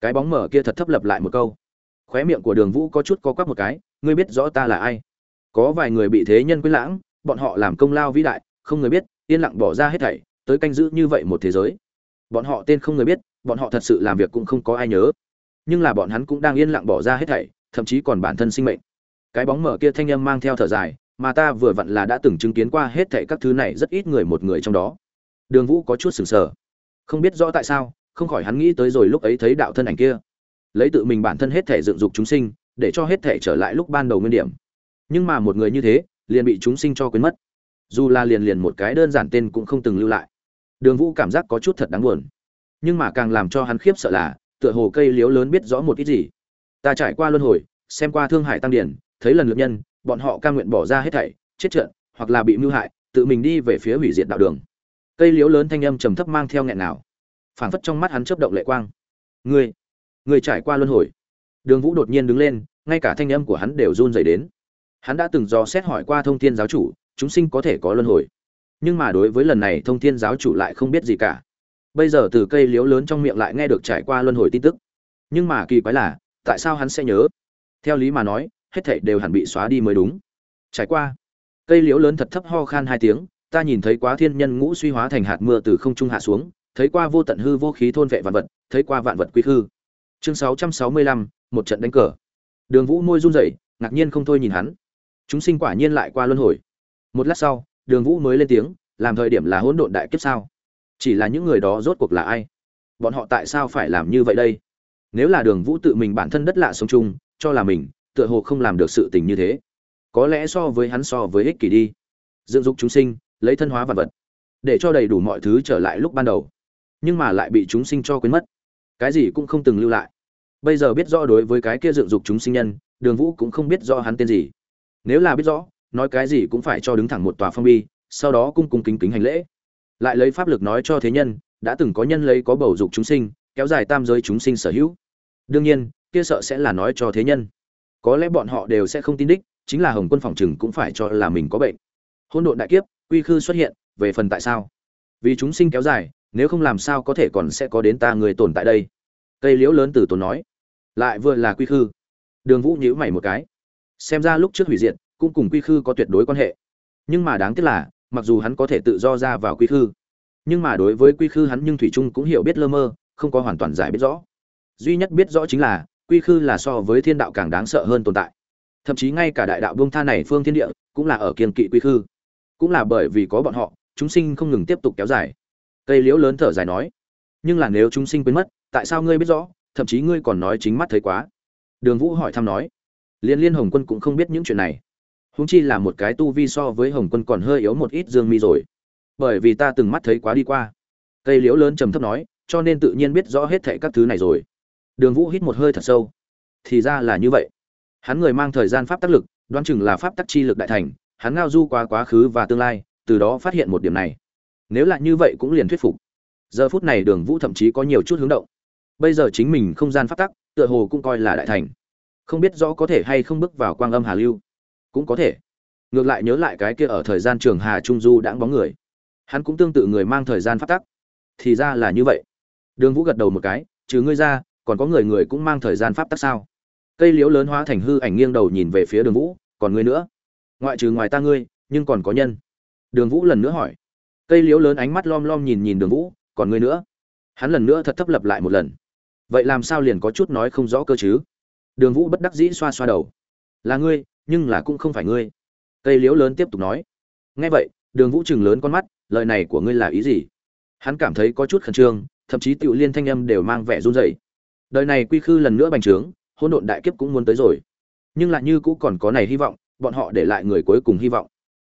[SPEAKER 1] Cái bóng mở kia thật thấp lập lại một câu. Khóe miệng của đường vũ có chút có quắc một cái, ngươi biết rõ ta là ai? Có vài người bị thế nhân quyết lãng, bọn họ làm công lao vĩ đại, không người biết, yên lặng bỏ ra hết thảy, tới canh giữ như vậy một thế giới bọn họ tên không người biết, bọn họ thật sự làm việc cũng không có ai nhớ. Nhưng là bọn hắn cũng đang yên lặng bỏ ra hết thảy, thậm chí còn bản thân sinh mệnh. Cái bóng mở kia thanh âm mang theo thở dài, mà ta vừa vặn là đã từng chứng kiến qua hết thảy các thứ này rất ít người một người trong đó. Đường vũ có chút sừng sờ. Không biết rõ tại sao, không khỏi hắn nghĩ tới rồi lúc ấy thấy đạo thân ảnh kia. Lấy tự mình bản thân hết thể dựng dục chúng sinh, để cho hết thể trở lại lúc ban đầu nguyên điểm. Nhưng mà một người như thế, liền bị chúng sinh cho quên mất. Dù là liền liền một cái đơn giản tên cũng không từng lưu lại đường vũ cảm giác có chút thật đáng buồn. Nhưng mà càng làm cho hắn khiếp sợ là, tựa hồ cây liếu lớn biết rõ một ít gì. Ta trải qua luân hồi, xem qua thương hải tăng điển, thấy lần lượt nhân, bọn họ ca nguyện bỏ ra hết thảy, chết trận, hoặc là bị mưu hại, tự mình đi về phía hủy diệt đạo đường. Cây liếu lớn thanh âm trầm thấp mang theo nghẹn nào. Phảng phất trong mắt hắn chớp động lệ quang. Ngươi ngươi trải qua luân hồi. Đường vũ đột nhiên đứng lên, ngay cả thanh âm của hắn đều run rẩy đến. Hắn đã từng do xét hỏi qua thông thiên giáo chủ, chúng sinh có thể có luân hồi nhưng mà đối với lần này thông thiên giáo chủ lại không biết gì cả. Bây giờ từ cây liếu lớn trong miệng lại nghe được trải qua luân hồi tin tức. Nhưng mà kỳ quái là, tại sao hắn sẽ nhớ? Theo lý mà nói, hết thảy đều hẳn bị xóa đi mới đúng. Trải qua, cây liếu lớn thật thấp ho khan hai tiếng, ta nhìn thấy quá thiên nhân ngũ suy hóa thành hạt mưa từ không trung hạ xuống, thấy qua vô tận hư vô khí thôn vệ vạn vật, thấy qua vạn vật quy hư chương sáu trăm sáu mươi lăm, một trận đánh cờ. Đường vũ môi run rẩy, ngạc nhiên không thôi nhìn hắn. Chúng sinh quả nhiên lại qua luân hồi. Một lát sau đường vũ mới lên tiếng, làm thời điểm là hỗn độn đại kiếp sao? Chỉ là những người đó rốt cuộc là ai? Bọn họ tại sao phải làm như vậy đây? Nếu là đường vũ tự mình bản thân đất lạ sống chung, cho là mình, tựa hồ không làm được sự tình như thế. Có lẽ so với hắn so với ích kỷ đi. Dựng dục chúng sinh, lấy thân hóa vật vật. Để cho đầy đủ mọi thứ trở lại lúc ban đầu. Nhưng mà lại bị chúng sinh cho quên mất. Cái gì cũng không từng lưu lại. Bây giờ biết rõ đối với cái kia dựng dục chúng sinh nhân, đường vũ cũng không biết rõ hắn tên gì. Nếu là biết rõ nói cái gì cũng phải cho đứng thẳng một tòa phong bi, sau đó cung cung kính kính hành lễ. Lại lấy pháp lực nói cho thế nhân, đã từng có nhân lấy có bầu dục chúng sinh, kéo dài tam giới chúng sinh sở hữu. Đương nhiên, kia sợ sẽ là nói cho thế nhân. Có lẽ bọn họ đều sẽ không tin đích, chính là hồng quân phòng chừng cũng phải cho là mình có bệnh. Hôn độn đại kiếp, quy khư xuất hiện, về phần tại sao? Vì chúng sinh kéo dài, nếu không làm sao có thể còn sẽ có đến ta người tồn tại đây? Cây liễu lớn từ tồn nói. Lại vừa là quy khư. Đường vũ nhíu mày một cái. Xem ra lúc trước hủy diệt cũng cùng quy khư có tuyệt đối quan hệ. Nhưng mà đáng tiếc là, mặc dù hắn có thể tự do ra vào quy khư, nhưng mà đối với quy khư hắn nhưng thủy trung cũng hiểu biết lơ mơ, không có hoàn toàn giải biết rõ. Duy nhất biết rõ chính là, quy khư là so với thiên đạo càng đáng sợ hơn tồn tại. Thậm chí ngay cả đại đạo bông tha này phương thiên địa, cũng là ở kiên kỵ quy khư. Cũng là bởi vì có bọn họ, chúng sinh không ngừng tiếp tục kéo dài. Cây liễu lớn thở dài nói, nhưng là nếu chúng sinh quên mất, tại sao ngươi biết rõ? Thậm chí ngươi còn nói chính mắt thấy quá. Đường vũ hỏi thăm nói, liên liên hồng quân cũng không biết những chuyện này. Huống chi là một cái tu vi so với hồng quân còn hơi yếu một ít dương mi rồi. Bởi vì ta từng mắt thấy quá đi qua. Cây liễu lớn trầm thấp nói, cho nên tự nhiên biết rõ hết thảy các thứ này rồi. Đường vũ hít một hơi thật sâu. Thì ra là như vậy. Hắn người mang thời gian pháp tác lực, đoán chừng là pháp tắc chi lực đại thành, hắn ngao du qua quá khứ và tương lai, từ đó phát hiện một điểm này. Nếu là như vậy cũng liền thuyết phục. Giờ phút này đường vũ thậm chí có nhiều chút hướng động. Bây giờ chính mình không gian pháp tắc, tựa hồ cũng coi là đại thành. Không biết rõ có thể hay không bước vào quang âm hà lưu cũng có thể. Ngược lại nhớ lại cái kia ở thời gian trường hà trung du đãng bóng người. Hắn cũng tương tự người mang thời gian pháp tắc. Thì ra là như vậy. Đường vũ gật đầu một cái, trừ ngươi ra, còn có người người cũng mang thời gian pháp tắc sao? Cây liễu lớn hóa thành hư ảnh nghiêng đầu nhìn về phía đường vũ, còn ngươi nữa? Ngoại trừ ngoài ta ngươi, nhưng còn có nhân. Đường vũ lần nữa hỏi. Cây liễu lớn ánh mắt lom lom nhìn nhìn đường vũ, còn ngươi nữa? Hắn lần nữa thật thấp lập lại một lần. Vậy làm sao liền có chút nói không rõ cơ chứ? Đường vũ bất đắc dĩ xoa xoa đầu. Là ngươi nhưng là cũng không phải ngươi. Cây liễu lớn tiếp tục nói. Nghe vậy, đường vũ chừng lớn con mắt, lời này của ngươi là ý gì? Hắn cảm thấy có chút khẩn trương, thậm chí tiểu liên thanh âm đều mang vẻ run rẩy. Đời này quy khư lần nữa bành trướng, hỗn độn đại kiếp cũng muốn tới rồi. Nhưng lại như cũ còn có này hy vọng, bọn họ để lại người cuối cùng hy vọng.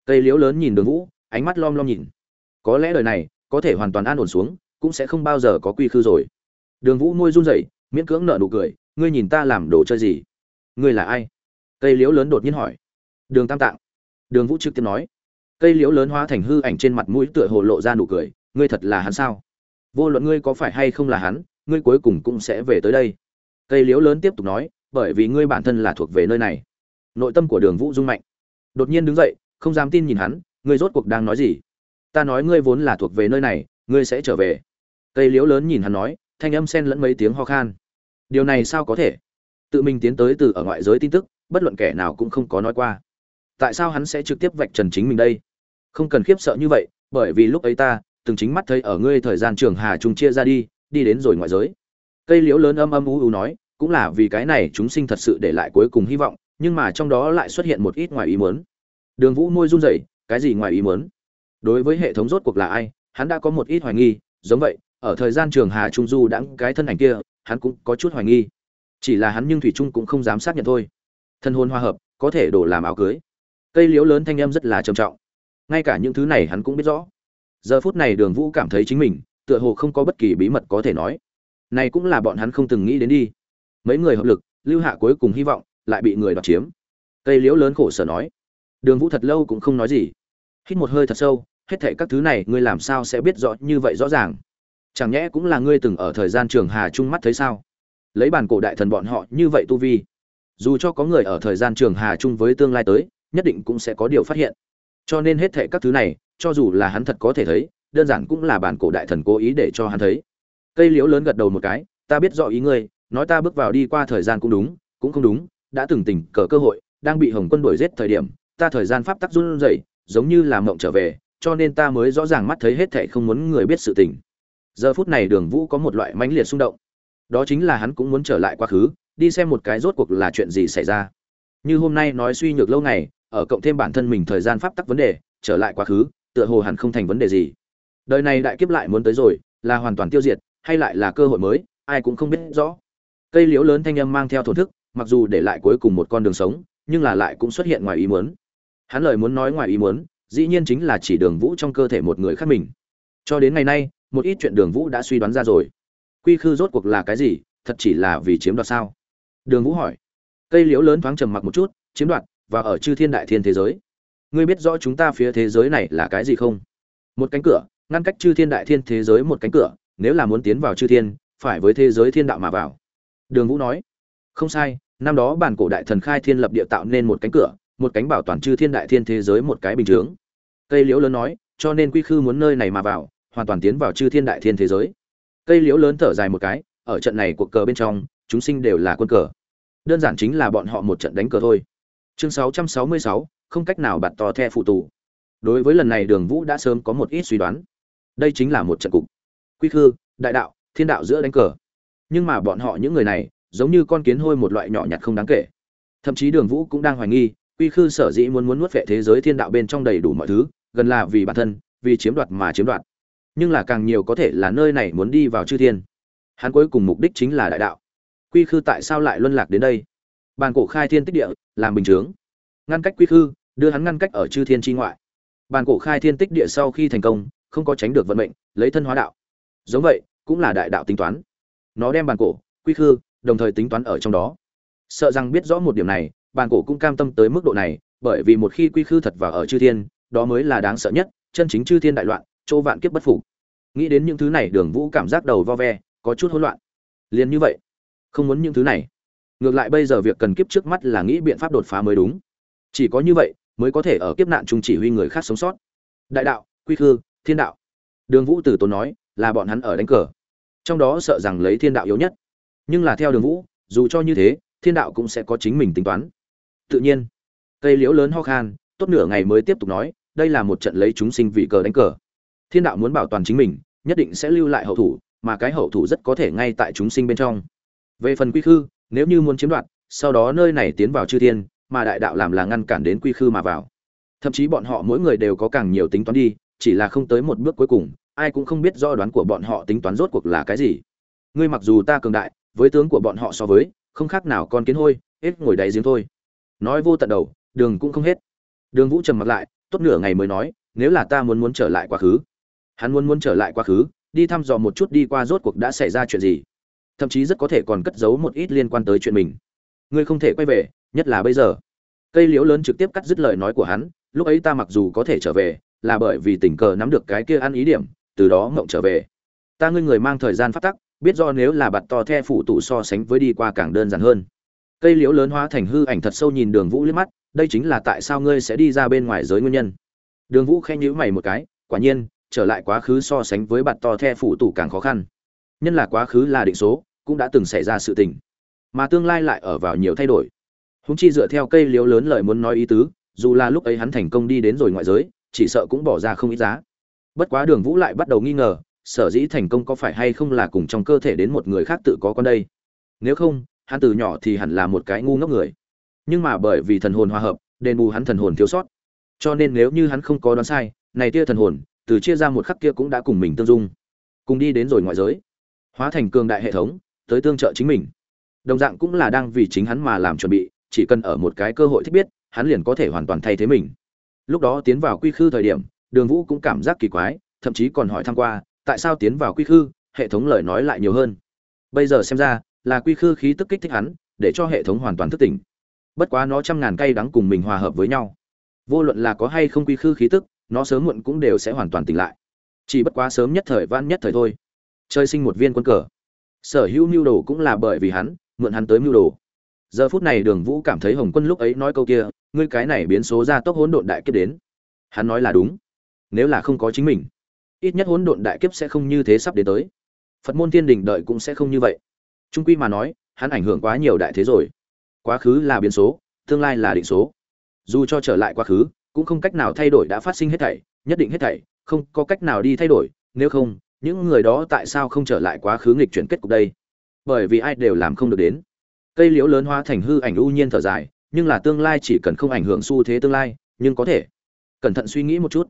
[SPEAKER 1] Cây liễu lớn nhìn đường vũ, ánh mắt lom lom nhìn. Có lẽ đời này, có thể hoàn toàn an ổn xuống, cũng sẽ không bao giờ có quy khư rồi. Đường vũ môi run rẩy, miễn cưỡng nở nụ cười, ngươi nhìn ta làm đồ chơi gì? Ngươi là ai? Cây liễu lớn đột nhiên hỏi. Đường tam tạng. Đường vũ trực tiếp nói. Cây liễu lớn hóa thành hư ảnh trên mặt mũi tựa hồ lộ ra nụ cười. Ngươi thật là hắn sao? Vô luận ngươi có phải hay không là hắn, ngươi cuối cùng cũng sẽ về tới đây. Cây liễu lớn tiếp tục nói, bởi vì ngươi bản thân là thuộc về nơi này. Nội tâm của đường vũ rung mạnh. Đột nhiên đứng dậy, không dám tin nhìn hắn, ngươi rốt cuộc đang nói gì? Ta nói ngươi vốn là thuộc về nơi này, ngươi sẽ trở về. Cây liễu lớn nhìn hắn nói, thanh âm sen lẫn mấy tiếng ho khan. Điều này sao có thể? Tự mình tiến tới từ ở ngoại giới tin tức bất luận kẻ nào cũng không có nói qua. Tại sao hắn sẽ trực tiếp vạch trần chính mình đây? Không cần khiếp sợ như vậy, bởi vì lúc ấy ta từng chính mắt thấy ở ngươi thời gian trường hà trung chia ra đi đi đến rồi ngoại giới. Cây liễu lớn âm âm u u nói, cũng là vì cái này chúng sinh thật sự để lại cuối cùng hy vọng, nhưng mà trong đó lại xuất hiện một ít ngoài ý muốn. Đường vũ môi run rẩy, cái gì ngoài ý muốn? Đối với hệ thống rốt cuộc là ai, hắn đã có một ít hoài nghi, giống vậy, ở thời gian trường hà trung du đã cái thân ảnh kia, hắn cũng có chút hoài nghi. Chỉ là hắn nhưng thủy trung cũng không dám xác nhận thôi thân hôn hòa hợp, có thể đổ làm áo cưới. Cây liễu lớn thanh âm rất là trầm trọng. Ngay cả những thứ này hắn cũng biết rõ. Giờ phút này đường vũ cảm thấy chính mình, tựa hồ không có bất kỳ bí mật có thể nói. Này cũng là bọn hắn không từng nghĩ đến đi. Mấy người hợp lực, lưu hạ cuối cùng hy vọng, lại bị người đoạt chiếm. Cây liễu lớn khổ sở nói. Đường vũ thật lâu cũng không nói gì. Hít một hơi thật sâu, hết thệ các thứ này ngươi làm sao sẽ biết rõ như vậy rõ ràng? Chẳng nhẽ cũng là ngươi từng ở thời gian trường hà trung mắt thấy sao? Lấy bản cổ đại thần bọn họ như vậy tu vi dù cho có người ở thời gian trường hà chung với tương lai tới, nhất định cũng sẽ có điều phát hiện. Cho nên hết thệ các thứ này, cho dù là hắn thật có thể thấy, đơn giản cũng là bản cổ đại thần cố ý để cho hắn thấy. Cây liễu lớn gật đầu một cái, ta biết rõ ý ngươi, nói ta bước vào đi qua thời gian cũng đúng, cũng không đúng, đã từng tình cờ cơ hội, đang bị hồng quân đuổi giết thời điểm, ta thời gian pháp tắc run rẩy, giống như là mộng trở về, cho nên ta mới rõ ràng mắt thấy hết thệ không muốn người biết sự tình. Giờ phút này đường vũ có một loại mãnh liệt xung động. Đó chính là hắn cũng muốn trở lại quá khứ đi xem một cái rốt cuộc là chuyện gì xảy ra. Như hôm nay nói suy nhược lâu ngày, ở cộng thêm bản thân mình thời gian pháp tắc vấn đề, trở lại quá khứ, tựa hồ hẳn không thành vấn đề gì. Đời này đại kiếp lại muốn tới rồi, là hoàn toàn tiêu diệt, hay lại là cơ hội mới, ai cũng không biết rõ. Cây liễu lớn thanh âm mang theo thổn thức, mặc dù để lại cuối cùng một con đường sống, nhưng là lại cũng xuất hiện ngoài ý muốn. Hắn lời muốn nói ngoài ý muốn, dĩ nhiên chính là chỉ đường vũ trong cơ thể một người khác mình. Cho đến ngày nay, một ít chuyện đường vũ đã suy đoán ra rồi. Quy khư rốt cuộc là cái gì, thật chỉ là vì chiếm đoạt sao? Đường vũ hỏi. Cây liễu lớn thoáng trầm mặc một chút, chiếm đoạt, và ở chư thiên đại thiên thế giới. Ngươi biết rõ chúng ta phía thế giới này là cái gì không? Một cánh cửa, ngăn cách chư thiên đại thiên thế giới một cánh cửa, nếu là muốn tiến vào chư thiên, phải với thế giới thiên đạo mà vào. Đường vũ nói. Không sai, năm đó bản cổ đại thần khai thiên lập địa tạo nên một cánh cửa, một cánh bảo toàn chư thiên đại thiên thế giới một cái bình chướng. Cây liễu lớn nói, cho nên quy khư muốn nơi này mà vào, hoàn toàn tiến vào chư thiên đại thiên thế giới. Cây liễu lớn thở dài một cái, ở trận này cuộc cờ bên trong chúng sinh đều là quân cờ. Đơn giản chính là bọn họ một trận đánh cờ thôi. Chương 666, không cách nào bạt to the phụ tù. Đối với lần này đường vũ đã sớm có một ít suy đoán. Đây chính là một trận cục. Quy khư đại đạo thiên đạo giữa đánh cờ. Nhưng mà bọn họ những người này giống như con kiến hôi một loại nhỏ nhặt không đáng kể. Thậm chí đường vũ cũng đang hoài nghi quy khư sở dĩ muốn muốn nuốt vệ thế giới thiên đạo bên trong đầy đủ mọi thứ gần là vì bản thân vì chiếm đoạt mà chiếm đoạt. Nhưng là càng nhiều có thể là nơi này muốn đi vào chư thiên. Hắn cuối cùng mục đích chính là đại đạo quy khư tại sao lại luân lạc đến đây? Bàn cổ khai thiên tích địa, làm bình chướng. Ngăn cách quy khư, đưa hắn ngăn cách ở chư thiên tri ngoại. Bàn cổ khai thiên tích địa sau khi thành công, không có tránh được vận mệnh, lấy thân hóa đạo. Giống vậy, cũng là đại đạo tính toán. Nó đem bàn cổ, quy khư, đồng thời tính toán ở trong đó. Sợ rằng biết rõ một điểm này, bàn cổ cũng cam tâm tới mức độ này, bởi vì một khi quy khư thật vào ở chư thiên, đó mới là đáng sợ nhất, chân chính chư thiên đại loạn, chỗ vạn kiếp bất phục. Nghĩ đến những thứ này, đường vũ cảm giác đầu vo ve, có chút hỗn loạn. Liền như vậy không muốn những thứ này. Ngược lại bây giờ việc cần kiếp trước mắt là nghĩ biện pháp đột phá mới đúng. Chỉ có như vậy, mới có thể ở kiếp nạn chung chỉ huy người khác sống sót. Đại đạo, quy khư, thiên đạo. Đường vũ tử tốn nói, là bọn hắn ở đánh cờ. Trong đó sợ rằng lấy thiên đạo yếu nhất. Nhưng là theo đường vũ, dù cho như thế, thiên đạo cũng sẽ có chính mình tính toán. Tự nhiên, cây liễu lớn ho khan, tốt nửa ngày mới tiếp tục nói, đây là một trận lấy chúng sinh vì cờ đánh cờ. Thiên đạo muốn bảo toàn chính mình, nhất định sẽ lưu lại hậu thủ, mà cái hậu thủ rất có thể ngay tại chúng sinh bên trong về phần quy khư, nếu như muốn chiếm đoạt, sau đó nơi này tiến vào chư thiên, mà đại đạo làm là ngăn cản đến quy khư mà vào. Thậm chí bọn họ mỗi người đều có càng nhiều tính toán đi, chỉ là không tới một bước cuối cùng, ai cũng không biết do đoán của bọn họ tính toán rốt cuộc là cái gì. Ngươi mặc dù ta cường đại, với tướng của bọn họ so với, không khác nào con kiến hôi, hết ngồi đáy giếng thôi. Nói vô tận đầu, đường cũng không hết. Đường vũ trầm mặt lại, tốt nửa ngày mới nói, nếu là ta muốn muốn trở lại quá khứ, hắn muốn muốn trở lại quá khứ, đi thăm dò một chút đi qua rốt cuộc đã xảy ra chuyện gì thậm chí rất có thể còn cất giấu một ít liên quan tới chuyện mình. Ngươi không thể quay về, nhất là bây giờ. Cây liễu lớn trực tiếp cắt dứt lời nói của hắn, lúc ấy ta mặc dù có thể trở về, là bởi vì tình cờ nắm được cái kia ăn ý điểm, từ đó mộng trở về. Ta ngươi người mang thời gian phát tắc, biết do nếu là bạt to the phụ tụ so sánh với đi qua càng đơn giản hơn. Cây liễu lớn hóa thành hư ảnh thật sâu nhìn đường vũ liếc mắt, đây chính là tại sao ngươi sẽ đi ra bên ngoài giới nguyên nhân. Đường vũ khen nhữ mày một cái, quả nhiên, trở lại quá khứ so sánh với bạt to the phụ tụ càng khó khăn nhân là quá khứ là định số, cũng đã từng xảy ra sự tình. Mà tương lai lại ở vào nhiều thay đổi. Húng chi dựa theo cây liễu lớn lời muốn nói ý tứ, dù là lúc ấy hắn thành công đi đến rồi ngoại giới, chỉ sợ cũng bỏ ra không ít giá. Bất quá đường vũ lại bắt đầu nghi ngờ, sở dĩ thành công có phải hay không là cùng trong cơ thể đến một người khác tự có con đây. Nếu không, hắn từ nhỏ thì hẳn là một cái ngu ngốc người. Nhưng mà bởi vì thần hồn hòa hợp, đền bù hắn thần hồn thiếu sót. Cho nên nếu như hắn không có đoán sai, này tia thần hồn, từ chia ra một khắc kia cũng đã cùng mình tương dung. Cùng đi đến rồi ngoại giới hóa thành cường đại hệ thống, tới tương trợ chính mình. Đồng dạng cũng là đang vì chính hắn mà làm chuẩn bị, chỉ cần ở một cái cơ hội thích biết, hắn liền có thể hoàn toàn thay thế mình. Lúc đó tiến vào quy khư thời điểm, đường vũ cũng cảm giác kỳ quái, thậm chí còn hỏi thăm qua, tại sao tiến vào quy khư, hệ thống lời nói lại nhiều hơn. Bây giờ xem ra, là quy khư khí tức kích thích hắn, để cho hệ thống hoàn toàn thức tỉnh. Bất quá nó trăm ngàn cây đắng cùng mình hòa hợp với nhau. Vô luận là có hay không quy khư khí tức, nó sớm muộn cũng đều sẽ hoàn toàn tỉnh lại. Chỉ bất quá sớm nhất thời van nhất thời thôi chơi sinh một viên quân cờ. Sở hữu mưu đồ cũng là bởi vì hắn, mượn hắn tới mưu đồ. Giờ phút này đường vũ cảm thấy hồng quân lúc ấy nói câu kia, ngươi cái này biến số ra tốc hỗn độn đại kiếp đến. Hắn nói là đúng. Nếu là không có chính mình, ít nhất hỗn độn đại kiếp sẽ không như thế sắp đến tới. Phật môn thiên đình đợi cũng sẽ không như vậy. Trung quy mà nói, hắn ảnh hưởng quá nhiều đại thế rồi. Quá khứ là biến số, tương lai là định số. Dù cho trở lại quá khứ, cũng không cách nào thay đổi đã phát sinh hết thảy, nhất định hết thảy, không có cách nào đi thay đổi, nếu không những người đó tại sao không trở lại quá khứ nghịch chuyển kết cục đây? Bởi vì ai đều làm không được đến. Cây liễu lớn hóa thành hư ảnh u nhiên thở dài, nhưng là tương lai chỉ cần không ảnh hưởng xu thế tương lai, nhưng có thể. Cẩn thận suy nghĩ một chút.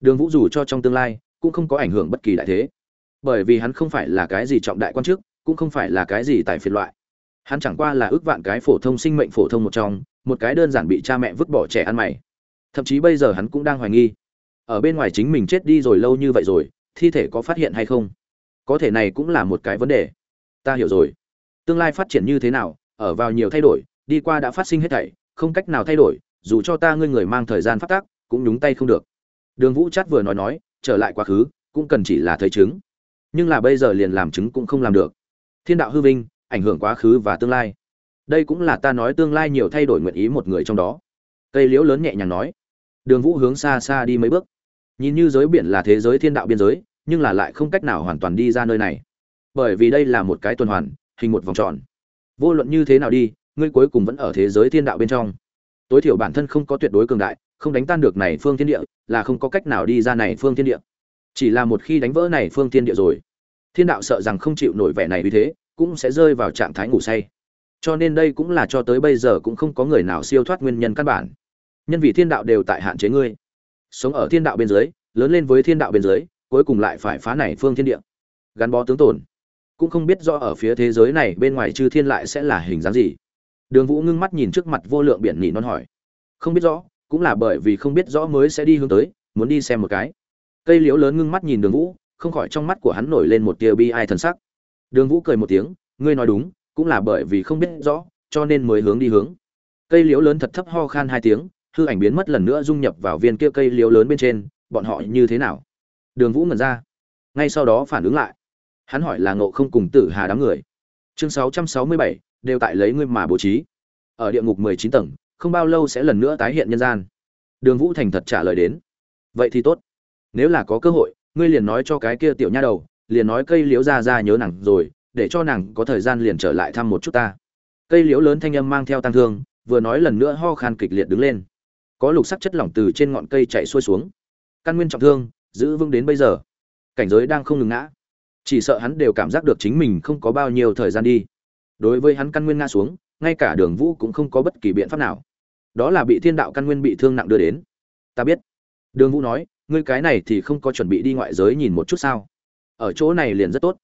[SPEAKER 1] Đường vũ dù cho trong tương lai, cũng không có ảnh hưởng bất kỳ đại thế. Bởi vì hắn không phải là cái gì trọng đại quan chức, cũng không phải là cái gì tài phiệt loại. Hắn chẳng qua là ước vạn cái phổ thông sinh mệnh phổ thông một trong, một cái đơn giản bị cha mẹ vứt bỏ trẻ ăn mày. Thậm chí bây giờ hắn cũng đang hoài nghi. Ở bên ngoài chính mình chết đi rồi lâu như vậy rồi thi thể có phát hiện hay không? Có thể này cũng là một cái vấn đề. Ta hiểu rồi. Tương lai phát triển như thế nào, ở vào nhiều thay đổi, đi qua đã phát sinh hết thảy, không cách nào thay đổi, dù cho ta ngươi người mang thời gian phát tác, cũng nhúng tay không được. Đường vũ chát vừa nói nói, trở lại quá khứ, cũng cần chỉ là thấy chứng. Nhưng là bây giờ liền làm chứng cũng không làm được. Thiên đạo hư vinh, ảnh hưởng quá khứ và tương lai. Đây cũng là ta nói tương lai nhiều thay đổi nguyện ý một người trong đó. Cây liễu lớn nhẹ nhàng nói. Đường vũ hướng xa xa đi mấy bước nhìn như giới biển là thế giới thiên đạo biên giới, nhưng là lại không cách nào hoàn toàn đi ra nơi này. Bởi vì đây là một cái tuần hoàn, hình một vòng tròn. Vô luận như thế nào đi, ngươi cuối cùng vẫn ở thế giới thiên đạo bên trong. Tối thiểu bản thân không có tuyệt đối cường đại, không đánh tan được này phương thiên địa, là không có cách nào đi ra này phương thiên địa. Chỉ là một khi đánh vỡ này phương thiên địa rồi, thiên đạo sợ rằng không chịu nổi vẻ này vì thế, cũng sẽ rơi vào trạng thái ngủ say. Cho nên đây cũng là cho tới bây giờ cũng không có người nào siêu thoát nguyên nhân căn bản. Nhân vì thiên đạo đều tại hạn chế ngươi sống ở thiên đạo bên dưới, lớn lên với thiên đạo bên dưới, cuối cùng lại phải phá này phương thiên địa. Gắn bó tướng tồn. Cũng không biết do ở phía thế giới này bên ngoài chư thiên lại sẽ là hình dáng gì. Đường vũ ngưng mắt nhìn trước mặt vô lượng biển nhị non hỏi. Không biết rõ, cũng là bởi vì không biết rõ mới sẽ đi hướng tới, muốn đi xem một cái. Cây liễu lớn ngưng mắt nhìn đường vũ, không khỏi trong mắt của hắn nổi lên một tia bi ai thần sắc. Đường vũ cười một tiếng, ngươi nói đúng, cũng là bởi vì không biết rõ, cho nên mới hướng đi hướng. Cây liễu lớn thật thấp ho khan hai tiếng hư ảnh biến mất lần nữa dung nhập vào viên kia cây liễu lớn bên trên, bọn họ như thế nào? Đường vũ ngẩn ra. Ngay sau đó phản ứng lại. Hắn hỏi là ngộ không cùng tử hà đám người. Chương sáu trăm sáu mươi bảy, đều tại lấy ngươi mà bố trí. Ở địa ngục mười chín tầng, không bao lâu sẽ lần nữa tái hiện nhân gian. Đường vũ thành thật trả lời đến. Vậy thì tốt. Nếu là có cơ hội, ngươi liền nói cho cái kia tiểu nha đầu, liền nói cây liễu ra ra nhớ nàng rồi, để cho nàng có thời gian liền trở lại thăm một chút ta. Cây liễu lớn thanh âm mang theo tăng thương, vừa nói lần nữa ho khan kịch liệt đứng lên có lục sắc chất lỏng từ trên ngọn cây chạy xuôi xuống. Căn nguyên trọng thương, giữ vững đến bây giờ. Cảnh giới đang không ngừng ngã. Chỉ sợ hắn đều cảm giác được chính mình không có bao nhiêu thời gian đi. Đối với hắn căn nguyên ngã xuống, ngay cả đường vũ cũng không có bất kỳ biện pháp nào. Đó là bị thiên đạo căn nguyên bị thương nặng đưa đến. Ta biết. Đường vũ nói, ngươi cái này thì không có chuẩn bị đi ngoại giới nhìn một chút sao? Ở chỗ này liền rất tốt.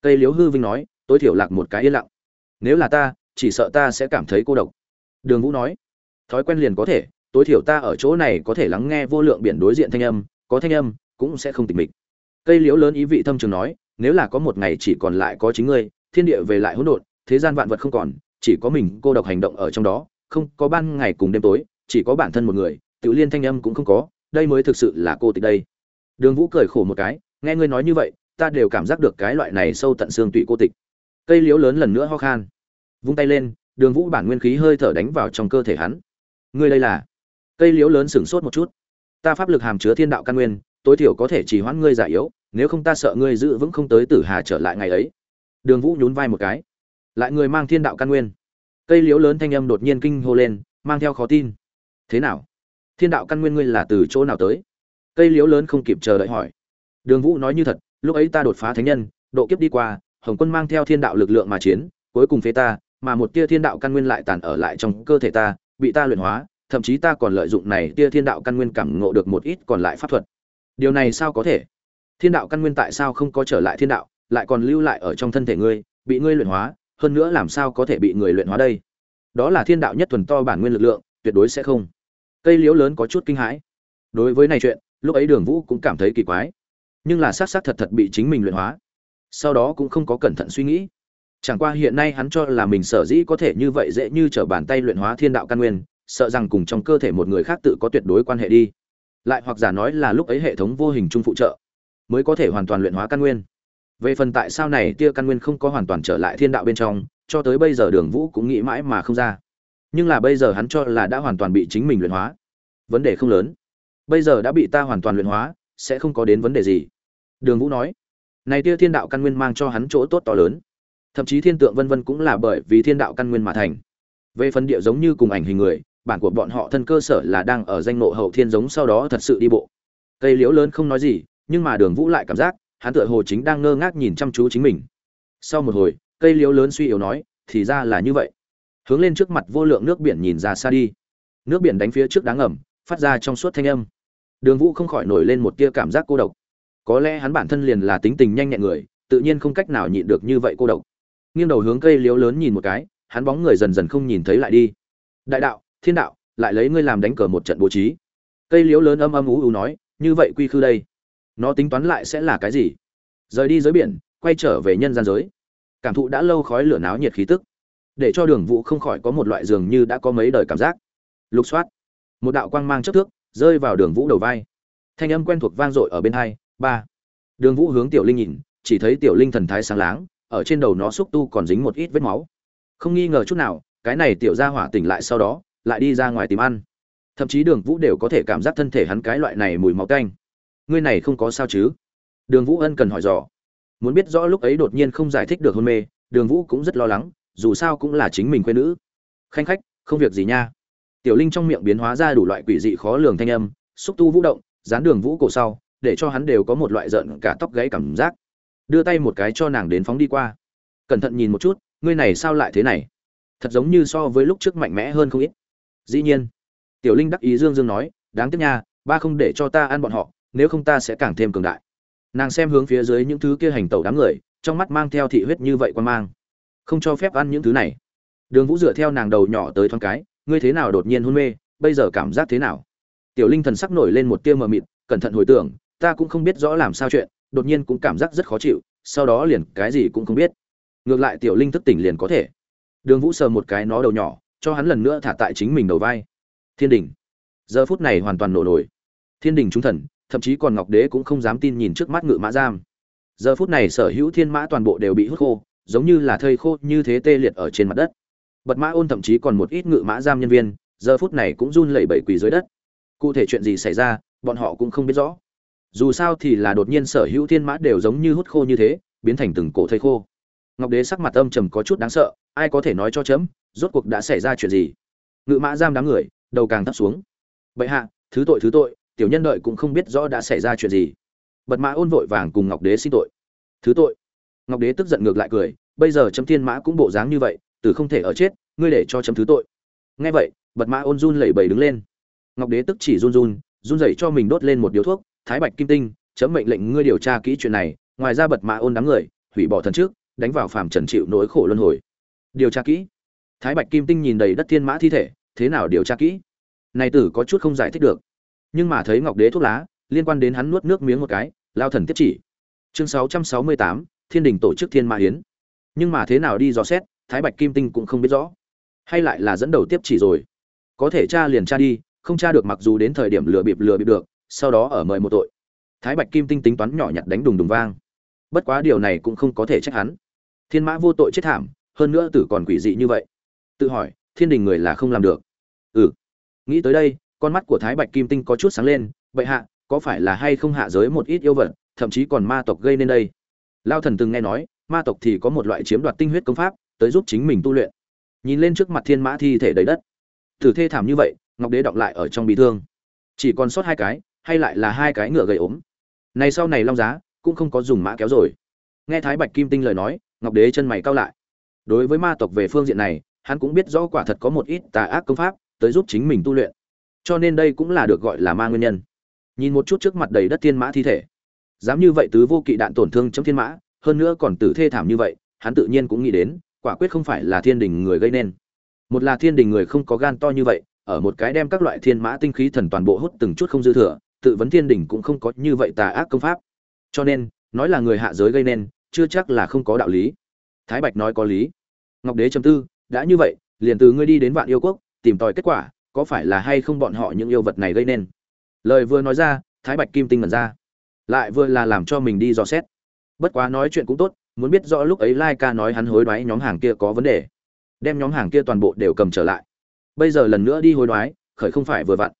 [SPEAKER 1] Cây liếu hư vinh nói, tối thiểu lạc một cái yên lặng. Nếu là ta, chỉ sợ ta sẽ cảm thấy cô độc. Đường vũ nói, thói quen liền có thể tối thiểu ta ở chỗ này có thể lắng nghe vô lượng biển đối diện thanh âm, có thanh âm cũng sẽ không tịch mịch. Cây liễu lớn ý vị thâm trường nói, nếu là có một ngày chỉ còn lại có chính ngươi, thiên địa về lại hỗn độn, thế gian vạn vật không còn, chỉ có mình, cô độc hành động ở trong đó, không có ban ngày cùng đêm tối, chỉ có bản thân một người, tự liên thanh âm cũng không có, đây mới thực sự là cô tịch đây. Đường vũ cười khổ một cái, nghe ngươi nói như vậy, ta đều cảm giác được cái loại này sâu tận xương tụy cô tịch. Cây liễu lớn lần nữa ho khan, vung tay lên, đường vũ bản nguyên khí hơi thở đánh vào trong cơ thể hắn. Ngươi đây là cây liễu lớn sửng sốt một chút. Ta pháp lực hàm chứa thiên đạo căn nguyên, tối thiểu có thể chỉ hoãn ngươi già yếu, nếu không ta sợ ngươi giữ vững không tới tử hà trở lại ngày ấy. Đường vũ nhún vai một cái. Lại người mang thiên đạo căn nguyên. Cây liễu lớn thanh âm đột nhiên kinh hô lên, mang theo khó tin. Thế nào? Thiên đạo căn nguyên ngươi là từ chỗ nào tới? Cây liễu lớn không kịp chờ đợi hỏi. Đường vũ nói như thật, lúc ấy ta đột phá thánh nhân, độ kiếp đi qua, hồng quân mang theo thiên đạo lực lượng mà chiến, cuối cùng phế ta, mà một tia thiên đạo căn nguyên lại tàn ở lại trong cơ thể ta, bị ta luyện hóa thậm chí ta còn lợi dụng này tia thiên đạo căn nguyên cảm ngộ được một ít còn lại pháp thuật. Điều này sao có thể? Thiên đạo căn nguyên tại sao không có trở lại thiên đạo, lại còn lưu lại ở trong thân thể ngươi, bị ngươi luyện hóa, hơn nữa làm sao có thể bị người luyện hóa đây? Đó là thiên đạo nhất thuần to bản nguyên lực lượng, tuyệt đối sẽ không. Cây liễu lớn có chút kinh hãi. Đối với này chuyện, lúc ấy đường vũ cũng cảm thấy kỳ quái. Nhưng là s á c s á c thật thật bị chính mình luyện hóa. Sau đó cũng không có cẩn thận suy nghĩ. Chẳng qua hiện nay hắn cho là mình sở dĩ có thể như vậy dễ như t r ở bàn tay luyện hóa thiên đạo căn nguyên sợ rằng cùng trong cơ thể một người khác tự có tuyệt đối quan hệ đi. Lại hoặc giả nói là lúc ấy hệ thống vô hình chung phụ trợ, mới có thể hoàn toàn luyện hóa căn nguyên. Về phần tại sao này tia căn nguyên không có hoàn toàn trở lại thiên đạo bên trong, cho tới bây giờ đường vũ cũng nghĩ mãi mà không ra. Nhưng là bây giờ hắn cho là đã hoàn toàn bị chính mình luyện hóa. Vấn đề không lớn. Bây giờ đã bị ta hoàn toàn luyện hóa, sẽ không có đến vấn đề gì. Đường vũ nói, này tia thiên đạo căn nguyên mang cho hắn chỗ tốt to lớn. Thậm chí thiên tượng vân vân cũng là bởi vì thiên đạo căn nguyên mà thành. Về phần địa giống như cùng ảnh hình người bản của bọn họ thân cơ sở là đang ở danh nộ hậu thiên giống sau đó thật sự đi bộ. Cây liễu lớn không nói gì, nhưng mà đường vũ lại cảm giác, hắn tựa hồ chính đang ngơ ngác nhìn chăm chú chính mình. Sau một hồi, cây liễu lớn suy yếu nói, thì ra là như vậy. Hướng lên trước mặt vô lượng nước biển nhìn ra xa đi. Nước biển đánh phía trước đáng ngầm, phát ra trong suốt thanh âm. Đường vũ không khỏi nổi lên một tia cảm giác cô độc. Có lẽ hắn bản thân liền là tính tình nhanh nhẹn người, tự nhiên không cách nào nhịn được như vậy cô độc. Nghiêng đầu hướng cây liễu lớn nhìn một cái, hắn bóng người dần dần không nhìn thấy lại đi. Đại đạo thiên đạo, lại lấy ngươi làm đánh cờ một trận bố trí. Cây liễu lớn âm âm ú ú nói, như vậy quy khư đây? Nó tính toán lại sẽ là cái gì? Rời đi giới biển, quay trở về nhân gian giới. Cảm thụ đã lâu khói lửa náo nhiệt khí tức, để cho đường vũ không khỏi có một loại dường như đã có mấy đời cảm giác. Lục soát, một đạo quang mang chất thước, rơi vào đường vũ đầu vai. Thanh âm quen thuộc vang dội ở bên hai, ba. Đường vũ hướng tiểu linh nhìn, chỉ thấy tiểu linh thần thái sáng láng, ở trên đầu nó xúc tu còn dính một ít vết máu. Không nghi ngờ chút nào, cái này tiểu ra hỏa tỉnh lại sau đó lại đi ra ngoài tìm ăn. Thậm chí đường vũ đều có thể cảm giác thân thể hắn cái loại này mùi máu canh ngươi này không có sao chứ? Đường vũ ân cần hỏi dò. Muốn biết rõ lúc ấy đột nhiên không giải thích được hôn mê, đường vũ cũng rất lo lắng, dù sao cũng là chính mình quê nữ. Khanh khách, không việc gì nha. Tiểu linh trong miệng biến hóa ra đủ loại quỷ dị khó lường thanh âm, xúc tu vũ động, dán đường vũ cổ sau, để cho hắn đều có một loại giận cả tóc gãy cảm giác. Đưa tay một cái cho nàng đến phóng đi qua. Cẩn thận nhìn một chút, ngươi này sao lại thế này? Thật giống như so với lúc trước mạnh mẽ hơn không ít dĩ nhiên. Tiểu linh đắc ý dương dương nói, đáng tiếc nha, ba không để cho ta ăn bọn họ, nếu không ta sẽ càng thêm cường đại. Nàng xem hướng phía dưới những thứ kia hành tẩu đám người, trong mắt mang theo thị huyết như vậy quan mang. Không cho phép ăn những thứ này. Đường vũ dựa theo nàng đầu nhỏ tới thoáng cái, ngươi thế nào đột nhiên hôn mê, bây giờ cảm giác thế nào? Tiểu linh thần sắc nổi lên một tia mờ mịt, cẩn thận hồi tưởng, ta cũng không biết rõ làm sao chuyện, đột nhiên cũng cảm giác rất khó chịu, sau đó liền cái gì cũng không biết. Ngược lại tiểu linh thức tỉnh liền có thể. Đường vũ sờ một cái nó đầu nhỏ cho hắn lần nữa thả tại chính mình đầu vai. Thiên đình. Giờ phút này hoàn toàn nổ nổi. Thiên đình trung thần, thậm chí còn ngọc đế cũng không dám tin nhìn trước mắt ngự mã giam. Giờ phút này sở hữu thiên mã toàn bộ đều bị hút khô, giống như là thây khô như thế tê liệt ở trên mặt đất. Bật mã ôn thậm chí còn một ít ngự mã giam nhân viên, giờ phút này cũng run lẩy bẩy quỳ dưới đất. Cụ thể chuyện gì xảy ra, bọn họ cũng không biết rõ. Dù sao thì là đột nhiên sở hữu thiên mã đều giống như hút khô như thế, biến thành từng cổ thây khô. Ngọc đế sắc mặt âm trầm có chút đáng sợ, ai có thể nói cho chấm rốt cuộc đã xảy ra chuyện gì? Ngự mã giam đám người, đầu càng thấp xuống. Bệ hạ, thứ tội thứ tội, tiểu nhân đợi cũng không biết rõ đã xảy ra chuyện gì. Bật mã ôn vội vàng cùng ngọc đế xin tội. Thứ tội. Ngọc đế tức giận ngược lại cười, bây giờ chấm thiên mã cũng bộ dáng như vậy, từ không thể ở chết, ngươi để cho chấm thứ tội. Nghe vậy, bật mã ôn run lẩy bẩy đứng lên. Ngọc đế tức chỉ run run run rẩy cho mình đốt lên một điếu thuốc, thái bạch kim tinh, chấm mệnh lệnh ngươi điều tra kỹ chuyện này. Ngoài ra bật mã ôn đám người, hủy bỏ thần trước, đánh vào phàm trần chịu nỗi khổ luân hồi. Điều tra kỹ thái bạch kim tinh nhìn đầy đất thiên mã thi thể thế nào điều tra kỹ? Này tử có chút không giải thích được. Nhưng mà thấy ngọc đế thuốc lá liên quan đến hắn nuốt nước miếng một cái lao thần tiếp chỉ. Chương 668, thiên đình tổ chức thiên Ma hiến nhưng mà thế nào đi dò xét thái bạch kim tinh cũng không biết rõ. Hay lại là dẫn đầu tiếp chỉ rồi. Có thể tra liền tra đi không tra được mặc dù đến thời điểm lừa bịp lừa bịp được sau đó ở mời một tội. Thái bạch kim tinh tính toán nhỏ nhặt đánh đùng đùng vang. Bất quá điều này cũng không có thể trách hắn. Thiên mã vô tội chết thảm hơn nữa tử còn quỷ dị như vậy tự hỏi, thiên đình người là không làm được. Ừ. Nghĩ tới đây, con mắt của thái bạch kim tinh có chút sáng lên vậy hạ, có phải là hay không hạ giới một ít yêu vật, thậm chí còn ma tộc gây nên đây? Lao thần từng nghe nói, ma tộc thì có một loại chiếm đoạt tinh huyết công pháp, tới giúp chính mình tu luyện. Nhìn lên trước mặt thiên mã thi thể đầy đất. Thử thê thảm như vậy, ngọc đế đọng lại ở trong bị thương. Chỉ còn sót hai cái, hay lại là hai cái ngựa gầy ốm. Này sau này long giá, cũng không có dùng mã kéo rồi. Nghe thái bạch kim tinh lời nói, ngọc đế chân mày cao lại. Đối với ma tộc về phương diện này hắn cũng biết rõ quả thật có một ít tà ác công pháp tới giúp chính mình tu luyện. Cho nên đây cũng là được gọi là ma nguyên nhân. Nhìn một chút trước mặt đầy đất thiên mã thi thể. Dám như vậy tứ vô kỵ đạn tổn thương trong thiên mã, hơn nữa còn tử thê thảm như vậy, hắn tự nhiên cũng nghĩ đến, quả quyết không phải là thiên đình người gây nên. Một là thiên đình người không có gan to như vậy, ở một cái đem các loại thiên mã tinh khí thần toàn bộ hút từng chút không dư thừa, tự vấn thiên đình cũng không có như vậy tà ác công pháp. Cho nên, nói là người hạ giới gây nên, chưa chắc là không có đạo lý. Thái bạch nói có lý. Ngọc đế chấm tư đã như vậy, liền từ ngươi đi đến vạn yêu quốc, tìm tòi kết quả, có phải là hay không bọn họ những yêu vật này gây nên? Lời vừa nói ra, thái bạch kim tinh mật ra. Lại vừa là làm cho mình đi dò xét. Bất quá nói chuyện cũng tốt, muốn biết rõ lúc ấy lai ca nói hắn hối đoái nhóm hàng kia có vấn đề. Đem nhóm hàng kia toàn bộ đều cầm trở lại. Bây giờ lần nữa đi hối đoái, khởi không phải vừa vặn.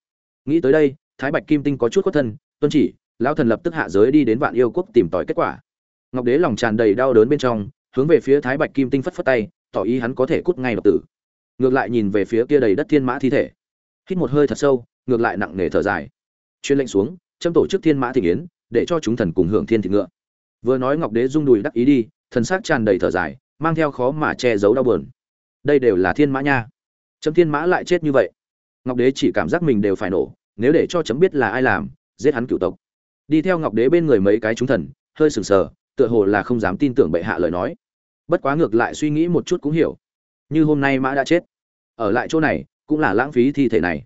[SPEAKER 1] Nghĩ tới đây, thái bạch kim tinh có chút khuất thân, tuân chỉ, lão thần lập tức hạ giới đi đến vạn yêu quốc tìm tòi kết quả. Ngọc đế lòng tràn đầy đau đớn bên trong, hướng về phía thái bạch kim tinh phất phất tay tỏ ý hắn có thể cút ngay độc tử. Ngược lại nhìn về phía kia đầy đất thiên mã thi thể. Hít một hơi thật sâu, ngược lại nặng nề thở dài. Chuyên lệnh xuống, châm tổ chức thiên mã thị yến, để cho chúng thần cùng hưởng thiên thị ngựa. Vừa nói ngọc đế rung đùi đắc ý đi, thần sắc tràn đầy thở dài, mang theo khó mà che giấu đau buồn. Đây đều là thiên mã nha. Chấm thiên mã lại chết như vậy. Ngọc đế chỉ cảm giác mình đều phải nổ, nếu để cho chấm biết là ai làm, giết hắn cựu tộc. Đi theo ngọc đế bên người mấy cái chúng thần, hơi sừng sờ, tựa hồ là không dám tin tưởng bệ hạ lời nói bất quá ngược lại suy nghĩ một chút cũng hiểu. Như hôm nay mã đã chết, ở lại chỗ này cũng là lãng phí thi thể này.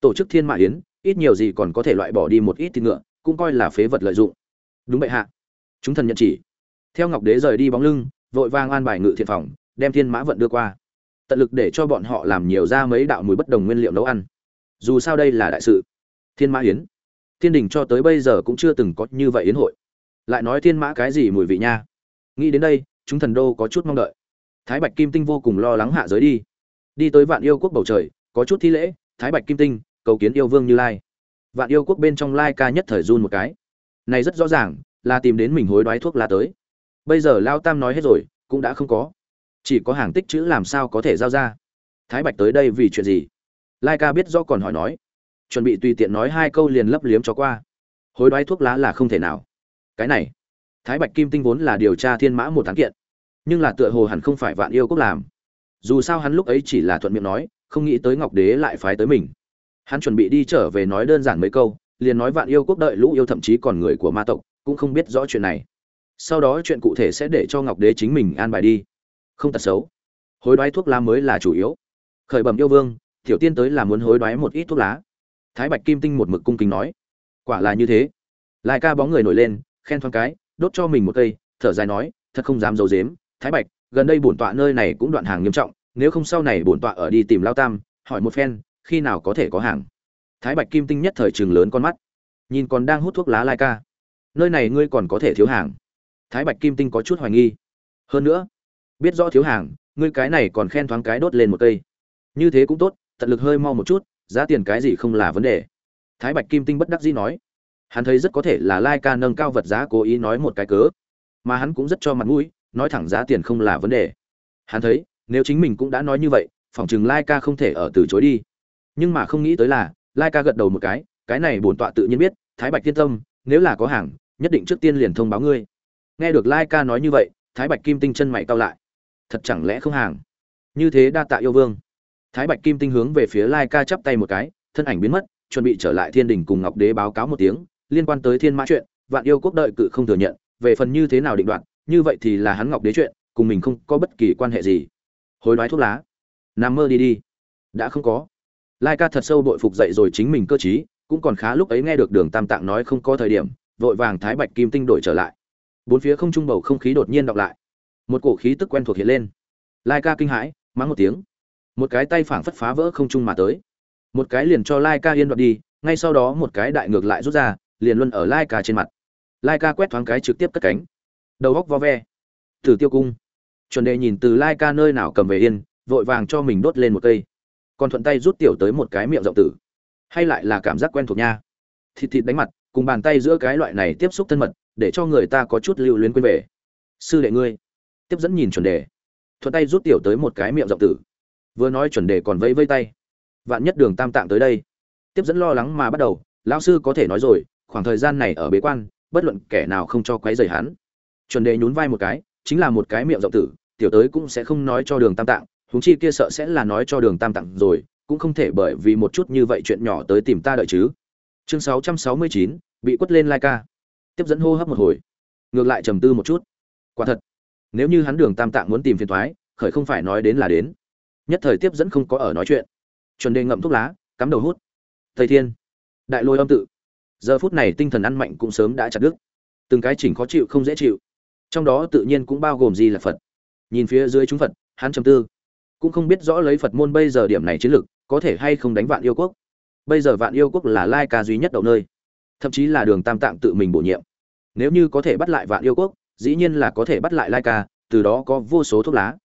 [SPEAKER 1] Tổ chức thiên mã yến, ít nhiều gì còn có thể loại bỏ đi một ít thịt ngựa, cũng coi là phế vật lợi dụng. Đúng bệ hạ. Chúng thần nhận chỉ. Theo ngọc đế rời đi bóng lưng, vội vang an bài ngự thiện phòng, đem thiên mã vận đưa qua. Tận lực để cho bọn họ làm nhiều ra mấy đạo mùi bất đồng nguyên liệu nấu ăn. Dù sao đây là đại sự. Thiên mã yến. Thiên đình cho tới bây giờ cũng chưa từng có như vậy yến hội. Lại nói thiên mã cái gì mùi vị nha? Nghĩ đến đây chúng thần đô có chút mong đợi. Thái bạch kim tinh vô cùng lo lắng hạ giới đi. Đi tới vạn yêu quốc bầu trời, có chút thi lễ, thái bạch kim tinh, cầu kiến yêu vương như lai. Vạn yêu quốc bên trong lai ca nhất thời run một cái. Này rất rõ ràng, là tìm đến mình hối đoái thuốc lá tới. Bây giờ lao tam nói hết rồi, cũng đã không có. Chỉ có hàng tích chữ làm sao có thể giao ra. Thái bạch tới đây vì chuyện gì? Lai ca biết do còn hỏi nói. Chuẩn bị tùy tiện nói hai câu liền lấp liếm cho qua. Hối đoái thuốc lá là không thể nào. Cái này thái bạch kim tinh vốn là điều tra thiên mã một tháng kiện, nhưng là tựa hồ hẳn không phải vạn yêu quốc làm. Dù sao hắn lúc ấy chỉ là thuận miệng nói, không nghĩ tới ngọc đế lại phái tới mình. Hắn chuẩn bị đi trở về nói đơn giản mấy câu, liền nói vạn yêu quốc đợi lũ yêu thậm chí còn người của ma tộc, cũng không biết rõ chuyện này. Sau đó chuyện cụ thể sẽ để cho ngọc đế chính mình an bài đi. Không tật xấu. Hối đoái thuốc lá mới là chủ yếu. Khởi bẩm yêu vương, tiểu tiên tới là muốn hối đoái một ít thuốc lá. Thái bạch kim tinh một mực cung kính nói. Quả là như thế. Lai ca bóng người nổi lên, khen thoáng cái đốt cho mình một cây, thở dài nói, thật không dám giấu dếm thái bạch, gần đây bổn tọa nơi này cũng đoạn hàng nghiêm trọng, nếu không sau này bổn tọa ở đi tìm lao tam, hỏi một phen, khi nào có thể có hàng? Thái bạch kim tinh nhất thời trường lớn con mắt. Nhìn còn đang hút thuốc lá lai ca. Nơi này ngươi còn có thể thiếu hàng. Thái bạch kim tinh có chút hoài nghi. Hơn nữa, biết rõ thiếu hàng, ngươi cái này còn khen thoáng cái đốt lên một cây. Như thế cũng tốt, tận lực hơi mau một chút, giá tiền cái gì không là vấn đề. Thái bạch kim tinh bất đắc dĩ nói hắn thấy rất có thể là lai ca nâng cao vật giá cố ý nói một cái cớ, mà hắn cũng rất cho mặt mũi, nói thẳng giá tiền không là vấn đề. Hắn thấy, nếu chính mình cũng đã nói như vậy phỏng chừng lai ca không thể ở từ chối đi. Nhưng mà không nghĩ tới là, lai ca gật đầu một cái cái này bổn tọa tự nhiên biết, thái bạch tiên tâm, nếu là có hàng, nhất định trước tiên liền thông báo ngươi. Nghe được lai ca nói như vậy, thái bạch kim tinh chân mày cau lại. Thật chẳng lẽ không hàng? Như thế đa tạ yêu vương. Thái bạch kim tinh hướng về phía lai ca chắp tay một cái, thân ảnh biến mất, chuẩn bị trở lại thiên đình cùng ngọc đế báo cáo một tiếng liên quan tới thiên mã chuyện, vạn yêu quốc đợi cự không thừa nhận, về phần như thế nào định đoạt, như vậy thì là hắn ngọc đế chuyện, cùng mình không có bất kỳ quan hệ gì. Hối đoái thuốc lá. Nằm mơ đi đi. Đã không có. Lai ca thật sâu bội phục dậy rồi chính mình cơ chí cũng còn khá lúc ấy nghe được đường tam tạng nói không có thời điểm, vội vàng thái bạch kim tinh đổi trở lại. Bốn phía không trung bầu không khí đột nhiên đọc lại. Một cổ khí tức quen thuộc hiện lên. Lai ca kinh hãi, mắng một tiếng. Một cái tay phảng phất phá vỡ không trung mà tới. Một cái liền cho lai ca yên đoạt đi, ngay sau đó một cái đại ngược lại rút ra liền luân ở lai ca trên mặt. Lai ca quét thoáng cái trực tiếp cất cánh. Đầu góc vo ve. Từ tiêu cung. Chuẩn đề nhìn từ lai ca nơi nào cầm về yên, vội vàng cho mình đốt lên một cây. Còn thuận tay rút tiểu tới một cái miệng rộng tử. Hay lại là cảm giác quen thuộc nha. Thịt thịt đánh mặt, cùng bàn tay giữa cái loại này tiếp xúc thân mật, để cho người ta có chút lưu luyến quên về. Sư đệ ngươi. Tiếp dẫn nhìn chuẩn đề thuận tay rút tiểu tới một cái miệng rộng tử. Vừa nói chuẩn đề còn vẫy vây tay. Vạn nhất đường tam tạng tới đây. Tiếp dẫn lo lắng mà bắt đầu, lão sư có thể nói rồi khoảng thời gian này ở bế quan bất luận kẻ nào không cho quấy rầy hắn. Chuẩn đề nhún vai một cái chính là một cái miệng rộng tử tiểu tới cũng sẽ không nói cho đường tam tạng huống chi kia sợ sẽ là nói cho đường tam tạng rồi cũng không thể bởi vì một chút như vậy chuyện nhỏ tới tìm ta đợi chứ. Chương 669, bị quất lên lai ca. Tiếp dẫn hô hấp một hồi. Ngược lại trầm tư một chút. Quả thật nếu như hắn đường tam tạng muốn tìm phiền thoái khởi không phải nói đến là đến. Nhất thời tiếp dẫn không có ở nói chuyện. Chuẩn đề ngậm thuốc lá cắm đầu hút. Thầy thiên đại lôi âm tự giờ phút này tinh thần ăn mạnh cũng sớm đã chặt đứt. Từng cái chỉnh khó chịu không dễ chịu. Trong đó tự nhiên cũng bao gồm gì là phật. Nhìn phía dưới chúng phật, hắn trầm tư. Cũng không biết rõ lấy phật môn bây giờ điểm này chiến lược có thể hay không đánh vạn yêu quốc. Bây giờ vạn yêu quốc là lai ca duy nhất đầu nơi. Thậm chí là đường tam tạng tự mình bổ nhiệm. Nếu như có thể bắt lại vạn yêu quốc, dĩ nhiên là có thể bắt lại lai ca, từ đó có vô số thuốc lá.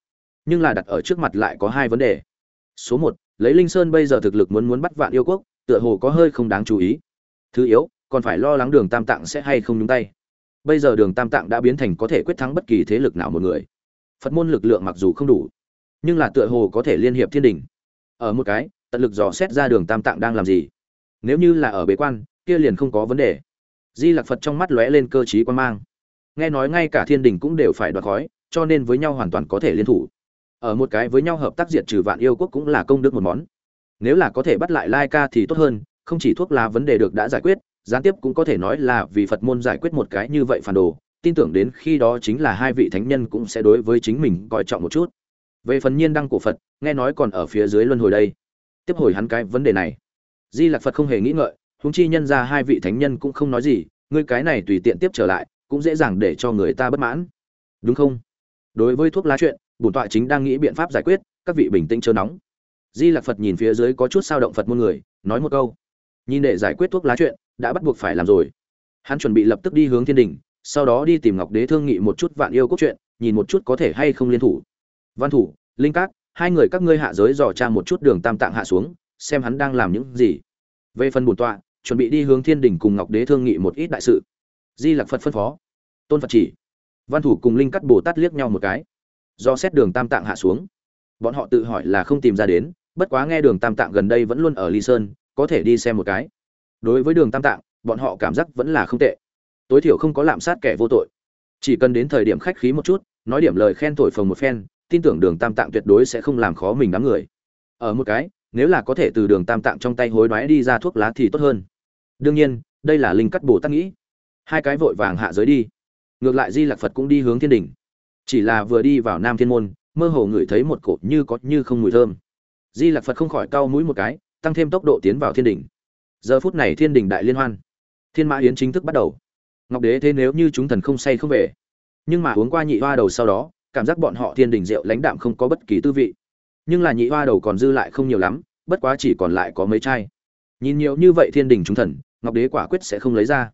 [SPEAKER 1] Nhưng là đặt ở trước mặt lại có hai vấn đề. Số một, lấy linh sơn bây giờ thực lực muốn muốn bắt vạn yêu quốc, tựa hồ có hơi không đáng chú ý thứ yếu, còn phải lo lắng đường tam tạng sẽ hay không nhúng tay. Bây giờ đường tam tạng đã biến thành có thể quyết thắng bất kỳ thế lực nào một người. Phật môn lực lượng mặc dù không đủ, nhưng là tựa hồ có thể liên hiệp thiên đình. Ở một cái, tận lực dò xét ra đường tam tạng đang làm gì. Nếu như là ở bế quan, kia liền không có vấn đề. Di lạc phật trong mắt lóe lên cơ t r í quan mang. Nghe nói ngay cả thiên đình cũng đều phải đoạt khói, cho nên với nhau hoàn toàn có thể liên thủ. Ở một cái với nhau hợp tác diệt trừ vạn yêu quốc cũng là công đức một món. Nếu là có thể bắt lại lai ca thì tốt hơn không chỉ thuốc lá vấn đề được đã giải quyết, gián tiếp cũng có thể nói là vì phật môn giải quyết một cái như vậy phản đồ. Tin tưởng đến khi đó chính là hai vị thánh nhân cũng sẽ đối với chính mình coi trọng một chút. Về phần nhiên đăng của phật, nghe nói còn ở phía dưới luân hồi đây. Tiếp hồi hắn cái vấn đề này. Di lạc phật không hề nghĩ ngợi húng chi nhân ra hai vị thánh nhân cũng không nói gì, ngươi cái này tùy tiện tiếp trở lại, cũng dễ dàng để cho người ta bất mãn. Đúng không? Đối với thuốc lá chuyện, bổn tọa chính đang nghĩ biện pháp giải quyết, các vị bình tĩnh chờ nóng. Di lạc phật nhìn phía dưới có chút sao động phật muôn người, nói một câu nhìn để giải quyết thuốc lá chuyện, đã bắt buộc phải làm rồi. Hắn chuẩn bị lập tức đi hướng thiên đình, sau đó đi tìm ngọc đế thương nghị một chút vạn yêu cốt chuyện, nhìn một chút có thể hay không liên thủ. Văn thủ, linh cát hai người các ngươi hạ giới dò tra một chút đường tam tạng hạ xuống, xem hắn đang làm những gì. Về phần bổn tọa, chuẩn bị đi hướng thiên đình cùng ngọc đế thương nghị một ít đại sự. Di lặc phật phân phó. Tôn phật chỉ. Văn thủ cùng linh cắt bồ tát liếc nhau một cái. Do xét đường tam tạng hạ xuống. Bọn họ tự hỏi là không tìm ra đến, bất quá nghe đường tam tạng gần đây vẫn luôn ở ly sơn có thể đi xem một cái. Đối với đường tam tạng, bọn họ cảm giác vẫn là không tệ. Tối thiểu không có lạm sát kẻ vô tội. Chỉ cần đến thời điểm khách khí một chút, nói điểm lời khen thổi phồng một phen, tin tưởng đường tam tạng tuyệt đối sẽ không làm khó mình đám người. Ở một cái, nếu là có thể từ đường tam tạng trong tay hối đoái đi ra thuốc lá thì tốt hơn. Đương nhiên, đây là linh cắt bồ tát nghĩ. Hai cái vội vàng hạ giới đi. Ngược lại di lạc phật cũng đi hướng thiên đình. Chỉ là vừa đi vào nam thiên môn, mơ hồ ngửi thấy một cột như có như không mùi thơm. Di lạc phật không khỏi cau mũi một cái tăng thêm tốc độ tiến vào thiên đình giờ phút này thiên đình đại liên hoan. Thiên mã yến chính thức bắt đầu. Ngọc đế thế nếu như chúng thần không say không về, nhưng mà uống qua nhị hoa đầu sau đó, cảm giác bọn họ thiên đình rượu lãnh đạm không có bất kỳ tư vị. Nhưng là nhị hoa đầu còn dư lại không nhiều lắm, bất quá chỉ còn lại có mấy chai. Nhìn nhiều như vậy thiên đình chúng thần, ngọc đế quả quyết sẽ không lấy ra.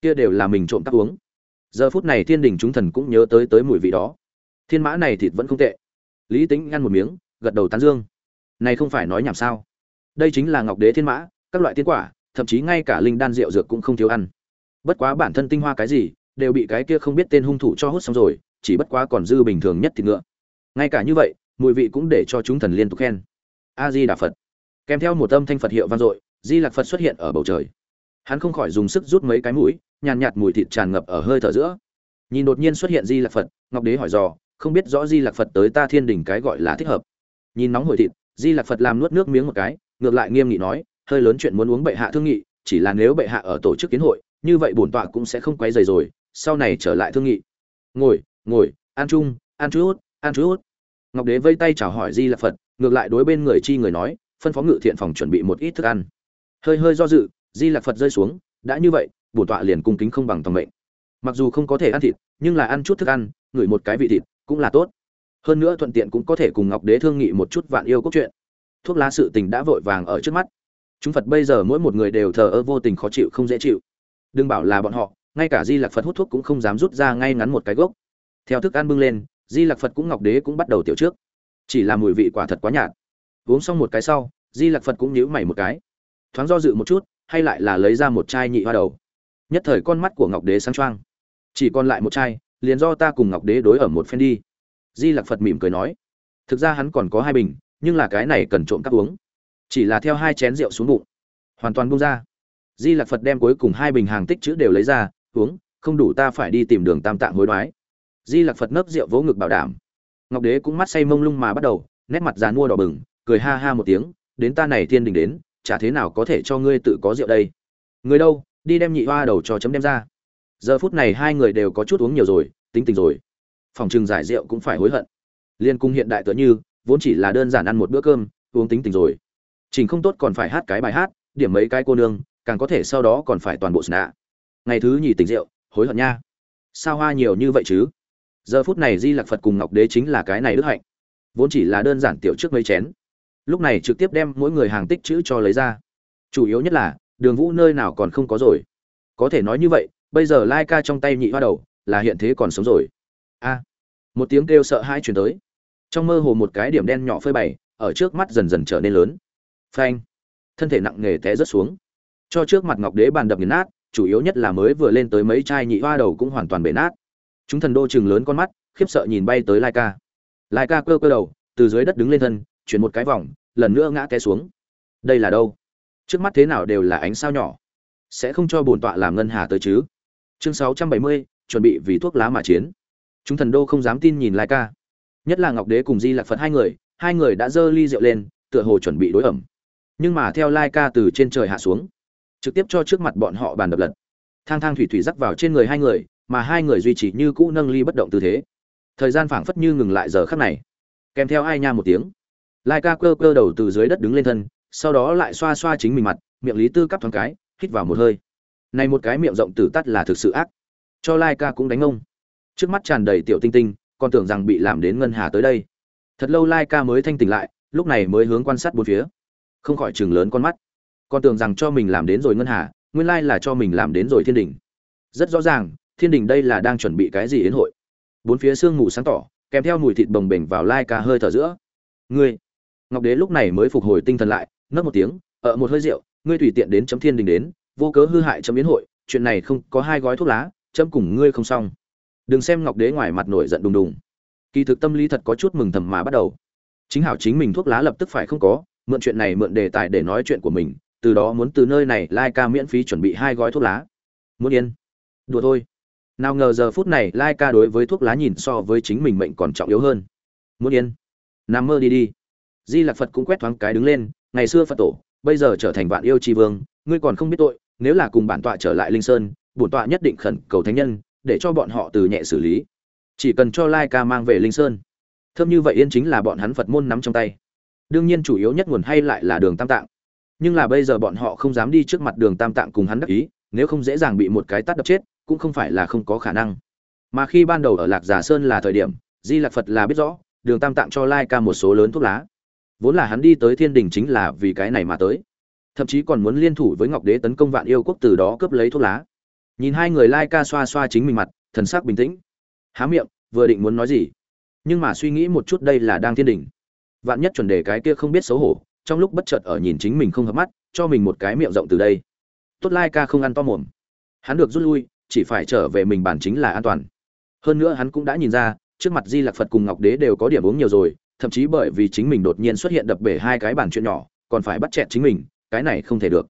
[SPEAKER 1] Kia đều là mình trộm cắp uống. Giờ phút này thiên đình chúng thần cũng nhớ tới tới mùi vị đó. Thiên mã này thịt vẫn không tệ. Lý tính ăn một miếng, gật đầu tán dương. Này không phải nói nhảm sao? Đây chính là ngọc đế thiên mã, các loại tiên quả, thậm chí ngay cả linh đan rượu dược cũng không thiếu ăn. Bất quá bản thân tinh hoa cái gì, đều bị cái kia không biết tên hung thủ cho hút xong rồi, chỉ bất quá còn dư bình thường nhất thì ngựa. Ngay cả như vậy, mùi vị cũng để cho chúng thần liên tục khen. A di đà phật kèm theo một âm thanh phật hiệu vang dội di lạc phật xuất hiện ở bầu trời. Hắn không khỏi dùng sức rút mấy cái mũi, nhàn nhạt mùi thịt tràn ngập ở hơi thở giữa. Nhìn đột nhiên xuất hiện di lạc phật ngọc đế hỏi dò, không biết rõ di lạc phật tới ta thiên đình cái gọi là thích hợp? Nhìn nóng hồi thịt di lạc phật làm nuốt nước miếng một cái ngược lại nghiêm nghị nói, hơi lớn chuyện muốn uống bệ hạ thương nghị, chỉ là nếu bệ hạ ở tổ chức kiến hội, như vậy bổn tọa cũng sẽ không quấy rầy rồi, sau này trở lại thương nghị. Ngồi ngồi ăn chung ăn chút ăn chút ngọc đế vây tay chào hỏi di lạc phật, ngược lại đối bên người chi người nói, phân phó ngự thiện phòng chuẩn bị một ít thức ăn. Hơi hơi do dự, di lạc phật rơi xuống, đã như vậy, bổn tọa liền cung kính không bằng tòng mệnh. Mặc dù không có thể ăn thịt, nhưng là ăn chút thức ăn, ngửi một cái vị thịt cũng là tốt. Hơn nữa thuận tiện cũng có thể cùng ngọc đế thương nghị một chút vạn yêu cốt truyện thuốc lá sự tình đã vội vàng ở trước mắt. Chúng phật bây giờ mỗi một người đều thờ ơ vô tình khó chịu không dễ chịu. Đừng bảo là bọn họ, ngay cả di lạc phật hút thuốc cũng không dám rút ra ngay ngắn một cái gốc. Theo thức ăn bưng lên, di lạc phật cũng ngọc đế cũng bắt đầu tiểu trước. Chỉ là mùi vị quả thật quá nhạt. Uống xong một cái sau, di lạc phật cũng nhíu mày một cái. Thoáng do dự một chút, hay lại là lấy ra một chai nhị hoa đầu. Nhất thời con mắt của ngọc đế sáng choang. Chỉ còn lại một chai, liền do ta cùng ngọc đế đối ở một phen đi. Di lạc phật mỉm cười nói. Thực ra hắn còn có hai bình nhưng là cái này cần trộm cắp uống. Chỉ là theo hai chén rượu xuống bụng. Hoàn toàn bung ra. Di lạc phật đem cuối cùng hai bình hàng tích chữ đều lấy ra, uống, không đủ ta phải đi tìm đường tam tạng hối đoái. Di lạc phật nấp rượu vỗ ngực bảo đảm. Ngọc đế cũng mắt say mông lung mà bắt đầu, nét mặt dàn mua đỏ bừng, cười ha ha một tiếng, đến ta này thiên đình đến, chả thế nào có thể cho ngươi tự có rượu đây? Người đâu, đi đem nhị hoa đầu cho chấm đem ra. Giờ phút này hai người đều có chút uống nhiều rồi, tính tình rồi. Phòng trừng giải rượu cũng phải hối hận. Liên cung hiện đại tựa như vốn chỉ là đơn giản ăn một bữa cơm, uống tính tình rồi. Chỉnh không tốt còn phải hát cái bài hát, điểm mấy cái cô nương, càng có thể sau đó còn phải toàn bộ sna ngày thứ nhì tỉnh rượu, hối hận nha. Sao hoa nhiều như vậy chứ? Giờ phút này di lạc phật cùng ngọc đế chính là cái này đức hạnh. Vốn chỉ là đơn giản tiểu trước mấy chén. Lúc này trực tiếp đem mỗi người hàng tích chữ cho lấy ra. Chủ yếu nhất là, đường vũ nơi nào còn không có rồi. Có thể nói như vậy, bây giờ lai ca trong tay nhị hoa đầu, là hiện thế còn sống rồi. A. Một tiếng kêu sợ hãi chuyển tới trong mơ hồ một cái điểm đen nhỏ phơi bày, ở trước mắt dần dần trở nên lớn. Phanh! Thân thể nặng nề té rớt xuống. Cho trước mặt ngọc đế bàn đập nghiền nát, chủ yếu nhất là mới vừa lên tới mấy chai nhị hoa đầu cũng hoàn toàn bể nát. Chúng thần đô chừng lớn con mắt, khiếp sợ nhìn bay tới lai ca. Lai ca cơ cơ đầu, từ dưới đất đứng lên thân, chuyển một cái vòng, lần nữa ngã té xuống. Đây là đâu? Trước mắt thế nào đều là ánh sao nhỏ. Sẽ không cho bổn tọa làm ngân hà tới chứ? Chương sáu trăm bảy mươi, chuẩn bị vì thuốc lá mà chiến. Chúng thần đô không dám tin nhìn lai ca nhất là ngọc đế cùng di lạc phật hai người hai người đã dơ ly rượu lên, tựa hồ chuẩn bị đối ẩm. Nhưng mà theo lai ca từ trên trời hạ xuống, trực tiếp cho trước mặt bọn họ bàn đập lật. Thang thang thủy thủy rắc vào trên người hai người, mà hai người duy trì như cũ nâng ly bất động tư thế. Thời gian phảng phất như ngừng lại giờ khắc này. Kèm theo ai nha một tiếng, lai ca cơ cơ đầu từ dưới đất đứng lên thân, sau đó lại xoa xoa chính mình mặt, miệng lý tư cắp thoáng cái, hít vào một hơi. Này một cái miệng rộng tử tắt là thực sự ác. Cho lai ca cũng đánh ông. Trước mắt tràn đầy tiểu tinh tinh còn tưởng rằng bị làm đến ngân hà tới đây. Thật lâu lai ca mới thanh tỉnh lại, lúc này mới hướng quan sát bốn phía. Không khỏi chừng lớn con mắt. Còn tưởng rằng cho mình làm đến rồi ngân hà, nguyên lai là cho mình làm đến rồi thiên đình rất rõ ràng, thiên đình đây là đang chuẩn bị cái gì yến hội. Bốn phía sương mù sáng tỏ, kèm theo mùi thịt bồng bềnh vào lai ca hơi thở giữa. Ngươi. Ngọc đế lúc này mới phục hồi tinh thần lại, nấc một tiếng ở một hơi rượu, ngươi tùy tiện đến chấm thiên đình đến, vô cớ hư hại chấm yến hội, chuyện này không có hai gói thuốc lá, chấm cùng ngươi không xong đừng xem ngọc đế ngoài mặt nổi giận đùng đùng. Kỳ thực tâm lý thật có chút mừng thầm mà bắt đầu. Chính hảo chính mình thuốc lá lập tức phải không có, mượn chuyện này mượn đề tài để nói chuyện của mình, từ đó muốn từ nơi này lai ca miễn phí chuẩn bị hai gói thuốc lá. Muốn yên. Đùa thôi. Nào ngờ giờ phút này lai ca đối với thuốc lá nhìn so với chính mình mệnh còn trọng yếu hơn. Muốn yên. Nằm mơ đi đi. Di lạc phật cũng quét thoáng cái đứng lên, ngày xưa phật tổ, bây giờ trở thành vạn yêu tri vương, ngươi còn không biết tội, nếu là cùng bản tọa trở lại linh sơn, bổn tọa nhất định khẩn cầu thánh nhân để cho bọn họ từ nhẹ xử lý. Chỉ cần cho lai ca mang về linh sơn. Thơm như vậy yên chính là bọn hắn phật môn nắm trong tay. Đương nhiên chủ yếu nhất nguồn hay lại là đường tam tạng. Nhưng là bây giờ bọn họ không dám đi trước mặt đường tam tạng cùng hắn đắc ý, nếu không dễ dàng bị một cái tát đập chết, cũng không phải là không có khả năng. Mà khi ban đầu ở lạc giả sơn là thời điểm, di lạc phật là biết rõ, đường tam tạng cho lai ca một số lớn thuốc lá. Vốn là hắn đi tới thiên đình chính là vì cái này mà tới. Thậm chí còn muốn liên thủ với ngọc đế tấn công vạn yêu quốc từ đó cướp lấy thuốc lá nhìn hai người lai ca xoa xoa chính mình mặt, thần sắc bình tĩnh. Há miệng, vừa định muốn nói gì. Nhưng mà suy nghĩ một chút đây là đang thiên đình vạn nhất chuẩn đề cái kia không biết xấu hổ, trong lúc bất chợt ở nhìn chính mình không hợp mắt, cho mình một cái miệng rộng từ đây. Tốt lai ca không ăn to mồm. Hắn được rút lui, chỉ phải trở về mình bản chính là an toàn. Hơn nữa hắn cũng đã nhìn ra, trước mặt di lạc phật cùng ngọc đế đều có điểm uống nhiều rồi, thậm chí bởi vì chính mình đột nhiên xuất hiện đập bể hai cái bản chuyện nhỏ, còn phải bắt chẹt chính mình, cái này không thể được.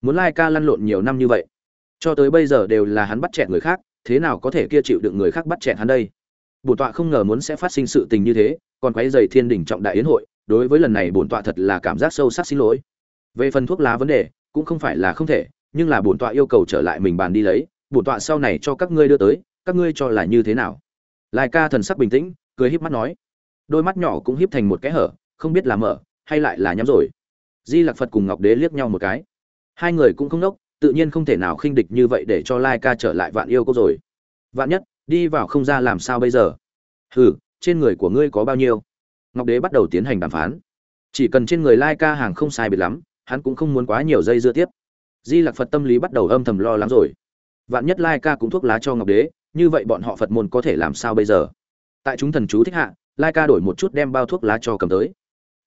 [SPEAKER 1] Muốn lai ca lăn lộn nhiều năm như vậy cho tới bây giờ đều là hắn bắt chẹt người khác, thế nào có thể kia chịu được người khác bắt chẹt hắn đây? Bổn tọa không ngờ muốn sẽ phát sinh sự tình như thế, còn quấy dày thiên đình trọng đại yến hội, đối với lần này bổn tọa thật là cảm giác sâu sắc xin lỗi. Về phần thuốc lá vấn đề, cũng không phải là không thể, nhưng là bổn tọa yêu cầu trở lại mình bàn đi lấy, bổn tọa sau này cho các ngươi đưa tới, các ngươi cho là như thế nào? Lai ca thần sắc bình tĩnh, cười híp mắt nói. Đôi mắt nhỏ cũng híp thành một cái hở, không biết là mở, hay lại là nhắm rồi. Di lạc phật cùng ngọc đế liếc nhau một cái. Hai người cũng không nốc tự nhiên không thể nào khinh địch như vậy để cho lai ca trở lại vạn yêu cô rồi. Vạn nhất, đi vào không ra làm sao bây giờ? Hừ, trên người của ngươi có bao nhiêu? Ngọc đế bắt đầu tiến hành đàm phán. Chỉ cần trên người lai ca hàng không sai biệt lắm, hắn cũng không muốn quá nhiều dây dưa tiếp. Di lặc phật tâm lý bắt đầu âm thầm lo lắng rồi. Vạn nhất lai ca cũng thuốc lá cho ngọc đế, như vậy bọn họ phật môn có thể làm sao bây giờ? Tại chúng thần chú thích hạ, lai ca đổi một chút đem bao thuốc lá cho cầm tới.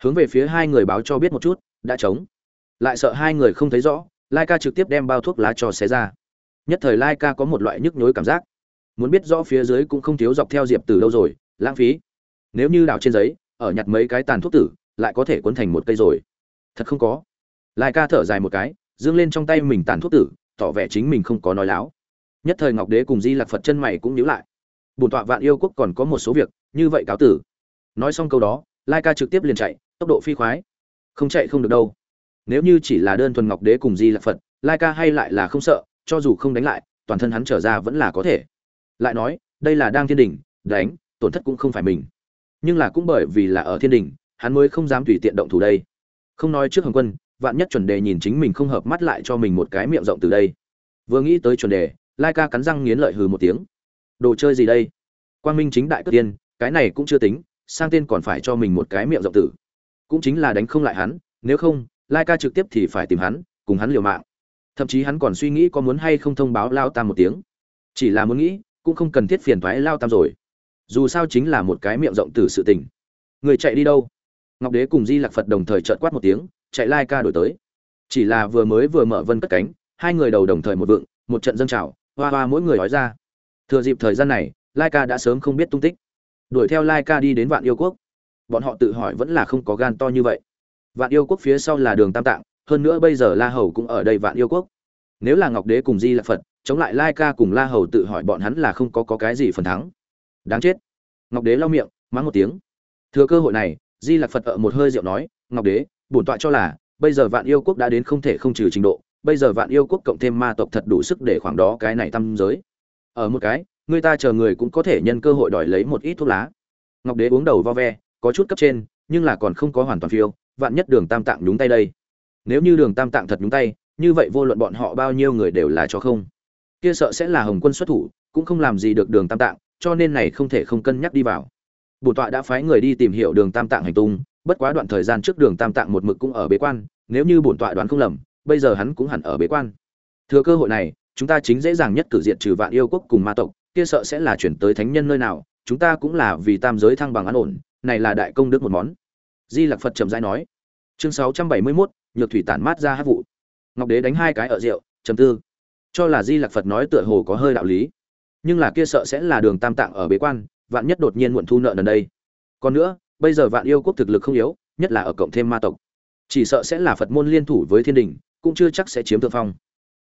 [SPEAKER 1] Hướng về phía hai người báo cho biết một chút, đã trống. Lại sợ hai người không thấy rõ lai ca trực tiếp đem bao thuốc lá cho xé ra. Nhất thời lai ca có một loại nhức nhối cảm giác. Muốn biết rõ phía dưới cũng không thiếu dọc theo diệp từ lâu rồi, lãng phí. Nếu như đào trên giấy, ở nhặt mấy cái tàn thuốc tử, lại có thể cuốn thành một cây rồi. Thật không có. Lai ca thở dài một cái dương lên trong tay mình tàn thuốc tử, tỏ vẻ chính mình không có nói láo. Nhất thời ngọc đế cùng di lạc phật chân mày cũng nhíu lại. Bổn tọa vạn yêu quốc còn có một số việc, như vậy cáo tử. Nói xong câu đó lai ca trực tiếp liền chạy, tốc độ phi khoái. Không chạy không được đâu nếu như chỉ là đơn thuần ngọc đế cùng di lạc phật, lai ca hay lại là không sợ, cho dù không đánh lại, toàn thân hắn trở ra vẫn là có thể. Lại nói, đây là đang thiên đình đánh, tổn thất cũng không phải mình. Nhưng là cũng bởi vì là ở thiên đình hắn mới không dám tùy tiện động thủ đây. Không nói trước hồng quân, vạn nhất chuẩn đề nhìn chính mình không hợp mắt lại cho mình một cái miệng rộng từ đây. Vừa nghĩ tới chuẩn đề, lai ca cắn răng nghiến lợi hừ một tiếng. Đồ chơi gì đây? Quang minh chính đại cất tiên, cái này cũng chưa tính, sang tên còn phải cho mình một cái miệng rộng tử. Cũng chính là đánh không lại hắn, nếu không lai ca trực tiếp thì phải tìm hắn, cùng hắn liều mạng. Thậm chí hắn còn suy nghĩ có muốn hay không thông báo lao tam một tiếng. Chỉ là muốn nghĩ, cũng không cần thiết phiền thoái lao tam rồi. Dù sao chính là một cái miệng rộng từ sự tình. Người chạy đi đâu? Ngọc đế cùng di lạc phật đồng thời trợn quát một tiếng, chạy lai ca đổi tới. Chỉ là vừa mới vừa mở vân cất cánh, hai người đầu đồng thời một vượng, một trận dâng trào, hoa hoa mỗi người nói ra. Thừa dịp thời gian này, lai ca đã sớm không biết tung tích. Đuổi theo lai ca đi đến vạn yêu quốc. Bọn họ tự hỏi vẫn là không có gan to như vậy vạn yêu quốc phía sau là đường tam tạng hơn nữa bây giờ la hầu cũng ở đây vạn yêu quốc. Nếu là ngọc đế cùng di lạc phật chống lại lai ca cùng la hầu tự hỏi bọn hắn là không có, có cái gì phần thắng. Đáng chết. Ngọc đế lau miệng mắng một tiếng. Thừa cơ hội này di lạc phật ở một hơi rượu nói ngọc đế bổn tọa cho là bây giờ vạn yêu quốc đã đến không thể không trừ trình độ bây giờ vạn yêu quốc cộng thêm ma tộc thật đủ sức để khoảng đó cái này tâm giới. Ở một cái người ta chờ người cũng có thể nhân cơ hội đòi lấy một ít thuốc lá. Ngọc đế uống đầu vo ve có chút cấp trên nhưng là còn không có hoàn toàn phiêu vạn nhất đường tam tạng nhúng tay đây. Nếu như đường tam tạng thật nhúng tay, như vậy vô luận bọn họ bao nhiêu người đều là cho không. Kia sợ sẽ là hồng quân xuất thủ, cũng không làm gì được đường tam tạng, cho nên này không thể không cân nhắc đi vào. Bổn tọa đã phái người đi tìm hiểu đường tam tạng hành tung, bất quá đoạn thời gian trước đường tam tạng một mực cũng ở bế quan, nếu như bổn tọa đoán không lầm, bây giờ hắn cũng hẳn ở bế quan. Thừa cơ hội này, chúng ta chính dễ dàng nhất cử diện trừ vạn yêu quốc cùng ma tộc, kia sợ sẽ là chuyển tới thánh nhân nơi nào, chúng ta cũng là vì tam giới thăng bằng an ổn, này là đại công đức một món di lặc phật trầm rãi nói. Chương sáu trăm bảy mươi 671, nhược thủy tản mát ra hát vụ. Ngọc đế đánh hai cái ở rượu trầm tư. Cho là di lặc phật nói tựa hồ có hơi đạo lý. Nhưng là kia sợ sẽ là đường tam tạng ở bế quan vạn nhất đột nhiên muộn thu nợ lần đây. Còn nữa bây giờ vạn yêu quốc thực lực không yếu nhất là ở cộng thêm ma tộc. Chỉ sợ sẽ là phật môn liên thủ với thiên đình cũng chưa chắc sẽ chiếm thượng phong.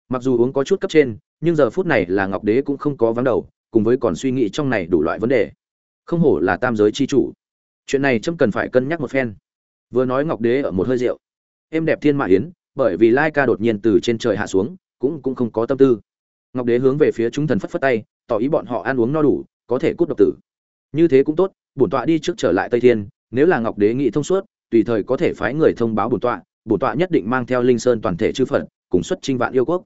[SPEAKER 1] Mặc dù uống có chút cấp trên nhưng giờ phút này là ngọc đế cũng không có vắng đầu cùng với còn suy nghĩ trong này đủ loại vấn đề. Không hổ là tam giới chi chủ chuyện này trâm cần phải cân nhắc một phen. Vừa nói ngọc đế ở một hơi rượu. Em đẹp thiên mã yến, bởi vì lai ca đột nhiên từ trên trời hạ xuống, cũng cũng không có tâm tư. Ngọc đế hướng về phía chúng thần phất phất tay, tỏ ý bọn họ ăn uống no đủ, có thể cút độc tử. Như thế cũng tốt, bổn tọa đi trước trở lại tây thiên, nếu là ngọc đế nghị thông suốt, tùy thời có thể phái người thông báo bổn tọa bổn tọa nhất định mang theo linh sơn toàn thể chư phật, cùng xuất trinh vạn yêu quốc.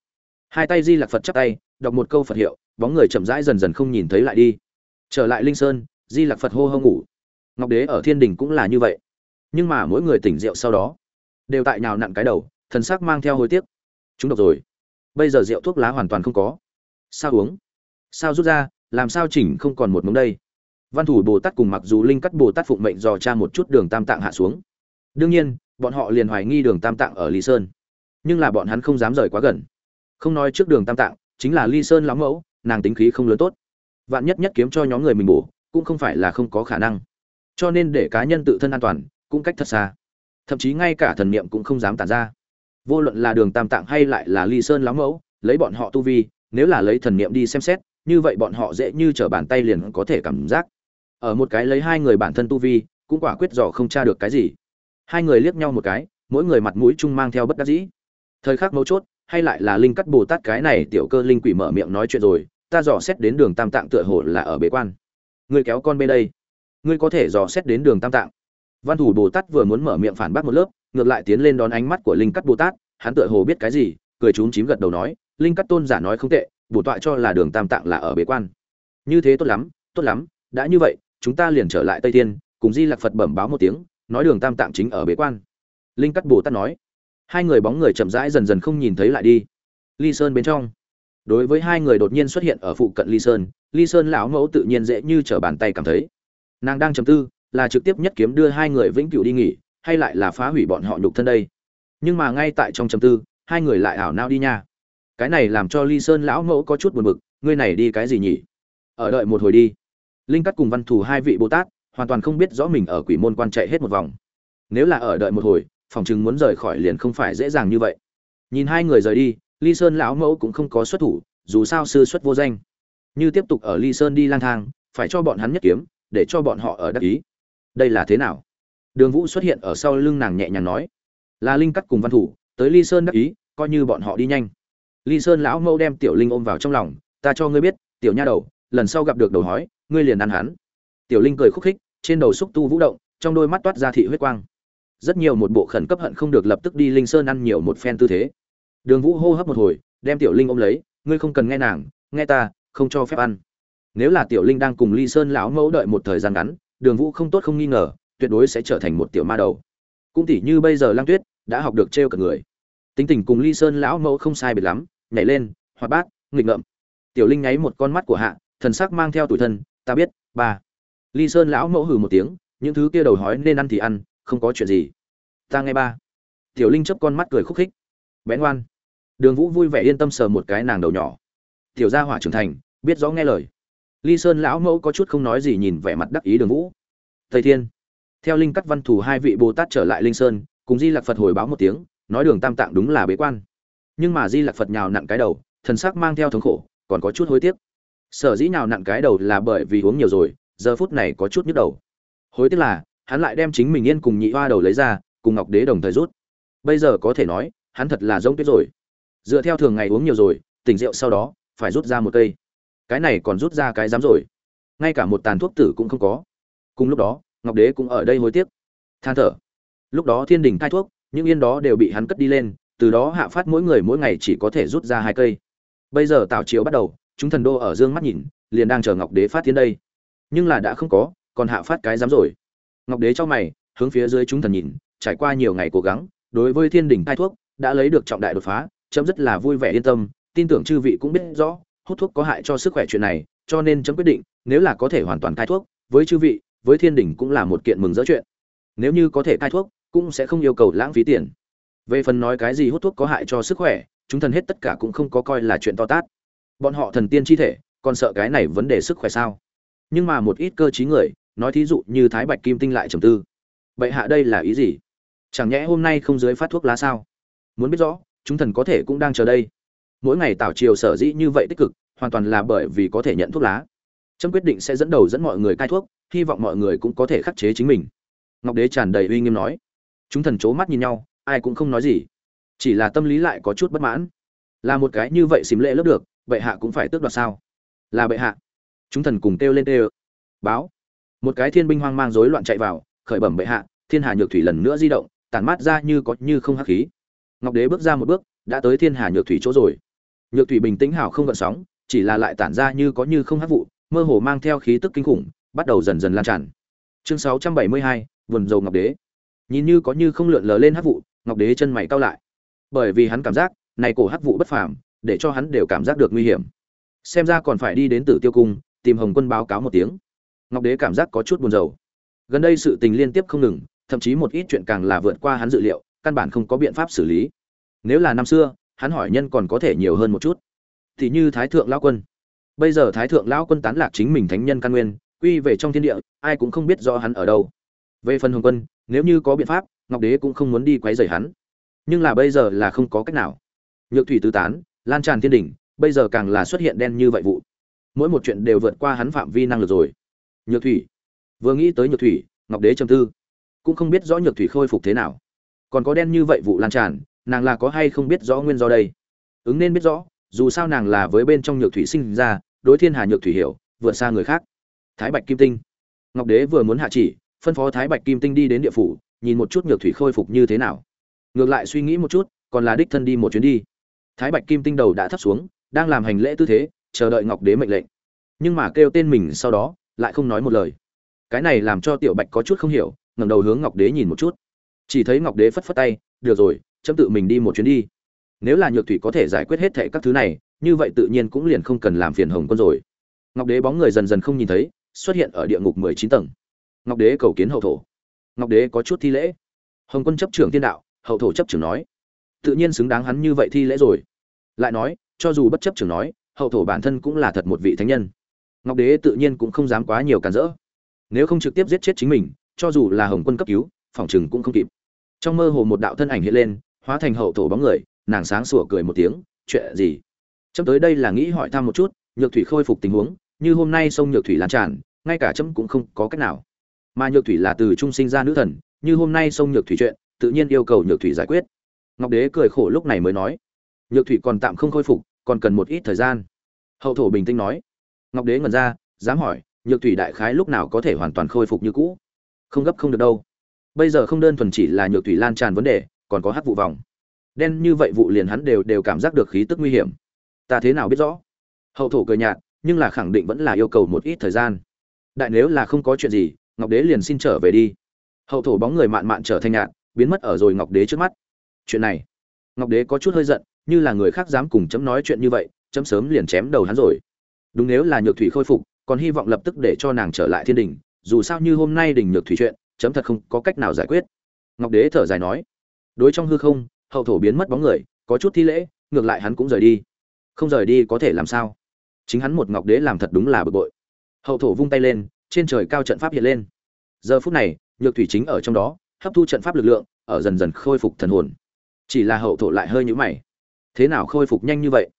[SPEAKER 1] Hai tay di lạc phật chắp tay, đọc một câu phật hiệu, bóng người chậm rãi dần dần không nhìn thấy lại đi. Trở lại linh sơn, di lạc phật hô hô ngủ ngọc đế ở thiên đình cũng là như vậy. Nhưng mà mỗi người tỉnh rượu sau đó, đều tại nhào nặn cái đầu, thần sắc mang theo hối tiếc. Chúng độc rồi. Bây giờ rượu thuốc lá hoàn toàn không có. Sao uống? Sao rút ra? Làm sao chỉnh không còn một mống đây? Văn thủ bồ tát cùng mặc dù linh cắt bồ tát phụng mệnh dò cha một chút đường tam tạng hạ xuống. Đương nhiên, bọn họ liền hoài nghi đường tam tạng ở lý sơn. Nhưng là bọn hắn không dám rời quá gần. Không nói trước đường tam tạng, chính là ly sơn lắm mẫu, nàng tính khí không lớn tốt. Vạn nhất nhất kiếm cho nhóm người mình bổ, cũng không phải là không có khả năng cho nên để cá nhân tự thân an toàn cũng cách thật xa. Thậm chí ngay cả thần niệm cũng không dám tản ra. Vô luận là đường tam tạng hay lại là ly sơn lắm mẫu, lấy bọn họ tu vi, nếu là lấy thần niệm đi xem xét, như vậy bọn họ dễ như trở bàn tay liền có thể cảm giác. Ở một cái lấy hai người bản thân tu vi, cũng quả quyết dò không tra được cái gì. Hai người liếc nhau một cái, mỗi người mặt mũi chung mang theo bất đắc dĩ. Thời khắc mấu chốt, hay lại là linh cắt bồ tát cái này tiểu cơ linh quỷ mở miệng nói chuyện rồi, ta dò xét đến đường tam tạng tựa hồ là ở bế quan. Người kéo con bên đây ngươi có thể dò xét đến đường tam tạng. Văn thủ bồ tát vừa muốn mở miệng phản bác một lớp, ngược lại tiến lên đón ánh mắt của linh cắt bồ tát, hắn tựa hồ biết cái gì, cười trúng chím gật đầu nói, linh cắt tôn giả nói không tệ, bổ tọa cho là đường tam tạng là ở bế quan. Như thế tốt lắm tốt lắm, đã như vậy, chúng ta liền trở lại tây thiên, cùng di lạc phật bẩm báo một tiếng, nói đường tam tạng chính ở bế quan. Linh cắt bồ tát nói. Hai người bóng người chậm rãi dần dần không nhìn thấy lại đi. Ly sơn bên trong. Đối với hai người đột nhiên xuất hiện ở phụ cận ly sơn ly sơn lão mẫu tự nhiên dễ như t r ở bàn tay cảm thấy nàng đang chầm tư, là trực tiếp nhất kiếm đưa hai người vĩnh cửu đi nghỉ, hay lại là phá hủy bọn họ nhục thân đây? Nhưng mà ngay tại trong chầm tư, hai người lại ảo nao đi nha. Cái này làm cho ly sơn lão mẫu có chút buồn bực, ngươi này đi cái gì nhỉ? Ở đợi một hồi đi. Linh cắt cùng văn thù hai vị bồ tát, hoàn toàn không biết rõ mình ở quỷ môn quan chạy hết một vòng. Nếu là ở đợi một hồi, phòng chừng muốn rời khỏi liền không phải dễ dàng như vậy. Nhìn hai người rời đi, ly sơn lão mẫu cũng không có xuất thủ, dù sao sư xuất vô danh. Như tiếp tục ở ly sơn đi lang thang, phải cho bọn hắn nhất kiếm để cho bọn họ ở đắc ý. Đây là thế nào? Đường vũ xuất hiện ở sau lưng nàng nhẹ nhàng nói. Là linh cắt cùng văn thủ, tới ly sơn đắc ý, coi như bọn họ đi nhanh. Ly sơn lão mẫu đem tiểu linh ôm vào trong lòng, ta cho ngươi biết, tiểu nha đầu, lần sau gặp được đầu hói, ngươi liền ăn hắn. Tiểu linh cười khúc khích, trên đầu xúc tu vũ động, trong đôi mắt toát ra thị huyết quang. Rất nhiều một bộ khẩn cấp hận không được lập tức đi linh sơn ăn nhiều một phen tư thế. Đường vũ hô hấp một hồi, đem tiểu linh ôm lấy, ngươi không cần nghe nàng, nghe ta, không cho phép ăn nếu là tiểu linh đang cùng ly sơn lão mẫu đợi một thời gian ngắn, đường vũ không tốt không nghi ngờ, tuyệt đối sẽ trở thành một tiểu ma đầu. Cũng tỉ như bây giờ lang tuyết đã học được trêu cả người. Tính tình cùng ly sơn lão mẫu không sai biệt lắm, nhảy lên, hoạt bát, nghịch ngợm. Tiểu linh nháy một con mắt của hạ, thần sắc mang theo tuổi thân, ta biết, ba. Ly sơn lão mẫu hừ một tiếng, những thứ kia đầu hói nên ăn thì ăn, không có chuyện gì. Ta nghe ba. Tiểu linh chấp con mắt cười khúc khích. Bén ngoan. Đường vũ vui vẻ yên tâm sờ một cái nàng đầu nhỏ. Tiểu gia hỏa trưởng thành, biết rõ nghe lời ly sơn lão mẫu có chút không nói gì nhìn vẻ mặt đắc ý đường vũ. Thầy thiên. Theo linh cắt văn thủ hai vị bồ tát trở lại linh sơn, cùng di lạc phật hồi báo một tiếng, nói đường tam tạng đúng là bế quan. Nhưng mà di lạc phật nhào nặn cái đầu, thần sắc mang theo thống khổ, còn có chút hối tiếc. Sở dĩ nhào nặn cái đầu là bởi vì uống nhiều rồi, giờ phút này có chút nhức đầu. Hối tiếc là, hắn lại đem chính mình yên cùng nhị hoa đầu lấy ra, cùng ngọc đế đồng thời rút. Bây giờ có thể nói, hắn thật là giống tuyết rồi. Dựa theo thường ngày uống nhiều rồi, tỉnh rượu sau đó, phải rút ra một cây cái này còn rút ra cái dám rồi. Ngay cả một tàn thuốc tử cũng không có. Cùng lúc đó, ngọc đế cũng ở đây hối tiếc. Than thở. Lúc đó thiên đình thai thuốc, những yên đó đều bị hắn cất đi lên, từ đó hạ phát mỗi người mỗi ngày chỉ có thể rút ra hai cây. Bây giờ tào chiếu bắt đầu, chúng thần đô ở dương mắt nhìn, liền đang chờ ngọc đế phát tiến đây. Nhưng là đã không có, còn hạ phát cái dám rồi. Ngọc đế cho mày, hướng phía dưới chúng thần nhìn, trải qua nhiều ngày cố gắng, đối với thiên đình thai thuốc, đã lấy được trọng đại đột phá, chấm rất là vui vẻ yên tâm, tin tưởng chư vị cũng biết rõ hút thuốc có hại cho sức khỏe chuyện này, cho nên chấm quyết định, nếu là có thể hoàn toàn cai thuốc, với chư vị, với thiên đình cũng là một kiện mừng rỡ chuyện. Nếu như có thể cai thuốc, cũng sẽ không yêu cầu lãng phí tiền. Về phần nói cái gì hút thuốc có hại cho sức khỏe, chúng thần hết tất cả cũng không có coi là chuyện to tát. Bọn họ thần tiên chi thể, còn sợ cái này vấn đề sức khỏe sao? Nhưng mà một ít cơ trí người, nói thí dụ như thái bạch kim tinh lại trầm tư. Bệ hạ đây là ý gì? Chẳng nhẽ hôm nay không dưới phát thuốc lá sao? Muốn biết rõ, chúng thần có thể cũng đang chờ đây mỗi ngày tảo triều sở dĩ như vậy tích cực, hoàn toàn là bởi vì có thể nhận thuốc lá. Trâm quyết định sẽ dẫn đầu dẫn mọi người cai thuốc, hy vọng mọi người cũng có thể khắc chế chính mình. Ngọc đế tràn đầy uy nghiêm nói. Chúng thần c mắt nhìn nhau, ai cũng không nói gì. Chỉ là tâm lý lại có chút bất mãn. Là một cái như vậy xím lệ lớp được, bệ hạ cũng phải tước đoạt sao? Là bệ hạ. Chúng thần cùng kêu lên kêu. Báo. Một cái thiên binh hoang mang rối loạn chạy vào, khởi bẩm bệ hạ, thiên hà nhược thủy lần nữa di động, tản mát ra như có như không hắc khí. Ngọc đế bước ra một bước, đã tới thiên hà nhược thủy chỗ rồi nhược thủy bình tĩnh hảo không gợn sóng chỉ là lại tản ra như có như không hấp vụ mơ hồ mang theo khí tức kinh khủng bắt đầu dần dần lan tràn. Chương 672, vườn dầu ngọc đế. Nhìn như có như không lượn lờ lên hấp vụ ngọc đế chân mày cau lại. Bởi vì hắn cảm giác này cổ hấp vụ bất phàm để cho hắn đều cảm giác được nguy hiểm. Xem ra còn phải đi đến tử tiêu cung tìm hồng quân báo cáo một tiếng. Ngọc đế cảm giác có chút buồn rầu. Gần đây sự tình liên tiếp không ngừng thậm chí một ít chuyện càng là vượt qua hắn dự liệu căn bản không có biện pháp xử lý. Nếu là năm xưa hắn hỏi nhân còn có thể nhiều hơn một chút. Thì như thái thượng lão quân. Bây giờ thái thượng lão quân tán lạc chính mình thánh nhân căn nguyên, quy về trong thiên địa, ai cũng không biết rõ hắn ở đâu. Về phần hồng quân, nếu như có biện pháp, ngọc đế cũng không muốn đi quấy rầy hắn. Nhưng là bây giờ là không có cách nào. Nhược thủy tứ tán, lan tràn thiên đỉnh, bây giờ càng là xuất hiện đen như vậy vụ. Mỗi một chuyện đều vượt qua hắn phạm vi năng lực rồi. Nhược thủy. Vừa nghĩ tới nhược thủy, ngọc đế trầm tư. Cũng không biết rõ nhược thủy khôi phục thế nào. Còn có đen như vậy vụ lan tràn nàng là có hay không biết rõ nguyên do đây? Ứng nên biết rõ, dù sao nàng là với bên trong nhược thủy sinh ra, đối thiên hà nhược thủy hiểu, vượt xa người khác. Thái bạch kim tinh. Ngọc đế vừa muốn hạ chỉ, phân phó thái bạch kim tinh đi đến địa phủ, nhìn một chút nhược thủy khôi phục như thế nào. Ngược lại suy nghĩ một chút, còn là đích thân đi một chuyến đi. Thái bạch kim tinh đầu đã thấp xuống, đang làm hành lễ tư thế, chờ đợi ngọc đế mệnh lệnh. Nhưng mà kêu tên mình sau đó, lại không nói một lời. Cái này làm cho tiểu bạch có chút không hiểu, ngẩng đầu hướng ngọc đế nhìn một chút. Chỉ thấy ngọc đế phất phất tay, được rồi chấm tự mình đi một chuyến đi. Nếu là nhược thủy có thể giải quyết hết thệ các thứ này, như vậy tự nhiên cũng liền không cần làm phiền hồng quân rồi. Ngọc đế bóng người dần dần không nhìn thấy, xuất hiện ở địa ngục mười chín tầng. Ngọc đế cầu kiến hậu thổ. Ngọc đế có chút thi lễ. Hồng quân chấp trưởng thiên đạo, hậu thổ chấp trưởng nói. Tự nhiên xứng đáng hắn như vậy thi lễ rồi. Lại nói, cho dù bất chấp trưởng nói, hậu thổ bản thân cũng là thật một vị thánh nhân. Ngọc đế tự nhiên cũng không dám quá nhiều cản rỡ. Nếu không trực tiếp giết chết chính mình, cho dù là hồng quân cấp cứu, phòng chừng cũng không kịp. Trong mơ hồ một đạo thân ảnh hiện lên hóa thành hậu thổ bóng người, nàng sáng sủa cười một tiếng, chuyện gì? Chấm tới đây là nghĩ hỏi thăm một chút, nhược thủy khôi phục tình huống, như hôm nay sông nhược thủy lan tràn, ngay cả chấm cũng không có cách nào. Mà nhược thủy là từ trung sinh ra nữ thần, như hôm nay sông nhược thủy chuyện, tự nhiên yêu cầu nhược thủy giải quyết. Ngọc đế cười khổ lúc này mới nói, nhược thủy còn tạm không khôi phục, còn cần một ít thời gian. Hậu thổ bình tĩnh nói. Ngọc đế ngẩn ra, dám hỏi, nhược thủy đại khái lúc nào có thể hoàn toàn khôi phục như cũ? Không gấp không được đâu. Bây giờ không đơn thuần chỉ là nhược thủy lan tràn vấn đề còn có hắc vụ vòng. Đen như vậy vụ liền hắn đều đều cảm giác được khí tức nguy hiểm. Ta thế nào biết rõ? Hậu thổ cười nhạt, nhưng là khẳng định vẫn là yêu cầu một ít thời gian. Đại nếu là không có chuyện gì, ngọc đế liền xin trở về đi. Hậu thổ bóng người mạn mạn trở thành nhạt, biến mất ở rồi ngọc đế trước mắt. Chuyện này, ngọc đế có chút hơi giận, như là người khác dám cùng chấm nói chuyện như vậy, chấm sớm liền chém đầu hắn rồi. Đúng nếu là nhược thủy khôi phục, còn hy vọng lập tức để cho nàng trở lại thiên đình, dù sao như hôm nay đình nhược thủy chuyện, chấm thật không có cách nào giải quyết. Ngọc đế thở dài nói đối trong hư không, hậu thổ biến mất bóng người, có chút thi lễ, ngược lại hắn cũng rời đi. Không rời đi có thể làm sao? Chính hắn một ngọc đế làm thật đúng là bực bội. Hậu thổ vung tay lên, trên trời cao trận pháp hiện lên. Giờ phút này, nhược thủy chính ở trong đó, hấp thu trận pháp lực lượng, ở dần dần khôi phục thần hồn. Chỉ là hậu thổ lại hơi nhũ mày. Thế nào khôi phục nhanh như vậy?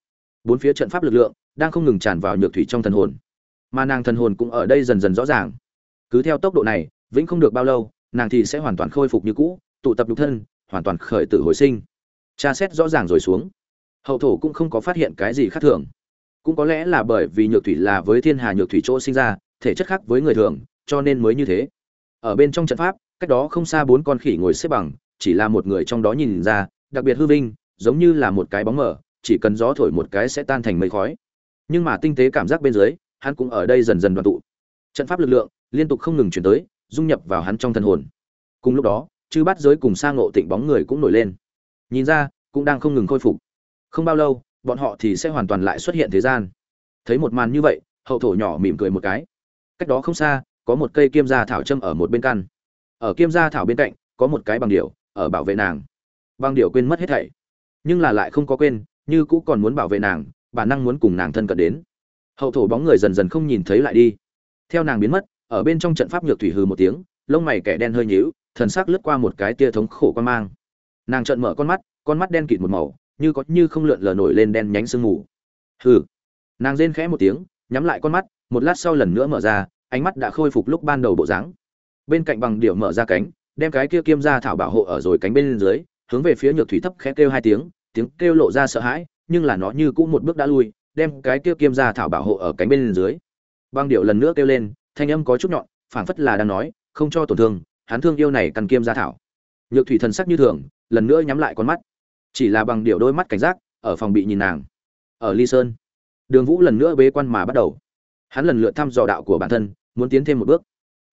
[SPEAKER 1] Bốn phía trận pháp lực lượng đang không ngừng tràn vào nhược thủy trong thần hồn. Mà nàng thần hồn cũng ở đây dần dần rõ ràng. Cứ theo tốc độ này, vĩnh không được bao lâu, nàng thì sẽ hoàn toàn khôi phục như cũ, tụ tập nhục thân hoàn toàn khởi tử hồi sinh. Tra xét rõ ràng rồi xuống. Hậu thổ cũng không có phát hiện cái gì khác thường. Cũng có lẽ là bởi vì nhược thủy là với thiên hà nhược thủy chỗ sinh ra, thể chất khác với người thường, cho nên mới như thế. Ở bên trong trận pháp, cách đó không xa bốn con khỉ ngồi xếp bằng, chỉ là một người trong đó nhìn ra, đặc biệt hư vinh, giống như là một cái bóng mờ, chỉ cần gió thổi một cái sẽ tan thành mây khói. Nhưng mà tinh tế cảm giác bên dưới, hắn cũng ở đây dần dần đoàn tụ. Trận pháp lực lượng liên tục không ngừng chuyển tới, dung nhập vào hắn trong thân hồn. Cùng lúc đó chư bắt giới cùng sang ngộ tịnh bóng người cũng nổi lên. Nhìn ra, cũng đang không ngừng khôi phục. Không bao lâu, bọn họ thì sẽ hoàn toàn lại xuất hiện thế gian. Thấy một màn như vậy, hậu thổ nhỏ mỉm cười một cái. Cách đó không xa, có một cây kiêm gia thảo châm ở một bên căn. Ở kiêm gia thảo bên cạnh, có một cái bằng điệu ở bảo vệ nàng. Bằng điệu quên mất hết thảy. Nhưng là lại không có quên, như cũ còn muốn bảo vệ nàng, bản năng muốn cùng nàng thân cận đến. Hậu thổ bóng người dần dần không nhìn thấy lại đi. Theo nàng biến mất, ở bên trong trận pháp nhược thủy hừ một tiếng, lông mày kẻ đen hơi nhíu thần sắc lướt qua một cái tia thống khổ quan mang. Nàng trợn mở con mắt con mắt đen kịt một màu, như có như không lượn lờ nổi lên đen nhánh sương mù. Hừ. Nàng rên khẽ một tiếng, nhắm lại con mắt, một lát sau lần nữa mở ra, ánh mắt đã khôi phục lúc ban đầu bộ dáng. Bên cạnh bằng điệu mở ra cánh, đem cái kia kiêm ra thảo bảo hộ ở rồi cánh bên dưới, hướng về phía nhược thủy thấp khẽ kêu hai tiếng tiếng kêu lộ ra sợ hãi, nhưng là nó như cũ một bước đã lui, đem cái kia kiêm ra thảo bảo hộ ở cánh bên dưới. Băng điệu lần nữa kêu lên, thanh âm có chút nhọn, phảng phất là đang nói, không cho tổn thương hắn thương yêu này cần kiêm gia thảo. Nhược thủy thần sắc như thường, lần nữa nhắm lại con mắt. Chỉ là bằng điều đôi mắt cảnh giác, ở phòng bị nhìn nàng. Ở ly sơn, đường vũ lần nữa bế quan mà bắt đầu. Hắn lần lượt thăm dò đạo của bản thân, muốn tiến thêm một bước.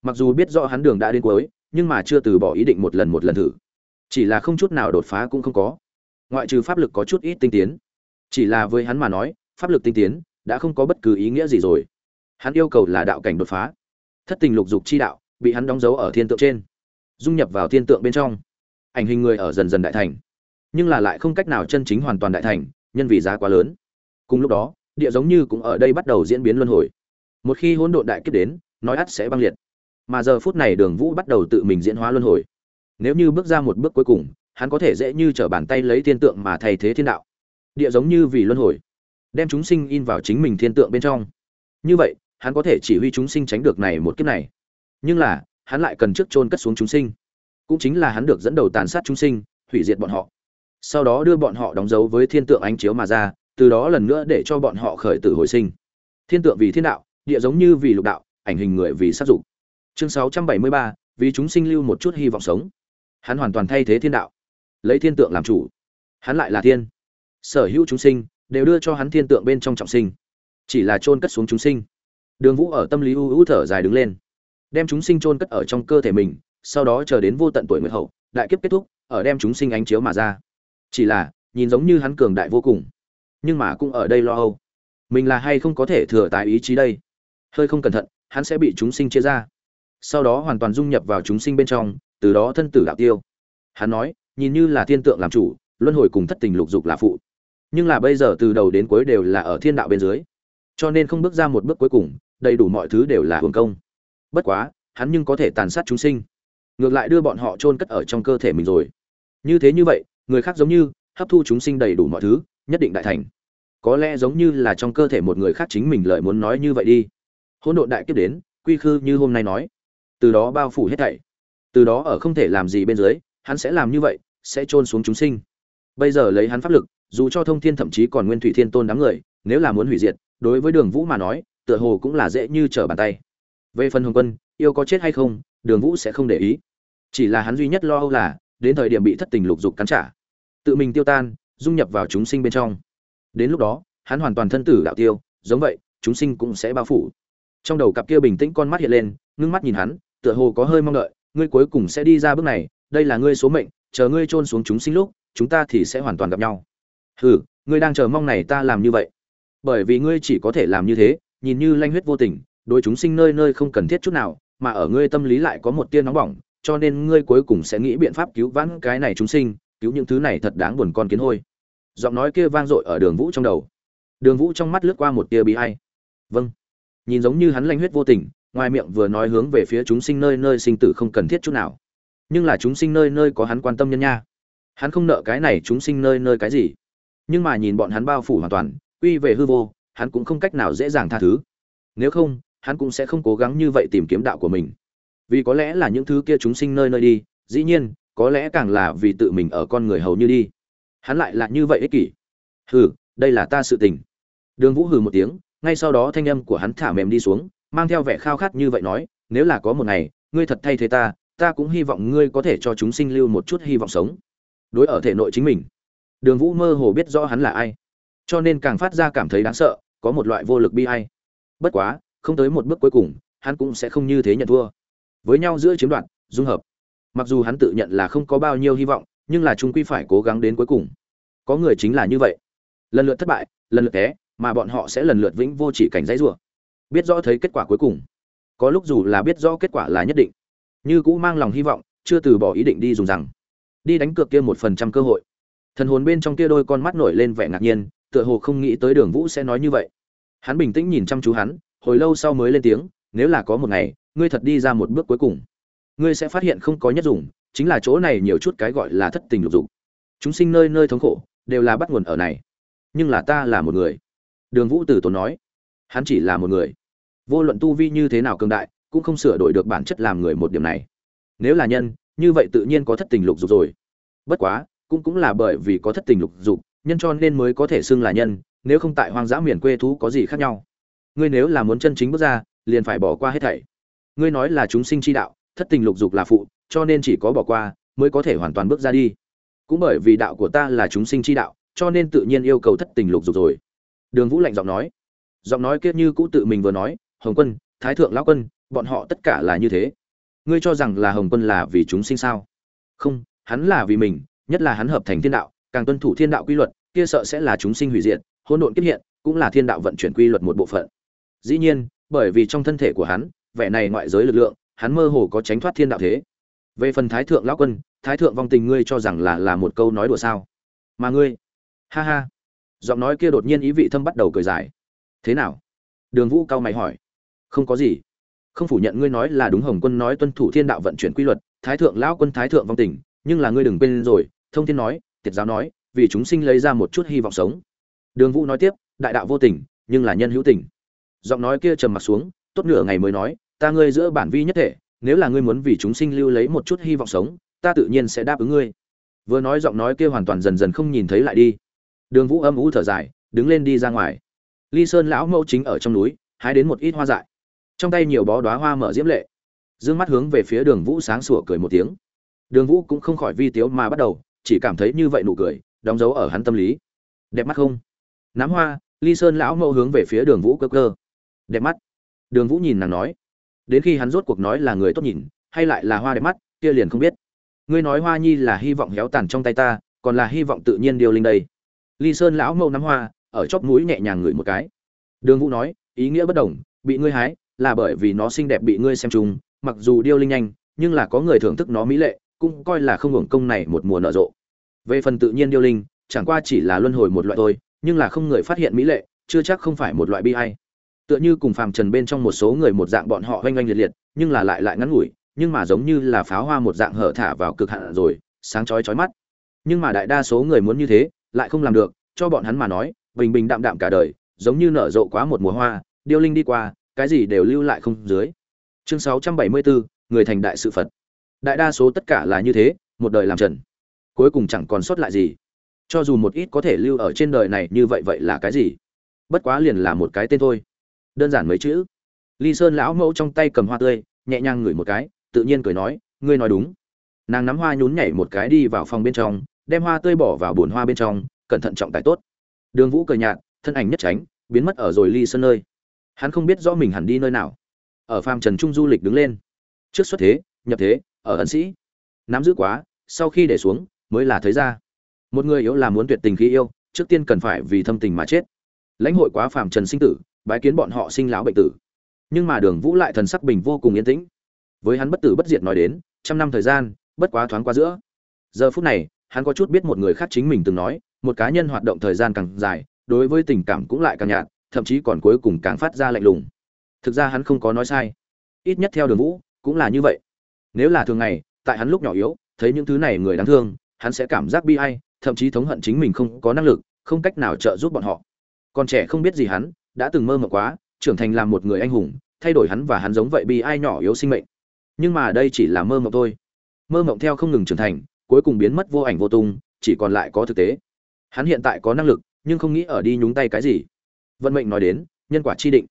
[SPEAKER 1] Mặc dù biết rõ hắn đường đã đến cuối, nhưng mà chưa từ bỏ ý định một lần một lần thử. Chỉ là không chút nào đột phá cũng không có. Ngoại trừ pháp lực có chút ít tinh tiến. Chỉ là với hắn mà nói, pháp lực tinh tiến đã không có bất cứ ý nghĩa gì rồi. Hắn yêu cầu là đạo cảnh đột phá. Thất tình lục dục chi đạo bị hắn đóng dấu ở thiên tượng trên, dung nhập vào thiên tượng bên trong. Ảnh hình người ở dần dần đại thành, nhưng là lại không cách nào chân chính hoàn toàn đại thành, nhân vì giá quá lớn. Cùng lúc đó, địa giống như cũng ở đây bắt đầu diễn biến luân hồi. Một khi hỗn độn đại kiếp đến, nói ắt sẽ băng liệt. Mà giờ phút này đường vũ bắt đầu tự mình diễn hóa luân hồi. Nếu như bước ra một bước cuối cùng, hắn có thể dễ như t r ở bàn tay lấy thiên tượng mà thay thế thiên đạo. Địa giống như vì luân hồi, đem chúng sinh in vào chính mình thiên tượng bên trong. Như vậy, hắn có thể chỉ huy chúng sinh tránh được này một kiếp này nhưng là hắn lại cần trước chôn cất xuống chúng sinh. Cũng chính là hắn được dẫn đầu tàn sát chúng sinh hủy diệt bọn họ. Sau đó đưa bọn họ đóng dấu với thiên tượng ánh chiếu mà ra từ đó lần nữa để cho bọn họ khởi tử hồi sinh. Thiên tượng vì thiên đạo địa giống như vì lục đạo ảnh hình người vì sát dục. Chương 673, vì chúng sinh lưu một chút hy vọng sống. Hắn hoàn toàn thay thế thiên đạo lấy thiên tượng làm chủ. Hắn lại là thiên. Sở hữu chúng sinh đều đưa cho hắn thiên tượng bên trong trọng sinh. Chỉ là chôn cất xuống chúng sinh. Đường vũ ở tâm lý u u thở dài đứng lên đem chúng sinh chôn cất ở trong cơ thể mình, sau đó chờ đến vô tận tuổi nguyệt hậu, đại kiếp kết thúc, ở đem chúng sinh ánh chiếu mà ra. Chỉ là, nhìn giống như hắn cường đại vô cùng, nhưng mà cũng ở đây lo âu. Mình là hay không có thể thừa tái ý chí đây? Hơi không cẩn thận, hắn sẽ bị chúng sinh chia ra. Sau đó hoàn toàn dung nhập vào chúng sinh bên trong, từ đó thân tử đạo tiêu. Hắn nói, nhìn như là thiên tượng làm chủ, luân hồi cùng thất tình lục dục là phụ. Nhưng là bây giờ từ đầu đến cuối đều là ở thiên đạo bên dưới. Cho nên không bước ra một bước cuối cùng, đầy đủ mọi thứ đều là hưởng công bất quá, hắn nhưng có thể tàn sát chúng sinh. Ngược lại đưa bọn họ chôn cất ở trong cơ thể mình rồi. Như thế như vậy, người khác giống như hấp thu chúng sinh đầy đủ mọi thứ, nhất định đại thành. Có lẽ giống như là trong cơ thể một người khác chính mình lợi muốn nói như vậy đi. Hỗn độn đại kiếp đến, quy khư như hôm nay nói. Từ đó bao phủ hết thảy. Từ đó ở không thể làm gì bên dưới, hắn sẽ làm như vậy, sẽ chôn xuống chúng sinh. Bây giờ lấy hắn pháp lực, dù cho thông thiên thậm chí còn nguyên thủy thiên tôn đám người, nếu là muốn hủy diệt, đối với đường vũ mà nói, tựa hồ cũng là dễ như trở bàn tay về phần hồng quân, yêu có chết hay không, đường vũ sẽ không để ý. Chỉ là hắn duy nhất lo âu là, đến thời điểm bị thất tình lục dục cắn trả. Tự mình tiêu tan, dung nhập vào chúng sinh bên trong. Đến lúc đó, hắn hoàn toàn thân tử đạo tiêu, giống vậy, chúng sinh cũng sẽ bao phủ. Trong đầu cặp kia bình tĩnh con mắt hiện lên, ngưng mắt nhìn hắn, tựa hồ có hơi mong đợi, ngươi cuối cùng sẽ đi ra bước này, đây là ngươi số mệnh, chờ ngươi trôn xuống chúng sinh lúc, chúng ta thì sẽ hoàn toàn gặp nhau. Hừ, ngươi đang chờ mong này ta làm như vậy. Bởi vì ngươi chỉ có thể làm như thế, nhìn như lanh huyết vô tình đối chúng sinh nơi nơi không cần thiết chút nào, mà ở ngươi tâm lý lại có một tia nóng bỏng, cho nên ngươi cuối cùng sẽ nghĩ biện pháp cứu vãn cái này chúng sinh, cứu những thứ này thật đáng buồn con kiến hôi. Giọng nói kia vang dội ở đường vũ trong đầu. Đường vũ trong mắt lướt qua một tia bi ai. vâng. Nhìn giống như hắn lanh huyết vô tình, ngoài miệng vừa nói hướng về phía chúng sinh nơi nơi sinh tử không cần thiết chút nào. Nhưng là chúng sinh nơi nơi có hắn quan tâm nhân nha. Hắn không nợ cái này chúng sinh nơi nơi cái gì. Nhưng mà nhìn bọn hắn bao phủ hoàn toàn, quy về hư vô, hắn cũng không cách nào dễ dàng tha thứ. Nếu không hắn cũng sẽ không cố gắng như vậy tìm kiếm đạo của mình. Vì có lẽ là những thứ kia chúng sinh nơi nơi đi, dĩ nhiên, có lẽ càng là vì tự mình ở con người hầu như đi. Hắn lại là như vậy ích kỷ. Hừ, đây là ta sự tình. Đường vũ hừ một tiếng, ngay sau đó thanh âm của hắn thả mềm đi xuống, mang theo vẻ khao khát như vậy nói, nếu là có một ngày, ngươi thật thay thế ta ta cũng hy vọng ngươi có thể cho chúng sinh lưu một chút hy vọng sống. Đối ở thể nội chính mình. Đường vũ mơ hồ biết rõ hắn là ai. Cho nên càng phát ra cảm thấy đáng sợ, có một loại vô lực bi hay bất quá không tới một bước cuối cùng, hắn cũng sẽ không như thế nhận thua. Với nhau giữa chiếm đoạt, dung hợp. Mặc dù hắn tự nhận là không có bao nhiêu hy vọng, nhưng là chúng quy phải cố gắng đến cuối cùng. Có người chính là như vậy. Lần lượt thất bại, lần lượt té, mà bọn họ sẽ lần lượt vĩnh vô chỉ cảnh dãy rủa. Biết rõ thấy kết quả cuối cùng. Có lúc dù là biết rõ kết quả là nhất định, như cũ mang lòng hy vọng, chưa từ bỏ ý định đi dùng rằng. Đi đánh cược kia một phần trăm cơ hội. Thần hồn bên trong kia đôi con mắt nổi lên vẻ ngạc nhiên, tựa hồ không nghĩ tới đường vũ sẽ nói như vậy. Hắn bình tĩnh nhìn chăm chú hắn hồi lâu sau mới lên tiếng, nếu là có một ngày, ngươi thật đi ra một bước cuối cùng, ngươi sẽ phát hiện không có nhất dùng, chính là chỗ này nhiều chút cái gọi là thất tình lục dục. Chúng sinh nơi nơi thống khổ, đều là bắt nguồn ở này. Nhưng là ta là một người. Đường vũ tử tốn nói. Hắn chỉ là một người. Vô luận tu vi như thế nào cường đại, cũng không sửa đổi được bản chất làm người một điểm này. Nếu là nhân, như vậy tự nhiên có thất tình lục dục rồi. Bất quá, cũng cũng là bởi vì có thất tình lục dục, nhân cho nên mới có thể xưng là nhân, nếu không tại hoang dã miền quê thú có gì khác nhau ngươi nếu là muốn chân chính bước ra, liền phải bỏ qua hết thảy. Ngươi nói là chúng sinh chi đạo, thất tình lục dục là phụ, cho nên chỉ có bỏ qua, mới có thể hoàn toàn bước ra đi. Cũng bởi vì đạo của ta là chúng sinh chi đạo, cho nên tự nhiên yêu cầu thất tình lục dục rồi. Đường vũ lạnh giọng nói. Giọng nói kia như cũ tự mình vừa nói, hồng quân, thái thượng lão quân, bọn họ tất cả là như thế. Ngươi cho rằng là hồng quân là vì chúng sinh sao? Không, hắn là vì mình, nhất là hắn hợp thành thiên đạo, càng tuân thủ thiên đạo quy luật, kia sợ sẽ là chúng sinh hủy diệt, hỗn độn kiếp hiện, cũng là thiên đạo vận chuyển quy luật một bộ phận dĩ nhiên, bởi vì trong thân thể của hắn, vẻ này ngoại giới lực lượng, hắn mơ hồ có tránh thoát thiên đạo thế. Về phần thái thượng lão quân, thái thượng vong tình ngươi cho rằng là là một câu nói đùa sao? Mà ngươi? Ha ha. Giọng nói kia đột nhiên ý vị thâm bắt đầu cười dài. Thế nào? Đường vũ cao mày hỏi. Không có gì. Không phủ nhận ngươi nói là đúng hồng quân nói tuân thủ thiên đạo vận chuyển quy luật, thái thượng lão quân, thái thượng vong tình, nhưng là ngươi đừng quên rồi, thông thiên nói, tiệt giáo nói, vì chúng sinh lấy ra một chút hy vọng sống. Đường vũ nói tiếp, đại đạo vô tình, nhưng là nhân hữu tình giọng nói kia trầm mặt xuống, tốt nửa ngày mới nói, ta ngươi giữa bản vi nhất thể, nếu là ngươi muốn vì chúng sinh lưu lấy một chút hy vọng sống, ta tự nhiên sẽ đáp ứng ngươi. Vừa nói giọng nói kia hoàn toàn dần dần không nhìn thấy lại đi. Đường vũ âm ú thở dài, đứng lên đi ra ngoài. Ly sơn lão mẫu chính ở trong núi, hái đến một ít hoa dại. Trong tay nhiều bó đoá hoa mở diễm lệ. D ư ơ n g mắt hướng về phía đường vũ sáng sủa cười một tiếng. Đường vũ cũng không khỏi vi tiếu mà bắt đầu, chỉ cảm thấy như vậy nụ cười, đóng dấu ở hắn tâm lý. Đẹp mắt không? Nắm hoa, ly sơn lão mẫu hướng về phía đường vũ cơ cơ đẹp mắt. Đường vũ nhìn nàng nói, đến khi hắn rốt cuộc nói là người tốt nhìn, hay lại là hoa đẹp mắt, kia liền không biết. Ngươi nói hoa nhi là hy vọng héo tàn trong tay ta, còn là hy vọng tự nhiên điều linh đây. Ly sơn lão mâu nắm hoa, ở chóp mũi nhẹ nhàng ngửi một cái. Đường vũ nói, ý nghĩa bất đồng, bị ngươi hái, là bởi vì nó xinh đẹp bị ngươi xem chung mặc dù điêu linh nhanh, nhưng là có người thưởng thức nó mỹ lệ, cũng coi là không hưởng công này một mùa nở rộ. Về phần tự nhiên điêu linh, chẳng qua chỉ là luân hồi một loại thôi, nhưng là không người phát hiện mỹ lệ, chưa chắc không phải một loại bi hay tựa như cùng phàm trần bên trong một số người một dạng bọn họ oanh oanh liệt liệt nhưng là lại lại ngắn ngủi nhưng mà giống như là pháo hoa một dạng hở thả vào cực hạn rồi sáng chói chói mắt. Nhưng mà đại đa số người muốn như thế lại không làm được cho bọn hắn mà nói bình bình đạm đạm cả đời giống như nở rộ quá một mùa hoa điêu linh đi qua cái gì đều lưu lại không dưới. Chương 674, người thành đại sự phật. Đại đa số tất cả là như thế một đời làm trần. Cuối cùng chẳng còn sót lại gì. Cho dù một ít có thể lưu ở trên đời này như vậy vậy là cái gì? Bất quá liền là một cái tên thôi đơn giản mấy chữ. Ly sơn lão mẫu trong tay cầm hoa tươi, nhẹ nhàng ngửi một cái, tự nhiên cười nói, ngươi nói đúng. Nàng nắm hoa nhún nhảy một cái đi vào phòng bên trong, đem hoa tươi bỏ vào bồn hoa bên trong, cẩn thận trọng tài tốt. Đường vũ cười nhạt, thân ảnh nhất tránh, biến mất ở rồi ly Sơn nơi. Hắn không biết rõ mình hẳn đi nơi nào. Ở phàm trần trung du lịch đứng lên. Trước xuất thế, nhập thế, ở ẩn sĩ. Nắm giữ quá, sau khi để xuống, mới là thấy ra. Một người yếu là muốn tuyệt tình khi yêu, trước tiên cần phải vì thâm tình mà chết. Lãnh hội quá phàm trần sinh tử bái kiến bọn họ sinh lão bệnh tử. Nhưng mà đường vũ lại thần sắc bình vô cùng yên tĩnh. Với hắn bất tử bất diệt nói đến, trăm năm thời gian, bất quá thoáng qua giữa. Giờ phút này, hắn có chút biết một người khác chính mình từng nói, một cá nhân hoạt động thời gian càng dài, đối với tình cảm cũng lại càng nhạt, thậm chí còn cuối cùng càng phát ra lạnh lùng. Thực ra hắn không có nói sai. Ít nhất theo đường vũ, cũng là như vậy. Nếu là thường ngày, tại hắn lúc nhỏ yếu, thấy những thứ này người đáng thương, hắn sẽ cảm giác bi ai, thậm chí thống hận chính mình không có năng lực, không cách nào trợ giúp bọn họ. Còn trẻ không biết gì hắn đã từng mơ mộng quá, trưởng thành làm một người anh hùng, thay đổi hắn và hắn giống vậy bi ai nhỏ yếu sinh mệnh. Nhưng mà đây chỉ là mơ mộng thôi. Mơ mộng theo không ngừng trưởng thành, cuối cùng biến mất vô ảnh vô tung, chỉ còn lại có thực tế. Hắn hiện tại có năng lực, nhưng không nghĩ ở đi nhúng tay cái gì. Vận mệnh nói đến, nhân quả chi định.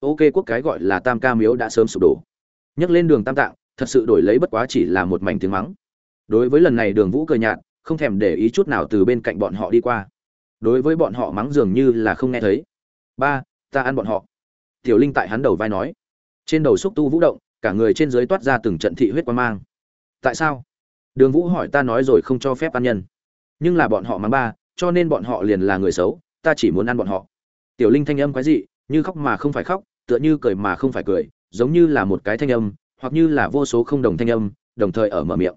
[SPEAKER 1] Ok, quốc cái gọi là tam ca miếu đã sớm sụp đổ. Nhắc lên đường tam tạng, thật sự đổi lấy bất quá chỉ là một mảnh tiếng mắng. Đối với lần này đường vũ cười nhạt, không thèm để ý chút nào từ bên cạnh bọn họ đi qua. Đối với bọn họ mắng dường như là không nghe thấy ba, ta ăn bọn họ. Tiểu linh tại hắn đầu vai nói. Trên đầu xúc tu vũ động, cả người trên dưới toát ra từng trận thị huyết quan mang. Tại sao? Đường vũ hỏi ta nói rồi không cho phép ăn nhân. Nhưng là bọn họ mắng ba, cho nên bọn họ liền là người xấu, ta chỉ muốn ăn bọn họ. Tiểu linh thanh âm quái dị, như khóc mà không phải khóc, tựa như cười mà không phải cười, giống như là một cái thanh âm, hoặc như là vô số không đồng thanh âm, đồng thời ở mở miệng.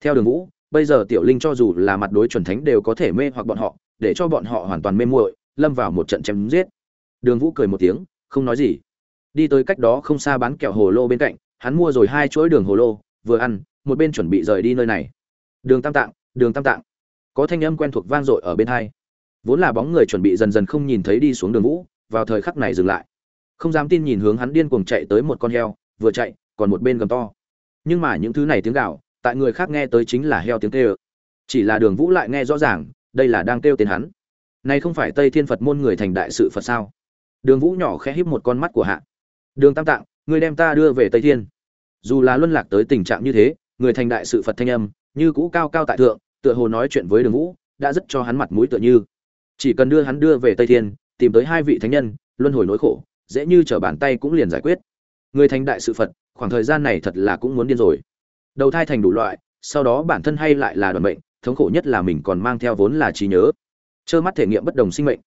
[SPEAKER 1] Theo đường vũ, bây giờ tiểu linh cho dù là mặt đối chuẩn thánh đều có thể mê hoặc bọn họ, để cho bọn họ hoàn toàn mê muội, lâm vào một trận chém giết đường vũ cười một tiếng, không nói gì. Đi tới cách đó không xa bán kẹo hồ lô bên cạnh, hắn mua rồi hai chuỗi đường hồ lô, vừa ăn, một bên chuẩn bị rời đi nơi này. Đường tam tạng, đường tam tạng. Có thanh âm quen thuộc vang dội ở bên hai. Vốn là bóng người chuẩn bị dần dần không nhìn thấy đi xuống đường vũ, vào thời khắc này dừng lại. Không dám tin nhìn hướng hắn điên cuồng chạy tới một con heo, vừa chạy, còn một bên gầm to. Nhưng mà những thứ này tiếng gạo tại người khác nghe tới chính là heo tiếng kêu. Chỉ là đường vũ lại nghe rõ ràng, đây là đang kêu tên hắn. Này không phải tây thiên phật môn người thành đại sự phật sao? Đường vũ nhỏ khẽ híp một con mắt của hạ. Đường tam tạng người đem ta đưa về tây thiên. Dù là luân lạc tới tình trạng như thế, người thành đại sự phật thanh âm, như cũ cao cao tại thượng, tựa hồ nói chuyện với đường vũ, đã rất cho hắn mặt mũi tựa như. Chỉ cần đưa hắn đưa về tây thiên, tìm tới hai vị thánh nhân, luân hồi nỗi khổ, dễ như trở bàn tay cũng liền giải quyết. Người thành đại sự phật, khoảng thời gian này thật là cũng muốn điên rồi. Đầu thai thành đủ loại, sau đó bản thân hay lại là đoàn mệnh, thống khổ nhất là mình còn mang theo vốn là trí nhớ. Trơ mắt thể nghiệm bất đồng sinh mệnh.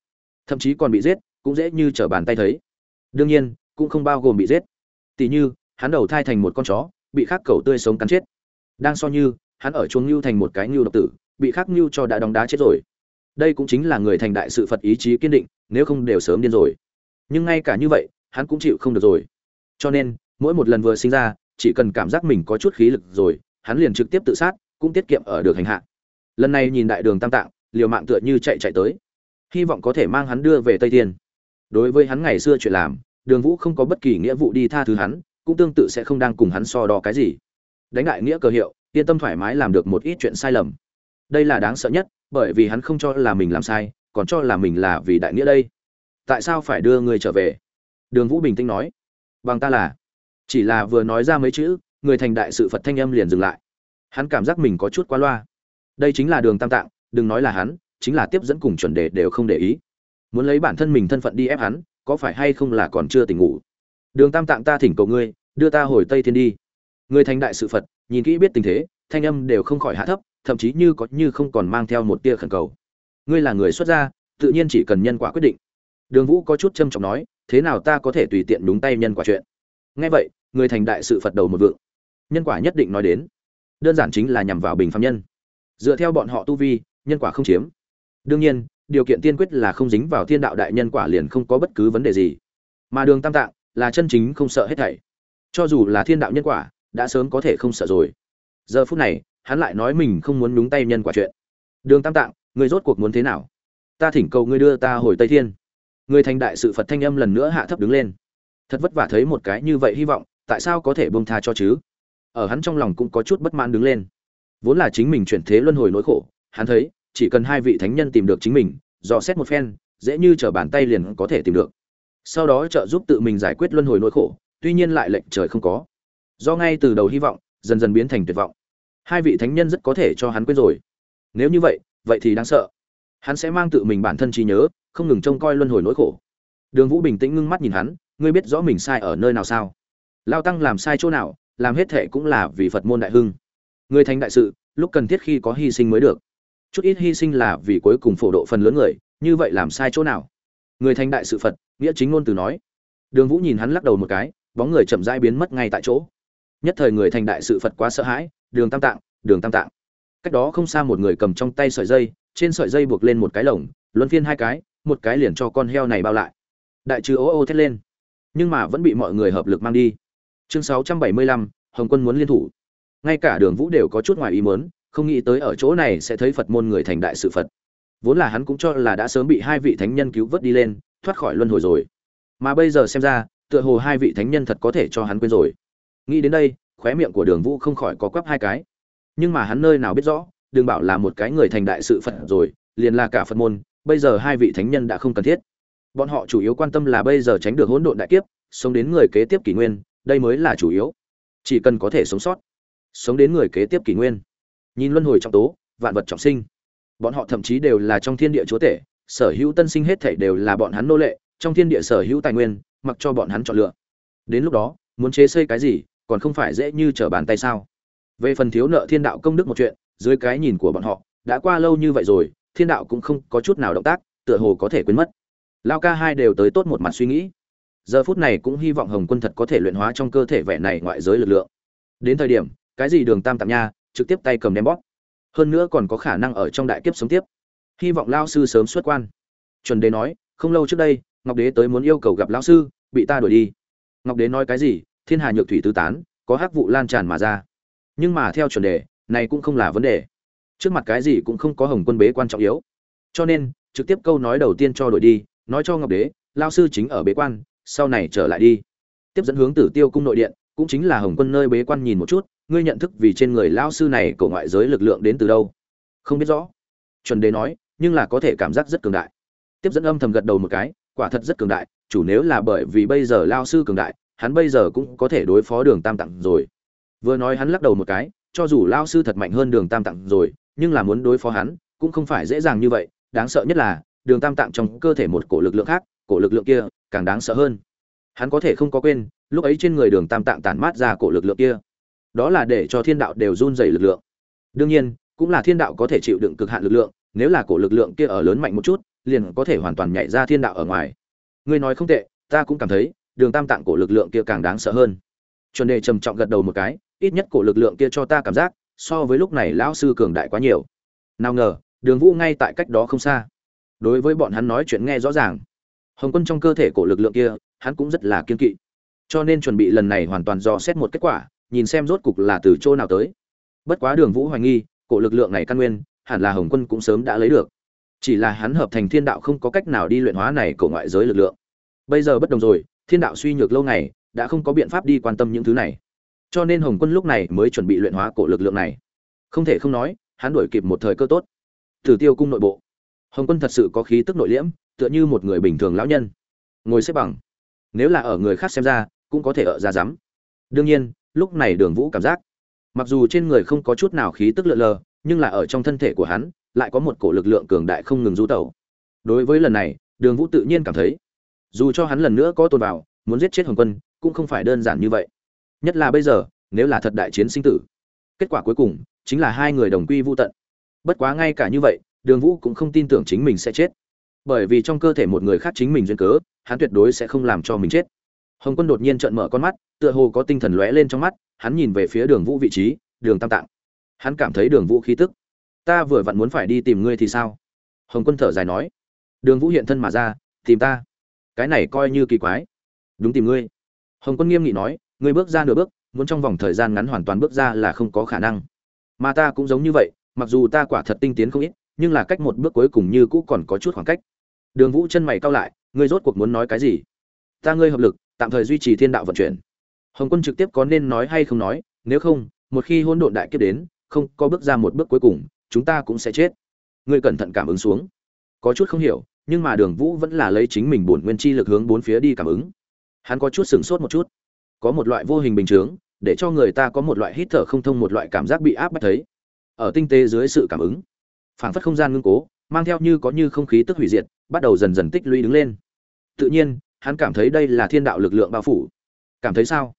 [SPEAKER 1] Thậm chí còn bị giết cũng dễ như trở bàn tay thấy. Đương nhiên, cũng không bao gồm bị giết. Tỷ như, hắn đầu thai thành một con chó, bị khắc cầu tươi sống cắn chết. Đang so như, hắn ở chuông ngưu thành một cái ngưu độc tử, bị khắc ngưu cho đã đóng đá chết rồi. Đây cũng chính là người thành đại sự phật ý chí kiên định, nếu không đều sớm điên rồi. Nhưng ngay cả như vậy, hắn cũng chịu không được rồi. Cho nên, mỗi một lần vừa sinh ra, chỉ cần cảm giác mình có chút khí lực rồi, hắn liền trực tiếp tự sát, cũng tiết kiệm ở được hành hạ. Lần này nhìn đại đường tam tạng, liều mạng tựa như chạy chạy tới. Hy vọng có thể mang hắn đưa về tây thiên đối với hắn ngày xưa chuyện làm, đường vũ không có bất kỳ nghĩa vụ đi tha thứ hắn, cũng tương tự sẽ không đang cùng hắn so đo cái gì. Đánh đại nghĩa cơ hiệu, yên tâm thoải mái làm được một ít chuyện sai lầm. Đây là đáng sợ nhất, bởi vì hắn không cho là mình làm sai, còn cho là mình là vì đại nghĩa đây. Tại sao phải đưa người trở về? Đường vũ bình tĩnh nói. Bằng ta là. Chỉ là vừa nói ra mấy chữ, người thành đại sự phật thanh âm liền dừng lại. Hắn cảm giác mình có chút quá loa. Đây chính là đường tam tạng, đừng nói là hắn, chính là tiếp dẫn cùng chuẩn đề đều không để ý muốn lấy bản thân mình thân phận đi ép hắn, có phải hay không là còn chưa tỉnh ngủ? Đường tam tạng ta thỉnh cầu ngươi, đưa ta hồi tây thiên đi. Người thành đại sự phật, nhìn kỹ biết tình thế, thanh âm đều không khỏi hạ thấp, thậm chí như có như không còn mang theo một tia khẩn cầu. Ngươi là người xuất gia, tự nhiên chỉ cần nhân quả quyết định. Đường vũ có chút trâm trọng nói, thế nào ta có thể tùy tiện đúng tay nhân quả chuyện? Nghe vậy, người thành đại sự phật đầu một vượng. Nhân quả nhất định nói đến. Đơn giản chính là nhằm vào bình phạm nhân. Dựa theo bọn họ tu vi, nhân quả không chiếm. Đương nhiên điều kiện tiên quyết là không dính vào thiên đạo đại nhân quả liền không có bất cứ vấn đề gì. Mà đường tam tạng là chân chính không sợ hết thảy. Cho dù là thiên đạo nhân quả, đã sớm có thể không sợ rồi. Giờ phút này, hắn lại nói mình không muốn nhúng tay nhân quả chuyện. Đường tam tạng, người rốt cuộc muốn thế nào? Ta thỉnh cầu ngươi đưa ta hồi tây thiên. Người thành đại sự phật thanh âm lần nữa hạ thấp đứng lên. Thật vất vả thấy một cái như vậy hy vọng, tại sao có thể bông tha cho chứ? Ở hắn trong lòng cũng có chút bất mãn đứng lên. Vốn là chính mình chuyển thế luân hồi nỗi khổ, hắn thấy chỉ cần hai vị thánh nhân tìm được chính mình, dò xét một phen, dễ như t bàn tay liền có thể tìm được. Sau đó trợ giúp tự mình giải quyết luân hồi nỗi khổ, tuy nhiên lại lệnh trời không có. Do ngay từ đầu hy vọng, dần dần biến thành tuyệt vọng. Hai vị thánh nhân rất có thể cho hắn quên rồi. Nếu như vậy vậy thì đáng sợ. Hắn sẽ mang tự mình bản thân trí nhớ, không ngừng trông coi luân hồi nỗi khổ. Đường vũ bình tĩnh ngưng mắt nhìn hắn, ngươi biết rõ mình sai ở nơi nào sao? Lao tăng làm sai chỗ nào, làm hết thệ cũng là vì phật môn đại hưng. Người thành đại sự, lúc cần thiết khi có hy sinh mới được chút ít hy sinh là vì cuối cùng phổ độ phần lớn người, như vậy làm sai chỗ nào? Người thành đại sự phật, nghĩa chính ngôn từ nói. Đường vũ nhìn hắn lắc đầu một cái, bóng người chậm rãi biến mất ngay tại chỗ. Nhất thời người thành đại sự phật quá sợ hãi, đường tam tạng, đường tam tạng. Cách đó không xa một người cầm trong tay sợi dây, trên sợi dây buộc lên một cái lồng, luân phiên hai cái, một cái liền cho con heo này bao lại. Đại trừ ô ô thét lên. Nhưng mà vẫn bị mọi người hợp lực mang đi. Chương sáu trăm bảy mươi lăm, hồng quân muốn liên thủ. Ngay cả đường vũ đều có chút ngoài ý muốn không nghĩ tới ở chỗ này sẽ thấy phật môn người thành đại sự phật. Vốn là hắn cũng cho là đã sớm bị hai vị thánh nhân cứu vớt đi lên, thoát khỏi luân hồi rồi. Mà bây giờ xem ra, tựa hồ hai vị thánh nhân thật có thể cho hắn quên rồi. Nghĩ đến đây, khóe miệng của đường vũ không khỏi có quắp hai cái. Nhưng mà hắn nơi nào biết rõ, đừng bảo là một cái người thành đại sự phật rồi, liền là cả phật môn, bây giờ hai vị thánh nhân đã không cần thiết. Bọn họ chủ yếu quan tâm là bây giờ tránh được hỗn độn đại kiếp, sống đến người kế tiếp kỷ nguyên, đây mới là chủ yếu. Chỉ cần có thể sống sót, sống đến người kế tiếp kỷ nguyên nhìn luân hồi trọng tố, vạn vật trọng sinh. Bọn họ thậm chí đều là trong thiên địa chúa tể, sở hữu tân sinh hết thể đều là bọn hắn nô lệ, trong thiên địa sở hữu tài nguyên, mặc cho bọn hắn chọn lựa. Đến lúc đó, muốn chế xây cái gì, còn không phải dễ như trở bàn tay sao? Về phần thiếu nợ thiên đạo công đức một chuyện, dưới cái nhìn của bọn họ, đã qua lâu như vậy rồi, thiên đạo cũng không có chút nào động tác, tựa hồ có thể quên mất. Lao ca hai đều tới tốt một mặt suy nghĩ. Giờ phút này cũng hy vọng hồng quân thật có thể luyện hóa trong cơ thể vẻ này ngoại giới lực lượng. Đến thời điểm, cái gì đường tam tạm nha trực tiếp tay cầm đem bóp. Hơn nữa còn có khả năng ở trong đại kiếp sống tiếp. Hy vọng lao sư sớm xuất quan. Chuẩn đế nói, không lâu trước đây, ngọc đế tới muốn yêu cầu gặp lão sư, bị ta đuổi đi. Ngọc đế nói cái gì, thiên hà nhược thủy tứ tán, có hắc vụ lan tràn mà ra. Nhưng mà theo chuẩn đề này cũng không là vấn đề. Trước mặt cái gì cũng không có hồng quân bế quan trọng yếu. Cho nên, trực tiếp câu nói đầu tiên cho đổi đi, nói cho ngọc đế lao sư chính ở bế quan, sau này trở lại đi. Tiếp dẫn hướng tử tiêu cung nội điện cũng chính là hồng quân nơi bế quan nhìn một chút, ngươi nhận thức vì trên người lao sư này của ngoại giới lực lượng đến từ đâu? Không biết rõ. Chuẩn đế nói, nhưng là có thể cảm giác rất cường đại. Tiếp dẫn âm thầm gật đầu một cái, quả thật rất cường đại, chủ nếu là bởi vì bây giờ lao sư cường đại, hắn bây giờ cũng có thể đối phó đường tam tặng rồi. Vừa nói hắn lắc đầu một cái, cho dù lao sư thật mạnh hơn đường tam tặng rồi, nhưng là muốn đối phó hắn, cũng không phải dễ dàng như vậy, đáng sợ nhất là, đường tam tạng trong cơ thể một cổ lực lượng khác, cổ lực lượng kia càng đáng sợ hơn. Hắn có thể không có quên lúc ấy trên người đường tam tạng tản mát ra cổ lực lượng kia. Đó là để cho thiên đạo đều run dày lực lượng. Đương nhiên, cũng là thiên đạo có thể chịu đựng cực hạn lực lượng, nếu là cổ lực lượng kia ở lớn mạnh một chút, liền có thể hoàn toàn nhảy ra thiên đạo ở ngoài. Ngươi nói không tệ, ta cũng cảm thấy, đường tam tạng cổ lực lượng kia càng đáng sợ hơn. Chuẩn đề trầm trọng gật đầu một cái, ít nhất cổ lực lượng kia cho ta cảm giác, so với lúc này lão sư cường đại quá nhiều. Nào ngờ, đường vũ ngay tại cách đó không xa. Đối với bọn hắn nói chuyện nghe rõ ràng. Hồng quân trong cơ thể cổ lực lượng kia, hắn cũng rất là kiên kỵ cho nên chuẩn bị lần này hoàn toàn dò xét một kết quả nhìn xem rốt cục là từ chỗ nào tới bất quá đường vũ hoài nghi cổ lực lượng này căn nguyên hẳn là hồng quân cũng sớm đã lấy được chỉ là hắn hợp thành thiên đạo không có cách nào đi luyện hóa này cổ ngoại giới lực lượng bây giờ bất đồng rồi thiên đạo suy nhược lâu ngày đã không có biện pháp đi quan tâm những thứ này cho nên hồng quân lúc này mới chuẩn bị luyện hóa cổ lực lượng này không thể không nói hắn đuổi kịp một thời cơ tốt Tử Tiêu cung nội bộ. Hồng Quân thật sự có khí tức nội liễm, tựa như một người bình thường lão nhân. Ngồi xếp bằng. Nếu là ở người khác xem ra, cũng có thể ở ra dám. Đương nhiên, lúc này Đường Vũ cảm giác, mặc dù trên người không có chút nào khí tức lượn lờ, nhưng là ở trong thân thể của hắn, lại có một cổ lực lượng cường đại không ngừng du tẩu. Đối với lần này, Đường Vũ tự nhiên cảm thấy, dù cho hắn lần nữa có tồn vào, muốn giết chết Hồng Quân, cũng không phải đơn giản như vậy. Nhất là bây giờ, nếu là thật đại chiến sinh tử, kết quả cuối cùng chính là hai người đồng quy vu tận bất quá ngay cả như vậy đường vũ cũng không tin tưởng chính mình sẽ chết bởi vì trong cơ thể một người khác chính mình duyên cớ hắn tuyệt đối sẽ không làm cho mình chết hồng quân đột nhiên trợn mở con mắt, tựa hồ có tinh thần lóe lên trong mắt, hắn nhìn về phía đường vũ vị trí, đường tam tạng. Hắn cảm thấy đường vũ khí tức. Ta vừa vặn muốn phải đi tìm ngươi thì sao? Hồng quân thở dài nói. Đường vũ hiện thân mà ra, tìm ta. Cái này coi như kỳ quái. Đúng tìm ngươi. Hồng quân nghiêm nghị nói, ngươi bước ra nửa bước, muốn trong vòng thời gian ngắn hoàn toàn bước ra là không có khả năng. Mà ta cũng giống như vậy, mặc dù ta quả thật tinh tiến không ít, nhưng là cách một bước cuối cùng như cũ còn có chút khoảng cách. Đường vũ chân mày cao lại, ngươi rốt cuộc muốn nói cái gì? Ta ngươi hợp lực tạm thời duy trì thiên đạo vận chuyển. Hồng quân trực tiếp có nên nói hay không nói, nếu không, một khi hỗn độn đại kiếp đến, không có bước ra một bước cuối cùng, chúng ta cũng sẽ chết. Ngươi cẩn thận cảm ứng xuống. Có chút không hiểu, nhưng mà đường vũ vẫn là lấy chính mình bổn nguyên chi lực hướng bốn phía đi cảm ứng. Hắn có chút sửng sốt một chút. Có một loại vô hình bình chướng, để cho người ta có một loại hít thở không thông, một loại cảm giác bị áp bách thấy. Ở tinh tế dưới sự cảm ứng, phảng phất không gian ngưng cố, mang theo như có như không khí tức hủy diệt, bắt đầu dần dần tích lũy đứng lên. Tự nhiên hắn cảm thấy đây là thiên đạo lực lượng bao phủ. Cảm thấy sao?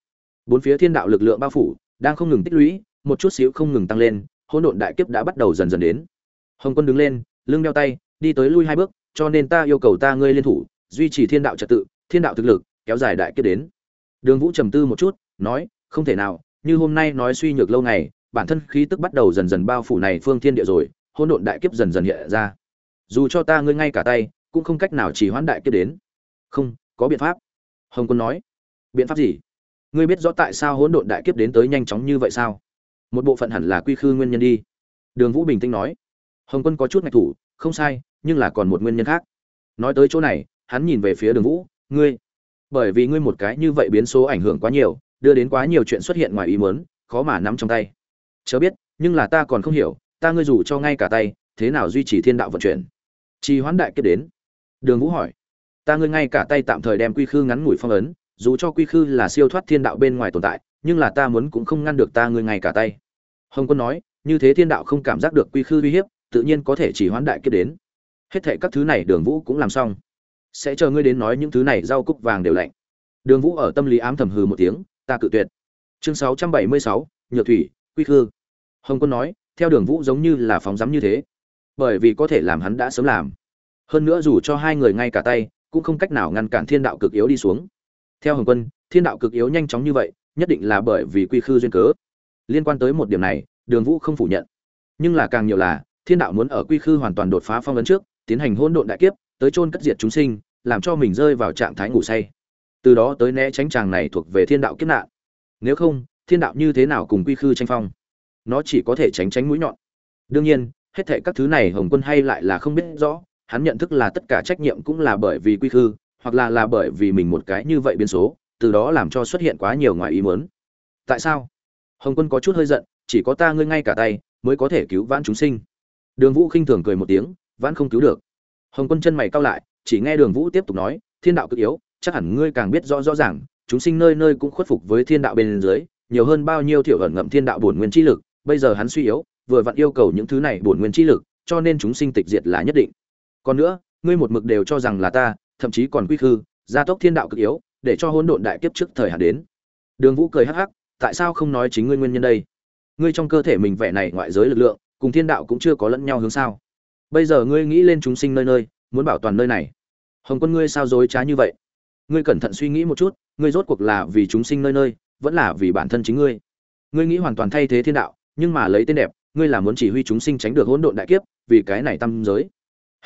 [SPEAKER 1] Bốn phía thiên đạo lực lượng bao phủ, đang không ngừng tích lũy, một chút xíu không ngừng tăng lên, hỗn độn đại kiếp đã bắt đầu dần dần đến. Hồng quân đứng lên, lưng đeo tay, đi tới lui hai bước, cho nên ta yêu cầu ta ngươi liên thủ, duy trì thiên đạo trật tự, thiên đạo thực lực, kéo dài đại kiếp đến. Đường vũ trầm tư một chút, nói, không thể nào, như hôm nay nói suy nhược lâu ngày, bản thân khí tức bắt đầu dần dần bao phủ này phương thiên địa rồi, hỗn độn đại kiếp dần dần hiện ra. Dù cho ta ngươi ngay cả tay, cũng không cách nào chỉ hoãn đại kiếp đến. Không có biện pháp. Hồng quân nói. Biện pháp gì? Ngươi biết rõ tại sao hỗn độn đại kiếp đến tới nhanh chóng như vậy sao? Một bộ phận hẳn là quy khư nguyên nhân đi. Đường vũ bình tĩnh nói. Hồng quân có chút ngạch thủ, không sai, nhưng là còn một nguyên nhân khác. Nói tới chỗ này, hắn nhìn về phía đường vũ. Ngươi, bởi vì ngươi một cái như vậy biến số ảnh hưởng quá nhiều, đưa đến quá nhiều chuyện xuất hiện ngoài ý muốn, khó mà nắm trong tay. Chớ biết, nhưng là ta còn không hiểu, ta ngươi dù cho ngay cả tay, thế nào duy trì thiên đạo vận chuyển? Trì hoãn đại kiếp đến. Đường vũ hỏi ta ngươi ngay cả tay tạm thời đem quy khư ngắn ngủi phong ấn, dù cho quy khư là siêu thoát thiên đạo bên ngoài tồn tại, nhưng là ta muốn cũng không ngăn được ta ngươi ngay cả tay. Hồng quân nói, như thế thiên đạo không cảm giác được quy khư uy hiếp, tự nhiên có thể chỉ hoãn đại kiếp đến. Hết thệ các thứ này đường vũ cũng làm xong. Sẽ chờ ngươi đến nói những thứ này, rau cúc vàng đều lạnh. Đường vũ ở tâm lý ám thầm hừ một tiếng, ta cự tuyệt. Chương sáu trăm bảy mươi sáu, nhược thủy, quy khư. Hồng quân nói, theo đường vũ giống như là phóng rắm như thế, bởi vì có thể làm hắn đã sớm làm. Hơn nữa dù cho hai người ngay cả tay cũng không cách nào ngăn cản thiên đạo cực yếu đi xuống. Theo hồng quân, thiên đạo cực yếu nhanh chóng như vậy, nhất định là bởi vì quy khư duyên cớ. Liên quan tới một điểm này, đường vũ không phủ nhận. Nhưng là càng nhiều là, thiên đạo muốn ở quy khư hoàn toàn đột phá phong ấn trước, tiến hành hỗn độn đại kiếp, tới chôn cất diệt chúng sinh, làm cho mình rơi vào trạng thái ngủ say. Từ đó tới né tránh chàng này thuộc về thiên đạo kiếp nạn. Nếu không, thiên đạo như thế nào cùng quy khư tranh phong? Nó chỉ có thể tránh tránh mũi nhọn. Đương nhiên, hết thệ các thứ này hồng quân hay lại là không biết rõ hắn nhận thức là tất cả trách nhiệm cũng là bởi vì quy khư, hoặc là là bởi vì mình một cái như vậy biến số, từ đó làm cho xuất hiện quá nhiều ngoài ý muốn. Tại sao? Hồng quân có chút hơi giận, chỉ có ta ngươi ngay cả tay, mới có thể cứu vãn chúng sinh. Đường vũ khinh thường cười một tiếng, vãn không cứu được. Hồng quân chân mày cau lại, chỉ nghe đường vũ tiếp tục nói, thiên đạo cực yếu, chắc hẳn ngươi càng biết rõ rõ ràng, chúng sinh nơi nơi cũng khuất phục với thiên đạo bên dưới, nhiều hơn bao nhiêu thiểu ẩn ngậm thiên đạo bổn nguyên chi lực, bây giờ hắn suy yếu, vừa vặn yêu cầu những thứ này bổn nguyên chi lực, cho nên chúng sinh tịch diệt là nhất định còn nữa, ngươi một mực đều cho rằng là ta, thậm chí còn quy khư, gia tốc thiên đạo cực yếu, để cho hỗn độn đại kiếp trước thời hạn đến. Đường vũ cười hắc hắc, tại sao không nói chính ngươi nguyên nhân đây? Ngươi trong cơ thể mình vẻ này ngoại giới lực lượng, cùng thiên đạo cũng chưa có lẫn nhau hướng sao. Bây giờ ngươi nghĩ lên chúng sinh nơi nơi, muốn bảo toàn nơi này. Hồng quân ngươi sao dối trá như vậy? Ngươi cẩn thận suy nghĩ một chút, ngươi rốt cuộc là vì chúng sinh nơi nơi, vẫn là vì bản thân chính ngươi. Ngươi nghĩ hoàn toàn thay thế thiên đạo, nhưng mà lấy tên đẹp, ngươi là muốn chỉ huy chúng sinh tránh được hỗn độn đại kiếp, vì cái này tâm giới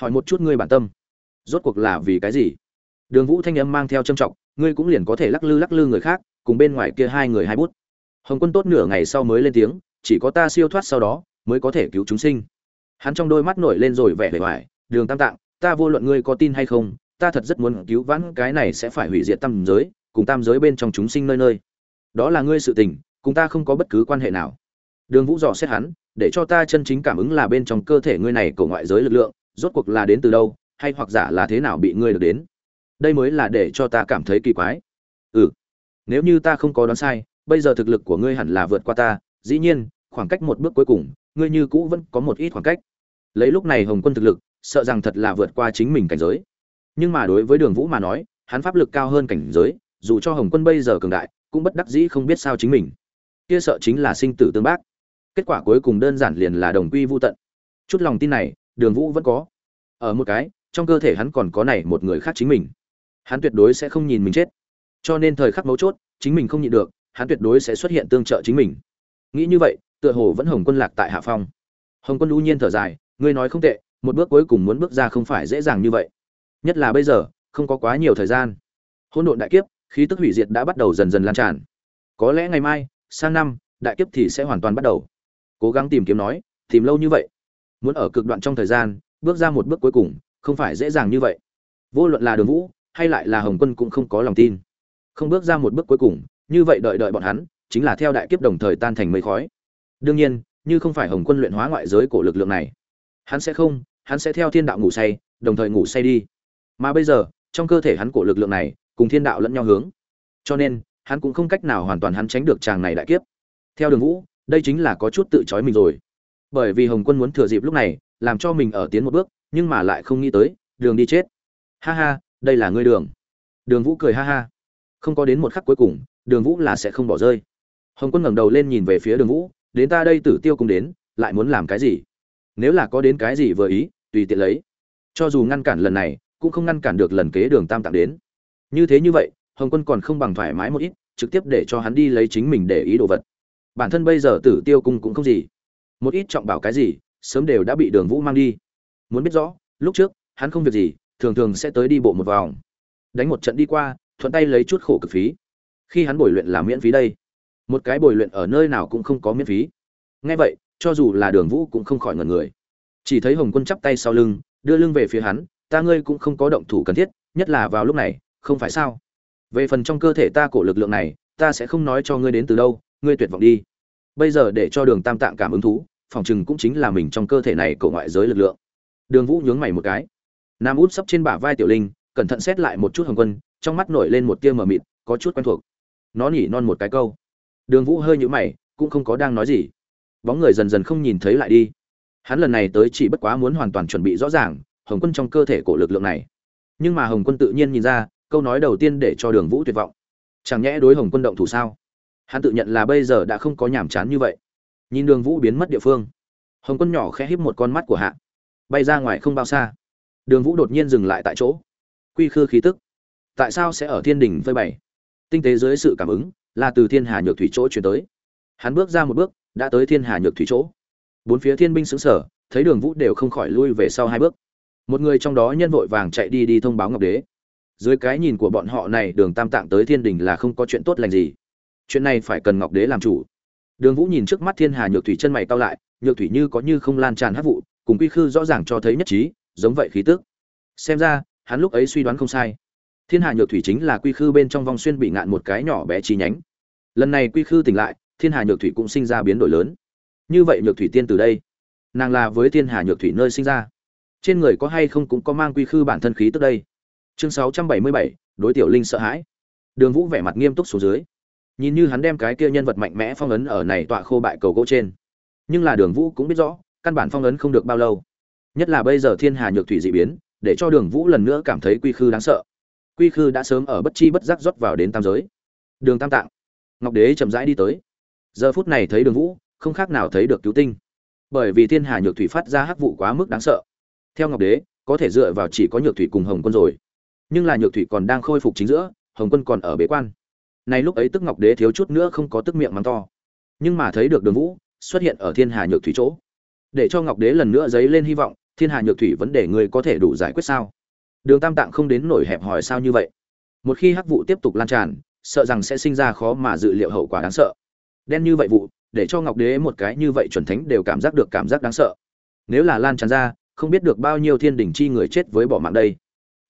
[SPEAKER 1] hỏi một chút ngươi bản tâm. Rốt cuộc là vì cái gì? Đường vũ thanh âm mang theo trâm trọng, ngươi cũng liền có thể lắc lư lắc lư người khác, cùng bên ngoài kia hai người hai bút. Hồng quân tốt nửa ngày sau mới lên tiếng, chỉ có ta siêu thoát sau đó, mới có thể cứu chúng sinh. Hắn trong đôi mắt nổi lên rồi vẻ vẻ vải đường tam tạng, ta vô luận ngươi có tin hay không, ta thật rất muốn cứu vãn cái này sẽ phải hủy diệt tam giới, cùng tam giới bên trong chúng sinh nơi nơi. Đó là ngươi sự tình, cùng ta không có bất cứ quan hệ nào. Đường vũ dò xét hắn, để cho ta chân chính cảm ứng là bên trong cơ thể ngươi này của ngoại giới lực lượng rốt cuộc là đến từ đâu, hay hoặc giả là thế nào bị ngươi được đến? Đây mới là để cho ta cảm thấy kỳ quái. Ừ nếu như ta không có đoán sai, bây giờ thực lực của ngươi hẳn là vượt qua ta, dĩ nhiên, khoảng cách một bước cuối cùng, ngươi như cũ vẫn có một ít khoảng cách. Lấy lúc này hồng quân thực lực, sợ rằng thật là vượt qua chính mình cảnh giới. Nhưng mà đối với đường vũ mà nói, hắn pháp lực cao hơn cảnh giới, dù cho hồng quân bây giờ cường đại, cũng bất đắc dĩ không biết sao chính mình. Kia sợ chính là sinh tử tương bác. Kết quả cuối cùng đơn giản liền là đồng quy vô tận. Chút lòng tin này đường vũ vẫn có. Ở một cái, trong cơ thể hắn còn có này một người khác chính mình. Hắn tuyệt đối sẽ không nhìn mình chết. Cho nên thời khắc mấu chốt, chính mình không nhịn được, hắn tuyệt đối sẽ xuất hiện tương trợ chính mình. Nghĩ như vậy, tựa hồ vẫn hồng quân lạc tại hạ phong. Hồng quân u nhiên thở dài, ngươi nói không tệ, một bước cuối cùng muốn bước ra không phải dễ dàng như vậy. Nhất là bây giờ, không có quá nhiều thời gian. Hỗn độn đại kiếp, khí tức hủy diệt đã bắt đầu dần dần lan tràn. Có lẽ ngày mai, sang năm, đại kiếp thì sẽ hoàn toàn bắt đầu. Cố gắng tìm kiếm nói, tìm lâu như vậy muốn ở cực đoạn trong thời gian, bước ra một bước cuối cùng, không phải dễ dàng như vậy. Vô luận là đường vũ, hay lại là hồng quân cũng không có lòng tin. Không bước ra một bước cuối cùng, như vậy đợi đợi bọn hắn, chính là theo đại kiếp đồng thời tan thành mây khói. Đương nhiên, như không phải hồng quân luyện hóa ngoại giới của lực lượng này, hắn sẽ không, hắn sẽ theo thiên đạo ngủ say, đồng thời ngủ say đi. Mà bây giờ, trong cơ thể hắn của lực lượng này, cùng thiên đạo lẫn nhau hướng. Cho nên, hắn cũng không cách nào hoàn toàn hắn tránh được chàng này đại kiếp. Theo đường vũ, đây chính là có chút tự trói mình rồi bởi vì hồng quân muốn thừa dịp lúc này, làm cho mình ở tiến một bước, nhưng mà lại không nghĩ tới, đường đi chết. Ha ha, đây là ngươi đường. Đường vũ cười ha ha. Không có đến một khắc cuối cùng, đường vũ là sẽ không bỏ rơi. Hồng quân ngẩng đầu lên nhìn về phía đường vũ, đến ta đây tử tiêu cùng đến, lại muốn làm cái gì? Nếu là có đến cái gì vừa ý, tùy tiện lấy. Cho dù ngăn cản lần này, cũng không ngăn cản được lần kế đường tam tạng đến. Như thế như vậy, hồng quân còn không bằng thoải mái một ít, trực tiếp để cho hắn đi lấy chính mình để ý đồ vật. Bản thân bây giờ tử tiêu cung cũng không gì một ít trọng bảo cái gì, sớm đều đã bị đường vũ mang đi. Muốn biết rõ, lúc trước, hắn không việc gì, thường thường sẽ tới đi bộ một vòng. Đánh một trận đi qua, thuận tay lấy chút khổ cực phí. Khi hắn bồi luyện là miễn phí đây. Một cái bồi luyện ở nơi nào cũng không có miễn phí. Ngay vậy, cho dù là đường vũ cũng không khỏi ngần người. Chỉ thấy hồng quân chắp tay sau lưng, đưa lưng về phía hắn, ta ngươi cũng không có động thủ cần thiết, nhất là vào lúc này, không phải sao? Về phần trong cơ thể ta cổ lực lượng này, ta sẽ không nói cho ngươi đến từ đâu, ngươi tuyệt vọng đi bây giờ để cho đường tam tạng cảm ứng thú, phòng chừng cũng chính là mình trong cơ thể này của ngoại giới lực lượng. Đường vũ nhướng mày một cái. Nam út sấp trên bả vai tiểu linh, cẩn thận xét lại một chút hồng quân, trong mắt nổi lên một tia mờ mịt, có chút quen thuộc. Nó nhỉ non một cái câu. Đường vũ hơi nhũ mày, cũng không có đang nói gì. Bóng người dần dần không nhìn thấy lại đi. Hắn lần này tới chỉ bất quá muốn hoàn toàn chuẩn bị rõ ràng, hồng quân trong cơ thể của lực lượng này. Nhưng mà hồng quân tự nhiên nhìn ra, câu nói đầu tiên để cho đường vũ tuyệt vọng. Chẳng nhẽ đối hồng quân động thủ sao? Hắn tự nhận là bây giờ đã không có nhàm chán như vậy. Nhìn đường vũ biến mất địa phương, hồng quân nhỏ khẽ híp một con mắt của hạ. Bay ra ngoài không bao xa. Đường vũ đột nhiên dừng lại tại chỗ. Quy khư khí tức. Tại sao sẽ ở thiên đình phơi bày? Tinh tế dưới sự cảm ứng, là từ thiên hà nhược thủy chỗ chuyển tới. Hắn bước ra một bước, đã tới thiên hà nhược thủy chỗ. Bốn phía thiên binh xứng sở thấy đường vũ đều không khỏi lui về sau hai bước. Một người trong đó nhân vội vàng chạy đi đi thông báo ngọc đế. Dưới cái nhìn của bọn họ này, đường tam tạng tới thiên đình là không có chuyện tốt lành gì chuyện này phải cần ngọc đế làm chủ. Đường vũ nhìn trước mắt thiên hà nhược thủy chân mày cao lại, nhược thủy như có như không lan tràn hát vụ, cùng quy khư rõ ràng cho thấy nhất trí, giống vậy khí tức. Xem ra, hắn lúc ấy suy đoán không sai. Thiên hà nhược thủy chính là quy khư bên trong vong xuyên bị ngạn một cái nhỏ bé chi nhánh. Lần này quy khư tỉnh lại, thiên hà nhược thủy cũng sinh ra biến đổi lớn. Như vậy nhược thủy tiên từ đây, nàng là với thiên hà nhược thủy nơi sinh ra. Trên người có hay không cũng có mang quy khư bản thân khí tức đây. Chương sáu trăm bảy mươi bảy, đối tiểu linh sợ hãi. Đường vũ vẻ mặt nghiêm túc xuống dưới nhìn như hắn đem cái kia nhân vật mạnh mẽ phong ấn ở này tọa khô bại cầu gỗ trên. Nhưng là đường vũ cũng biết rõ, căn bản phong ấn không được bao lâu. Nhất là bây giờ thiên hà nhược thủy dị biến, để cho đường vũ lần nữa cảm thấy quy khư đáng sợ. Quy khư đã sớm ở bất chi bất giác rót vào đến tam giới. Đường tam tạng, ngọc đế chậm rãi đi tới. Giờ phút này thấy đường vũ, không khác nào thấy được cứu tinh. Bởi vì thiên hà nhược thủy phát ra hắc vụ quá mức đáng sợ. Theo ngọc đế, có thể dựa vào chỉ có nhược thủy cùng hồng quân rồi. Nhưng là nhược thủy còn đang khôi phục chính giữa, hồng quân còn ở bế quan này lúc ấy tức ngọc đế thiếu chút nữa không có tức miệng mắng to. Nhưng mà thấy được đường vũ xuất hiện ở thiên hà nhược thủy chỗ. Để cho ngọc đế lần nữa dấy lên hy vọng, thiên hà nhược thủy vấn đề người có thể đủ giải quyết sao? Đường tam tạng không đến nổi hẹp hỏi sao như vậy. Một khi hắc vụ tiếp tục lan tràn, sợ rằng sẽ sinh ra khó mà dự liệu hậu quả đáng sợ. Đen như vậy vụ, để cho ngọc đế một cái như vậy chuẩn thánh đều cảm giác được cảm giác đáng sợ. Nếu là lan tràn ra, không biết được bao nhiêu thiên đình chi người chết với bỏ mạng đây.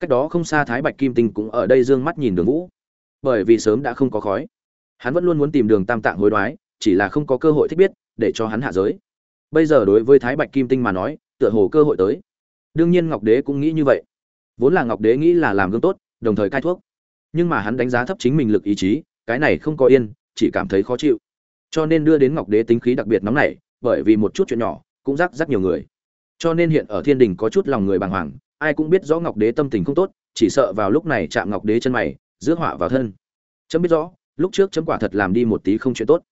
[SPEAKER 1] Cách đó không xa thái bạch kim tinh cũng ở đây d ư ơ n g mắt nhìn đường vũ bởi vì sớm đã không có khói. Hắn vẫn luôn muốn tìm đường tam tạng hối đoái, chỉ là không có cơ hội thích biết, để cho hắn hạ giới. Bây giờ đối với thái bạch kim tinh mà nói, tựa hồ cơ hội tới. Đương nhiên ngọc đế cũng nghĩ như vậy. Vốn là ngọc đế nghĩ là làm gương tốt, đồng thời cai thuốc. Nhưng mà hắn đánh giá thấp chính mình lực ý chí, cái này không có yên, chỉ cảm thấy khó chịu. Cho nên đưa đến ngọc đế tính khí đặc biệt nóng nảy, bởi vì một chút chuyện nhỏ, cũng rắc rắc nhiều người. Cho nên hiện ở thiên đình có chút lòng người bàng hoàng, ai cũng biết rõ ngọc đế tâm tình không tốt, chỉ sợ vào lúc này chạm ngọc đế chân mày rước họa vào thân. Chấm biết rõ, lúc trước chấm quả thật làm đi một tí không chuyện tốt.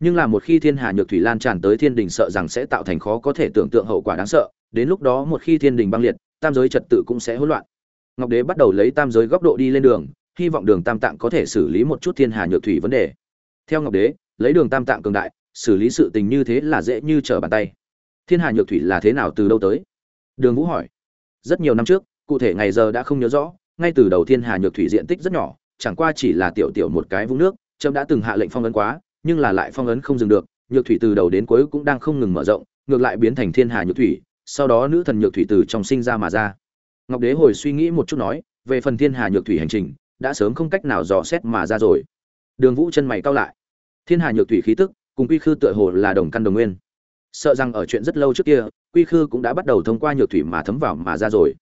[SPEAKER 1] Nhưng là một khi thiên hà nhược thủy lan tràn tới thiên đình sợ rằng sẽ tạo thành khó có thể tưởng tượng hậu quả đáng sợ, đến lúc đó một khi thiên đình băng liệt, tam giới trật tự cũng sẽ hỗn loạn. Ngọc đế bắt đầu lấy tam giới góc độ đi lên đường, hy vọng đường tam tạng có thể xử lý một chút thiên hà nhược thủy vấn đề. Theo ngọc đế, lấy đường tam tạng cường đại, xử lý sự tình như thế là dễ như trở bàn tay. Thiên hà nhược thủy là thế nào từ đâu tới? Đường vũ hỏi. Rất nhiều năm trước, cụ thể ngày giờ đã không nhớ rõ ngay từ đầu thiên hà nhược thủy diện tích rất nhỏ, chẳng qua chỉ là tiểu tiểu một cái vũng nước trâm đã từng hạ lệnh phong ấn quá, nhưng là lại phong ấn không dừng được, nhược thủy từ đầu đến cuối cũng đang không ngừng mở rộng, ngược lại biến thành thiên hà nhược thủy, sau đó nữ thần nhược thủy từ trong sinh ra mà ra. Ngọc đế hồi suy nghĩ một chút nói, về phần thiên hà nhược thủy hành trình, đã sớm không cách nào dò xét mà ra rồi. Đường vũ chân mày cao lại. Thiên hà nhược thủy khí tức, cùng quy khư tựa hồ là đồng căn đồng nguyên. Sợ rằng ở chuyện rất lâu trước kia, quy khư cũng đã bắt đầu thông qua nhược thủy mà thấm vào mà ra rồi.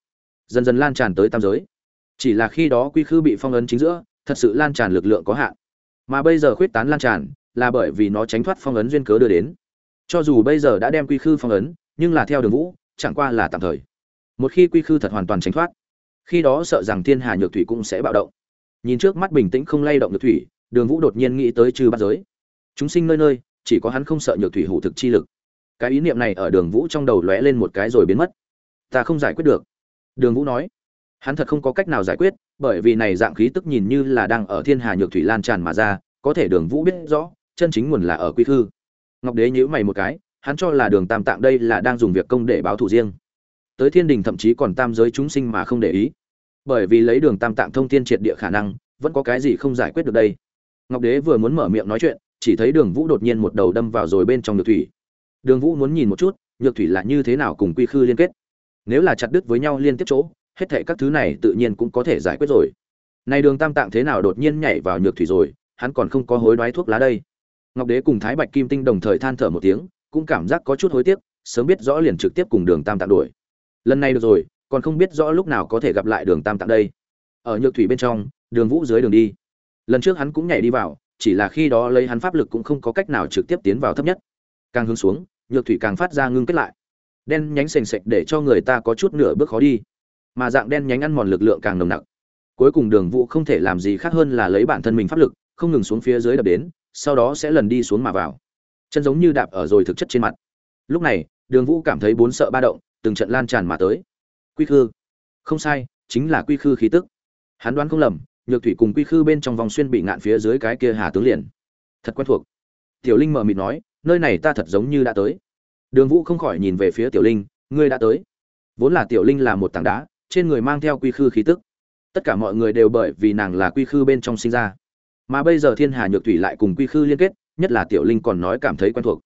[SPEAKER 1] Dần dần lan tràn tới tam giới chỉ là khi đó quy khư bị phong ấn chính giữa, thật sự lan tràn lực lượng có hạn. Mà bây giờ khuyết tán lan tràn, là bởi vì nó tránh thoát phong ấn duyên cớ đưa đến. Cho dù bây giờ đã đem quy khư phong ấn, nhưng là theo đường vũ, chẳng qua là tạm thời. Một khi quy khư thật hoàn toàn tránh thoát, khi đó sợ rằng thiên hà nhược thủy cũng sẽ bạo động. Nhìn trước mắt bình tĩnh không lay động nhược thủy, đường vũ đột nhiên nghĩ tới chư bát giới. Chúng sinh nơi nơi, chỉ có hắn không sợ nhược thủy hủ thực chi lực. Cái ý niệm này ở đường vũ trong đầu lóe lên một cái rồi biến mất. Ta không giải quyết được. Đường vũ nói hắn thật không có cách nào giải quyết, bởi vì này dạng khí tức nhìn như là đang ở thiên hà nhược thủy lan tràn mà ra, có thể đường vũ biết rõ, chân chính nguồn là ở quy thư ngọc đế nhíu mày một cái, hắn cho là đường tam tạng đây là đang dùng việc công để báo thù riêng. Tới thiên đình thậm chí còn tam giới chúng sinh mà không để ý. Bởi vì lấy đường tam tạng thông thiên triệt địa khả năng, vẫn có cái gì không giải quyết được đây? Ngọc đế vừa muốn mở miệng nói chuyện, chỉ thấy đường vũ đột nhiên một đầu đâm vào rồi bên trong nhược thủy. Đường vũ muốn nhìn một chút, nhược thủy là như thế nào cùng quy khư liên kết? Nếu là chặt đứt với nhau liên tiếp chỗ hết thảy các thứ này tự nhiên cũng có thể giải quyết rồi. Này đường tam tạng thế nào đột nhiên nhảy vào nhược thủy rồi, hắn còn không có hối đoái thuốc lá đây. Ngọc đế cùng thái bạch kim tinh đồng thời than thở một tiếng, cũng cảm giác có chút hối tiếc, sớm biết rõ liền trực tiếp cùng đường tam tạng đuổi. Lần này được rồi, còn không biết rõ lúc nào có thể gặp lại đường tam tạng đây. Ở nhược thủy bên trong, đường vũ dưới đường đi. Lần trước hắn cũng nhảy đi vào, chỉ là khi đó lấy hắn pháp lực cũng không có cách nào trực tiếp tiến vào thấp nhất. Càng hướng xuống, nhược thủy càng phát ra ngưng kết lại. Đen nhánh sền sệt để cho người ta có chút nửa bước khó đi mà dạng đen nhánh ăn mòn lực lượng càng nồng nặc. Cuối cùng đường vũ không thể làm gì khác hơn là lấy bản thân mình pháp lực, không ngừng xuống phía dưới đập đến, sau đó sẽ lần đi xuống mà vào. Chân giống như đạp ở rồi thực chất trên mặt. Lúc này, đường vũ cảm thấy bốn sợ ba động, từng trận lan tràn mà tới. Quy khư. Không sai, chính là quy khư khí tức. Hắn đoán không lầm, nhược thủy cùng quy khư bên trong vòng xuyên bị ngạn phía dưới cái kia hà tướng liền. Thật quen thuộc. Tiểu linh mờ mịt nói, nơi này ta thật giống như đã tới. Đường vũ không khỏi nhìn về phía tiểu linh, ngươi đã tới? Vốn là tiểu linh là một tảng đá trên người mang theo quy khư khí tức. Tất cả mọi người đều bởi vì nàng là quy khư bên trong sinh ra. Mà bây giờ thiên hà nhược thủy lại cùng quy khư liên kết, nhất là tiểu linh còn nói cảm thấy quen thuộc.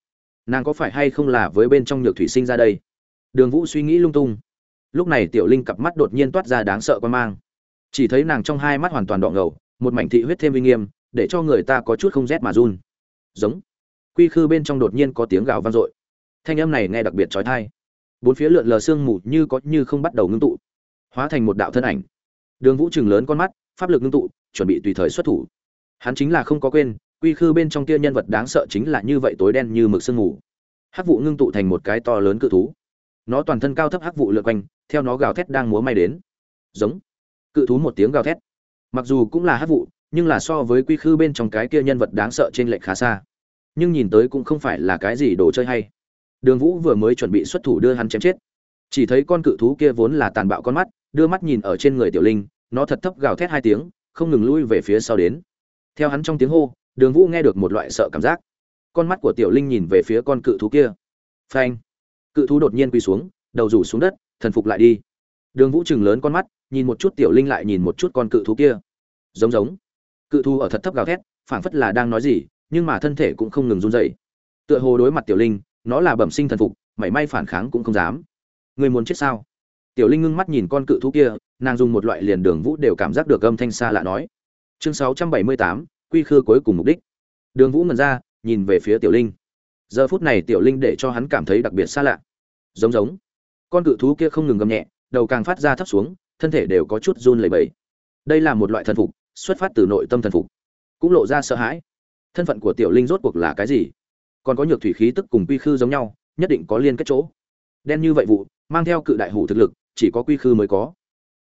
[SPEAKER 1] Nàng có phải hay không là với bên trong nhược thủy sinh ra đây? Đường vũ suy nghĩ lung tung. Lúc này tiểu linh cặp mắt đột nhiên toát ra đáng sợ quan mang. Chỉ thấy nàng trong hai mắt hoàn toàn đỏ ngầu, một mảnh thị huyết thêm uy nghiêm, để cho người ta có chút không rét mà run. Giống. Quy khư bên trong đột nhiên có tiếng gào vang dội. Thanh âm này nghe đặc biệt trói thai. Bốn phía lượn lờ sương mù như có như không bắt đầu ngưng tụ hóa thành một đạo thân ảnh. Đường vũ trừng lớn con mắt, pháp lực ngưng tụ, chuẩn bị tùy thời xuất thủ. Hắn chính là không có quên, quy khư bên trong kia nhân vật đáng sợ chính là như vậy tối đen như mực sương mù. Hắc vụ ngưng tụ thành một cái to lớn cự thú. Nó toàn thân cao thấp hắc vụ lượn quanh, theo nó gào thét đang múa may đến. Giống. Cự thú một tiếng gào thét. Mặc dù cũng là hắc vụ, nhưng là so với quy khư bên trong cái kia nhân vật đáng sợ trên lệch khá xa. Nhưng nhìn tới cũng không phải là cái gì đồ chơi hay. Đường vũ vừa mới chuẩn bị xuất thủ đưa hắn chém chết. Chỉ thấy con cự thú kia vốn là tàn bạo con mắt đưa mắt nhìn ở trên người tiểu linh, nó thật thấp gào thét hai tiếng, không ngừng lui về phía sau đến. Theo hắn trong tiếng hô, đường vũ nghe được một loại sợ cảm giác. Con mắt của tiểu linh nhìn về phía con cự thú kia. Phanh! Cự thú đột nhiên quỳ xuống, đầu rủ xuống đất, thần phục lại đi. Đường vũ chừng lớn con mắt, nhìn một chút tiểu linh lại nhìn một chút con cự thú kia. Giống giống. Cự thú ở thật thấp gào thét, phảng phất là đang nói gì, nhưng mà thân thể cũng không ngừng run dậy tựa hồ đối mặt tiểu linh, nó là bẩm sinh thần phục, mảy may phản kháng cũng không dám. Người muốn chết sao? Tiểu linh ngưng mắt nhìn con cự thú kia, nàng dùng một loại liền đường vũ đều cảm giác được âm thanh xa lạ nói. Chương sáu trăm bảy mươi tám, quy khư cuối cùng mục đích. Đường vũ ngần ra, nhìn về phía tiểu linh. Giờ phút này tiểu linh để cho hắn cảm thấy đặc biệt xa lạ. Giống giống. Con cự thú kia không ngừng gầm nhẹ, đầu càng phát ra thấp xuống, thân thể đều có chút run lẩy bẩy. Đây là một loại thần phục, xuất phát từ nội tâm thần phục. Cũng lộ ra sợ hãi. Thân phận của tiểu linh rốt cuộc là cái gì? Còn có nhược thủy khí tức cùng quy khư giống nhau, nhất định có liên kết chỗ. Đen như vậy vụ, mang theo cự đại hủ thực lực chỉ có quy khư mới có.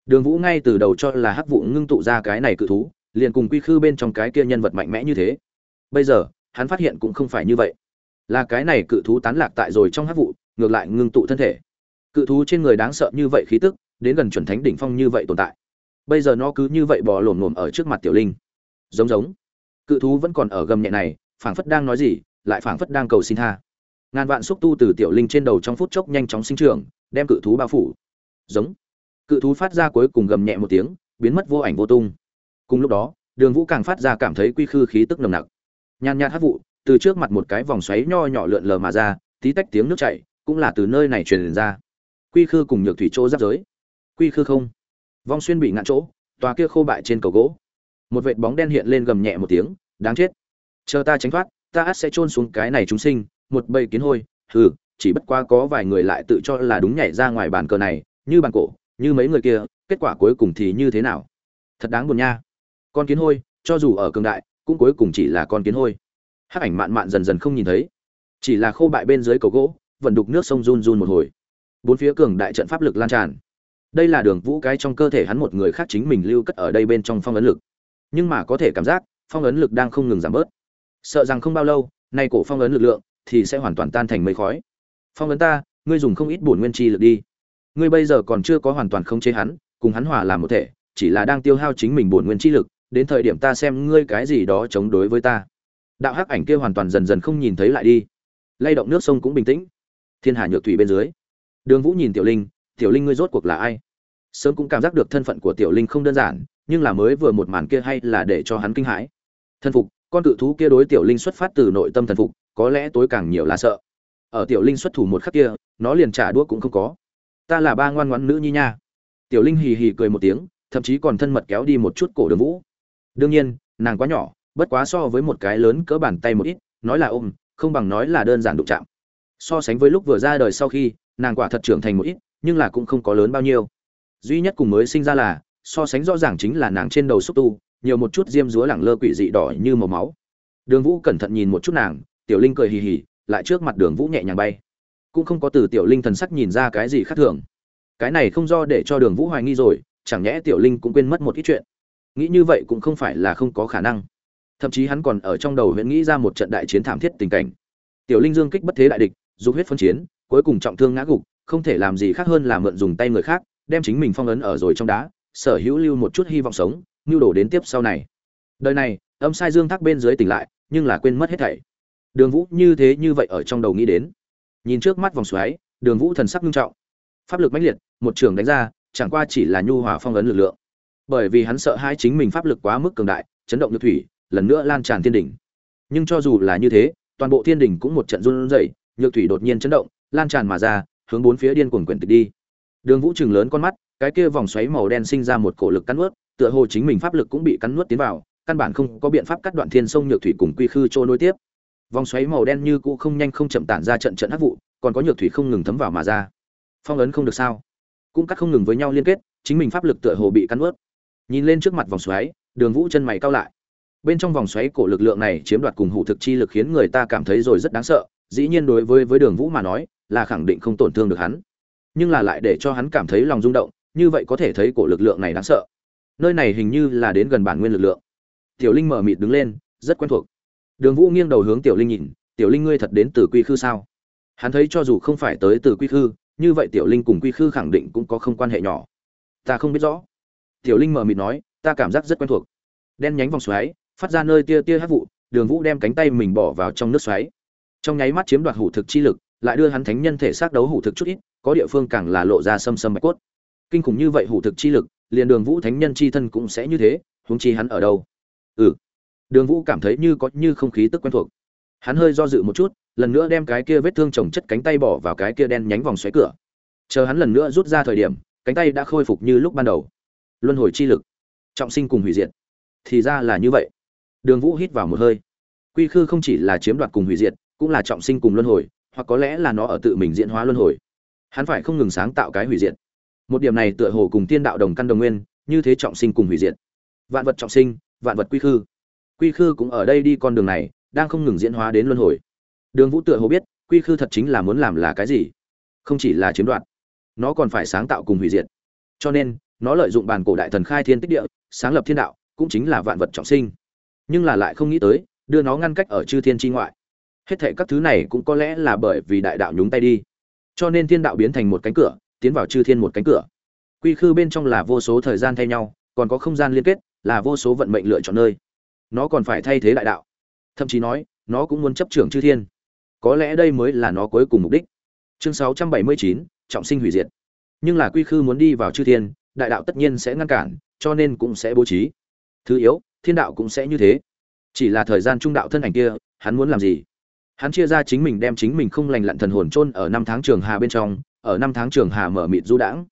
[SPEAKER 1] Đường vũ ngay từ đầu cho là hắc vụ ngưng tụ ra cái này cự thú, liền cùng quy khư bên trong cái kia nhân vật mạnh mẽ như thế. Bây giờ, hắn phát hiện cũng không phải như vậy. Là cái này cự thú tán lạc tại rồi trong hắc vụ, ngược lại ngưng tụ thân thể. Cự thú trên người đáng sợ như vậy khí tức, đến gần chuẩn thánh đỉnh phong như vậy tồn tại. Bây giờ nó cứ như vậy bò lổm lổm ở trước mặt tiểu linh. Giống giống. Cự thú vẫn còn ở gầm nhẹ này, phảng phất đang nói gì, lại phảng phất đang cầu xin tha. Ngàn vạn xúc tu từ tiểu linh trên đầu trong phút chốc nhanh chóng sinh trưởng, đem cự thú bao phủ giống. Cự thú phát ra cuối cùng gầm nhẹ một tiếng, biến mất vô ảnh vô tung. Cùng lúc đó, đường vũ càng phát ra cảm thấy quy khư khí tức nồng nặc. Nhàn nhạt hát vụ, từ trước mặt một cái vòng xoáy nho nhỏ lượn lờ mà ra, tí tách tiếng nước chảy, cũng là từ nơi này truyền ra. Quy khư cùng nhược thủy chỗ giáp giới. Quy khư không. Vong xuyên bị ngạn chỗ, tòa kia khô bại trên cầu gỗ. Một vệt bóng đen hiện lên gầm nhẹ một tiếng, đáng chết. Chờ ta tránh thoát, ta ắt sẽ chôn xuống cái này chúng sinh, một bầy kiến hôi, hừ, chỉ bất quá có vài người lại tự cho là đúng nhảy ra ngoài bàn cờ này như bàn cổ, như mấy người kia, kết quả cuối cùng thì như thế nào? Thật đáng buồn nha. Con kiến hôi, cho dù ở cường đại, cũng cuối cùng chỉ là con kiến hôi. Hắc ảnh mạn mạn dần dần không nhìn thấy. Chỉ là khô bại bên dưới cầu gỗ vận đục nước sông run run một hồi. Bốn phía cường đại trận pháp lực lan tràn. Đây là đường vũ cái trong cơ thể hắn một người khác chính mình lưu cất ở đây bên trong phong ấn lực. Nhưng mà có thể cảm giác, phong ấn lực đang không ngừng giảm bớt. Sợ rằng không bao lâu, nay cổ phong ấn lực lượng thì sẽ hoàn toàn tan thành mây khói. Phong ấn ta, ngươi dùng không ít bổn nguyên chi lực đi ngươi bây giờ còn chưa có hoàn toàn không chế hắn, cùng hắn hòa làm một thể, chỉ là đang tiêu hao chính mình bổn nguyên chi lực, đến thời điểm ta xem ngươi cái gì đó chống đối với ta. Đạo hắc ảnh kia hoàn toàn dần dần không nhìn thấy lại đi. Lay động nước sông cũng bình tĩnh. Thiên hà nhược thủy bên dưới. Đường vũ nhìn tiểu linh tiểu linh ngươi rốt cuộc là ai? Sớm cũng cảm giác được thân phận của tiểu linh không đơn giản, nhưng là mới vừa một màn kia hay là để cho hắn kinh hãi. Thân phục, con cự thú kia đối tiểu linh xuất phát từ nội tâm thần phục, có lẽ tối càng nhiều là sợ. Ở tiểu linh xuất thủ một khắc kia, nó liền trả đũa cũng không có ta là ba ngoan ngoãn nữ nhi nha. Tiểu linh hì hì cười một tiếng, thậm chí còn thân mật kéo đi một chút cổ đường vũ. Đương nhiên, nàng quá nhỏ, bất quá so với một cái lớn cỡ bàn tay một ít, nói là ôm, không bằng nói là đơn giản đụng chạm. So sánh với lúc vừa ra đời sau khi, nàng quả thật trưởng thành một ít, nhưng là cũng không có lớn bao nhiêu. Duy nhất cùng mới sinh ra là, so sánh rõ ràng chính là nàng trên đầu xúc tu, nhiều một chút diêm dúa lẳng lơ quỷ dị đỏ như màu máu. Đường vũ cẩn thận nhìn một chút nàng, tiểu linh cười hì hì, lại trước mặt đường vũ nhẹ nhàng bay cũng không có từ tiểu linh thần sắc nhìn ra cái gì khác thường. Cái này không do để cho đường vũ hoài nghi rồi, chẳng nhẽ tiểu linh cũng quên mất một ít chuyện. Nghĩ như vậy cũng không phải là không có khả năng. Thậm chí hắn còn ở trong đầu huyện nghĩ ra một trận đại chiến thảm thiết tình cảnh. Tiểu linh dương kích bất thế đại địch dùng huyết phân chiến, cuối cùng trọng thương ngã gục, không thể làm gì khác hơn là mượn dùng tay người khác, đem chính mình phong ấn ở rồi trong đá, sở hữu lưu một chút hy vọng sống nhu đổ đến tiếp sau này. Đời này, âm sai dương thác bên dưới tỉnh lại, nhưng là quên mất hết thảy. Đường vũ như thế như vậy ở trong đầu nghĩ đến nhìn trước mắt vòng xoáy, đường vũ thần sắc nghiêm trọng. Pháp lực mãnh liệt, một trường đánh ra, chẳng qua chỉ là nhu hòa phong ấn lực lượng. Bởi vì hắn sợ hai chính mình pháp lực quá mức cường đại, chấn động nước thủy, lần nữa lan tràn thiên đỉnh. Nhưng cho dù là như thế, toàn bộ thiên đỉnh cũng một trận run rẩy, nhược thủy đột nhiên chấn động, lan tràn mà ra, hướng bốn phía điên cuồng quyển tịch đi. Đường vũ chừng lớn con mắt, cái kia vòng xoáy màu đen sinh ra một cổ lực cắn nuốt, tựa hồ chính mình pháp lực cũng bị cắn nuốt tiến vào, căn bản không có biện pháp cắt đoạn thiên sông nhược thủy cùng quy khư trôi nối tiếp vòng xoáy màu đen như cũ không nhanh không chậm tản ra trận trận hắc vụ, còn có nhược thủy không ngừng thấm vào mà ra. Phong ấn không được sao? Cũng cắt không ngừng với nhau liên kết, chính mình pháp lực tựa hồ bị cắn ướt nhìn lên trước mặt vòng xoáy, đường vũ chân mày cao lại. Bên trong vòng xoáy cổ lực lượng này chiếm đoạt cùng hủ thực chi lực khiến người ta cảm thấy rồi rất đáng sợ, dĩ nhiên đối với với đường vũ mà nói, là khẳng định không tổn thương được hắn. Nhưng là lại để cho hắn cảm thấy lòng rung động, như vậy có thể thấy cổ lực lượng này đáng sợ. Nơi này hình như là đến gần bản nguyên lực lượng. Tiểu linh mở mịt đứng lên, rất quen thuộc đường vũ nghiêng đầu hướng tiểu linh nhìn, tiểu linh ngươi thật đến từ quy khư sao? Hắn thấy cho dù không phải tới từ quy khư, như vậy tiểu linh cùng quy khư khẳng định cũng có không quan hệ nhỏ. Ta không biết rõ. Tiểu linh mở mịt nói, ta cảm giác rất quen thuộc. Đen nhánh vòng xoáy, phát ra nơi tia tia hắc vụ, đường vũ đem cánh tay mình bỏ vào trong nước xoáy. Trong nháy mắt chiếm đoạt hủ thực chi lực, lại đưa hắn thánh nhân thể xác đấu hủ thực chút ít, có địa phương càng là lộ ra sâm sâm bạch cốt. Kinh khủng như vậy hủ thực chi lực, liền đường vũ thánh nhân chi thân cũng sẽ như thế, huống chi hắn ở đâu? Ừ đường vũ cảm thấy như có như không khí tức quen thuộc. Hắn hơi do dự một chút, lần nữa đem cái kia vết thương trồng chất cánh tay bỏ vào cái kia đen nhánh vòng xoáy cửa. Chờ hắn lần nữa rút ra thời điểm, cánh tay đã khôi phục như lúc ban đầu. Luân hồi chi lực, trọng sinh cùng hủy diệt. Thì ra là như vậy. Đường vũ hít vào một hơi. Quy khư không chỉ là chiếm đoạt cùng hủy diệt, cũng là trọng sinh cùng luân hồi, hoặc có lẽ là nó ở tự mình diễn hóa luân hồi. Hắn phải không ngừng sáng tạo cái hủy diệt. Một điểm này tựa hồ cùng tiên đạo đồng căn đồng nguyên, như thế trọng sinh cùng hủy diệt. Vạn vật trọng sinh, vạn vật quy khư quy khư cũng ở đây đi con đường này, đang không ngừng diễn hóa đến luân hồi. Đường vũ tựa hồ biết, quy khư thật chính là muốn làm là cái gì. Không chỉ là chiếm đoạt, nó còn phải sáng tạo cùng hủy diệt. Cho nên, nó lợi dụng bàn cổ đại thần khai thiên tích địa, sáng lập thiên đạo, cũng chính là vạn vật trọng sinh. Nhưng là lại không nghĩ tới, đưa nó ngăn cách ở chư thiên tri ngoại. Hết thệ các thứ này cũng có lẽ là bởi vì đại đạo nhúng tay đi. Cho nên thiên đạo biến thành một cánh cửa, tiến vào chư thiên một cánh cửa. Quy khư bên trong là vô số thời gian thay nhau, còn có không gian liên kết, là vô số vận mệnh lựa chọn nơi nó còn phải thay thế đại đạo. Thậm chí nói nó cũng muốn chấp trưởng chư thiên. Có lẽ đây mới là nó cuối cùng mục đích. Chương 679, trọng sinh hủy diệt. Nhưng là quy khư muốn đi vào chư thiên đại đạo tất nhiên sẽ ngăn cản cho nên cũng sẽ bố trí. Thứ yếu thiên đạo cũng sẽ như thế. Chỉ là thời gian trung đạo thân ảnh kia hắn muốn làm gì? Hắn chia ra chính mình đem chính mình không lành lặn thần hồn chôn ở năm tháng trường hà bên trong ở năm tháng trường hà mở mịt du đãng.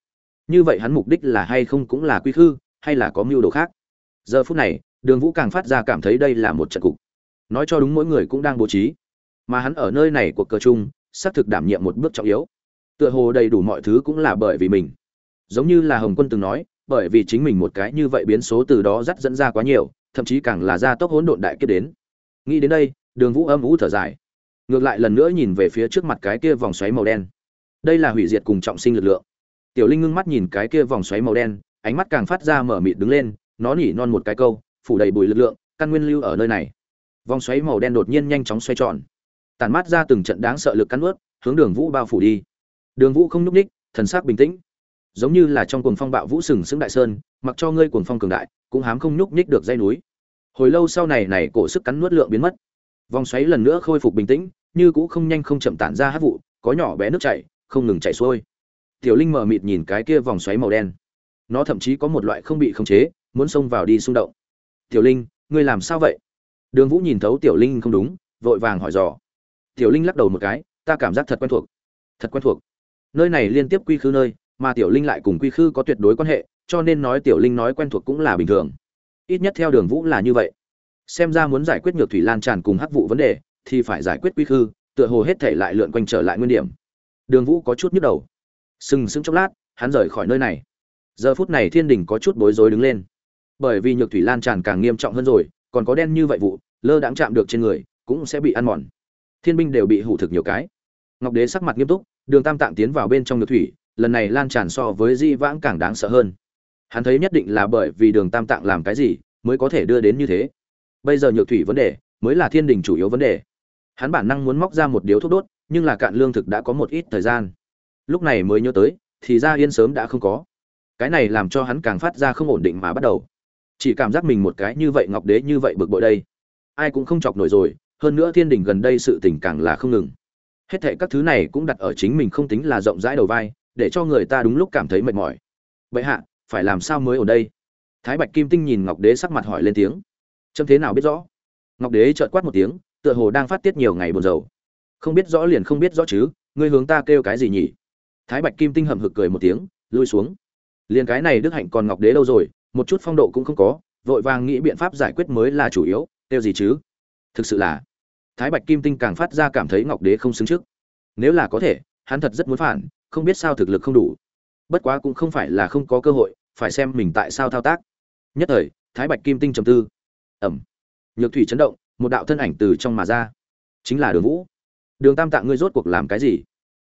[SPEAKER 1] Như vậy hắn mục đích là hay không cũng là quy khư hay là có mưu đồ khác? Giờ phút này đường vũ càng phát ra cảm thấy đây là một trận cục. Nói cho đúng mỗi người cũng đang bố trí. Mà hắn ở nơi này cuộc cờ chung xác thực đảm nhiệm một bước trọng yếu. Tựa hồ đầy đủ mọi thứ cũng là bởi vì mình. Giống như là hồng quân từng nói, bởi vì chính mình một cái như vậy biến số từ đó dắt dẫn ra quá nhiều, thậm chí càng là ra tốc hỗn độn đại kết đến. Nghĩ đến đây, đường vũ âm ú thở dài. Ngược lại lần nữa nhìn về phía trước mặt cái kia vòng xoáy màu đen. Đây là hủy diệt cùng trọng sinh lực lượng. Tiểu linh ngưng mắt nhìn cái kia vòng xoáy màu đen, ánh mắt càng phát ra mở mịt đứng lên, nó nỉ non một cái câu phủ đầy bụi lực lượng, căn nguyên lưu ở nơi này. Vòng xoáy màu đen đột nhiên nhanh chóng xoay tròn tàn mát ra từng trận đáng sợ lực cắn ướt hướng đường vũ bao phủ đi. Đường vũ không nhúc ních thần sắc bình tĩnh. Giống như là trong cuồng phong bạo vũ sừng sững đại sơn, mặc cho ngươi cuồng phong cường đại, cũng hám không nhúc ních được dây núi. Hồi lâu sau này này cổ sức cắn nuốt lượng biến mất. Vòng xoáy lần nữa khôi phục bình tĩnh, như cũ không nhanh không chậm tản ra hát vụ, có nhỏ bé nước chảy, không ngừng chảy xuôi. Tiểu linh mờ mịt nhìn cái kia vòng xoáy màu đen. Nó thậm chí có một loại không bị khống chế, muốn xông vào đi xung động tiểu linh, ngươi làm sao vậy? Đường vũ nhìn thấu tiểu linh không đúng, vội vàng hỏi dò. Tiểu linh lắc đầu một cái, ta cảm giác thật quen thuộc. Thật quen thuộc? Nơi này liên tiếp quy khư nơi, mà tiểu linh lại cùng quy khư có tuyệt đối quan hệ, cho nên nói tiểu linh nói quen thuộc cũng là bình thường. Ít nhất theo đường vũ là như vậy. Xem ra muốn giải quyết nhược thủy lan tràn cùng hắc vụ vấn đề, thì phải giải quyết quy khư, tựa hồ hết thể lại lượn quanh trở lại nguyên điểm. Đường vũ có chút nhức đầu. Sừng sững chốc lát, hắn rời khỏi nơi này. Giờ phút này thiên đình có chút bối rối đứng lên bởi vì nhược thủy lan tràn càng nghiêm trọng hơn rồi, còn có đen như vậy vụ, lơ đãng chạm được trên người, cũng sẽ bị ăn mòn. Thiên binh đều bị hủ thực nhiều cái. Ngọc đế sắc mặt nghiêm túc, đường tam tạng tiến vào bên trong nhược thủy, lần này lan tràn so với di vãng càng đáng sợ hơn. Hắn thấy nhất định là bởi vì đường tam tạng làm cái gì, mới có thể đưa đến như thế. Bây giờ nhược thủy vấn đề, mới là thiên đình chủ yếu vấn đề. Hắn bản năng muốn móc ra một điếu thuốc đốt, nhưng là cạn lương thực đã có một ít thời gian. Lúc này mới nhớ tới, thì ra yên sớm đã không có. Cái này làm cho hắn càng phát ra không ổn định mà bắt đầu chỉ cảm giác mình một cái như vậy ngọc đế như vậy bực bội đây. Ai cũng không chọc nổi rồi, hơn nữa thiên đình gần đây sự tình càng là không ngừng. Hết thệ các thứ này cũng đặt ở chính mình không tính là rộng rãi đầu vai, để cho người ta đúng lúc cảm thấy mệt mỏi. Vậy hạ, phải làm sao mới ở đây? Thái bạch kim tinh nhìn ngọc đế sắc mặt hỏi lên tiếng. Trâm thế nào biết rõ? Ngọc đế trợt quát một tiếng, tựa hồ đang phát tiết nhiều ngày buồn rầu. Không biết rõ liền không biết rõ chứ, ngươi hướng ta kêu cái gì nhỉ? Thái bạch kim tinh hầm hực cười một tiếng, lui xuống. Liền cái này đức hạnh còn ngọc đế đâu rồi một chút phong độ cũng không có, vội vàng nghĩ biện pháp giải quyết mới là chủ yếu tiêu gì chứ? Thực sự là, thái bạch kim tinh càng phát ra cảm thấy ngọc đế không xứng trước. Nếu là có thể, hắn thật rất muốn phản, không biết sao thực lực không đủ. Bất quá cũng không phải là không có cơ hội, phải xem mình tại sao thao tác. Nhất thời, thái bạch kim tinh trầm tư. Ẩm. Nhược thủy chấn động, một đạo thân ảnh từ trong mà ra. Chính là đường vũ. Đường tam tạng ngươi rốt cuộc làm cái gì?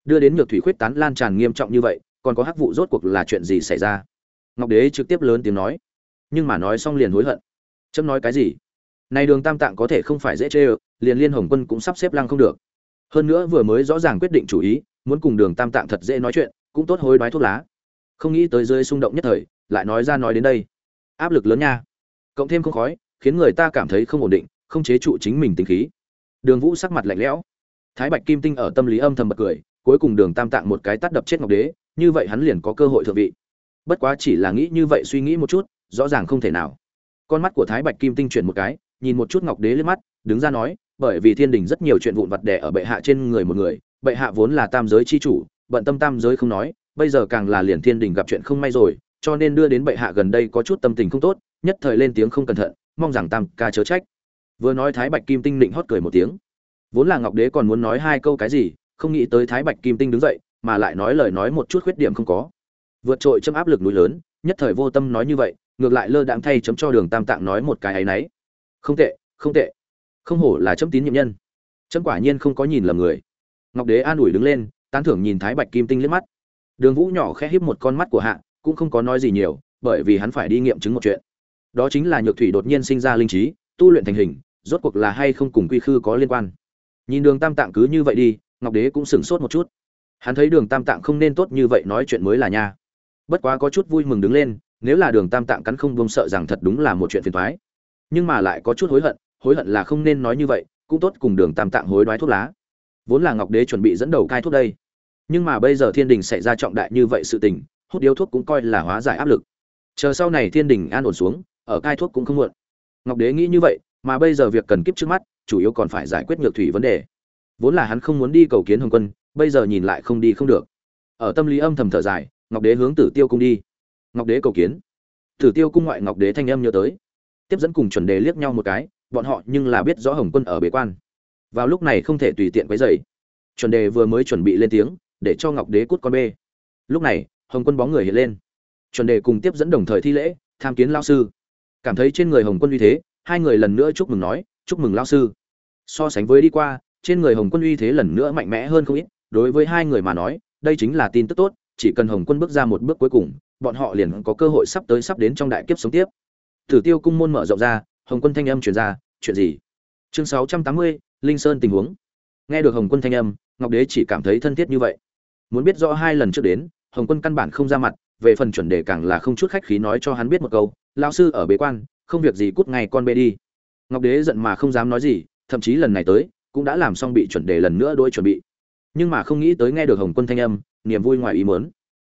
[SPEAKER 1] Đưa đến nhược thủy khuyết tán lan tràn nghiêm trọng như vậy, còn có hắc vụ rốt cuộc là chuyện gì xảy ra? Ngọc đế trực tiếp lớn tiếng nói. Nhưng mà nói xong liền hối hận. Chấm nói cái gì? Này đường tam tạng có thể không phải dễ chê ơ, liền liên hồng quân cũng sắp xếp lăng không được. Hơn nữa vừa mới rõ ràng quyết định chủ ý, muốn cùng đường tam tạng thật dễ nói chuyện, cũng tốt hối đoái thuốc lá. Không nghĩ tới rơi xung động nhất thời, lại nói ra nói đến đây. Áp lực lớn nha. Cộng thêm không khói, khiến người ta cảm thấy không ổn định, không chế trụ chính mình tính khí. Đường vũ sắc mặt lạnh lẽo. Thái bạch kim tinh ở tâm lý âm thầm bật cười, cuối cùng đường tam tạng một cái tắt đập chết ngọc đế, như vậy hắn liền có cơ hội thượng vị bất quá chỉ là nghĩ như vậy suy nghĩ một chút, rõ ràng không thể nào. Con mắt của thái bạch kim tinh chuyển một cái, nhìn một chút ngọc đế lên mắt, đứng ra nói, bởi vì thiên đình rất nhiều chuyện vụn vặt đẻ ở bệ hạ trên người một người, bệ hạ vốn là tam giới chi chủ, bận tâm tam giới không nói, bây giờ càng là liền thiên đình gặp chuyện không may rồi, cho nên đưa đến bệ hạ gần đây có chút tâm tình không tốt, nhất thời lên tiếng không cẩn thận, mong rằng tam ca chớ trách. Vừa nói thái bạch kim tinh định hót cười một tiếng. Vốn là ngọc đế còn muốn nói hai câu cái gì, không nghĩ tới thái bạch kim tinh đứng dậy, mà lại nói lời nói một chút khuyết điểm không có vượt trội chấm áp lực núi lớn, nhất thời vô tâm nói như vậy, ngược lại lơ đãng thay chấm cho đường tam tạng nói một cái ấy nấy không tệ không tệ. Không hổ là chấm tín nhiệm nhân. Chấm quả nhiên không có nhìn lầm người. Ngọc đế an ủi đứng lên, tán thưởng nhìn thái bạch kim tinh liếc mắt. Đường vũ nhỏ khẽ híp một con mắt của hạ, cũng không có nói gì nhiều, bởi vì hắn phải đi nghiệm chứng một chuyện. Đó chính là nhược thủy đột nhiên sinh ra linh trí, tu luyện thành hình, rốt cuộc là hay không cùng quy khư có liên quan. Nhìn đường tam tạng cứ như vậy đi, ngọc đế cũng sửng sốt một chút. Hắn thấy đường tam tạng không nên tốt như vậy nói chuyện mới là nha bất quá có chút vui mừng đứng lên, nếu là đường tam tạng cắn không bông sợ rằng thật đúng là một chuyện phiền thoái nhưng mà lại có chút hối hận hối hận là không nên nói như vậy, cũng tốt cùng đường tam tạng hối đoái thuốc lá. Vốn là ngọc đế chuẩn bị dẫn đầu cai thuốc đây. Nhưng mà bây giờ thiên đình xảy ra trọng đại như vậy sự tình, hút điếu thuốc cũng coi là hóa giải áp lực. Chờ sau này thiên đình an ổn xuống, ở cai thuốc cũng không muộn. Ngọc đế nghĩ như vậy, mà bây giờ việc cần kiếp trước mắt, chủ yếu còn phải giải quyết nhược thủy vấn đề. Vốn là hắn không muốn đi cầu kiến hồng quân, bây giờ nhìn lại không đi không được. Ở tâm lý âm thầm thở dài ngọc đế hướng tử tiêu cung đi. Ngọc đế cầu kiến. Tử tiêu cung ngoại ngọc đế thanh âm nhớ tới. Tiếp dẫn cùng chuẩn đề liếc nhau một cái, bọn họ nhưng là biết rõ hồng quân ở bế quan. Vào lúc này không thể tùy tiện quấy dày chuẩn đề vừa mới chuẩn bị lên tiếng, để cho ngọc đế cút con bê. Lúc này, hồng quân bóng người hiện lên. Chuẩn đề cùng tiếp dẫn đồng thời thi lễ, tham kiến lao sư. Cảm thấy trên người hồng quân uy thế, hai người lần nữa chúc mừng nói, chúc mừng lao sư. So sánh với đi qua, trên người hồng quân uy thế lần nữa mạnh mẽ hơn không ít, đối với hai người mà nói, đây chính là tin tức tốt chỉ cần hồng quân bước ra một bước cuối cùng bọn họ liền có cơ hội sắp tới sắp đến trong đại kiếp sống tiếp Tử Tiêu cung môn mở rộng ra, Hồng Quân thanh âm truyền ra, chuyện gì? Chương 680, Linh Sơn tình huống. Nghe được Hồng Quân thanh âm, Ngọc Đế chỉ cảm thấy thân thiết như vậy. Muốn biết rõ hai lần trước đến, Hồng Quân căn bản không ra mặt, về phần chuẩn đề càng là không chút khách khí nói cho hắn biết một câu, lão sư ở bế quan, không việc gì cút ngay con bê đi. Ngọc Đế giận mà không dám nói gì, thậm chí lần này tới, cũng đã làm xong bị chuẩn đề lần nữa đôi chuẩn bị. Nhưng mà không nghĩ tới nghe được Hồng Quân thanh âm, niềm vui ngoài ý muốn.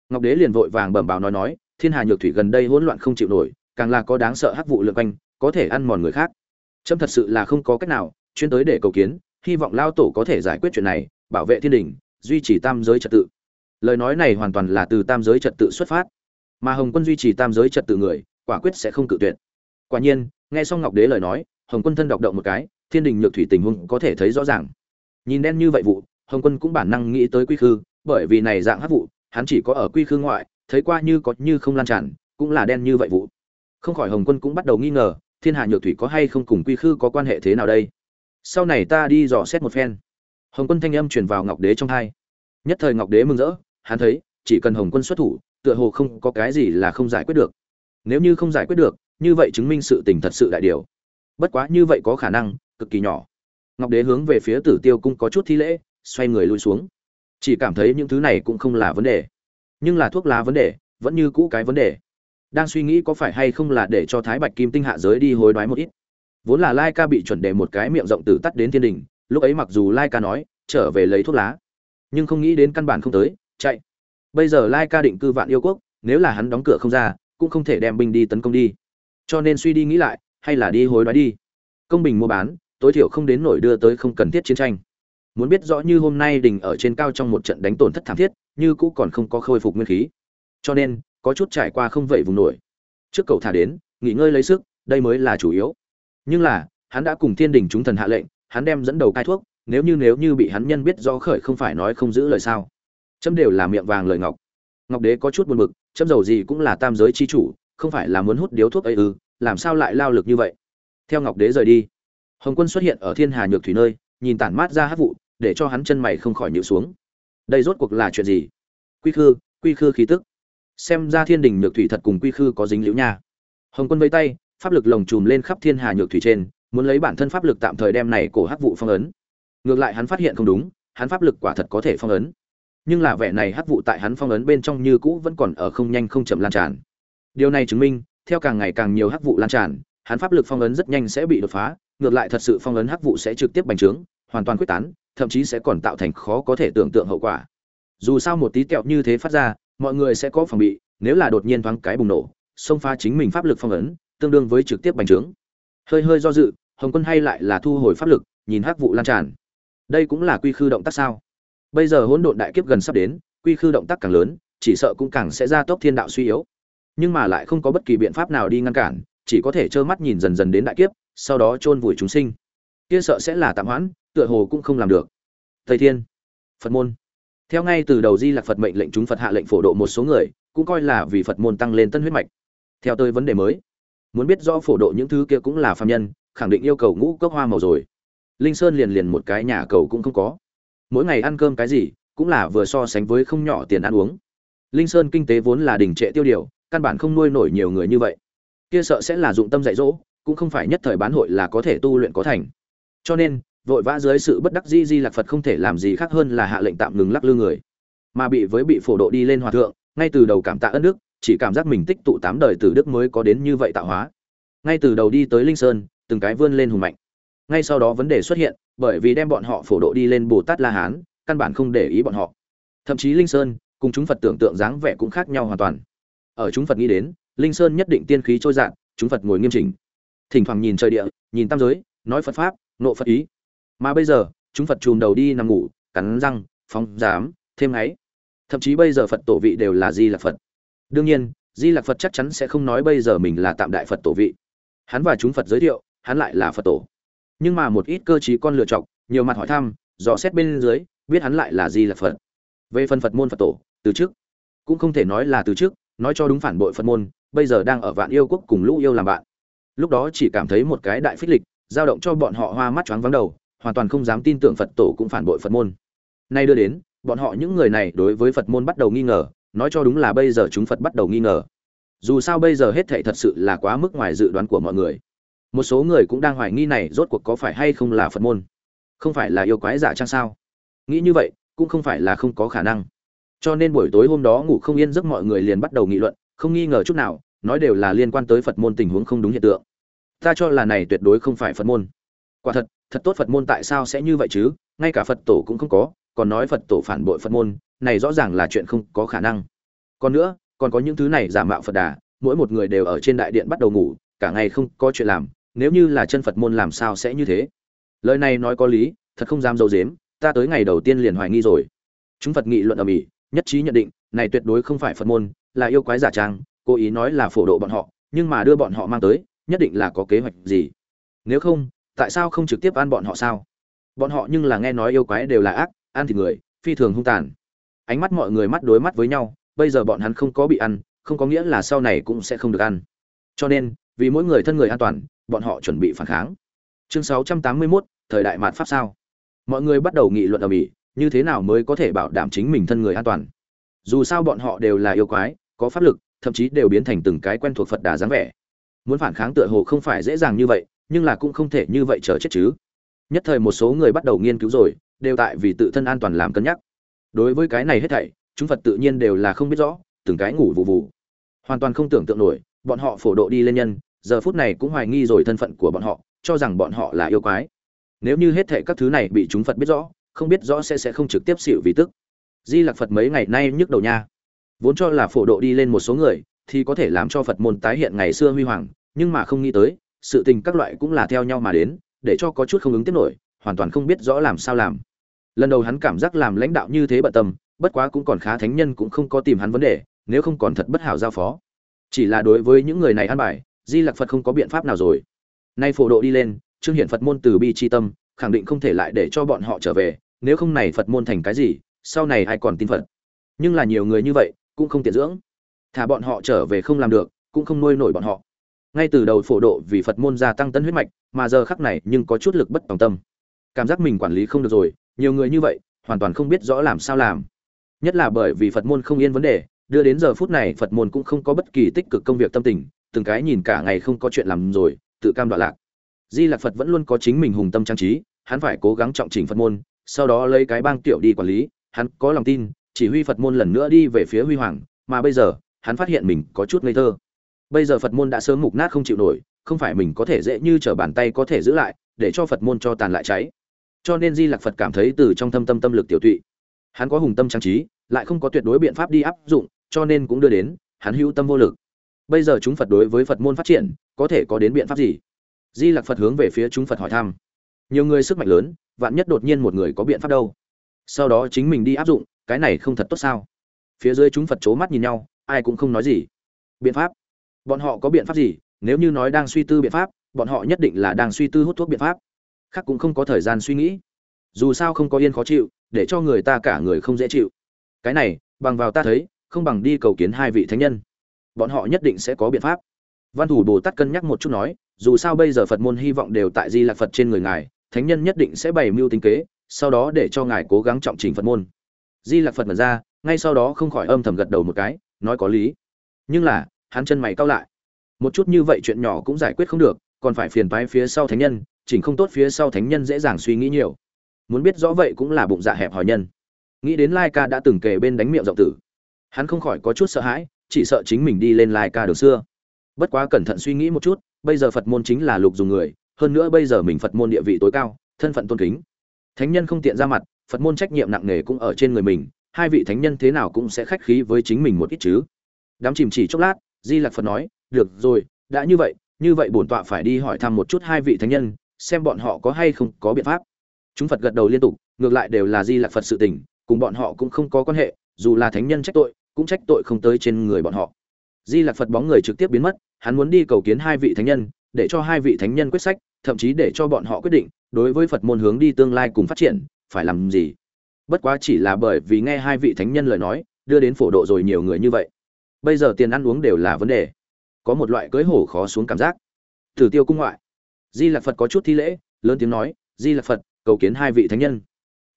[SPEAKER 1] Ngọc Đế liền vội vàng bẩm báo nói nói, Thiên Hà Nhược Thủy gần đây hỗn loạn không chịu nổi, càng là có đáng sợ hắc vụ lượn quanh, có thể ăn mòn người khác. Trâm thật sự là không có cách nào, chuyên tới để cầu kiến, hy vọng lao tổ có thể giải quyết chuyện này, bảo vệ thiên đình, duy trì tam giới trật tự. Lời nói này hoàn toàn là từ tam giới trật tự xuất phát, mà Hồng Quân duy trì tam giới trật tự người, quả quyết sẽ không cự tuyệt. Quả nhiên, nghe xong Ngọc Đế lời nói, Hồng Quân thân đọc động một cái, thiên đình nhược thủy tình huống có thể thấy rõ ràng. Nhìn đen như vậy vụ, Hồng Quân cũng bản năng nghĩ tới quy khư, bởi vì này dạng hắc vụ, hắn chỉ có ở quy khư ngoại, thấy qua như có như không lan tràn, cũng là đen như vậy vụ. Không khỏi hồng quân cũng bắt đầu nghi ngờ thiên hạ nhược thủy có hay không cùng quy khư có quan hệ thế nào đây? Sau này ta đi dò xét một phen. Hồng quân thanh âm truyền vào ngọc đế trong hai. Nhất thời ngọc đế mừng rỡ hắn thấy chỉ cần hồng quân xuất thủ tựa hồ không có cái gì là không giải quyết được. Nếu như không giải quyết được như vậy chứng minh sự tình thật sự đại điều. Bất quá như vậy có khả năng cực kỳ nhỏ. Ngọc đế hướng về phía tử tiêu cung có chút thi lễ xoay người lui xuống chỉ cảm thấy những thứ này cũng không là vấn đề. Nhưng là thuốc lá vấn đề, vẫn như cũ cái vấn đề. Đang suy nghĩ có phải hay không là để cho thái bạch kim tinh hạ giới đi hối đoái một ít. Vốn là lai ca bị chuẩn đề một cái miệng rộng tử tắt đến thiên đình, lúc ấy mặc dù lai ca nói, trở về lấy thuốc lá. Nhưng không nghĩ đến căn bản không tới, chạy. Bây giờ lai ca định cư vạn yêu quốc, nếu là hắn đóng cửa không ra, cũng không thể đem binh đi tấn công đi. Cho nên suy đi nghĩ lại, hay là đi hối đoái đi. Công bình mua bán, tối thiểu không đến nổi đưa tới không cần thiết chiến tranh muốn biết rõ như hôm nay đình ở trên cao trong một trận đánh tổn thất thảm thiết, như cũ còn không có khôi phục nguyên khí. Cho nên, có chút trải qua không vậy vùng nổi. Trước cầu thả đến, nghỉ ngơi lấy sức, đây mới là chủ yếu. Nhưng là, hắn đã cùng thiên đình chúng thần hạ lệnh, hắn đem dẫn đầu cai thuốc, nếu như nếu như bị hắn nhân biết do khởi không phải nói không giữ lời sao. Chấm đều là miệng vàng lời ngọc. Ngọc đế có chút buồn bực, chấm dầu gì cũng là tam giới chi chủ, không phải là muốn hút điếu thuốc ấy ư, làm sao lại lao lực như vậy? Theo ngọc đế rời đi, hồng quân xuất hiện ở thiên hà nhược thủy nơi, nhìn tản mát ra hát vụ để cho hắn chân mày không khỏi nhịu xuống. Đây rốt cuộc là chuyện gì? Quy khư quy khư khí tức. Xem ra thiên đình nhược thủy thật cùng quy khư có dính liễu nha. Hồng quân vây tay, pháp lực lồng chùm lên khắp thiên hà nhược thủy trên, muốn lấy bản thân pháp lực tạm thời đem này cổ hắc vụ phong ấn. Ngược lại hắn phát hiện không đúng, hắn pháp lực quả thật có thể phong ấn. Nhưng là vẻ này hắc vụ tại hắn phong ấn bên trong như cũ vẫn còn ở không nhanh không chậm lan tràn. Điều này chứng minh, theo càng ngày càng nhiều hắc vụ lan tràn, hắn pháp lực phong ấn rất nhanh sẽ bị đột phá, ngược lại thật sự phong ấn hắc vụ sẽ trực tiếp bành trướng, hoàn toàn quyết tán thậm chí sẽ còn tạo thành khó có thể tưởng tượng hậu quả. Dù sao một tí kẹo như thế phát ra, mọi người sẽ có phòng bị, nếu là đột nhiên thoáng cái bùng nổ, xông phá chính mình pháp lực phong ấn, tương đương với trực tiếp bành trướng. Hơi hơi do dự, hồng quân hay lại là thu hồi pháp lực, nhìn hắc vụ lan tràn. Đây cũng là quy khư động tác sao? Bây giờ hỗn độn đại kiếp gần sắp đến, quy khư động tác càng lớn, chỉ sợ cũng càng sẽ ra tốc thiên đạo suy yếu. Nhưng mà lại không có bất kỳ biện pháp nào đi ngăn cản, chỉ có thể trơ mắt nhìn dần dần đến đại kiếp, sau đó chôn vùi chúng sinh kia sợ sẽ là tạm hoãn, tựa hồ cũng không làm được. Thầy thiên, phật môn. Theo ngay từ đầu di lạc phật mệnh lệnh chúng phật hạ lệnh phổ độ một số người, cũng coi là vì phật môn tăng lên tân huyết mạch. Theo tôi vấn đề mới, muốn biết rõ phổ độ những thứ kia cũng là phàm nhân, khẳng định yêu cầu ngũ cốc hoa màu rồi. Linh sơn liền liền một cái nhà cầu cũng không có. Mỗi ngày ăn cơm cái gì, cũng là vừa so sánh với không nhỏ tiền ăn uống. Linh sơn kinh tế vốn là đình trệ tiêu điều, căn bản không nuôi nổi nhiều người như vậy. Kia sợ sẽ là dụng tâm dạy dỗ, cũng không phải nhất thời bán hội là có thể tu luyện có thành cho nên vội vã dưới sự bất đắc di di lạc phật không thể làm gì khác hơn là hạ lệnh tạm ngừng lắc lư người. Mà bị với bị phổ độ đi lên hòa thượng ngay từ đầu cảm tạ ân đức chỉ cảm giác mình tích tụ tám đời từ đức mới có đến như vậy tạo hóa. Ngay từ đầu đi tới linh sơn từng cái vươn lên hùng mạnh. Ngay sau đó vấn đề xuất hiện bởi vì đem bọn họ phổ độ đi lên bồ tát la hán căn bản không để ý bọn họ. Thậm chí linh sơn cùng chúng phật tưởng tượng dáng vẻ cũng khác nhau hoàn toàn. Ở chúng phật nghĩ đến linh sơn nhất định tiên khí trôi dạng, chúng phật ngồi nghiêm chỉnh. Thỉnh thoảng nhìn trời địa nhìn tam giới nói phật pháp nộ phật ý. Mà bây giờ, chúng phật chùm đầu đi nằm ngủ, cắn răng, phóng dám thêm ấy thậm chí bây giờ phật tổ vị đều là di lạc phật. Đương nhiên, di lạc phật chắc chắn sẽ không nói bây giờ mình là tạm đại phật tổ vị. Hắn và chúng phật giới thiệu, hắn lại là phật tổ. Nhưng mà một ít cơ chí con lựa chọc, nhiều mặt hỏi thăm, dò xét bên dưới, biết hắn lại là di lạc phật. Về phần phật môn phật tổ, từ trước, cũng không thể nói là từ trước, nói cho đúng phản bội phật môn, bây giờ đang ở vạn yêu quốc cùng lũ yêu làm bạn. Lúc đó chỉ cảm thấy một cái đại phích lịch dao động cho bọn họ hoa mắt choáng vắng đầu, hoàn toàn không dám tin tưởng phật tổ cũng phản bội phật môn. Nay đưa đến, bọn họ những người này đối với phật môn bắt đầu nghi ngờ, nói cho đúng là bây giờ chúng phật bắt đầu nghi ngờ. Dù sao bây giờ hết thảy thật sự là quá mức ngoài dự đoán của mọi người. Một số người cũng đang hoài nghi này rốt cuộc có phải hay không là phật môn. Không phải là yêu quái giả trang sao? Nghĩ như vậy, cũng không phải là không có khả năng. Cho nên buổi tối hôm đó ngủ không yên giấc mọi người liền bắt đầu nghị luận, không nghi ngờ chút nào, nói đều là liên quan tới phật môn tình huống không đúng hiện tượng ta cho là này tuyệt đối không phải phật môn. Quả thật thật tốt phật môn tại sao sẽ như vậy chứ? Ngay cả phật tổ cũng không có, còn nói phật tổ phản bội phật môn, này rõ ràng là chuyện không có khả năng. Còn nữa, còn có những thứ này giả mạo phật đà, mỗi một người đều ở trên đại điện bắt đầu ngủ, cả ngày không có chuyện làm, nếu như là chân phật môn làm sao sẽ như thế? Lời này nói có lý, thật không dám dâu dếm, ta tới ngày đầu tiên liền hoài nghi rồi. Chúng phật nghị luận ở mỹ nhất trí nhận định, này tuyệt đối không phải phật môn, là yêu quái giả trang, cố ý nói là phổ độ bọn họ, nhưng mà đưa bọn họ mang tới nhất định là có kế hoạch gì? Nếu không tại sao không trực tiếp ăn bọn họ sao? Bọn họ nhưng là nghe nói yêu quái đều là ác ăn thịt người phi thường hung tàn. Ánh mắt mọi người mắt đối mắt với nhau bây giờ bọn hắn không có bị ăn không có nghĩa là sau này cũng sẽ không được ăn. Cho nên vì mỗi người thân người an toàn bọn họ chuẩn bị phản kháng. Chương 681, thời đại mạt pháp sao? Mọi người bắt đầu nghị luận ở mỹ như thế nào mới có thể bảo đảm chính mình thân người an toàn? Dù sao bọn họ đều là yêu quái có pháp lực thậm chí đều biến thành từng cái quen thuộc phật đà dáng vẻ muốn phản kháng tựa hồ không phải dễ dàng như vậy, nhưng là cũng không thể như vậy chờ chết chứ. Nhất thời một số người bắt đầu nghiên cứu rồi, đều tại vì tự thân an toàn làm cân nhắc. Đối với cái này hết thảy, chúng phật tự nhiên đều là không biết rõ, từng cái ngủ vụ vụ hoàn toàn không tưởng tượng nổi, bọn họ phổ độ đi lên nhân, giờ phút này cũng hoài nghi rồi thân phận của bọn họ, cho rằng bọn họ là yêu quái. Nếu như hết thảy các thứ này bị chúng phật biết rõ, không biết rõ sẽ sẽ không trực tiếp xịu vì tức. Di lạc phật mấy ngày nay nhức đầu nha. Vốn cho là phổ độ đi lên một số người thì có thể làm cho phật môn tái hiện ngày xưa huy hoàng, nhưng mà không nghĩ tới, sự tình các loại cũng là theo nhau mà đến, để cho có chút không ứng tiếp nổi, hoàn toàn không biết rõ làm sao làm. Lần đầu hắn cảm giác làm lãnh đạo như thế bận tâm, bất quá cũng còn khá thánh nhân cũng không có tìm hắn vấn đề, nếu không còn thật bất hảo giao phó. Chỉ là đối với những người này ăn bài, di lặc phật không có biện pháp nào rồi. Nay phổ độ đi lên, trương hiển phật môn từ bi tri tâm, khẳng định không thể lại để cho bọn họ trở về, nếu không này phật môn thành cái gì, sau này ai còn tin phật? Nhưng là nhiều người như vậy, cũng không tiện dưỡng thả bọn họ trở về không làm được, cũng không nuôi nổi bọn họ. Ngay từ đầu phổ độ vì phật môn gia tăng tân huyết mạch, mà giờ khắc này nhưng có chút lực bất tòng tâm. Cảm giác mình quản lý không được rồi, nhiều người như vậy, hoàn toàn không biết rõ làm sao làm. Nhất là bởi vì phật môn không yên vấn đề, đưa đến giờ phút này phật môn cũng không có bất kỳ tích cực công việc tâm tình, từng cái nhìn cả ngày không có chuyện làm rồi, tự cam đoạn lạc. Di lạc phật vẫn luôn có chính mình hùng tâm trang trí, hắn phải cố gắng trọng chỉnh phật môn, sau đó lấy cái bang tiểu đi quản lý, hắn có lòng tin, chỉ huy phật môn lần nữa đi về phía huy hoàng, mà bây giờ hắn phát hiện mình có chút ngây thơ. Bây giờ phật môn đã sớm mục nát không chịu nổi, không phải mình có thể dễ như t r ở bàn tay có thể giữ lại, để cho phật môn cho tàn lại cháy. Cho nên di lạc phật cảm thấy từ trong thâm tâm tâm lực tiểu tụy. Hắn có hùng tâm trang trí, lại không có tuyệt đối biện pháp đi áp dụng, cho nên cũng đưa đến, hắn hữu tâm vô lực. Bây giờ chúng phật đối với phật môn phát triển, có thể có đến biện pháp gì? Di lạc phật hướng về phía chúng phật hỏi thăm. Nhiều người sức mạnh lớn, vạn nhất đột nhiên một người có biện pháp đâu? Sau đó chính mình đi áp dụng, cái này không thật tốt sao? Phía dưới chúng phật c h ố mắt nhìn nhau ai cũng không nói gì. Biện pháp. Bọn họ có biện pháp gì? Nếu như nói đang suy tư biện pháp, bọn họ nhất định là đang suy tư hút thuốc biện pháp. Khác cũng không có thời gian suy nghĩ. Dù sao không có yên khó chịu, để cho người ta cả người không dễ chịu. Cái này, bằng vào ta thấy, không bằng đi cầu kiến hai vị thánh nhân. Bọn họ nhất định sẽ có biện pháp. Văn thủ bồ tát cân nhắc một chút nói, dù sao bây giờ phật môn hy vọng đều tại di lạc phật trên người ngài, thánh nhân nhất định sẽ bày mưu tính kế, sau đó để cho ngài cố gắng trọng trình phật môn. Di lạc phật mật ra, ngay sau đó không khỏi âm thầm gật đầu một cái nói có lý. Nhưng là, hắn chân mày cau lại. Một chút như vậy chuyện nhỏ cũng giải quyết không được, còn phải phiền toái phía sau thánh nhân, chỉnh không tốt phía sau thánh nhân dễ dàng suy nghĩ nhiều. Muốn biết rõ vậy cũng là bụng dạ hẹp hòi nhân. Nghĩ đến lai ca đã từng kề bên đánh miệng rộng tử. Hắn không khỏi có chút sợ hãi, chỉ sợ chính mình đi lên lai ca đường xưa. Bất quá cẩn thận suy nghĩ một chút, bây giờ phật môn chính là lục dùng người, hơn nữa bây giờ mình phật môn địa vị tối cao, thân phận tôn kính. Thánh nhân không tiện ra mặt, phật môn trách nhiệm nặng nề cũng ở trên người mình hai vị thánh nhân thế nào cũng sẽ khách khí với chính mình một ít chứ. Đám chìm chỉ chốc lát, di lạc phật nói, được rồi, đã như vậy như vậy bổn tọa phải đi hỏi thăm một chút hai vị thánh nhân, xem bọn họ có hay không có biện pháp. Chúng phật gật đầu liên tục, ngược lại đều là di lạc phật sự tình, cùng bọn họ cũng không có quan hệ, dù là thánh nhân trách tội, cũng trách tội không tới trên người bọn họ. Di lạc phật bóng người trực tiếp biến mất, hắn muốn đi cầu kiến hai vị thánh nhân, để cho hai vị thánh nhân quyết sách, thậm chí để cho bọn họ quyết định, đối với phật môn hướng đi tương lai cùng phát triển, phải làm gì? Bất quá chỉ là bởi vì nghe hai vị thánh nhân lời nói, đưa đến phổ độ rồi nhiều người như vậy. Bây giờ tiền ăn uống đều là vấn đề. Có một loại cưới hổ khó xuống cảm giác. Thử tiêu cung ngoại. Di lạc phật có chút thi lễ, lớn tiếng nói, di lạc phật, cầu kiến hai vị thánh nhân.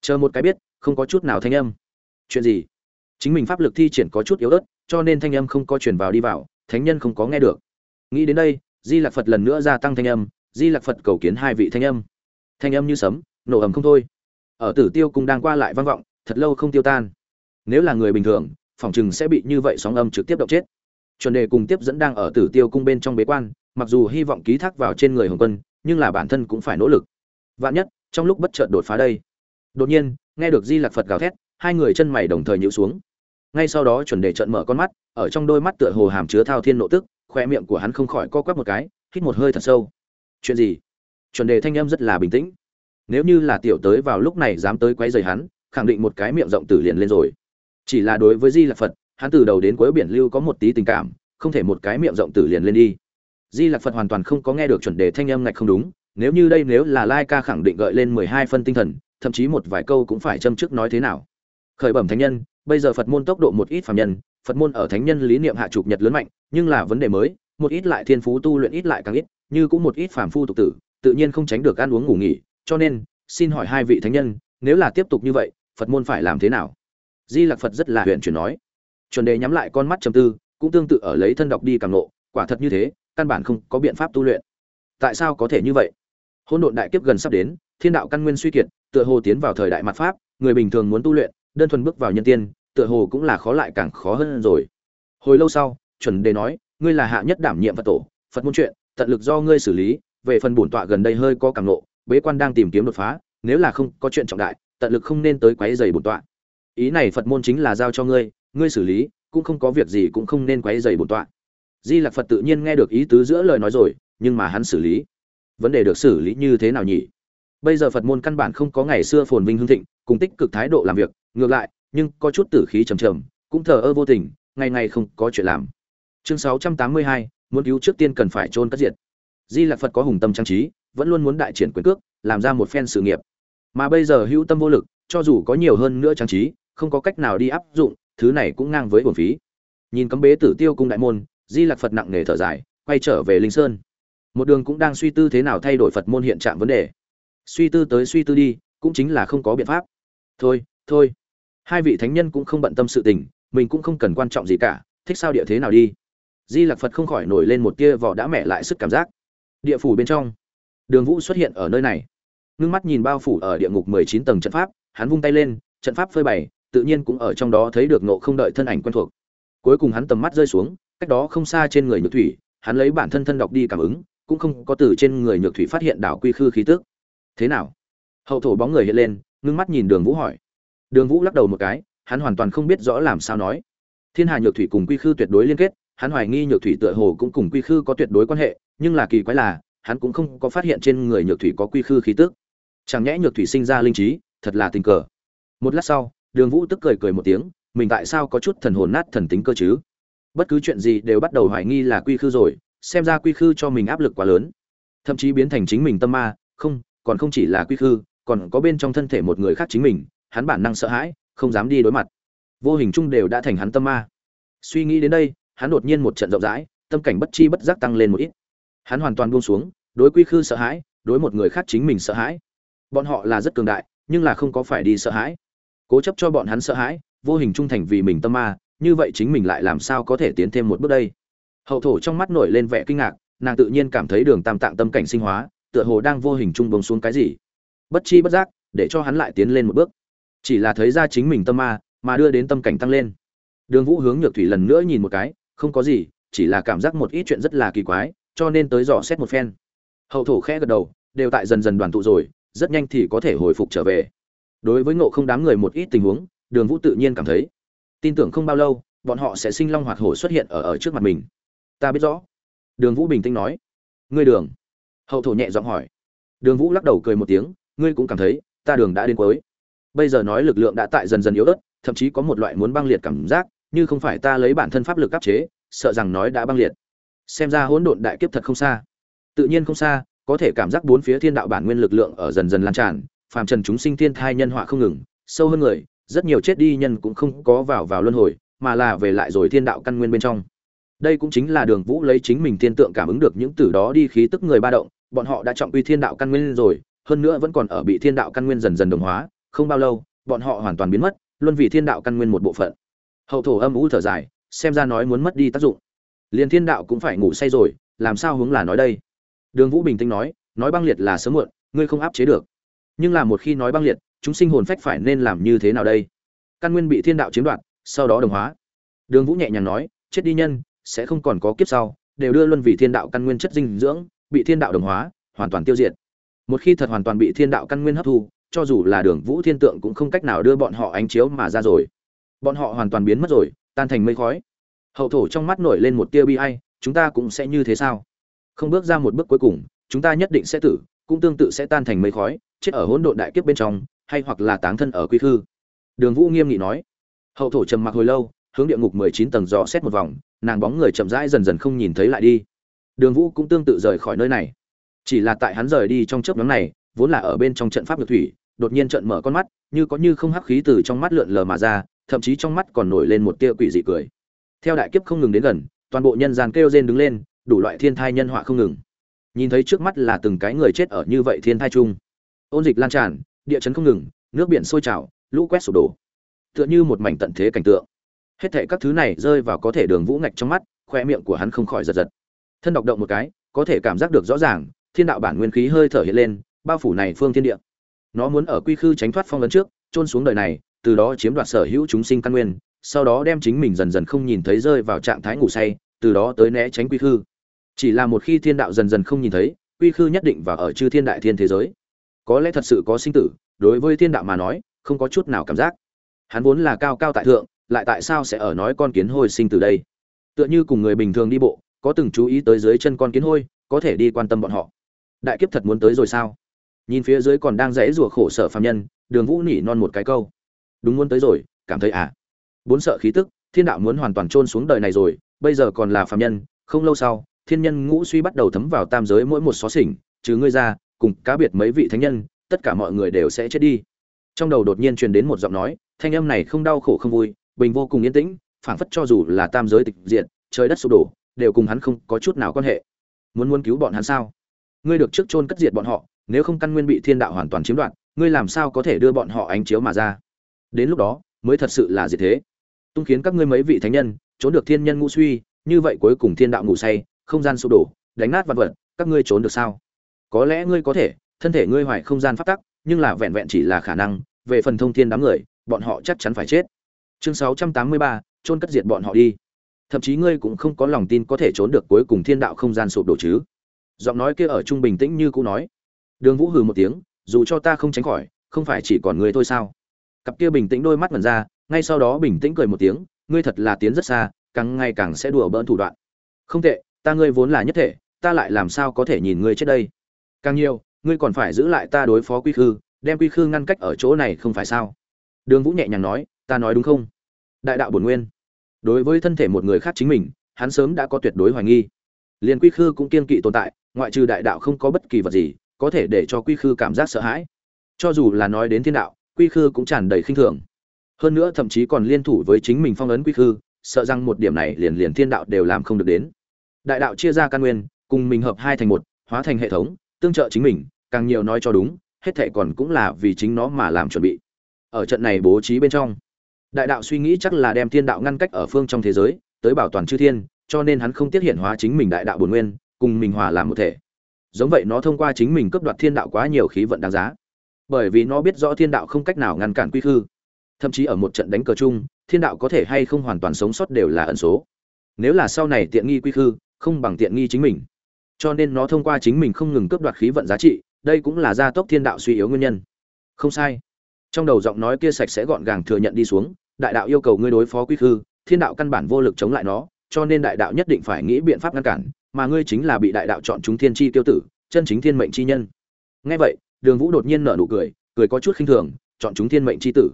[SPEAKER 1] Chờ một cái biết, không có chút nào thanh âm. Chuyện gì? Chính mình pháp lực thi triển có chút yếu ớt, cho nên thanh âm không có truyền vào đi vào, thánh nhân không có nghe được. Nghĩ đến đây, di lạc phật lần nữa gia tăng thanh âm, di lạc phật, cầu kiến hai vị thanh âm. Thanh âm như sấm, nổ ầm không thôi ở tử tiêu cung đang qua lại vang vọng, thật lâu không tiêu tan. Nếu là người bình thường phỏng chừng sẽ bị như vậy sóng âm trực tiếp động chết. Chuẩn đề cùng tiếp dẫn đang ở tử tiêu cung bên trong bế quan, mặc dù hy vọng ký thác vào trên người hồng quân, nhưng là bản thân cũng phải nỗ lực. Vạn nhất, trong lúc bất chợt đột phá đây. Đột nhiên, nghe được di lạc phật gào thét, hai người chân mày đồng thời nhịu xuống. Ngay sau đó chuẩn đề trợn mở con mắt, ở trong đôi mắt tựa hồ hàm chứa thao thiên nộ tức khoe miệng của hắn không khỏi co quắp một cái, hít một hơi thật sâu. Chuyện gì? Chuẩn đề thanh âm rất là bình tĩnh nếu như là tiểu tới vào lúc này dám tới quấy rầy hắn, khẳng định một cái miệng rộng tử liền lên rồi. Chỉ là đối với di lạc phật, hắn từ đầu đến cuối biển lưu có một tí tình cảm, không thể một cái miệng rộng tử liền lên đi. Di lạc phật hoàn toàn không có nghe được chuẩn đề thanh âm ngạch không đúng, nếu như đây nếu là lai ca khẳng định gợi lên mười hai phân tinh thần, thậm chí một vài câu cũng phải châm trước nói thế nào. Khởi bẩm thánh nhân, bây giờ phật môn tốc độ một ít phạm nhân, phật môn ở thánh nhân lý niệm hạ trục nhật lớn mạnh, nhưng là vấn đề mới, một ít lại thiên phú tu luyện ít lại càng ít, như cũng một ít phàm phu tục tử, tự nhiên không tránh được ăn uống ngủ nghỉ cho nên xin hỏi hai vị thánh nhân nếu là tiếp tục như vậy phật môn phải làm thế nào? Di lặc phật rất là huyện chuyển nói. Chuẩn đề nhắm lại con mắt trầm tư cũng tương tự ở lấy thân đọc đi càng lộ, quả thật như thế căn bản không có biện pháp tu luyện. Tại sao có thể như vậy? Hôn độn đại kiếp gần sắp đến thiên đạo căn nguyên suy kiệt tựa hồ tiến vào thời đại mặt pháp người bình thường muốn tu luyện đơn thuần bước vào nhân tiên tựa hồ cũng là khó lại càng khó hơn rồi. Hồi lâu sau chuẩn đề nói ngươi là hạ nhất đảm nhiệm phật tổ phật môn chuyện tận lực do ngươi xử lý về phần bổn tọa gần đây hơi có càng lộ bế quan đang tìm kiếm đột phá, nếu là không có chuyện trọng đại, tận lực không nên tới quấy rầy bổn tọa. Ý này phật môn chính là giao cho ngươi ngươi xử lý, cũng không có việc gì cũng không nên quấy rầy bổn tọa. Di lạc phật tự nhiên nghe được ý tứ giữa lời nói rồi, nhưng mà hắn xử lý. Vấn đề được xử lý như thế nào nhỉ? Bây giờ phật môn căn bản không có ngày xưa phồn vinh hưng thịnh, cùng tích cực thái độ làm việc, ngược lại, nhưng có chút tử khí trầm trầm, cũng thờ ơ vô tình, ngày ngày không có chuyện làm. Chương sáu trăm tám mươi hai, muốn cứu trước tiên cần phải chôn cất diệt. Di lạc phật có hùng tâm trang trí vẫn luôn muốn đại triển quyền cước, làm ra một phen sự nghiệp. Mà bây giờ hữu tâm vô lực, cho dù có nhiều hơn nữa trang trí, không có cách nào đi áp dụng, thứ này cũng ngang với bổn phí. Nhìn cấm bế tử tiêu cung đại môn, di lạc phật nặng nề thở dài, quay trở về linh sơn. Một đường cũng đang suy tư thế nào thay đổi phật môn hiện trạng vấn đề. Suy tư tới suy tư đi, cũng chính là không có biện pháp. Thôi thôi. Hai vị thánh nhân cũng không bận tâm sự tình, mình cũng không cần quan trọng gì cả, thích sao địa thế nào đi. Di lạc phật không khỏi nổi lên một tia vỏ đã mẹ lại sức cảm giác. Địa phủ bên trong đường vũ xuất hiện ở nơi này. Ngưng mắt nhìn bao phủ ở địa ngục mười chín tầng trận pháp, hắn vung tay lên, trận pháp phơi bày, tự nhiên cũng ở trong đó thấy được nộ không đợi thân ảnh quen thuộc. Cuối cùng hắn tầm mắt rơi xuống, cách đó không xa trên người nhược thủy, hắn lấy bản thân thân đọc đi cảm ứng, cũng không có từ trên người nhược thủy phát hiện đảo quy khư khí tức. Thế nào? Hậu thổ bóng người hiện lên, ngưng mắt nhìn đường vũ hỏi. Đường vũ lắc đầu một cái, hắn hoàn toàn không biết rõ làm sao nói. Thiên hà nhược thủy cùng quy khư tuyệt đối liên kết, hắn hoài nghi nhược thủy tựa hồ cũng cùng quy khư có tuyệt đối quan hệ, nhưng là kỳ quái là hắn cũng không có phát hiện trên người nhược thủy có quy khư khí tức. Chẳng nhẽ nhược thủy sinh ra linh trí, thật là tình cờ. Một lát sau, đường vũ tức cười cười một tiếng, mình tại sao có chút thần hồn nát thần tính cơ chứ? Bất cứ chuyện gì đều bắt đầu hoài nghi là quy khư rồi, xem ra quy khư cho mình áp lực quá lớn. Thậm chí biến thành chính mình tâm ma, không, còn không chỉ là quy khư, còn có bên trong thân thể một người khác chính mình, hắn bản năng sợ hãi, không dám đi đối mặt. Vô hình chung đều đã thành hắn tâm ma. Suy nghĩ đến đây, hắn đột nhiên một trận rộng rãi, tâm cảnh bất chi bất giác tăng lên một ít hắn hoàn toàn buông xuống, đối quy khư sợ hãi, đối một người khác chính mình sợ hãi. Bọn họ là rất cường đại, nhưng là không có phải đi sợ hãi. Cố chấp cho bọn hắn sợ hãi, vô hình trung thành vì mình tâm ma, như vậy chính mình lại làm sao có thể tiến thêm một bước đây? Hậu thổ trong mắt nổi lên vẻ kinh ngạc, nàng tự nhiên cảm thấy đường tam tạng tâm cảnh sinh hóa, tựa hồ đang vô hình trung bông xuống cái gì. Bất chi bất giác, để cho hắn lại tiến lên một bước. Chỉ là thấy ra chính mình tâm ma, mà đưa đến tâm cảnh tăng lên. Đường vũ hướng nhược thủy lần nữa nhìn một cái, không có gì, chỉ là cảm giác một ít chuyện rất là kỳ quái cho nên tới dò xét một phen. Hậu thổ khẽ gật đầu, đều tại dần dần đoàn tụ rồi, rất nhanh thì có thể hồi phục trở về. Đối với ngộ không đám người một ít tình huống, đường vũ tự nhiên cảm thấy, tin tưởng không bao lâu, bọn họ sẽ sinh long hoạt hổ xuất hiện ở ở trước mặt mình. Ta biết rõ. Đường vũ bình tĩnh nói, ngươi đường. Hậu thổ nhẹ giọng hỏi. Đường vũ lắc đầu cười một tiếng, ngươi cũng cảm thấy, ta đường đã đến cuối. Bây giờ nói lực lượng đã tại dần dần yếu ớt, thậm chí có một loại muốn băng liệt cảm giác, như không phải ta lấy bản thân pháp lực áp chế, sợ rằng nói đã băng liệt xem ra hỗn độn đại kiếp thật không xa. Tự nhiên không xa, có thể cảm giác bốn phía thiên đạo bản nguyên lực lượng ở dần dần lan tràn, phàm trần chúng sinh thiên thai nhân họa không ngừng, sâu hơn người, rất nhiều chết đi nhân cũng không có vào vào luân hồi, mà là về lại rồi thiên đạo căn nguyên bên trong. Đây cũng chính là đường vũ lấy chính mình thiên tượng cảm ứng được những từ đó đi khí tức người ba động, bọn họ đã trọng uy thiên đạo căn nguyên rồi, hơn nữa vẫn còn ở bị thiên đạo căn nguyên dần dần đồng hóa, không bao lâu, bọn họ hoàn toàn biến mất luôn vì thiên đạo căn nguyên một bộ phận. Hậu thổ âm u thở dài, xem ra nói muốn mất đi tác dụng liền thiên đạo cũng phải ngủ say rồi, làm sao hướng là nói đây? Đường vũ bình tĩnh nói nói băng liệt là sớm muộn, ngươi không áp chế được. Nhưng là một khi nói băng liệt, chúng sinh hồn phách phải nên làm như thế nào đây? Căn nguyên bị thiên đạo chiếm đoạt, sau đó đồng hóa. Đường vũ nhẹ nhàng nói, chết đi nhân, sẽ không còn có kiếp sau, đều đưa luân vị thiên đạo căn nguyên chất dinh dưỡng, bị thiên đạo đồng hóa, hoàn toàn tiêu diệt. Một khi thật hoàn toàn bị thiên đạo căn nguyên hấp thu, cho dù là đường vũ thiên tượng cũng không cách nào đưa bọn họ ánh chiếu mà ra rồi. Bọn họ hoàn toàn biến mất rồi, tan thành mây khói hậu thổ trong mắt nổi lên một tia bi ai, chúng ta cũng sẽ như thế sao? Không bước ra một bước cuối cùng, chúng ta nhất định sẽ tử, cũng tương tự sẽ tan thành mây khói, chết ở hỗn độn đại kiếp bên trong, hay hoặc là táng thân ở quy khư. Đường vũ nghiêm nghị nói. Hậu thổ trầm mặc hồi lâu, hướng địa ngục mười chín tầng dò xét một vòng, nàng bóng người chậm rãi dần dần không nhìn thấy lại đi. Đường vũ cũng tương tự rời khỏi nơi này. Chỉ là tại hắn rời đi trong chớp nhóm này, vốn là ở bên trong trận pháp nhược thủy, đột nhiên trận mở con mắt, như có như không hắc khí từ trong mắt lượn lờ mà ra, thậm chí trong mắt còn nổi lên một tia quỷ dị cười theo đại kiếp không ngừng đến gần, toàn bộ nhân gian kêu rên đứng lên, đủ loại thiên thai nhân họa không ngừng. Nhìn thấy trước mắt là từng cái người chết ở như vậy thiên thai chung. Ôn dịch lan tràn, địa chấn không ngừng, nước biển sôi trào, lũ quét sụp đổ. Tựa như một mảnh tận thế cảnh tượng. Hết thệ các thứ này rơi vào có thể đường vũ ngạch trong mắt khoe miệng của hắn không khỏi giật giật. Thân đọc động một cái, có thể cảm giác được rõ ràng, thiên đạo bản nguyên khí hơi thở hiện lên, bao phủ này phương thiên địa. Nó muốn ở quy khư tránh thoát phong vấn trước trôn xuống đời này, từ đó chiếm đoạt sở hữu chúng sinh căn nguyên sau đó đem chính mình dần dần không nhìn thấy rơi vào trạng thái ngủ say, từ đó tới né tránh quy khư. Chỉ là một khi thiên đạo dần dần không nhìn thấy, quy khư nhất định và ở chư thiên đại thiên thế giới. Có lẽ thật sự có sinh tử, đối với thiên đạo mà nói, không có chút nào cảm giác. Hắn vốn là cao cao tại thượng, lại tại sao sẽ ở nói con kiến hôi sinh từ đây? Tựa như cùng người bình thường đi bộ, có từng chú ý tới dưới chân con kiến hôi, có thể đi quan tâm bọn họ. Đại kiếp thật muốn tới rồi sao? Nhìn phía dưới còn đang rẽ rùa khổ sở phàm nhân, đường vũ nỉ non một cái câu. Đúng muốn tới rồi, cảm thấy à? Bốn sợ khí tức, thiên đạo muốn hoàn toàn trôn xuống đời này rồi, bây giờ còn là phàm nhân, không lâu sau, thiên nhân ngũ suy bắt đầu thấm vào tam giới mỗi một xó xỉnh, trừ ngươi ra, cùng cá biệt mấy vị thánh nhân, tất cả mọi người đều sẽ chết đi. Trong đầu đột nhiên truyền đến một giọng nói, thanh âm này không đau khổ không vui, bình vô cùng yên tĩnh, phảng phất cho dù là tam giới tịch diện trời đất sụp đổ, đều cùng hắn không có chút nào quan hệ. Muốn muốn cứu bọn hắn sao? Ngươi được trước chôn cất diệt bọn họ, nếu không căn nguyên bị thiên đạo hoàn toàn chiếm đoạt, ngươi làm sao có thể đưa bọn họ ánh chiếu mà ra? Đến lúc đó, mới thật sự là diệt thế? Tung khiến các ngươi mấy vị thánh nhân trốn được thiên nhân ngũ suy như vậy cuối cùng thiên đạo ngủ say không gian sụp đổ đánh nát vật vật các ngươi trốn được sao? Có lẽ ngươi có thể thân thể ngươi hoài không gian phát tắc nhưng là vẹn vẹn chỉ là khả năng về phần thông thiên đám người bọn họ chắc chắn phải chết. Chương 683, trôn cất diệt bọn họ đi. Thậm chí ngươi cũng không có lòng tin có thể trốn được cuối cùng thiên đạo không gian sụp đổ chứ? Giọng nói kia ở trung bình tĩnh như cũ nói. Đường vũ hừ một tiếng dù cho ta không tránh khỏi không phải chỉ còn ngươi thôi sao? Cặp kia bình tĩnh đôi mắt mần ra ngay sau đó bình tĩnh cười một tiếng, ngươi thật là tiến rất xa, càng ngày càng sẽ đùa bỡn thủ đoạn. Không tệ, ta ngươi vốn là nhất thể, ta lại làm sao có thể nhìn ngươi trước đây? Càng nhiều, ngươi còn phải giữ lại ta đối phó quy khư, đem quy khư ngăn cách ở chỗ này không phải sao? Đường vũ nhẹ nhàng nói, ta nói đúng không? Đại đạo bổn nguyên. Đối với thân thể một người khác chính mình, hắn sớm đã có tuyệt đối hoài nghi. Liền quy khư cũng kiên kỵ tồn tại, ngoại trừ đại đạo không có bất kỳ vật gì, có thể để cho quy khư cảm giác sợ hãi. Cho dù là nói đến thiên đạo, quy khư cũng tràn đầy khinh thường hơn nữa thậm chí còn liên thủ với chính mình phong ấn quy khư, sợ rằng một điểm này liền liền thiên đạo đều làm không được đến. Đại đạo chia ra căn nguyên, cùng mình hợp hai thành một, hóa thành hệ thống, tương trợ chính mình, càng nhiều nói cho đúng, hết thệ còn cũng là vì chính nó mà làm chuẩn bị. Ở trận này bố trí bên trong, đại đạo suy nghĩ chắc là đem thiên đạo ngăn cách ở phương trong thế giới, tới bảo toàn chư thiên, cho nên hắn không tiết hiện hóa chính mình đại đạo bổn nguyên, cùng mình hòa làm một thể. Giống vậy nó thông qua chính mình cấp đoạt thiên đạo quá nhiều khí vận đáng giá. Bởi vì nó biết rõ thiên đạo không cách nào ngăn cản quy khư thậm chí ở một trận đánh cờ chung, thiên đạo có thể hay không hoàn toàn sống sót đều là ẩn số. Nếu là sau này tiện nghi quy khư, không bằng tiện nghi chính mình. Cho nên nó thông qua chính mình không ngừng cướp đoạt khí vận giá trị, đây cũng là gia tốc thiên đạo suy yếu nguyên nhân. Không sai. Trong đầu giọng nói kia sạch sẽ gọn gàng thừa nhận đi xuống, đại đạo yêu cầu ngươi đối phó quy khư, thiên đạo căn bản vô lực chống lại nó, cho nên đại đạo nhất định phải nghĩ biện pháp ngăn cản, mà ngươi chính là bị đại đạo chọn chúng thiên chi tiêu tử, chân chính thiên mệnh chi nhân. Nghe vậy, đường vũ đột nhiên nở nụ cười cười có chút khinh thường, chọn chúng thiên mệnh chi tử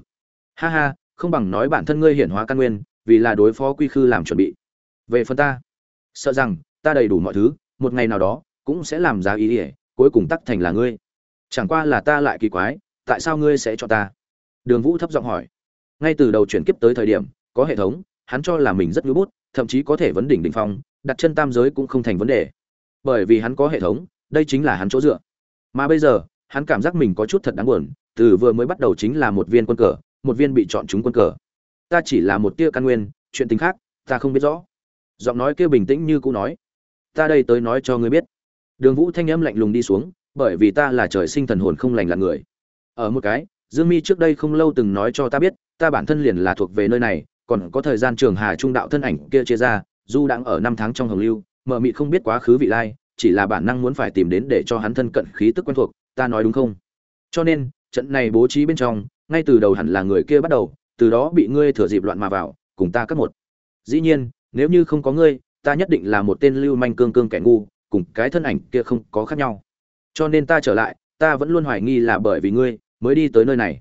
[SPEAKER 1] ha ha, không bằng nói bản thân ngươi hiển hóa căn nguyên, vì là đối phó quy khư làm chuẩn bị. Về phần ta, sợ rằng, ta đầy đủ mọi thứ, một ngày nào đó, cũng sẽ làm ra ý ỉa cuối cùng tắc thành là ngươi. Chẳng qua là ta lại kỳ quái, tại sao ngươi sẽ cho ta? Đường vũ thấp giọng hỏi. Ngay từ đầu chuyển kiếp tới thời điểm, có hệ thống, hắn cho là mình rất ngưỡng bút, thậm chí có thể vấn đỉnh đỉnh phong, đặt chân tam giới cũng không thành vấn đề. Bởi vì hắn có hệ thống, đây chính là hắn chỗ dựa. Mà bây giờ, hắn cảm giác mình có chút thật đáng buồn, từ vừa mới bắt đầu chính là một viên quân cờ một viên bị chọn chúng quân cờ. Ta chỉ là một tia căn nguyên, chuyện tình khác, ta không biết rõ. Giọng nói kia bình tĩnh như cũ nói. Ta đây tới nói cho ngươi biết. Đường vũ thanh âm lạnh lùng đi xuống, bởi vì ta là trời sinh thần hồn không lành là người. Ở một cái, dương mi trước đây không lâu từng nói cho ta biết, ta bản thân liền là thuộc về nơi này, còn có thời gian trường hà trung đạo thân ảnh kia chia ra du đang ở năm tháng trong hồng lưu, mờ mị không biết quá khứ vị lai, chỉ là bản năng muốn phải tìm đến để cho hắn thân cận khí tức quen thuộc, ta nói đúng không? Cho nên, trận này bố trí bên trong ngay từ đầu hẳn là người kia bắt đầu, từ đó bị ngươi thừa dịp loạn mà vào, cùng ta cắt một. Dĩ nhiên, nếu như không có ngươi, ta nhất định là một tên lưu manh cương cương kẻ ngu, cùng cái thân ảnh kia không có khác nhau. Cho nên ta trở lại, ta vẫn luôn hoài nghi là bởi vì ngươi mới đi tới nơi này.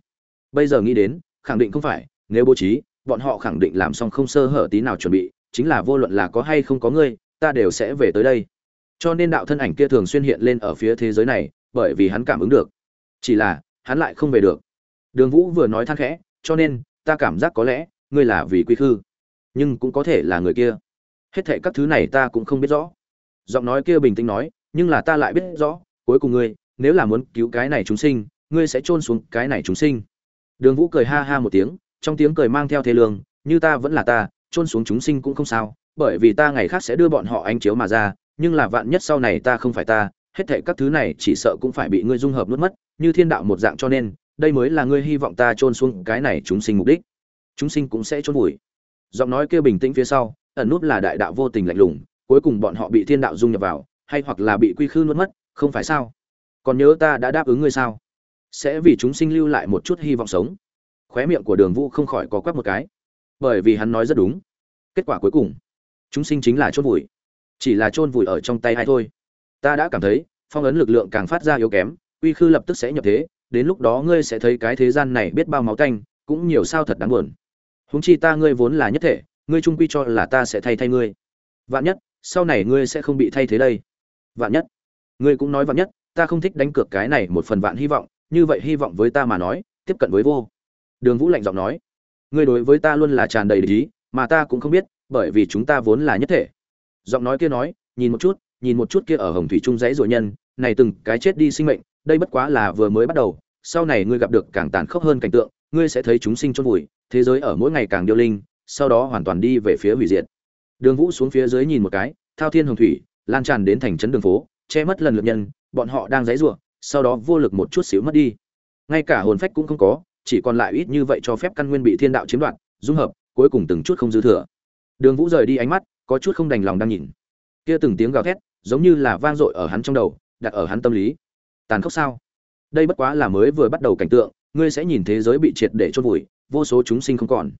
[SPEAKER 1] Bây giờ nghĩ đến, khẳng định không phải, nếu bố trí, bọn họ khẳng định làm xong không sơ hở tí nào chuẩn bị, chính là vô luận là có hay không có ngươi, ta đều sẽ về tới đây. Cho nên đạo thân ảnh kia thường xuyên hiện lên ở phía thế giới này, bởi vì hắn cảm ứng được. Chỉ là, hắn lại không về được đường vũ vừa nói than khẽ, cho nên, ta cảm giác có lẽ, ngươi là vì quy khư. Nhưng cũng có thể là người kia. Hết thảy các thứ này ta cũng không biết rõ. Giọng nói kia bình tĩnh nói, nhưng là ta lại biết rõ, cuối cùng ngươi, nếu là muốn cứu cái này chúng sinh, ngươi sẽ chôn xuống cái này chúng sinh. Đường vũ cười ha ha một tiếng, trong tiếng cười mang theo thế lương, như ta vẫn là ta, chôn xuống chúng sinh cũng không sao, bởi vì ta ngày khác sẽ đưa bọn họ ánh chiếu mà ra, nhưng là vạn nhất sau này ta không phải ta, hết thảy các thứ này chỉ sợ cũng phải bị ngươi dung hợp nuốt mất, như thiên đạo một dạng cho nên đây mới là ngươi hy vọng ta chôn xuống cái này chúng sinh mục đích. Chúng sinh cũng sẽ chôn vùi. Giọng nói kia bình tĩnh phía sau, ẩn nút là đại đạo vô tình lạnh lùng, cuối cùng bọn họ bị thiên đạo dung nhập vào, hay hoặc là bị quy khư nuốt mất, không phải sao? Còn nhớ ta đã đáp ứng ngươi sao? Sẽ vì chúng sinh lưu lại một chút hy vọng sống. Khóe miệng của đường vũ không khỏi có quắc một cái. Bởi vì hắn nói rất đúng. Kết quả cuối cùng, chúng sinh chính là chôn vùi. Chỉ là chôn vùi ở trong tay ai thôi. Ta đã cảm thấy, phong ấn lực lượng càng phát ra yếu kém, quy khư lập tức sẽ nhập thế đến lúc đó ngươi sẽ thấy cái thế gian này biết bao máu tanh cũng nhiều sao thật đáng buồn. Huống chi ta ngươi vốn là nhất thể, ngươi trung quy cho là ta sẽ thay thay ngươi. Vạn nhất, sau này ngươi sẽ không bị thay thế đây. Vạn nhất. Ngươi cũng nói vạn nhất, ta không thích đánh cược cái này một phần vạn hy vọng, như vậy hy vọng với ta mà nói, tiếp cận với vô. Đường vũ lạnh giọng nói. Ngươi đối với ta luôn là tràn đầy lý mà ta cũng không biết, bởi vì chúng ta vốn là nhất thể. Giọng nói kia nói, nhìn một chút, nhìn một chút kia ở hồng thủy trung giấy rồi nhân, này từng cái chết đi sinh mệnh, đây bất quá là vừa mới bắt đầu sau này ngươi gặp được càng tàn khốc hơn cảnh tượng, ngươi sẽ thấy chúng sinh chôn vùi, thế giới ở mỗi ngày càng điêu linh, sau đó hoàn toàn đi về phía hủy diệt. Đường vũ xuống phía dưới nhìn một cái, thao thiên hồng thủy, lan tràn đến thành trấn đường phố, che mất lần lượt nhân, bọn họ đang dãy rủa sau đó vô lực một chút xíu mất đi. Ngay cả hồn phách cũng không có, chỉ còn lại ít như vậy cho phép căn nguyên bị thiên đạo chiếm đoạt, dung hợp, cuối cùng từng chút không dư thừa. Đường vũ rời đi ánh mắt, có chút không đành lòng đang nhìn. Kia từng tiếng gào thét, giống như là vang dội ở hắn trong đầu, đặt ở hắn tâm lý. Tàn khốc sao? Đây bất quá là mới vừa bắt đầu cảnh tượng, ngươi sẽ nhìn thế giới bị triệt để chôn vùi, vô số chúng sinh không còn.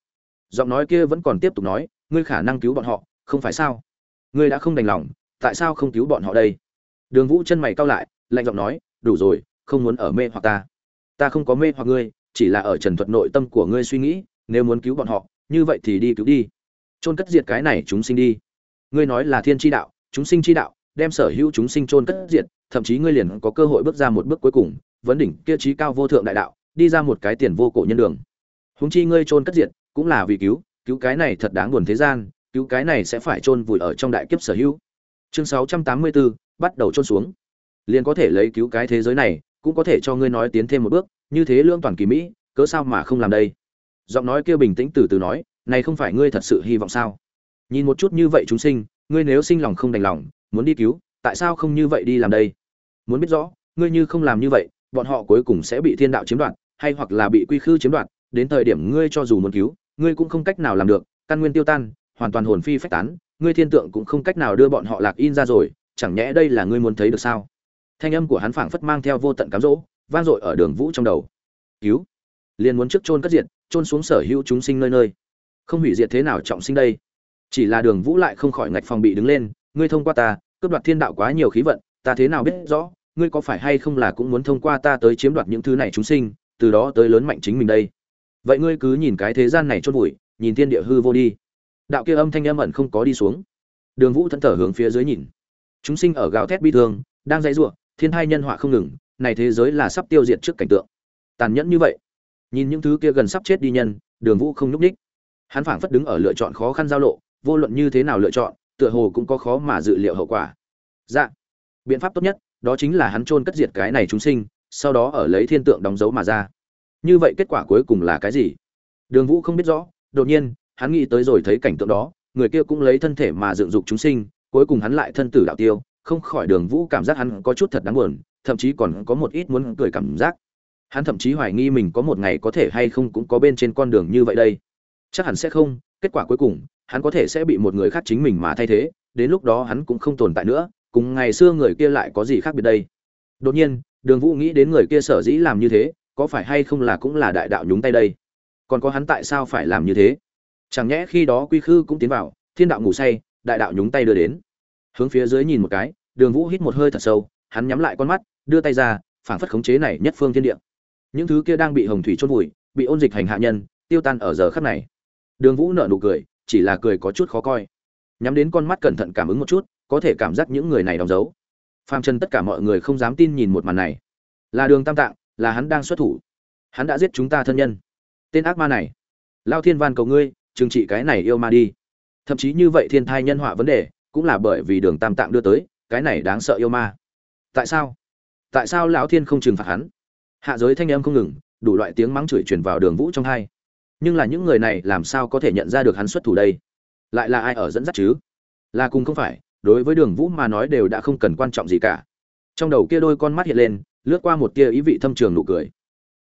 [SPEAKER 1] Giọng nói kia vẫn còn tiếp tục nói, ngươi khả năng cứu bọn họ, không phải sao? Ngươi đã không đành lòng, tại sao không cứu bọn họ đây? Đường vũ chân mày cau lại, lạnh giọng nói, đủ rồi, không muốn ở mê hoặc ta. Ta không có mê hoặc ngươi, chỉ là ở trần thuật nội tâm của ngươi suy nghĩ, nếu muốn cứu bọn họ, như vậy thì đi cứu đi. Chôn cất diệt cái này chúng sinh đi. Ngươi nói là thiên tri đạo, chúng sinh tri đạo, đem sở hữu chúng sinh chôn cất diệt, thậm chí ngươi liền có cơ hội bước ra một bước cuối cùng vấn đỉnh kia trí cao vô thượng đại đạo đi ra một cái tiền vô cổ nhân đường. Húng chi ngươi trôn cất diệt cũng là vì cứu cứu cái này thật đáng buồn thế gian cứu cái này sẽ phải trôn vùi ở trong đại kiếp sở hữu. Chương 684, bắt đầu trôn xuống. Liền có thể lấy cứu cái thế giới này cũng có thể cho ngươi nói tiến thêm một bước như thế lương toàn kỳ mỹ cớ sao mà không làm đây? Giọng nói kia bình tĩnh từ từ nói này không phải ngươi thật sự hy vọng sao? Nhìn một chút như vậy chúng sinh ngươi nếu sinh lòng không đành lòng muốn đi cứu tại sao không như vậy đi làm đây? Muốn biết rõ ngươi như không làm như vậy bọn họ cuối cùng sẽ bị thiên đạo chiếm đoạt, hay hoặc là bị quy khư chiếm đoạt, đến thời điểm ngươi cho dù muốn cứu, ngươi cũng không cách nào làm được, căn nguyên tiêu tan, hoàn toàn hồn phi phách tán, ngươi thiên tượng cũng không cách nào đưa bọn họ lạc in ra rồi, chẳng nhẽ đây là ngươi muốn thấy được sao? Thanh âm của hắn phảng phất mang theo vô tận cám dỗ, vang dội ở đường vũ trong đầu. Cứu! Liền muốn trước chôn cất diệt, chôn xuống sở hữu chúng sinh nơi nơi. Không hủy diệt thế nào trọng sinh đây? Chỉ là đường vũ lại không khỏi ngạch phòng bị đứng lên, ngươi thông qua ta, cướp đoạt thiên đạo quá nhiều khí vận, ta thế nào biết rõ? Ngươi có phải hay không là cũng muốn thông qua ta tới chiếm đoạt những thứ này chúng sinh, từ đó tới lớn mạnh chính mình đây? Vậy ngươi cứ nhìn cái thế gian này chôn vùi, nhìn thiên địa hư vô đi. Đạo kia âm thanh âm ẩn không có đi xuống. Đường vũ thẫn thở hướng phía dưới nhìn. Chúng sinh ở gào thét bi thương, đang dãy giụa thiên hai nhân họa không ngừng, này thế giới là sắp tiêu diệt trước cảnh tượng. Tàn nhẫn như vậy. Nhìn những thứ kia gần sắp chết đi nhân, đường vũ không nhúc ních hắn phảng phất đứng ở lựa chọn khó khăn giao lộ, vô luận như thế nào lựa chọn, tựa hồ cũng có khó mà dự liệu hậu quả. Dạ. Biện pháp tốt nhất đó chính là hắn chôn cất diệt cái này chúng sinh, sau đó ở lấy thiên tượng đóng dấu mà ra. Như vậy kết quả cuối cùng là cái gì? Đường vũ không biết rõ, đột nhiên, hắn nghĩ tới rồi thấy cảnh tượng đó, người kia cũng lấy thân thể mà dựng dục chúng sinh, cuối cùng hắn lại thân tử đạo tiêu, không khỏi đường vũ cảm giác hắn có chút thật đáng buồn, thậm chí còn có một ít muốn cười cảm giác. Hắn thậm chí hoài nghi mình có một ngày có thể hay không cũng có bên trên con đường như vậy đây. Chắc hẳn sẽ không, kết quả cuối cùng, hắn có thể sẽ bị một người khác chính mình mà thay thế, đến lúc đó hắn cũng không tồn tại nữa cùng ngày xưa người kia lại có gì khác biệt đây? Đột nhiên, đường vũ nghĩ đến người kia sở dĩ làm như thế, có phải hay không là cũng là đại đạo nhúng tay đây? Còn có hắn tại sao phải làm như thế? Chẳng nhẽ khi đó quy khư cũng tiến vào, thiên đạo ngủ say, đại đạo nhúng tay đưa đến. Hướng phía dưới nhìn một cái, đường vũ hít một hơi thật sâu, hắn nhắm lại con mắt, đưa tay ra, phảng phất khống chế này nhất phương thiên địa. Những thứ kia đang bị hồng thủy chôn vùi, bị ôn dịch hành hạ nhân, tiêu tan ở giờ khắc này. Đường vũ nở nụ cười, chỉ là cười có chút khó coi. Nhắm đến con mắt cẩn thận cảm ứng một chút có thể cảm giác những người này đóng dấu. Phàm trần tất cả mọi người không dám tin nhìn một màn này. Là đường tam tạng, là hắn đang xuất thủ. Hắn đã giết chúng ta thân nhân. Tên ác ma này, lao thiên van cầu ngươi, trừng trị cái này yêu ma đi. Thậm chí như vậy thiên thai nhân họa vấn đề, cũng là bởi vì đường tam tạng đưa tới, cái này đáng sợ yêu ma. Tại sao? Tại sao lão thiên không trừng phạt hắn? Hạ giới thanh âm không ngừng, đủ loại tiếng mắng chửi truyền vào đường vũ trong hai. Nhưng là những người này làm sao có thể nhận ra được hắn xuất thủ đây? Lại là ai ở dẫn dắt chứ? Là cùng không phải đối với đường vũ mà nói đều đã không cần quan trọng gì cả. Trong đầu kia đôi con mắt hiện lên, lướt qua một tia ý vị thâm trường nụ cười.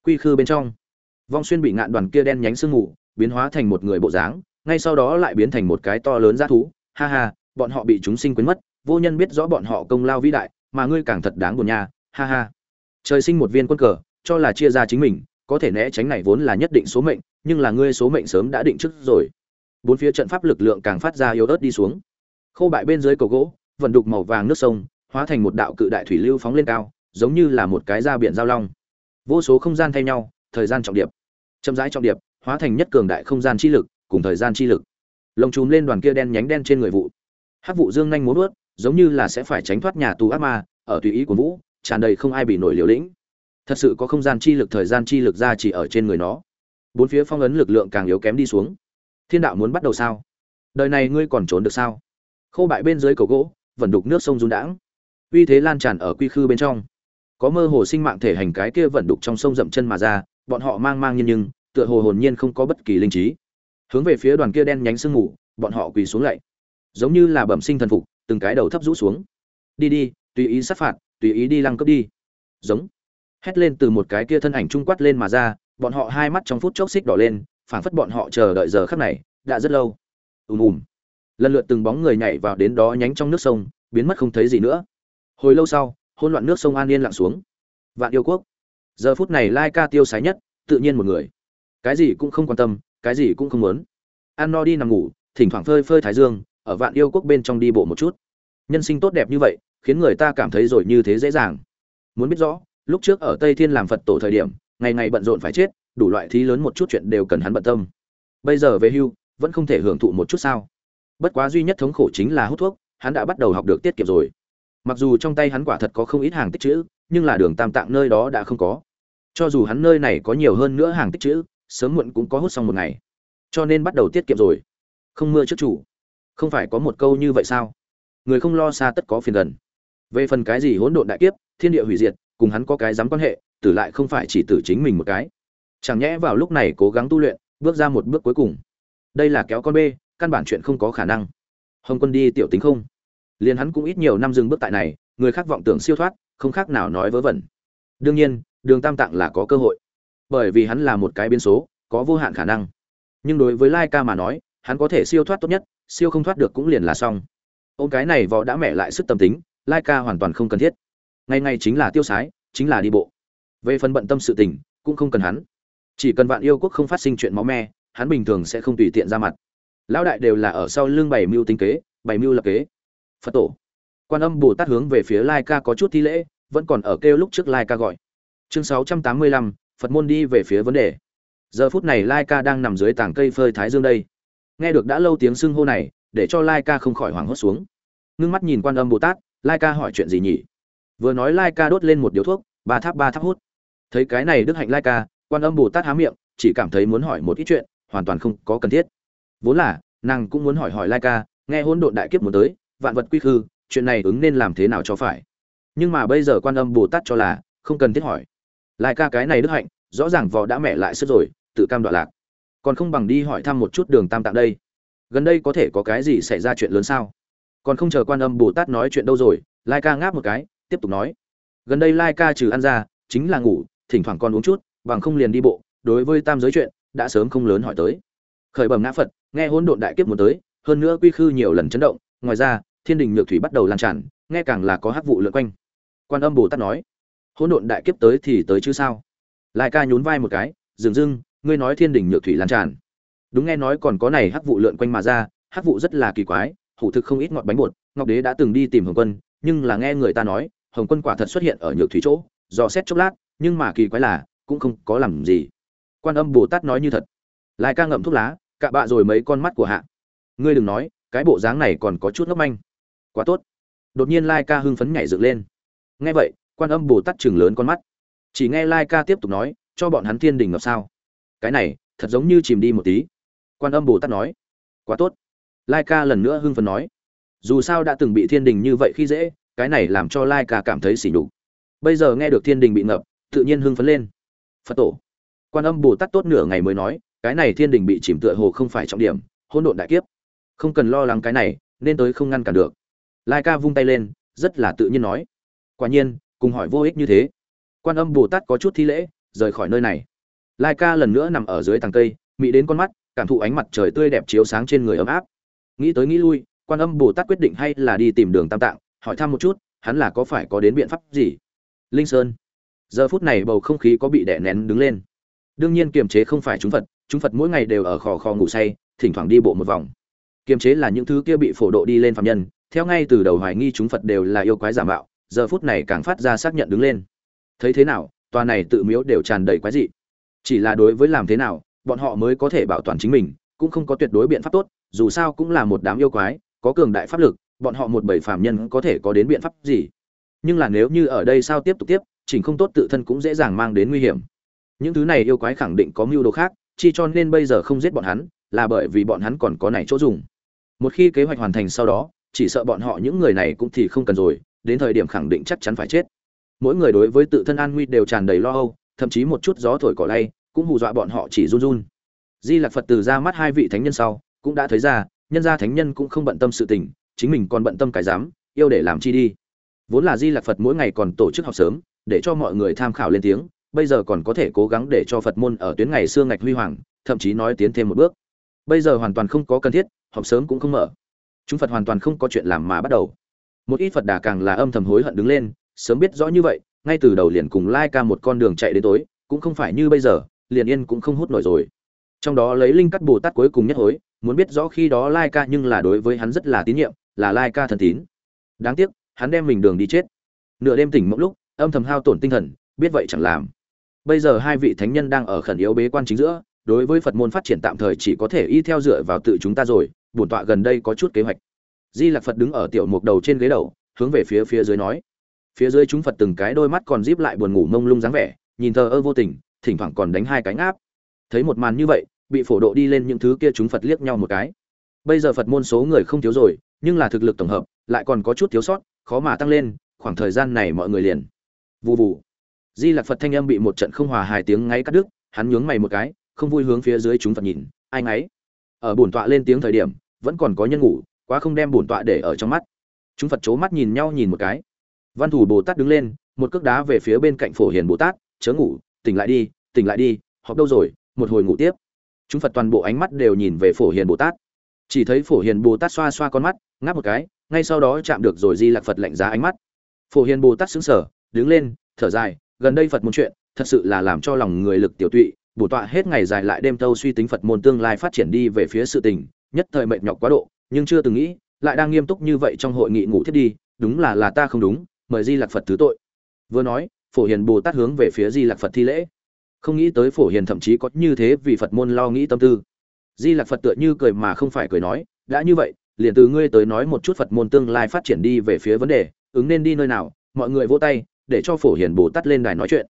[SPEAKER 1] Quy khư bên trong, vong xuyên bị ngạn đoàn kia đen nhánh sương mù, biến hóa thành một người bộ dáng, ngay sau đó lại biến thành một cái to lớn g thú. Ha ha, bọn họ bị chúng sinh quên mất, vô nhân biết rõ bọn họ công lao vĩ đại, mà ngươi càng thật đáng buồn nha. Ha ha. Trời sinh một viên quân cờ, cho là chia ra chính mình, có thể né tránh này vốn là nhất định số mệnh, nhưng là ngươi số mệnh sớm đã định trước rồi. Bốn phía trận pháp lực lượng càng phát ra yếu ớt đi xuống khô bại bên dưới cầu gỗ, vận đục màu vàng nước sông, hóa thành một đạo cự đại thủy lưu phóng lên cao, giống như là một cái ra biển giao long. Vô số không gian thay nhau, thời gian trọng điệp. Chậm rãi trọng điệp, hóa thành nhất cường đại không gian chi lực, cùng thời gian chi lực. Lồng trùm lên đoàn kia đen nhánh đen trên người vụ. Hát vụ dương nhanh muốn ướt giống như là sẽ phải tránh thoát nhà tù ác ma, ở tùy ý của vũ, tràn đầy không ai bị nổi liều lĩnh. Thật sự có không gian chi lực, thời gian chi lực ra chỉ ở trên người nó. Bốn phía phong ấn lực lượng càng yếu kém đi xuống. Thiên đạo muốn bắt đầu sao? Đời này ngươi còn trốn được sao? Khô bại bên dưới cầu gỗ, vẫn đục nước sông run đãng. Uy thế lan tràn ở quy khư bên trong. Có mơ hồ sinh mạng thể hành cái kia vẫn đục trong sông dậm chân mà ra, bọn họ mang mang nhiên nhưng, tựa hồ hồn nhiên không có bất kỳ linh trí. Hướng về phía đoàn kia đen nhánh sương mù, bọn họ quỳ xuống lạy giống như là bẩm sinh thần phục, từng cái đầu thấp rũ xuống. Đi đi, tùy ý sát phạt, tùy ý đi lăng cấp đi. Giống. Hét lên từ một cái kia thân ảnh trung quát lên mà ra, bọn họ hai mắt trong phút chốc xích đỏ lên, phảng phất bọn họ chờ đợi giờ khắc này, đã rất lâu. Ùm ùm lần lượt từng bóng người nhảy vào đến đó nhánh trong nước sông, biến mất không thấy gì nữa. Hồi lâu sau, hỗn loạn nước sông an yên lặng xuống. Vạn yêu quốc. Giờ phút này lai ca tiêu sái nhất, tự nhiên một người. Cái gì cũng không quan tâm, cái gì cũng không muốn. Ăn no đi nằm ngủ, thỉnh thoảng phơi phơi thái dương, ở vạn yêu quốc bên trong đi bộ một chút. Nhân sinh tốt đẹp như vậy, khiến người ta cảm thấy rồi như thế dễ dàng. Muốn biết rõ, lúc trước ở tây thiên làm phật tổ thời điểm, ngày ngày bận rộn phải chết, đủ loại thí lớn một chút chuyện đều cần hắn bận tâm. Bây giờ về hưu, vẫn không thể hưởng thụ một chút sao? Bất quá duy nhất thống khổ chính là hút thuốc, hắn đã bắt đầu học được tiết kiệm rồi. Mặc dù trong tay hắn quả thật có không ít hàng tích chữ, nhưng là đường tam tạng nơi đó đã không có. Cho dù hắn nơi này có nhiều hơn nữa hàng tích chữ, sớm muộn cũng có hút xong một ngày. Cho nên bắt đầu tiết kiệm rồi. Không mưa trước chủ. Không phải có một câu như vậy sao? Người không lo xa tất có phiền gần. Về phần cái gì hỗn độn đại kiếp, thiên địa hủy diệt, cùng hắn có cái dám quan hệ, tử lại không phải chỉ tử chính mình một cái. Chẳng nhẽ vào lúc này cố gắng tu luyện, bước ra một bước cuối cùng. Đây là kéo con bê căn bản chuyện không có khả năng. Hồng quân đi tiểu tính không? Liền hắn cũng ít nhiều năm dừng bước tại này, người khác vọng tưởng siêu thoát, không khác nào nói vớ vẩn. Đương nhiên, đường tam tạng là có cơ hội. Bởi vì hắn là một cái biến số, có vô hạn khả năng. Nhưng đối với lai ca mà nói, hắn có thể siêu thoát tốt nhất, siêu không thoát được cũng liền là xong. Ôm cái này vò đã mẹ lại sức tâm tính, lai ca hoàn toàn không cần thiết. Ngày ngày chính là tiêu sái, chính là đi bộ. Về phần bận tâm sự tình, cũng không cần hắn. Chỉ cần vạn yêu quốc không phát sinh chuyện máu me, hắn bình thường sẽ không tùy tiện ra mặt lão đại đều là ở sau lưng bảy mưu tính kế, bảy mưu lập kế. Phật tổ. Quan âm bồ tát hướng về phía lai ca có chút thi lễ, vẫn còn ở kêu lúc trước lai ca gọi. Chương sáu trăm tám mươi lăm, phật môn đi về phía vấn đề. Giờ phút này lai ca đang nằm dưới tảng cây phơi thái dương đây. Nghe được đã lâu tiếng xưng hô này, để cho lai ca không khỏi hoảng hốt xuống. Ngưng mắt nhìn quan âm bồ tát, lai ca hỏi chuyện gì nhỉ? Vừa nói lai ca đốt lên một điếu thuốc, ba tháp ba tháp hút. Thấy cái này đức hạnh lai ca, quan âm bồ tát há miệng, chỉ cảm thấy muốn hỏi một ít chuyện, hoàn toàn không có cần thiết vốn là, nàng cũng muốn hỏi hỏi lai ca, nghe hỗn độn đại kiếp muốn tới, vạn vật quy khư, chuyện này ứng nên làm thế nào cho phải? Nhưng mà bây giờ quan âm bồ tát cho là, không cần thiết hỏi. Lai ca cái này đức hạnh, rõ ràng vò đã mẹ lại sức rồi, tự cam đoạn lạc. Còn không bằng đi hỏi thăm một chút đường tam tạng đây. Gần đây có thể có cái gì xảy ra chuyện lớn sao? Còn không chờ quan âm bồ tát nói chuyện đâu rồi, lai ca ngáp một cái, tiếp tục nói. Gần đây lai ca trừ ăn ra, chính là ngủ, thỉnh thoảng còn uống chút, bằng không liền đi bộ, đối với tam giới chuyện, đã sớm không lớn hỏi tới. Khởi bẩm ngã phật nghe hỗn độn đại kiếp muốn tới, hơn nữa quy khư nhiều lần chấn động, ngoài ra, thiên đình nhược thủy bắt đầu lan tràn, nghe càng là có hắc vụ lượn quanh. Quan âm bồ tát nói, hỗn độn đại kiếp tới thì tới chứ sao? Lai ca nhún vai một cái, dừng dưng, ngươi nói thiên đình nhược thủy lan tràn. Đúng nghe nói còn có này hắc vụ lượn quanh mà ra, hắc vụ rất là kỳ quái, hủ thực không ít ngọt bánh bột, ngọc đế đã từng đi tìm hồng quân, nhưng là nghe người ta nói, hồng quân quả thật xuất hiện ở nhược thủy chỗ, dò xét chốc lát, nhưng mà kỳ quái là, cũng không có làm gì. Quan âm bồ tát nói như thật. Lai ca ngậm thuốc lá cạ bạ rồi mấy con mắt của hạ. Ngươi đừng nói, cái bộ dáng này còn có chút ngốc manh. Quá tốt. Đột nhiên lai ca hưng phấn nhảy dựng lên. Nghe vậy, quan âm bồ tát chừng lớn con mắt. Chỉ nghe lai ca tiếp tục nói, cho bọn hắn thiên đình ngập sao. Cái này, thật giống như chìm đi một tí. Quan âm bồ tát nói, quá tốt. Lai ca lần nữa hưng phấn nói, dù sao đã từng bị thiên đình như vậy khi dễ, cái này làm cho lai ca cảm thấy sỉ nhục. Bây giờ nghe được thiên đình bị ngập, tự nhiên hưng phấn lên. Phật tổ. Quan âm bồ tát tốt nửa ngày mới nói cái này thiên đình bị chìm tựa hồ không phải trọng điểm, hỗn độn đại kiếp. Không cần lo lắng cái này, nên tới không ngăn cản được. Lai ca vung tay lên, rất là tự nhiên nói. Quả nhiên, cùng hỏi vô ích như thế. Quan âm bồ tát có chút thi lễ, rời khỏi nơi này. Lai ca lần nữa nằm ở dưới tàng cây mỹ đến con mắt, cảm thụ ánh mặt trời tươi đẹp chiếu sáng trên người ấm áp. Nghĩ tới nghĩ lui, quan âm bồ tát quyết định hay là đi tìm đường tam tạng, hỏi thăm một chút, hắn là có phải có đến biện pháp gì? Linh sơn. Giờ phút này bầu không khí có bị đè nén đứng lên. Đương nhiên kiềm chế không phải chúng phật chúng phật mỗi ngày đều ở khò khò ngủ say, thỉnh thoảng đi bộ một vòng. Kiềm chế là những thứ kia bị phổ độ đi lên phạm nhân, theo ngay từ đầu hoài nghi chúng phật đều là yêu quái giả mạo, giờ phút này càng phát ra xác nhận đứng lên. Thấy thế nào, tòa này tự miếu đều tràn đầy quái dị. Chỉ là đối với làm thế nào, bọn họ mới có thể bảo toàn chính mình, cũng không có tuyệt đối biện pháp tốt, dù sao cũng là một đám yêu quái, có cường đại pháp lực, bọn họ một bảy phạm nhân có thể có đến biện pháp gì? Nhưng là nếu như ở đây sao tiếp tục tiếp, chỉnh không tốt tự thân cũng dễ dàng mang đến nguy hiểm. Những thứ này yêu quái khẳng định có mưu đồ khác chi cho nên bây giờ không giết bọn hắn, là bởi vì bọn hắn còn có này chỗ dùng. Một khi kế hoạch hoàn thành sau đó, chỉ sợ bọn họ những người này cũng thì không cần rồi, đến thời điểm khẳng định chắc chắn phải chết. Mỗi người đối với tự thân an nguy đều tràn đầy lo âu, thậm chí một chút gió thổi cỏ lay, cũng hù dọa bọn họ chỉ run run. Di lạc phật từ ra mắt hai vị thánh nhân sau, cũng đã thấy ra, nhân gia thánh nhân cũng không bận tâm sự tình, chính mình còn bận tâm cái dám yêu để làm chi đi. Vốn là di lạc phật mỗi ngày còn tổ chức học sớm, để cho mọi người tham khảo lên tiếng bây giờ còn có thể cố gắng để cho phật môn ở tuyến ngày xưa ngạch huy hoàng, thậm chí nói tiến thêm một bước. Bây giờ hoàn toàn không có cần thiết, họp sớm cũng không mở. Chúng phật hoàn toàn không có chuyện làm mà bắt đầu. Một ít phật đà càng là âm thầm hối hận đứng lên, sớm biết rõ như vậy, ngay từ đầu liền cùng lai ca một con đường chạy đến tối, cũng không phải như bây giờ, liền yên cũng không hút nổi rồi. Trong đó lấy linh cắt bồ tát cuối cùng nhất hối, muốn biết rõ khi đó lai ca nhưng là đối với hắn rất là tín nhiệm, là lai ca thần tín. Đáng tiếc, hắn đem mình đường đi chết. Nửa đêm tỉnh mộng lúc, âm thầm hao tổn tinh thần, biết vậy chẳng làm bây giờ hai vị thánh nhân đang ở khẩn yếu bế quan chính giữa, đối với phật môn phát triển tạm thời chỉ có thể y theo dựa vào tự chúng ta rồi, bổn tọa gần đây có chút kế hoạch. Di lạc phật đứng ở tiểu mục đầu trên ghế đầu, hướng về phía phía dưới nói. Phía dưới chúng phật từng cái đôi mắt còn díp lại buồn ngủ mông lung dáng vẻ, nhìn thờ ơ vô tình, thỉnh thoảng còn đánh hai cánh áp thấy một màn như vậy, bị phổ độ đi lên những thứ kia chúng phật liếc nhau một cái. Bây giờ phật môn số người không thiếu rồi, nhưng là thực lực tổng hợp, lại còn có chút thiếu sót, khó mà tăng lên, khoảng thời gian này mọi người liền. Vụ vụ di Lặc phật thanh âm bị một trận không hòa hài tiếng ngáy cắt đứt, hắn nhướng mày một cái, không vui hướng phía dưới chúng phật nhìn, ai ngáy? Ở bổn tọa lên tiếng thời điểm, vẫn còn có nhân ngủ, quá không đem bổn tọa để ở trong mắt. Chúng phật c mắt nhìn nhau nhìn một cái. Văn thủ bồ tát đứng lên, một cước đá về phía bên cạnh phổ hiền bồ tát, chớ ngủ, tỉnh lại đi, tỉnh lại đi, họp đâu rồi, một hồi ngủ tiếp. Chúng phật toàn bộ ánh mắt đều nhìn về phổ hiền bồ tát. Chỉ thấy phổ hiền bồ tát xoa xoa con mắt, ngáp một cái, ngay sau đó chạm được rồi di lạc phật lạnh giá ánh mắt. Phổ hiền bồ tát xứng sở đứng lên, thở dài gần đây phật môn chuyện, thật sự là làm cho lòng người lực tiểu tụy, bổ tọa hết ngày dài lại đêm thâu suy tính phật môn tương lai phát triển đi về phía sự tình, nhất thời mệt nhọc quá độ, nhưng chưa từng nghĩ, lại đang nghiêm túc như vậy trong hội nghị ngủ thiết đi, đúng là là ta không đúng, mời di lạc phật thứ tội. Vừa nói, phổ hiền bồ tát hướng về phía di lạc phật thi lễ. Không nghĩ tới phổ hiền thậm chí có như thế vì phật môn lo nghĩ tâm tư. Di lạc phật tựa như cười mà không phải cười nói, đã như vậy, liền từ ngươi tới nói một chút phật môn tương lai phát triển đi về phía vấn đề, ứng nên đi nơi nào, mọi người vỗ tay để cho phổ hiền bồ tát lên đài nói chuyện.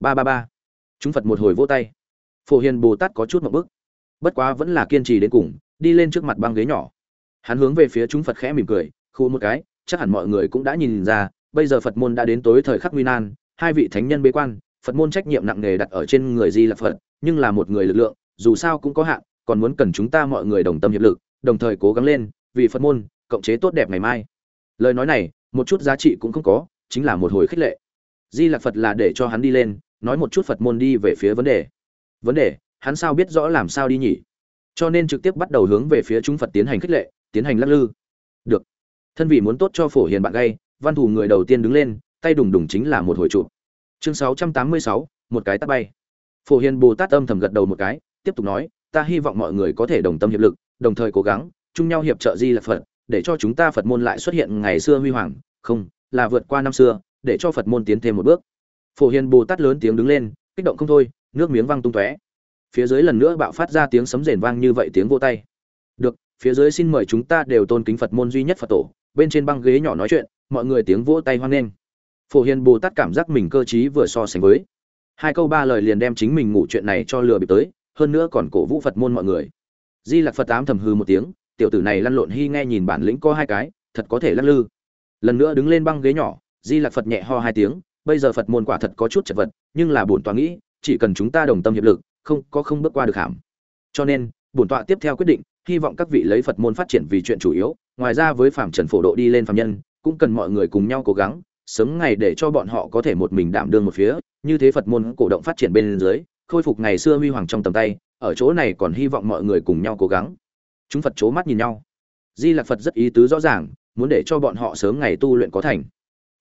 [SPEAKER 1] Ba ba ba. Chúng phật một hồi vỗ tay. Phổ hiền bồ tát có chút một bức. Bất quá vẫn là kiên trì đến cùng, đi lên trước mặt băng ghế nhỏ. Hắn hướng về phía chúng phật khẽ mỉm cười khu một cái, chắc hẳn mọi người cũng đã nhìn ra, bây giờ phật môn đã đến tối thời khắc nguy nan, hai vị thánh nhân bế quan, phật môn trách nhiệm nặng nề đặt ở trên người di là phật, nhưng là một người lực lượng, dù sao cũng có hạn, còn muốn cần chúng ta mọi người đồng tâm hiệp lực, đồng thời cố gắng lên, vì phật môn, cộng chế tốt đẹp ngày mai. Lời nói này, một chút giá trị cũng không có chính là một hồi khích lệ. Di lạc phật là để cho hắn đi lên, nói một chút phật môn đi về phía vấn đề. Vấn đề, hắn sao biết rõ làm sao đi nhỉ? Cho nên trực tiếp bắt đầu hướng về phía chúng phật tiến hành khích lệ, tiến hành lắc lư. Được. Thân vị muốn tốt cho phổ hiền bạn gay, văn thủ người đầu tiên đứng lên, tay đùng đùng chính là một hồi trụ chương sáu trăm tám mươi sáu, một cái tắt bay. Phổ hiền bồ tát âm thầm gật đầu một cái, tiếp tục nói, ta hy vọng mọi người có thể đồng tâm hiệp lực, đồng thời cố gắng, chung nhau hiệp trợ di Lặc phật, để cho chúng ta phật môn lại xuất hiện ngày xưa huy hoàng, không là vượt qua năm xưa, để cho phật môn tiến thêm một bước. Phổ hiền bồ tát lớn tiếng đứng lên, kích động không thôi, nước miếng văng tung tóe. Phía dưới lần nữa bạo phát ra tiếng sấm rền vang như vậy tiếng vô tay. Được, phía dưới xin mời chúng ta đều tôn kính phật môn duy nhất phật tổ, bên trên băng ghế nhỏ nói chuyện, mọi người tiếng vỗ tay hoan nghênh. Phổ hiền bồ tát cảm giác mình cơ t vừa so sánh với. Hai câu ba lời liền đem chính mình ngủ chuyện này cho lừa bịp tới, hơn nữa còn cổ vũ phật môn mọi người. Di lặc phật tám thầm hư một tiếng, tiểu tử này lăn lộn hy nghe nhìn bản lĩnh có hai cái, thật có thể lắc lư lần nữa đứng lên băng ghế nhỏ, di lạc phật nhẹ ho hai tiếng, bây giờ phật môn quả thật có chút chật vật, nhưng là bổn tọa nghĩ, chỉ cần chúng ta đồng tâm hiệp lực, không, có không bước qua được hàm. Cho nên, bổn tọa tiếp theo quyết định, hy vọng các vị lấy phật môn phát triển vì chuyện chủ yếu, ngoài ra với phạm trần phổ độ đi lên phạm nhân, cũng cần mọi người cùng nhau cố gắng, sớm ngày để cho bọn họ có thể một mình đảm đương một phía, như thế phật môn cổ động phát triển bên dưới, khôi phục ngày xưa huy hoàng trong tầm tay, ở chỗ này còn hy vọng mọi người cùng nhau cố gắng. Chúng phật c mắt nhìn nhau. Di lạc phật rất ý tứ rõ ràng muốn để cho bọn họ sớm ngày tu luyện có thành.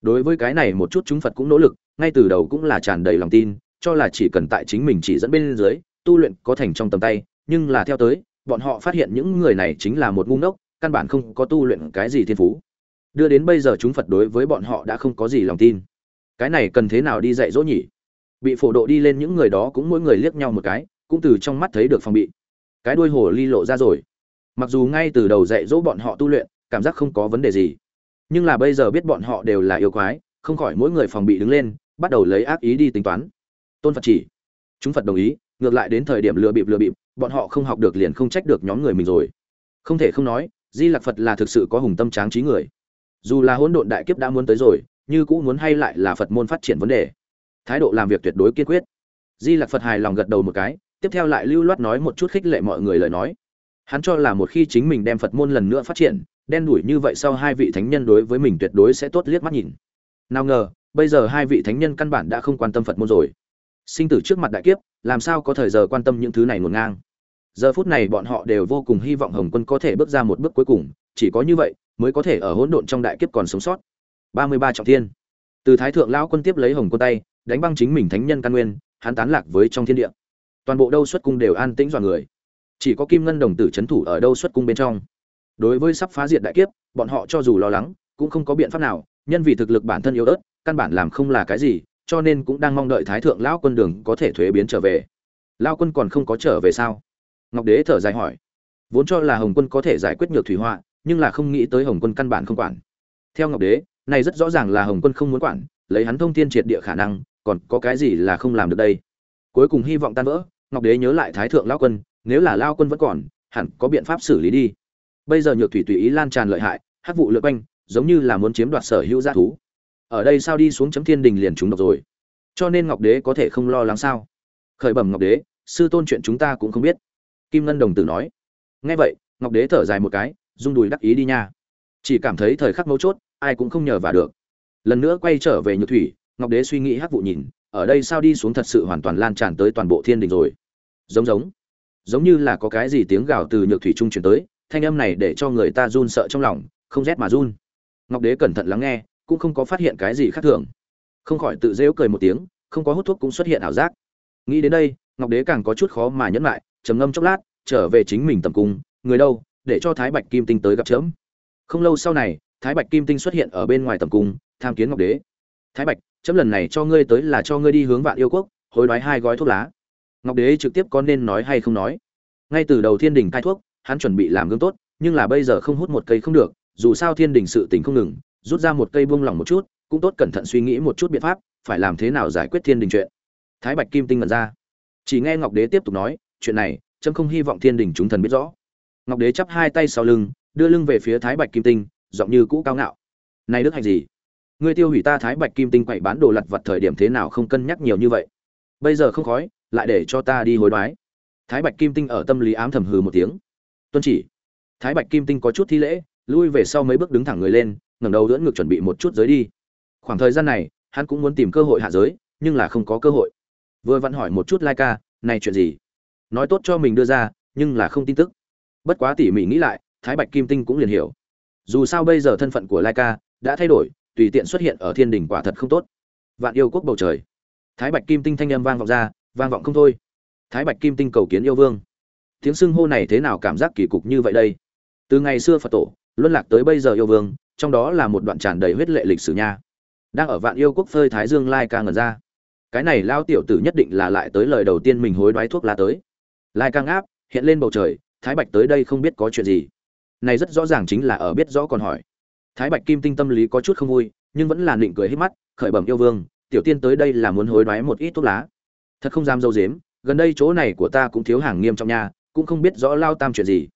[SPEAKER 1] Đối với cái này một chút chúng phật cũng nỗ lực, ngay từ đầu cũng là tràn đầy lòng tin, cho là chỉ cần tại chính mình chỉ dẫn bên dưới, tu luyện có thành trong tầm tay, nhưng là theo tới, bọn họ phát hiện những người này chính là một ngu ngốc, căn bản không có tu luyện cái gì thiên phú. Đưa đến bây giờ chúng phật đối với bọn họ đã không có gì lòng tin. Cái này cần thế nào đi dạy dỗ nhỉ? Bị phổ độ đi lên những người đó cũng mỗi người liếc nhau một cái, cũng từ trong mắt thấy được phòng bị. Cái đuôi hồ ly lộ ra rồi. Mặc dù ngay từ đầu dạy dỗ bọn họ tu luyện cảm giác không có vấn đề gì. Nhưng là bây giờ biết bọn họ đều là yêu quái, không khỏi mỗi người phòng bị đứng lên, bắt đầu lấy ác ý đi tính toán. Tôn phật chỉ. Chúng phật đồng ý, ngược lại đến thời điểm lừa bịp lừa bịp, bọn họ không học được liền không trách được nhóm người mình rồi. Không thể không nói, di lạc phật là thực sự có hùng tâm tráng trí người. Dù là hỗn độn đại kiếp đã muốn tới rồi, như cũ muốn hay lại là phật môn phát triển vấn đề. Thái độ làm việc tuyệt đối kiên quyết. Di lạc phật hài lòng gật đầu một cái, tiếp theo lại lưu loát nói một chút khích lệ mọi người lời nói. Hắn cho là một khi chính mình đem phật môn lần nữa phát triển đen đủi như vậy sau hai vị thánh nhân đối với mình tuyệt đối sẽ tốt liếc mắt nhìn. Nào ngờ, bây giờ hai vị thánh nhân căn bản đã không quan tâm phật môn rồi. Sinh tử trước mặt đại kiếp, làm sao có thời giờ quan tâm những thứ này ngổn ngang? Giờ phút này bọn họ đều vô cùng hy vọng hồng quân có thể bước ra một bước cuối cùng, chỉ có như vậy mới có thể ở hỗn độn trong đại kiếp còn sống sót. Ba mươi ba trọng thiên. Từ thái thượng lão quân tiếp lấy hồng quân tay, đánh băng chính mình thánh nhân căn nguyên, hắn tán lạc với trong thiên địa. Toàn bộ đâu xuất cung đều an tĩnh dọa người. Chỉ có kim ngân đồng tử c thủ ở đâu xuất cung bên trong đối với sắp phá diệt đại kiếp, bọn họ cho dù lo lắng, cũng không có biện pháp nào, nhân vì thực lực bản thân yếu ớt, căn bản làm không là cái gì, cho nên cũng đang mong đợi thái thượng lão quân đường có thể thuế biến trở về. Lão quân còn không có trở về sao? Ngọc đế thở dài hỏi. Vốn cho là hồng quân có thể giải quyết nhược thủy họa, nhưng là không nghĩ tới hồng quân căn bản không quản. Theo ngọc đế, này rất rõ ràng là hồng quân không muốn quản, lấy hắn thông thiên triệt địa khả năng, còn có cái gì là không làm được đây? Cuối cùng hy vọng tan vỡ, ngọc đế nhớ lại thái thượng lão quân, nếu là lao quân vẫn còn, hẳn có biện pháp xử lý đi bây giờ nhược thủy tùy ý lan tràn lợi hại, hắc vụ lượt quanh, giống như là muốn chiếm đoạt sở hữu g thú. Ở đây sao đi xuống chấm thiên đình liền chúng độc rồi? Cho nên ngọc đế có thể không lo lắng sao? Khởi bẩm ngọc đế, sư tôn chuyện chúng ta cũng không biết. Kim ngân đồng tử nói. Nghe vậy, ngọc đế thở dài một cái, rung đùi đắc ý đi nha. Chỉ cảm thấy thời khắc mấu chốt, ai cũng không nhờ vào được. Lần nữa quay trở về nhược thủy, ngọc đế suy nghĩ hắc vụ nhìn, ở đây sao đi xuống thật sự hoàn toàn lan tràn tới toàn bộ thiên đình rồi? Giống giống. Giống như là có cái gì tiếng gào từ nhược thủy trung chuyển tới thanh âm này để cho người ta run sợ trong lòng, không rét mà run. Ngọc đế cẩn thận lắng nghe, cũng không có phát hiện cái gì khác thường. Không khỏi tự rêu cười một tiếng, không có hút thuốc cũng xuất hiện ảo giác. Nghĩ đến đây, ngọc đế càng có chút khó mà nhẫn lại, trầm ngâm chốc lát, trở về chính mình tầm cung, người đâu, để cho thái bạch kim tinh tới gặp chớm. Không lâu sau này, thái bạch kim tinh xuất hiện ở bên ngoài tầm cung, tham kiến ngọc đế. Thái bạch, chấm lần này cho ngươi tới là cho ngươi đi hướng vạn yêu quốc, hối đoái hai gói thuốc lá. Ngọc đế trực tiếp có nên nói hay không nói. Ngay từ đầu thiên đình cai thuốc hắn chuẩn bị làm gương tốt, nhưng là bây giờ không hút một cây không được, dù sao thiên đình sự tình không ngừng, rút ra một cây buông lỏng một chút, cũng tốt cẩn thận suy nghĩ một chút biện pháp, phải làm thế nào giải quyết thiên đình chuyện. Thái bạch kim tinh mật ra. Chỉ nghe ngọc đế tiếp tục nói, chuyện này trâm không hy vọng thiên đình chúng thần biết rõ. Ngọc đế chắp hai tay sau lưng, đưa lưng về phía thái bạch kim tinh, giọng như cũ cao ngạo. Này đức hạnh gì? Ngươi tiêu hủy ta thái bạch kim tinh quậy bán đồ lặt vặt thời điểm thế nào không cân nhắc nhiều như vậy? Bây giờ không khói, lại để cho ta đi hối đoái. Thái bạch kim tinh ở tâm lý ám thầm hừ một tiếng tuân chỉ. Thái bạch kim tinh có chút thi lễ, lui về sau mấy bước đứng thẳng người lên, ngẩng đầu đỡ ngược chuẩn bị một chút giới đi. Khoảng thời gian này, hắn cũng muốn tìm cơ hội hạ giới, nhưng là không có cơ hội. Vừa vặn hỏi một chút lai ca, này chuyện gì? Nói tốt cho mình đưa ra, nhưng là không tin tức. Bất quá tỉ mỉ nghĩ lại, thái bạch kim tinh cũng liền hiểu. Dù sao bây giờ thân phận của lai ca đã thay đổi, tùy tiện xuất hiện ở thiên đình quả thật không tốt. Vạn yêu quốc bầu trời. Thái bạch kim tinh thanh âm vang vọng ra, vang vọng không thôi. Thái bạch kim tinh cầu kiến yêu vương tiếng xưng hô này thế nào cảm giác kỳ cục như vậy đây? Từ ngày xưa phật tổ, luân lạc tới bây giờ yêu vương, trong đó là một đoạn tràn đầy huyết lệ lịch sử nha. Đang ở vạn yêu quốc phơi thái dương lai ca ngẩn ra. Cái này lao tiểu tử nhất định là lại tới lời đầu tiên mình hối đoái thuốc lá tới. Lai ca ngáp, hiện lên bầu trời, thái bạch tới đây không biết có chuyện gì. Này rất rõ ràng chính là ở biết rõ còn hỏi. Thái bạch kim tinh tâm lý có chút không vui, nhưng vẫn là định cười hết mắt, khởi bẩm yêu vương, tiểu tiên tới đây là muốn hối đoái một ít thuốc lá. Thật không dám dâu dếm, gần đây chỗ này của ta cũng thiếu hàng nghiêm trong nhà cũng không biết rõ lao tam chuyện gì.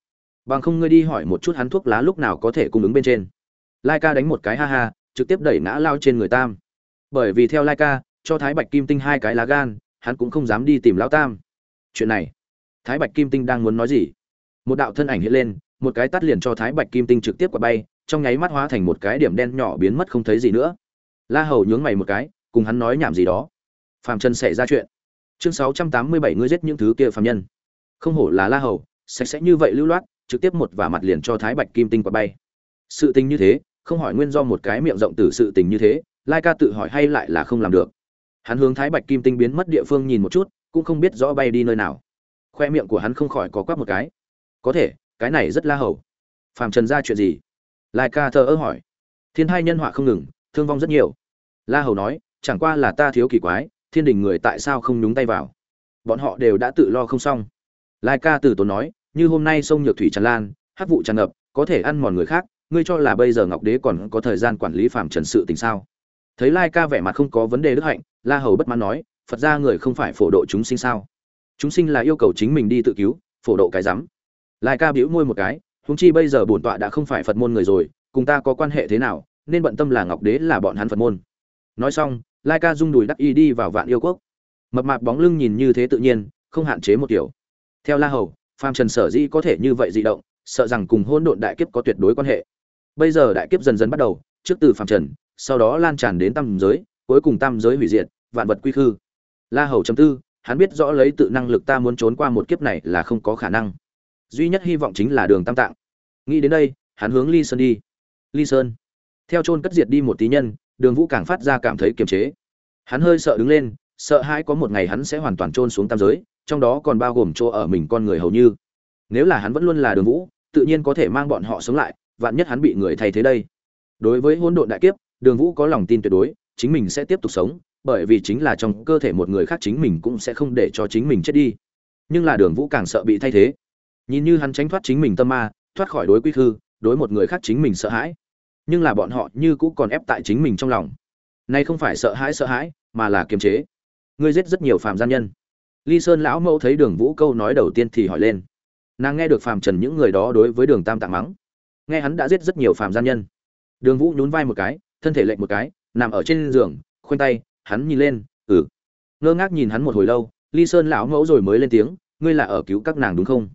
[SPEAKER 1] Bằng không ngươi đi hỏi một chút hắn thuốc lá lúc nào có thể cung ứng bên trên. Lai ca đánh một cái ha ha, trực tiếp đẩy ngã lao trên người tam. Bởi vì theo lai ca, cho thái bạch kim tinh hai cái lá gan, hắn cũng không dám đi tìm lao tam. Chuyện này, thái bạch kim tinh đang muốn nói gì? Một đạo thân ảnh hiện lên, một cái tắt liền cho thái bạch kim tinh trực tiếp quả bay, trong nháy mắt hóa thành một cái điểm đen nhỏ biến mất không thấy gì nữa. La hầu nhướng mày một cái, cùng hắn nói nhảm gì đó. Phàm trần xảy ra chuyện. Chương sáu trăm tám mươi bảy, ngươi giết những thứ kia phàm nhân không hổ là la hầu, sạch sẽ như vậy lưu loát, trực tiếp một và mặt liền cho thái bạch kim tinh quả bay. Sự tình như thế, không hỏi nguyên do một cái miệng rộng từ sự tình như thế, lai ca tự hỏi hay lại là không làm được. Hắn hướng thái bạch kim tinh biến mất địa phương nhìn một chút, cũng không biết rõ bay đi nơi nào. Khoe miệng của hắn không khỏi có quắp một cái. Có thể, cái này rất la hầu. Phàm trần ra chuyện gì? Lai ca thờ ơ hỏi. Thiên hai nhân họa không ngừng, thương vong rất nhiều. La hầu nói, chẳng qua là ta thiếu kỳ quái, thiên đình người tại sao không nhúng tay vào? Bọn họ đều đã tự lo không xong lai ca từ tốn nói, như hôm nay sông nhược thủy tràn lan, hắc vụ tràn ngập, có thể ăn mòn người khác, ngươi cho là bây giờ ngọc đế còn có thời gian quản lý phạm trần sự tình sao? Thấy lai ca vẻ mặt không có vấn đề đức hạnh, la hầu bất mãn nói, phật ra người không phải phổ độ chúng sinh sao? Chúng sinh là yêu cầu chính mình đi tự cứu, phổ độ cái rắm. Lai ca bĩu môi một cái húng chi bây giờ bổn tọa đã không phải phật môn người rồi, cùng ta có quan hệ thế nào, nên bận tâm là ngọc đế là bọn hắn phật môn. Nói xong, lai ca rung đùi đắc y đi vào vạn yêu quốc. Mập mạp bóng lưng nhìn như thế tự nhiên, không hạn chế một kiểu theo la hầu, phàm trần sở dĩ có thể như vậy di động, sợ rằng cùng hôn độn đại kiếp có tuyệt đối quan hệ. Bây giờ đại kiếp dần dần bắt đầu, trước từ phàm trần, sau đó lan tràn đến tam giới, cuối cùng tam giới hủy diệt, vạn vật quy khư. La hầu chấm tư, hắn biết rõ lấy tự năng lực ta muốn trốn qua một kiếp này là không có khả năng. Duy nhất hy vọng chính là đường tam tạng. Nghĩ đến đây, hắn hướng ly sơn đi. Ly sơn. Theo chôn cất diệt đi một tí nhân, đường vũ càng phát ra cảm thấy kiềm chế. Hắn hơi sợ đứng lên, sợ hãi có một ngày hắn sẽ hoàn toàn trôn xuống tam giới trong đó còn bao gồm chỗ ở mình con người hầu như. Nếu là hắn vẫn luôn là đường vũ, tự nhiên có thể mang bọn họ sống lại, vạn nhất hắn bị người thay thế đây. Đối với hỗn độn đại kiếp, đường vũ có lòng tin tuyệt đối, chính mình sẽ tiếp tục sống, bởi vì chính là trong cơ thể một người khác chính mình cũng sẽ không để cho chính mình chết đi. Nhưng là đường vũ càng sợ bị thay thế. Nhìn như hắn tránh thoát chính mình tâm ma, thoát khỏi đối quy khư, đối một người khác chính mình sợ hãi. Nhưng là bọn họ như cũng còn ép tại chính mình trong lòng. Nay không phải sợ hãi sợ hãi, mà là kiềm chế. Ngươi giết rất nhiều phàm gian nhân ly sơn lão mẫu thấy đường vũ câu nói đầu tiên thì hỏi lên. Nàng nghe được phàm trần những người đó đối với đường tam tạng mắng. Nghe hắn đã giết rất nhiều phàm gian nhân. Đường vũ nhún vai một cái, thân thể lệnh một cái, nằm ở trên giường, khoanh tay, hắn nhìn lên ừ. Ngơ ngác nhìn hắn một hồi lâu, ly sơn lão mẫu rồi mới lên tiếng, ngươi là ở cứu các nàng đúng không?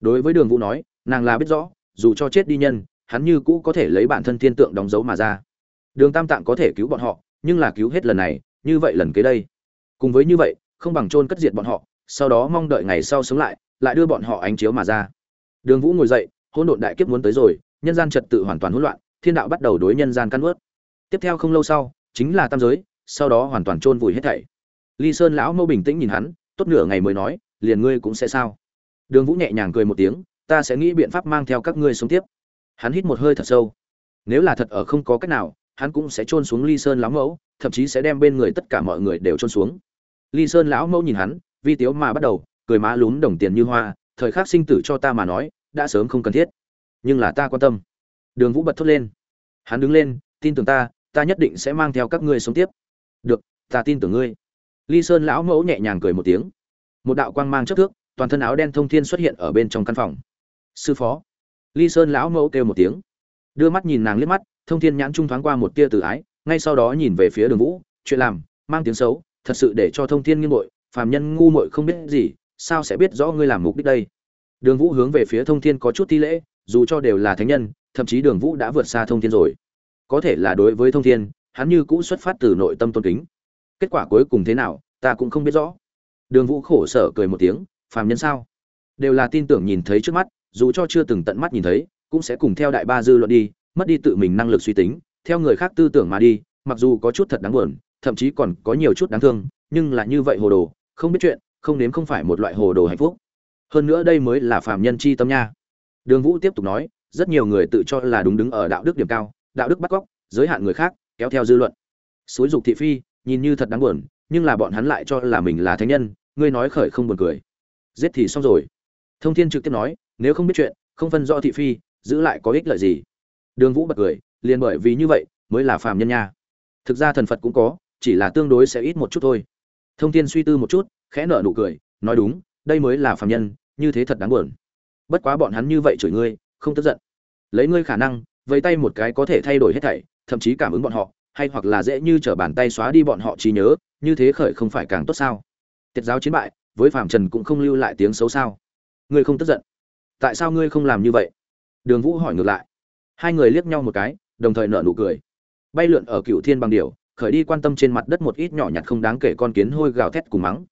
[SPEAKER 1] Đối với đường vũ nói, nàng là biết rõ, dù cho chết đi nhân, hắn như cũ có thể lấy bản thân thiên tượng đóng dấu mà ra. Đường tam tạng có thể cứu bọn họ, nhưng là cứu hết lần này, như vậy lần kế đây. Cùng với như vậy không bằng chôn cất diệt bọn họ, sau đó mong đợi ngày sau sống lại lại đưa bọn họ ánh chiếu mà ra. Đường vũ ngồi dậy, hỗn độn đại kiếp muốn tới rồi, nhân gian trật tự hoàn toàn hỗn loạn, thiên đạo bắt đầu đối nhân gian căn tiếp theo không lâu sau, chính là tam giới, sau đó hoàn toàn chôn vùi hết thảy. Ly sơn lão mâu bình tĩnh nhìn hắn, tốt nửa ngày mới nói, liền ngươi cũng sẽ sao? Đường vũ nhẹ nhàng cười một tiếng, ta sẽ nghĩ biện pháp mang theo các ngươi sống tiếp. Hắn hít một hơi thật sâu. Nếu là thật ở không có cách nào, hắn cũng sẽ chôn xuống ly sơn lão mẫu, thậm chí sẽ đem bên người tất cả mọi người đều chôn xuống ly sơn lão mẫu nhìn hắn, vi tiếu mà bắt đầu, cười má lún đồng tiền như hoa, thời khắc sinh tử cho ta mà nói, đã sớm không cần thiết. Nhưng là ta quan tâm. Đường vũ bật thốt lên. Hắn đứng lên, tin tưởng ta ta nhất định sẽ mang theo các ngươi sống tiếp. Được, ta tin tưởng ngươi. Ly sơn lão mẫu nhẹ nhàng cười một tiếng. Một đạo quang mang chất thước, toàn thân áo đen thông thiên xuất hiện ở bên trong căn phòng. Sư phó. Ly sơn lão mẫu kêu một tiếng. Đưa mắt nhìn nàng liếc mắt, thông thiên nhãn trung thoáng qua một tia tự ái, ngay sau đó nhìn về phía đường vũ, chuyện làm, mang tiếng xấu thật sự để cho thông thiên nghiêng bội, phàm nhân ngu muội không biết gì, sao sẽ biết rõ ngươi làm mục đích đây? Đường vũ hướng về phía thông thiên có chút thi lễ, dù cho đều là thánh nhân, thậm chí đường vũ đã vượt xa thông thiên rồi. Có thể là đối với thông thiên, hắn như cũ xuất phát từ nội tâm tôn kính. Kết quả cuối cùng thế nào, ta cũng không biết rõ. Đường vũ khổ sở cười một tiếng, phàm nhân sao? Đều là tin tưởng nhìn thấy trước mắt, dù cho chưa từng tận mắt nhìn thấy, cũng sẽ cùng theo đại ba dư luận đi, mất đi tự mình năng lực suy tính, theo người khác tư tưởng mà đi, mặc dù có chút thật đáng buồn thậm chí còn có nhiều chút đáng thương, nhưng là như vậy hồ đồ, không biết chuyện, không nếm không phải một loại hồ đồ hạnh phúc. Hơn nữa đây mới là phàm nhân chi tâm nha. Đường vũ tiếp tục nói, rất nhiều người tự cho là đúng đứng ở đạo đức điểm cao, đạo đức bắt cóc, giới hạn người khác, kéo theo dư luận. Xúi dục thị phi, nhìn như thật đáng buồn, nhưng là bọn hắn lại cho là mình là thánh nhân, ngươi nói khởi không buồn cười. Giết thì xong rồi. Thông thiên trực tiếp nói, nếu không biết chuyện, không phân rõ thị phi, giữ lại có ích lợi gì? Đường vũ bật cười, liền bởi vì như vậy, mới là phàm nhân nha. Thực ra thần phật cũng có chỉ là tương đối sẽ ít một chút thôi. Thông thiên suy tư một chút, khẽ nở nụ cười, nói đúng, đây mới là phàm nhân, như thế thật đáng buồn. Bất quá bọn hắn như vậy chửi ngươi, không tức giận. Lấy ngươi khả năng, vẫy tay một cái có thể thay đổi hết thảy, thậm chí cảm ứng bọn họ, hay hoặc là dễ như trở bàn tay xóa đi bọn họ trí nhớ, như thế khởi không phải càng tốt sao? Tiết giáo chiến bại, với phạm trần cũng không lưu lại tiếng xấu sao? Ngươi không tức giận. Tại sao ngươi không làm như vậy? Đường vũ hỏi ngược lại. Hai người liếc nhau một cái, đồng thời nở nụ cười. Bay lượn ở cựu thiên bằng điều khởi đi quan tâm trên mặt đất một ít nhỏ nhặt không đáng kể con kiến hôi gào thét cùng mắng.